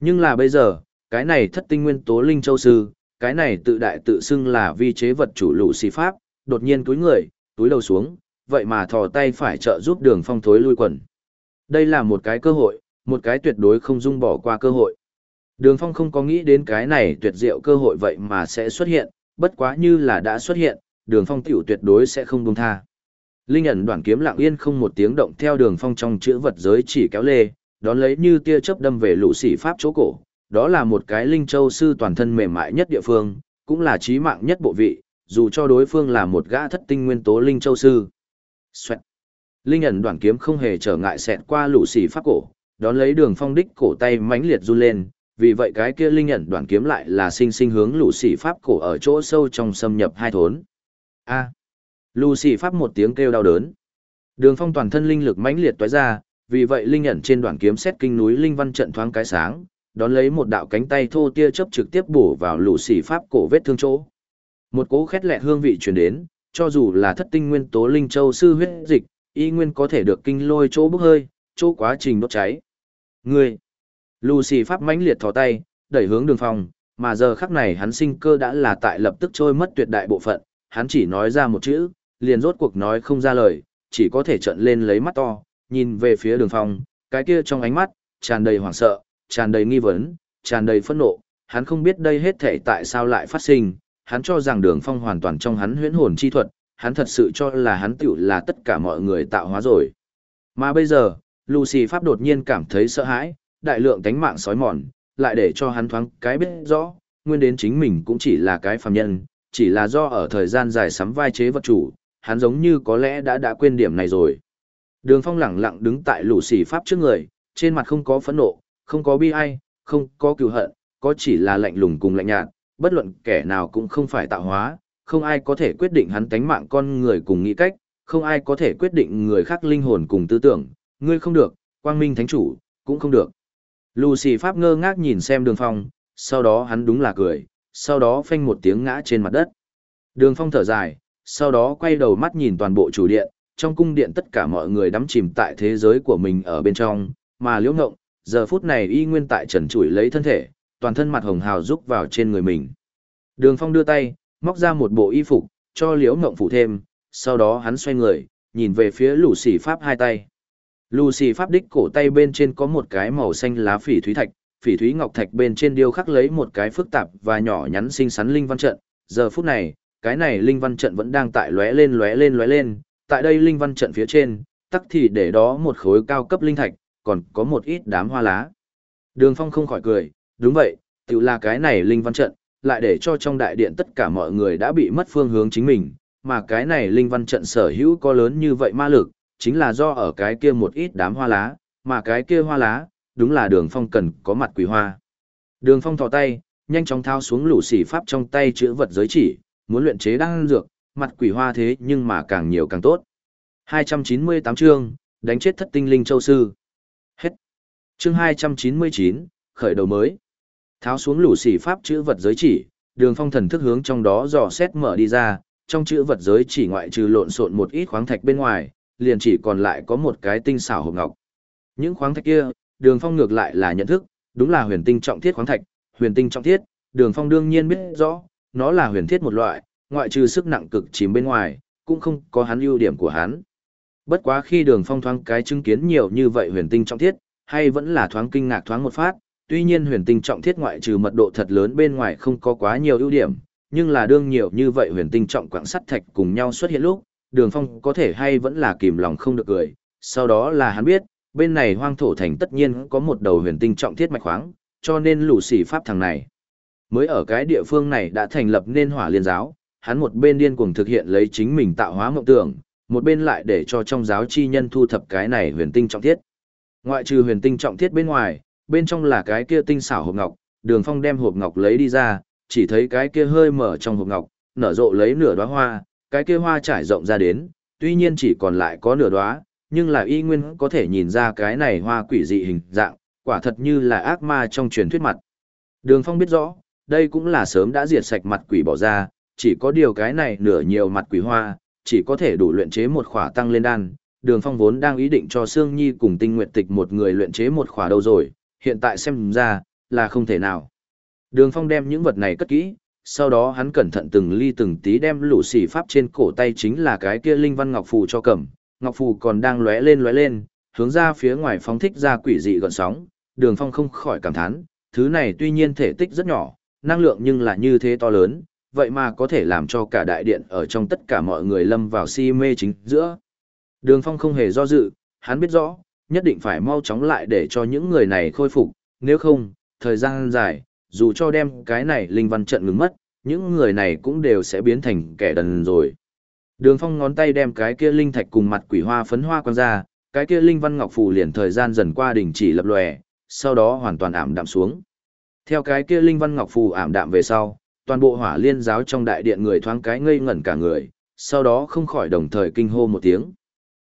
Nhưng là bây giờ, cái này thất tinh nguyên tố linh châu sư, cái này tự đại tự xưng là vi chế vật chủ lũ xì pháp, đột nhiên túi người, túi đầu xuống, vậy mà thò tay phải trợ giúp đường phong thối lui quần. Đây là một cái cơ hội, một cái tuyệt đối không dung bỏ qua cơ hội. Đường phong không có nghĩ đến cái này tuyệt diệu cơ hội vậy mà sẽ xuất hiện, bất quá như là đã xuất hiện, đường phong tiểu tuyệt đối sẽ không buông tha. Linh ẩn đoạn kiếm lặng yên không một tiếng động theo đường phong trong chữ vật giới chỉ kéo lê, đón lấy như tia chớp đâm về lũ xỉ pháp chỗ cổ, đó là một cái linh châu sư toàn thân mềm mại nhất địa phương, cũng là chí mạng nhất bộ vị, dù cho đối phương là một gã thất tinh nguyên tố linh châu sư. Xoẹt. Linh ẩn đoạn kiếm không hề trở ngại xẹt qua lũ xỉ pháp cổ, đón lấy đường phong đích cổ tay mãnh liệt run lên, vì vậy cái kia linh ẩn đoạn kiếm lại là sinh sinh hướng lũ xỉ pháp cổ ở chỗ sâu trong xâm nhập hai thốn. A. À. Lũ xỉ pháp một tiếng kêu đau đớn. Đường phong toàn thân linh lực mãnh liệt toái ra, vì vậy linh ẩn trên đoạn kiếm xét kinh núi linh văn trận thoáng cái sáng, đón lấy một đạo cánh tay thô tia chớp trực tiếp bổ vào lũ xỉ pháp cổ vết thương chỗ. Một cỗ khét lẹ hương vị truyền đến, cho dù là thất tinh nguyên tố linh châu sư huyết dịch, y nguyên có thể được kinh lôi chỗ bốc hơi, chỗ quá trình đốt cháy. Ngươi! Lucy pháp mãnh liệt thò tay, đẩy hướng đường phong, mà giờ khắc này hắn sinh cơ đã là tại lập tức trôi mất tuyệt đại bộ phận, hắn chỉ nói ra một chữ, liền rốt cuộc nói không ra lời, chỉ có thể trợn lên lấy mắt to, nhìn về phía đường phong, cái kia trong ánh mắt, tràn đầy hoảng sợ, tràn đầy nghi vấn, tràn đầy phẫn nộ, hắn không biết đây hết thể tại sao lại phát sinh, hắn cho rằng đường phong hoàn toàn trong hắn huyễn hồn chi thuật, hắn thật sự cho là hắn tựu là tất cả mọi người tạo hóa rồi. Mà bây giờ, Lucy Pháp đột nhiên cảm thấy sợ hãi, đại lượng tánh mạng sói mòn, lại để cho hắn thoáng cái biết rõ, nguyên đến chính mình cũng chỉ là cái phàm nhân, chỉ là do ở thời gian dài sắm vai chế vật chủ, hắn giống như có lẽ đã đã quên điểm này rồi. Đường Phong lẳng lặng đứng tại Lucy Pháp trước người, trên mặt không có phẫn nộ, không có bi ai, không có cừu hận, có chỉ là lạnh lùng cùng lạnh nhạt, bất luận kẻ nào cũng không phải tạo hóa, không ai có thể quyết định hắn tánh mạng con người cùng nghĩ cách, không ai có thể quyết định người khác linh hồn cùng tư tưởng, ngươi không được, quang minh thánh chủ, cũng không được. Lucy Pháp ngơ ngác nhìn xem đường phong, sau đó hắn đúng là cười, sau đó phanh một tiếng ngã trên mặt đất. Đường phong thở dài, sau đó quay đầu mắt nhìn toàn bộ chủ điện, trong cung điện tất cả mọi người đắm chìm tại thế giới của mình ở bên trong, mà liễu ngộng, giờ phút này y nguyên tại trần trụi lấy thân thể, toàn thân mặt hồng hào rúc vào trên người mình. Đường phong đưa tay, móc ra một bộ y phục, cho liễu ngộng phụ thêm, sau đó hắn xoay người, nhìn về phía lũ xỉ pháp hai tay. Lù xỉ pháp đích cổ tay bên trên có một cái màu xanh lá phỉ thúy thạch, phỉ thúy ngọc thạch bên trên điêu khắc lấy một cái phức tạp và nhỏ nhắn xinh xắn linh văn trận. Giờ phút này, cái này linh văn trận vẫn đang tại lóe lên lóe lên lóe lên, tại đây linh văn trận phía trên, tắc thì để đó một khối cao cấp linh thạch, còn có một ít đám hoa lá. Đường Phong không khỏi cười, đúng vậy, tự là cái này linh văn trận, lại để cho trong đại điện tất cả mọi người đã bị mất phương hướng chính mình, mà cái này linh văn trận sở hữu có lớn như vậy ma lực, chính là do ở cái kia một ít đám hoa lá, mà cái kia hoa lá, đúng là đường phong cần có mặt quỷ hoa. Đường phong thò tay, nhanh chóng thao xuống lũ xỉ pháp trong tay chữ vật giới chỉ, muốn luyện chế đan dược, mặt quỷ hoa thế nhưng mà càng nhiều càng tốt. 298 chương, đánh chết thất tinh linh châu sư. Hết. Chương 299, khởi đầu mới. Tháo xuống lũ xỉ pháp chữ vật giới chỉ, đường phong thần thức hướng trong đó dò xét mở đi ra, trong chữ vật giới chỉ ngoại trừ lộn xộn một ít khoáng thạch bên ngoài, liền chỉ còn lại có một cái tinh xảo hộp ngọc. Những khoáng thạch kia, đường phong ngược lại là nhận thức, đúng là huyền tinh trọng thiết khoáng thạch, huyền tinh trọng thiết, đường phong đương nhiên biết rõ, nó là huyền thiết một loại, ngoại trừ sức nặng cực chìm bên ngoài, cũng không có hắn ưu điểm của hắn. Bất quá khi đường phong thoáng cái chứng kiến nhiều như vậy huyền tinh trọng thiết, hay vẫn là thoáng kinh ngạc thoáng một phát, tuy nhiên huyền tinh trọng thiết ngoại trừ mật độ thật lớn bên ngoài không có quá nhiều ưu điểm, nhưng là đương nhiều như vậy huyền tinh trọng quạng sắt thạch cùng nhau xuất hiện lúc, đường phong có thể hay vẫn là kìm lòng không được cười, sau đó là hắn biết, bên này hoang thổ thành tất nhiên có một đầu huyền tinh trọng thiết mạch khoáng, cho nên lũ xỉ pháp thằng này. Mới ở cái địa phương này đã thành lập nên hỏa liên giáo, hắn một bên điên cuồng thực hiện lấy chính mình tạo hóa mộng tưởng, một bên lại để cho trong giáo chi nhân thu thập cái này huyền tinh trọng thiết. Ngoại trừ huyền tinh trọng thiết bên ngoài, bên trong là cái kia tinh xảo hộp ngọc, đường phong đem hộp ngọc lấy đi ra, chỉ thấy cái kia hơi mở trong hộp ngọc, nở rộ lấy nửa đóa hoa, cái kia hoa trải rộng ra đến, tuy nhiên chỉ còn lại có nửa đóa, nhưng là y nguyên có thể nhìn ra cái này hoa quỷ dị hình dạng, quả thật như là ác ma trong truyền thuyết mặt. Đường Phong biết rõ, đây cũng là sớm đã diệt sạch mặt quỷ bỏ ra, chỉ có điều cái này nửa nhiều mặt quỷ hoa, chỉ có thể đủ luyện chế một khỏa tăng lên đan. Đường Phong vốn đang ý định cho Sương Nhi cùng Tinh Nguyệt Tịch một người luyện chế một khỏa đâu rồi, hiện tại xem ra, là không thể nào. Đường Phong đem những vật này cất kỹ, sau đó hắn cẩn thận từng ly từng tí đem lũ xỉ pháp trên cổ tay chính là cái kia linh văn ngọc phù cho cầm, ngọc phù còn đang lóe lên lóe lên, hướng ra phía ngoài phóng thích ra quỷ dị gợn sóng, Đường Phong không khỏi cảm thán, thứ này tuy nhiên thể tích rất nhỏ, năng lượng nhưng là như thế to lớn, vậy mà có thể làm cho cả đại điện ở trong tất cả mọi người lâm vào si mê chính giữa. Đường Phong không hề do dự, hắn biết rõ, nhất định phải mau chóng lại để cho những người này khôi phục, nếu không, thời gian dài, dù cho đem cái này linh văn trận ngừng mất, những người này cũng đều sẽ biến thành kẻ đần rồi. Đường Phong ngón tay đem cái kia linh thạch cùng mặt quỷ hoa phấn hoa quăng ra, cái kia linh văn ngọc phù liền thời gian dần qua đình chỉ lập lòe, sau đó hoàn toàn ảm đạm xuống. Theo cái kia linh văn ngọc phù ảm đạm về sau, toàn bộ hỏa liên giáo trong đại điện người thoáng cái ngây ngẩn cả người, sau đó không khỏi đồng thời kinh hô một tiếng.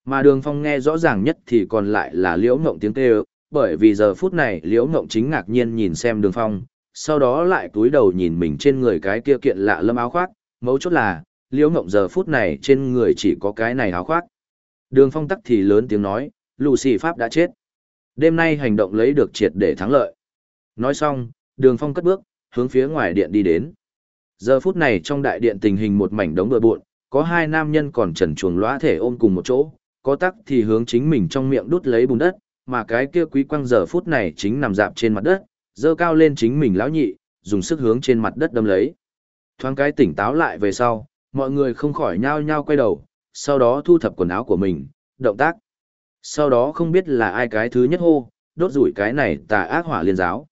Mà đường phong nghe rõ ràng nhất thì còn lại là liễu ngộng tiếng kêu, bởi vì giờ phút này liễu ngộng chính ngạc nhiên nhìn xem đường phong, sau đó lại cúi đầu nhìn mình trên người cái kia kiện lạ lâm áo khoác, mấu chốt là, liễu ngộng giờ phút này trên người chỉ có cái này áo khoác. Đường phong tắc thì lớn tiếng nói, lù xì pháp đã chết. Đêm nay hành động lấy được triệt để thắng lợi. Nói xong, đường phong cất bước, hướng phía ngoài điện đi đến. Giờ phút này trong đại điện tình hình một mảnh đống bừa bộn, có hai nam nhân còn trần chuồng lõa thể ôm cùng một chỗ, có tắc thì hướng chính mình trong miệng đút lấy bùn đất, mà cái kia quý quang giờ phút này chính nằm dạp trên mặt đất, dơ cao lên chính mình lão nhị, dùng sức hướng trên mặt đất đâm lấy. Thoáng cái tỉnh táo lại về sau, mọi người không khỏi nhao nhao quay đầu, sau đó thu thập quần áo của mình, động tác. Sau đó không biết là ai cái thứ nhất hô, đốt rủi cái này tà ác hỏa liên giáo.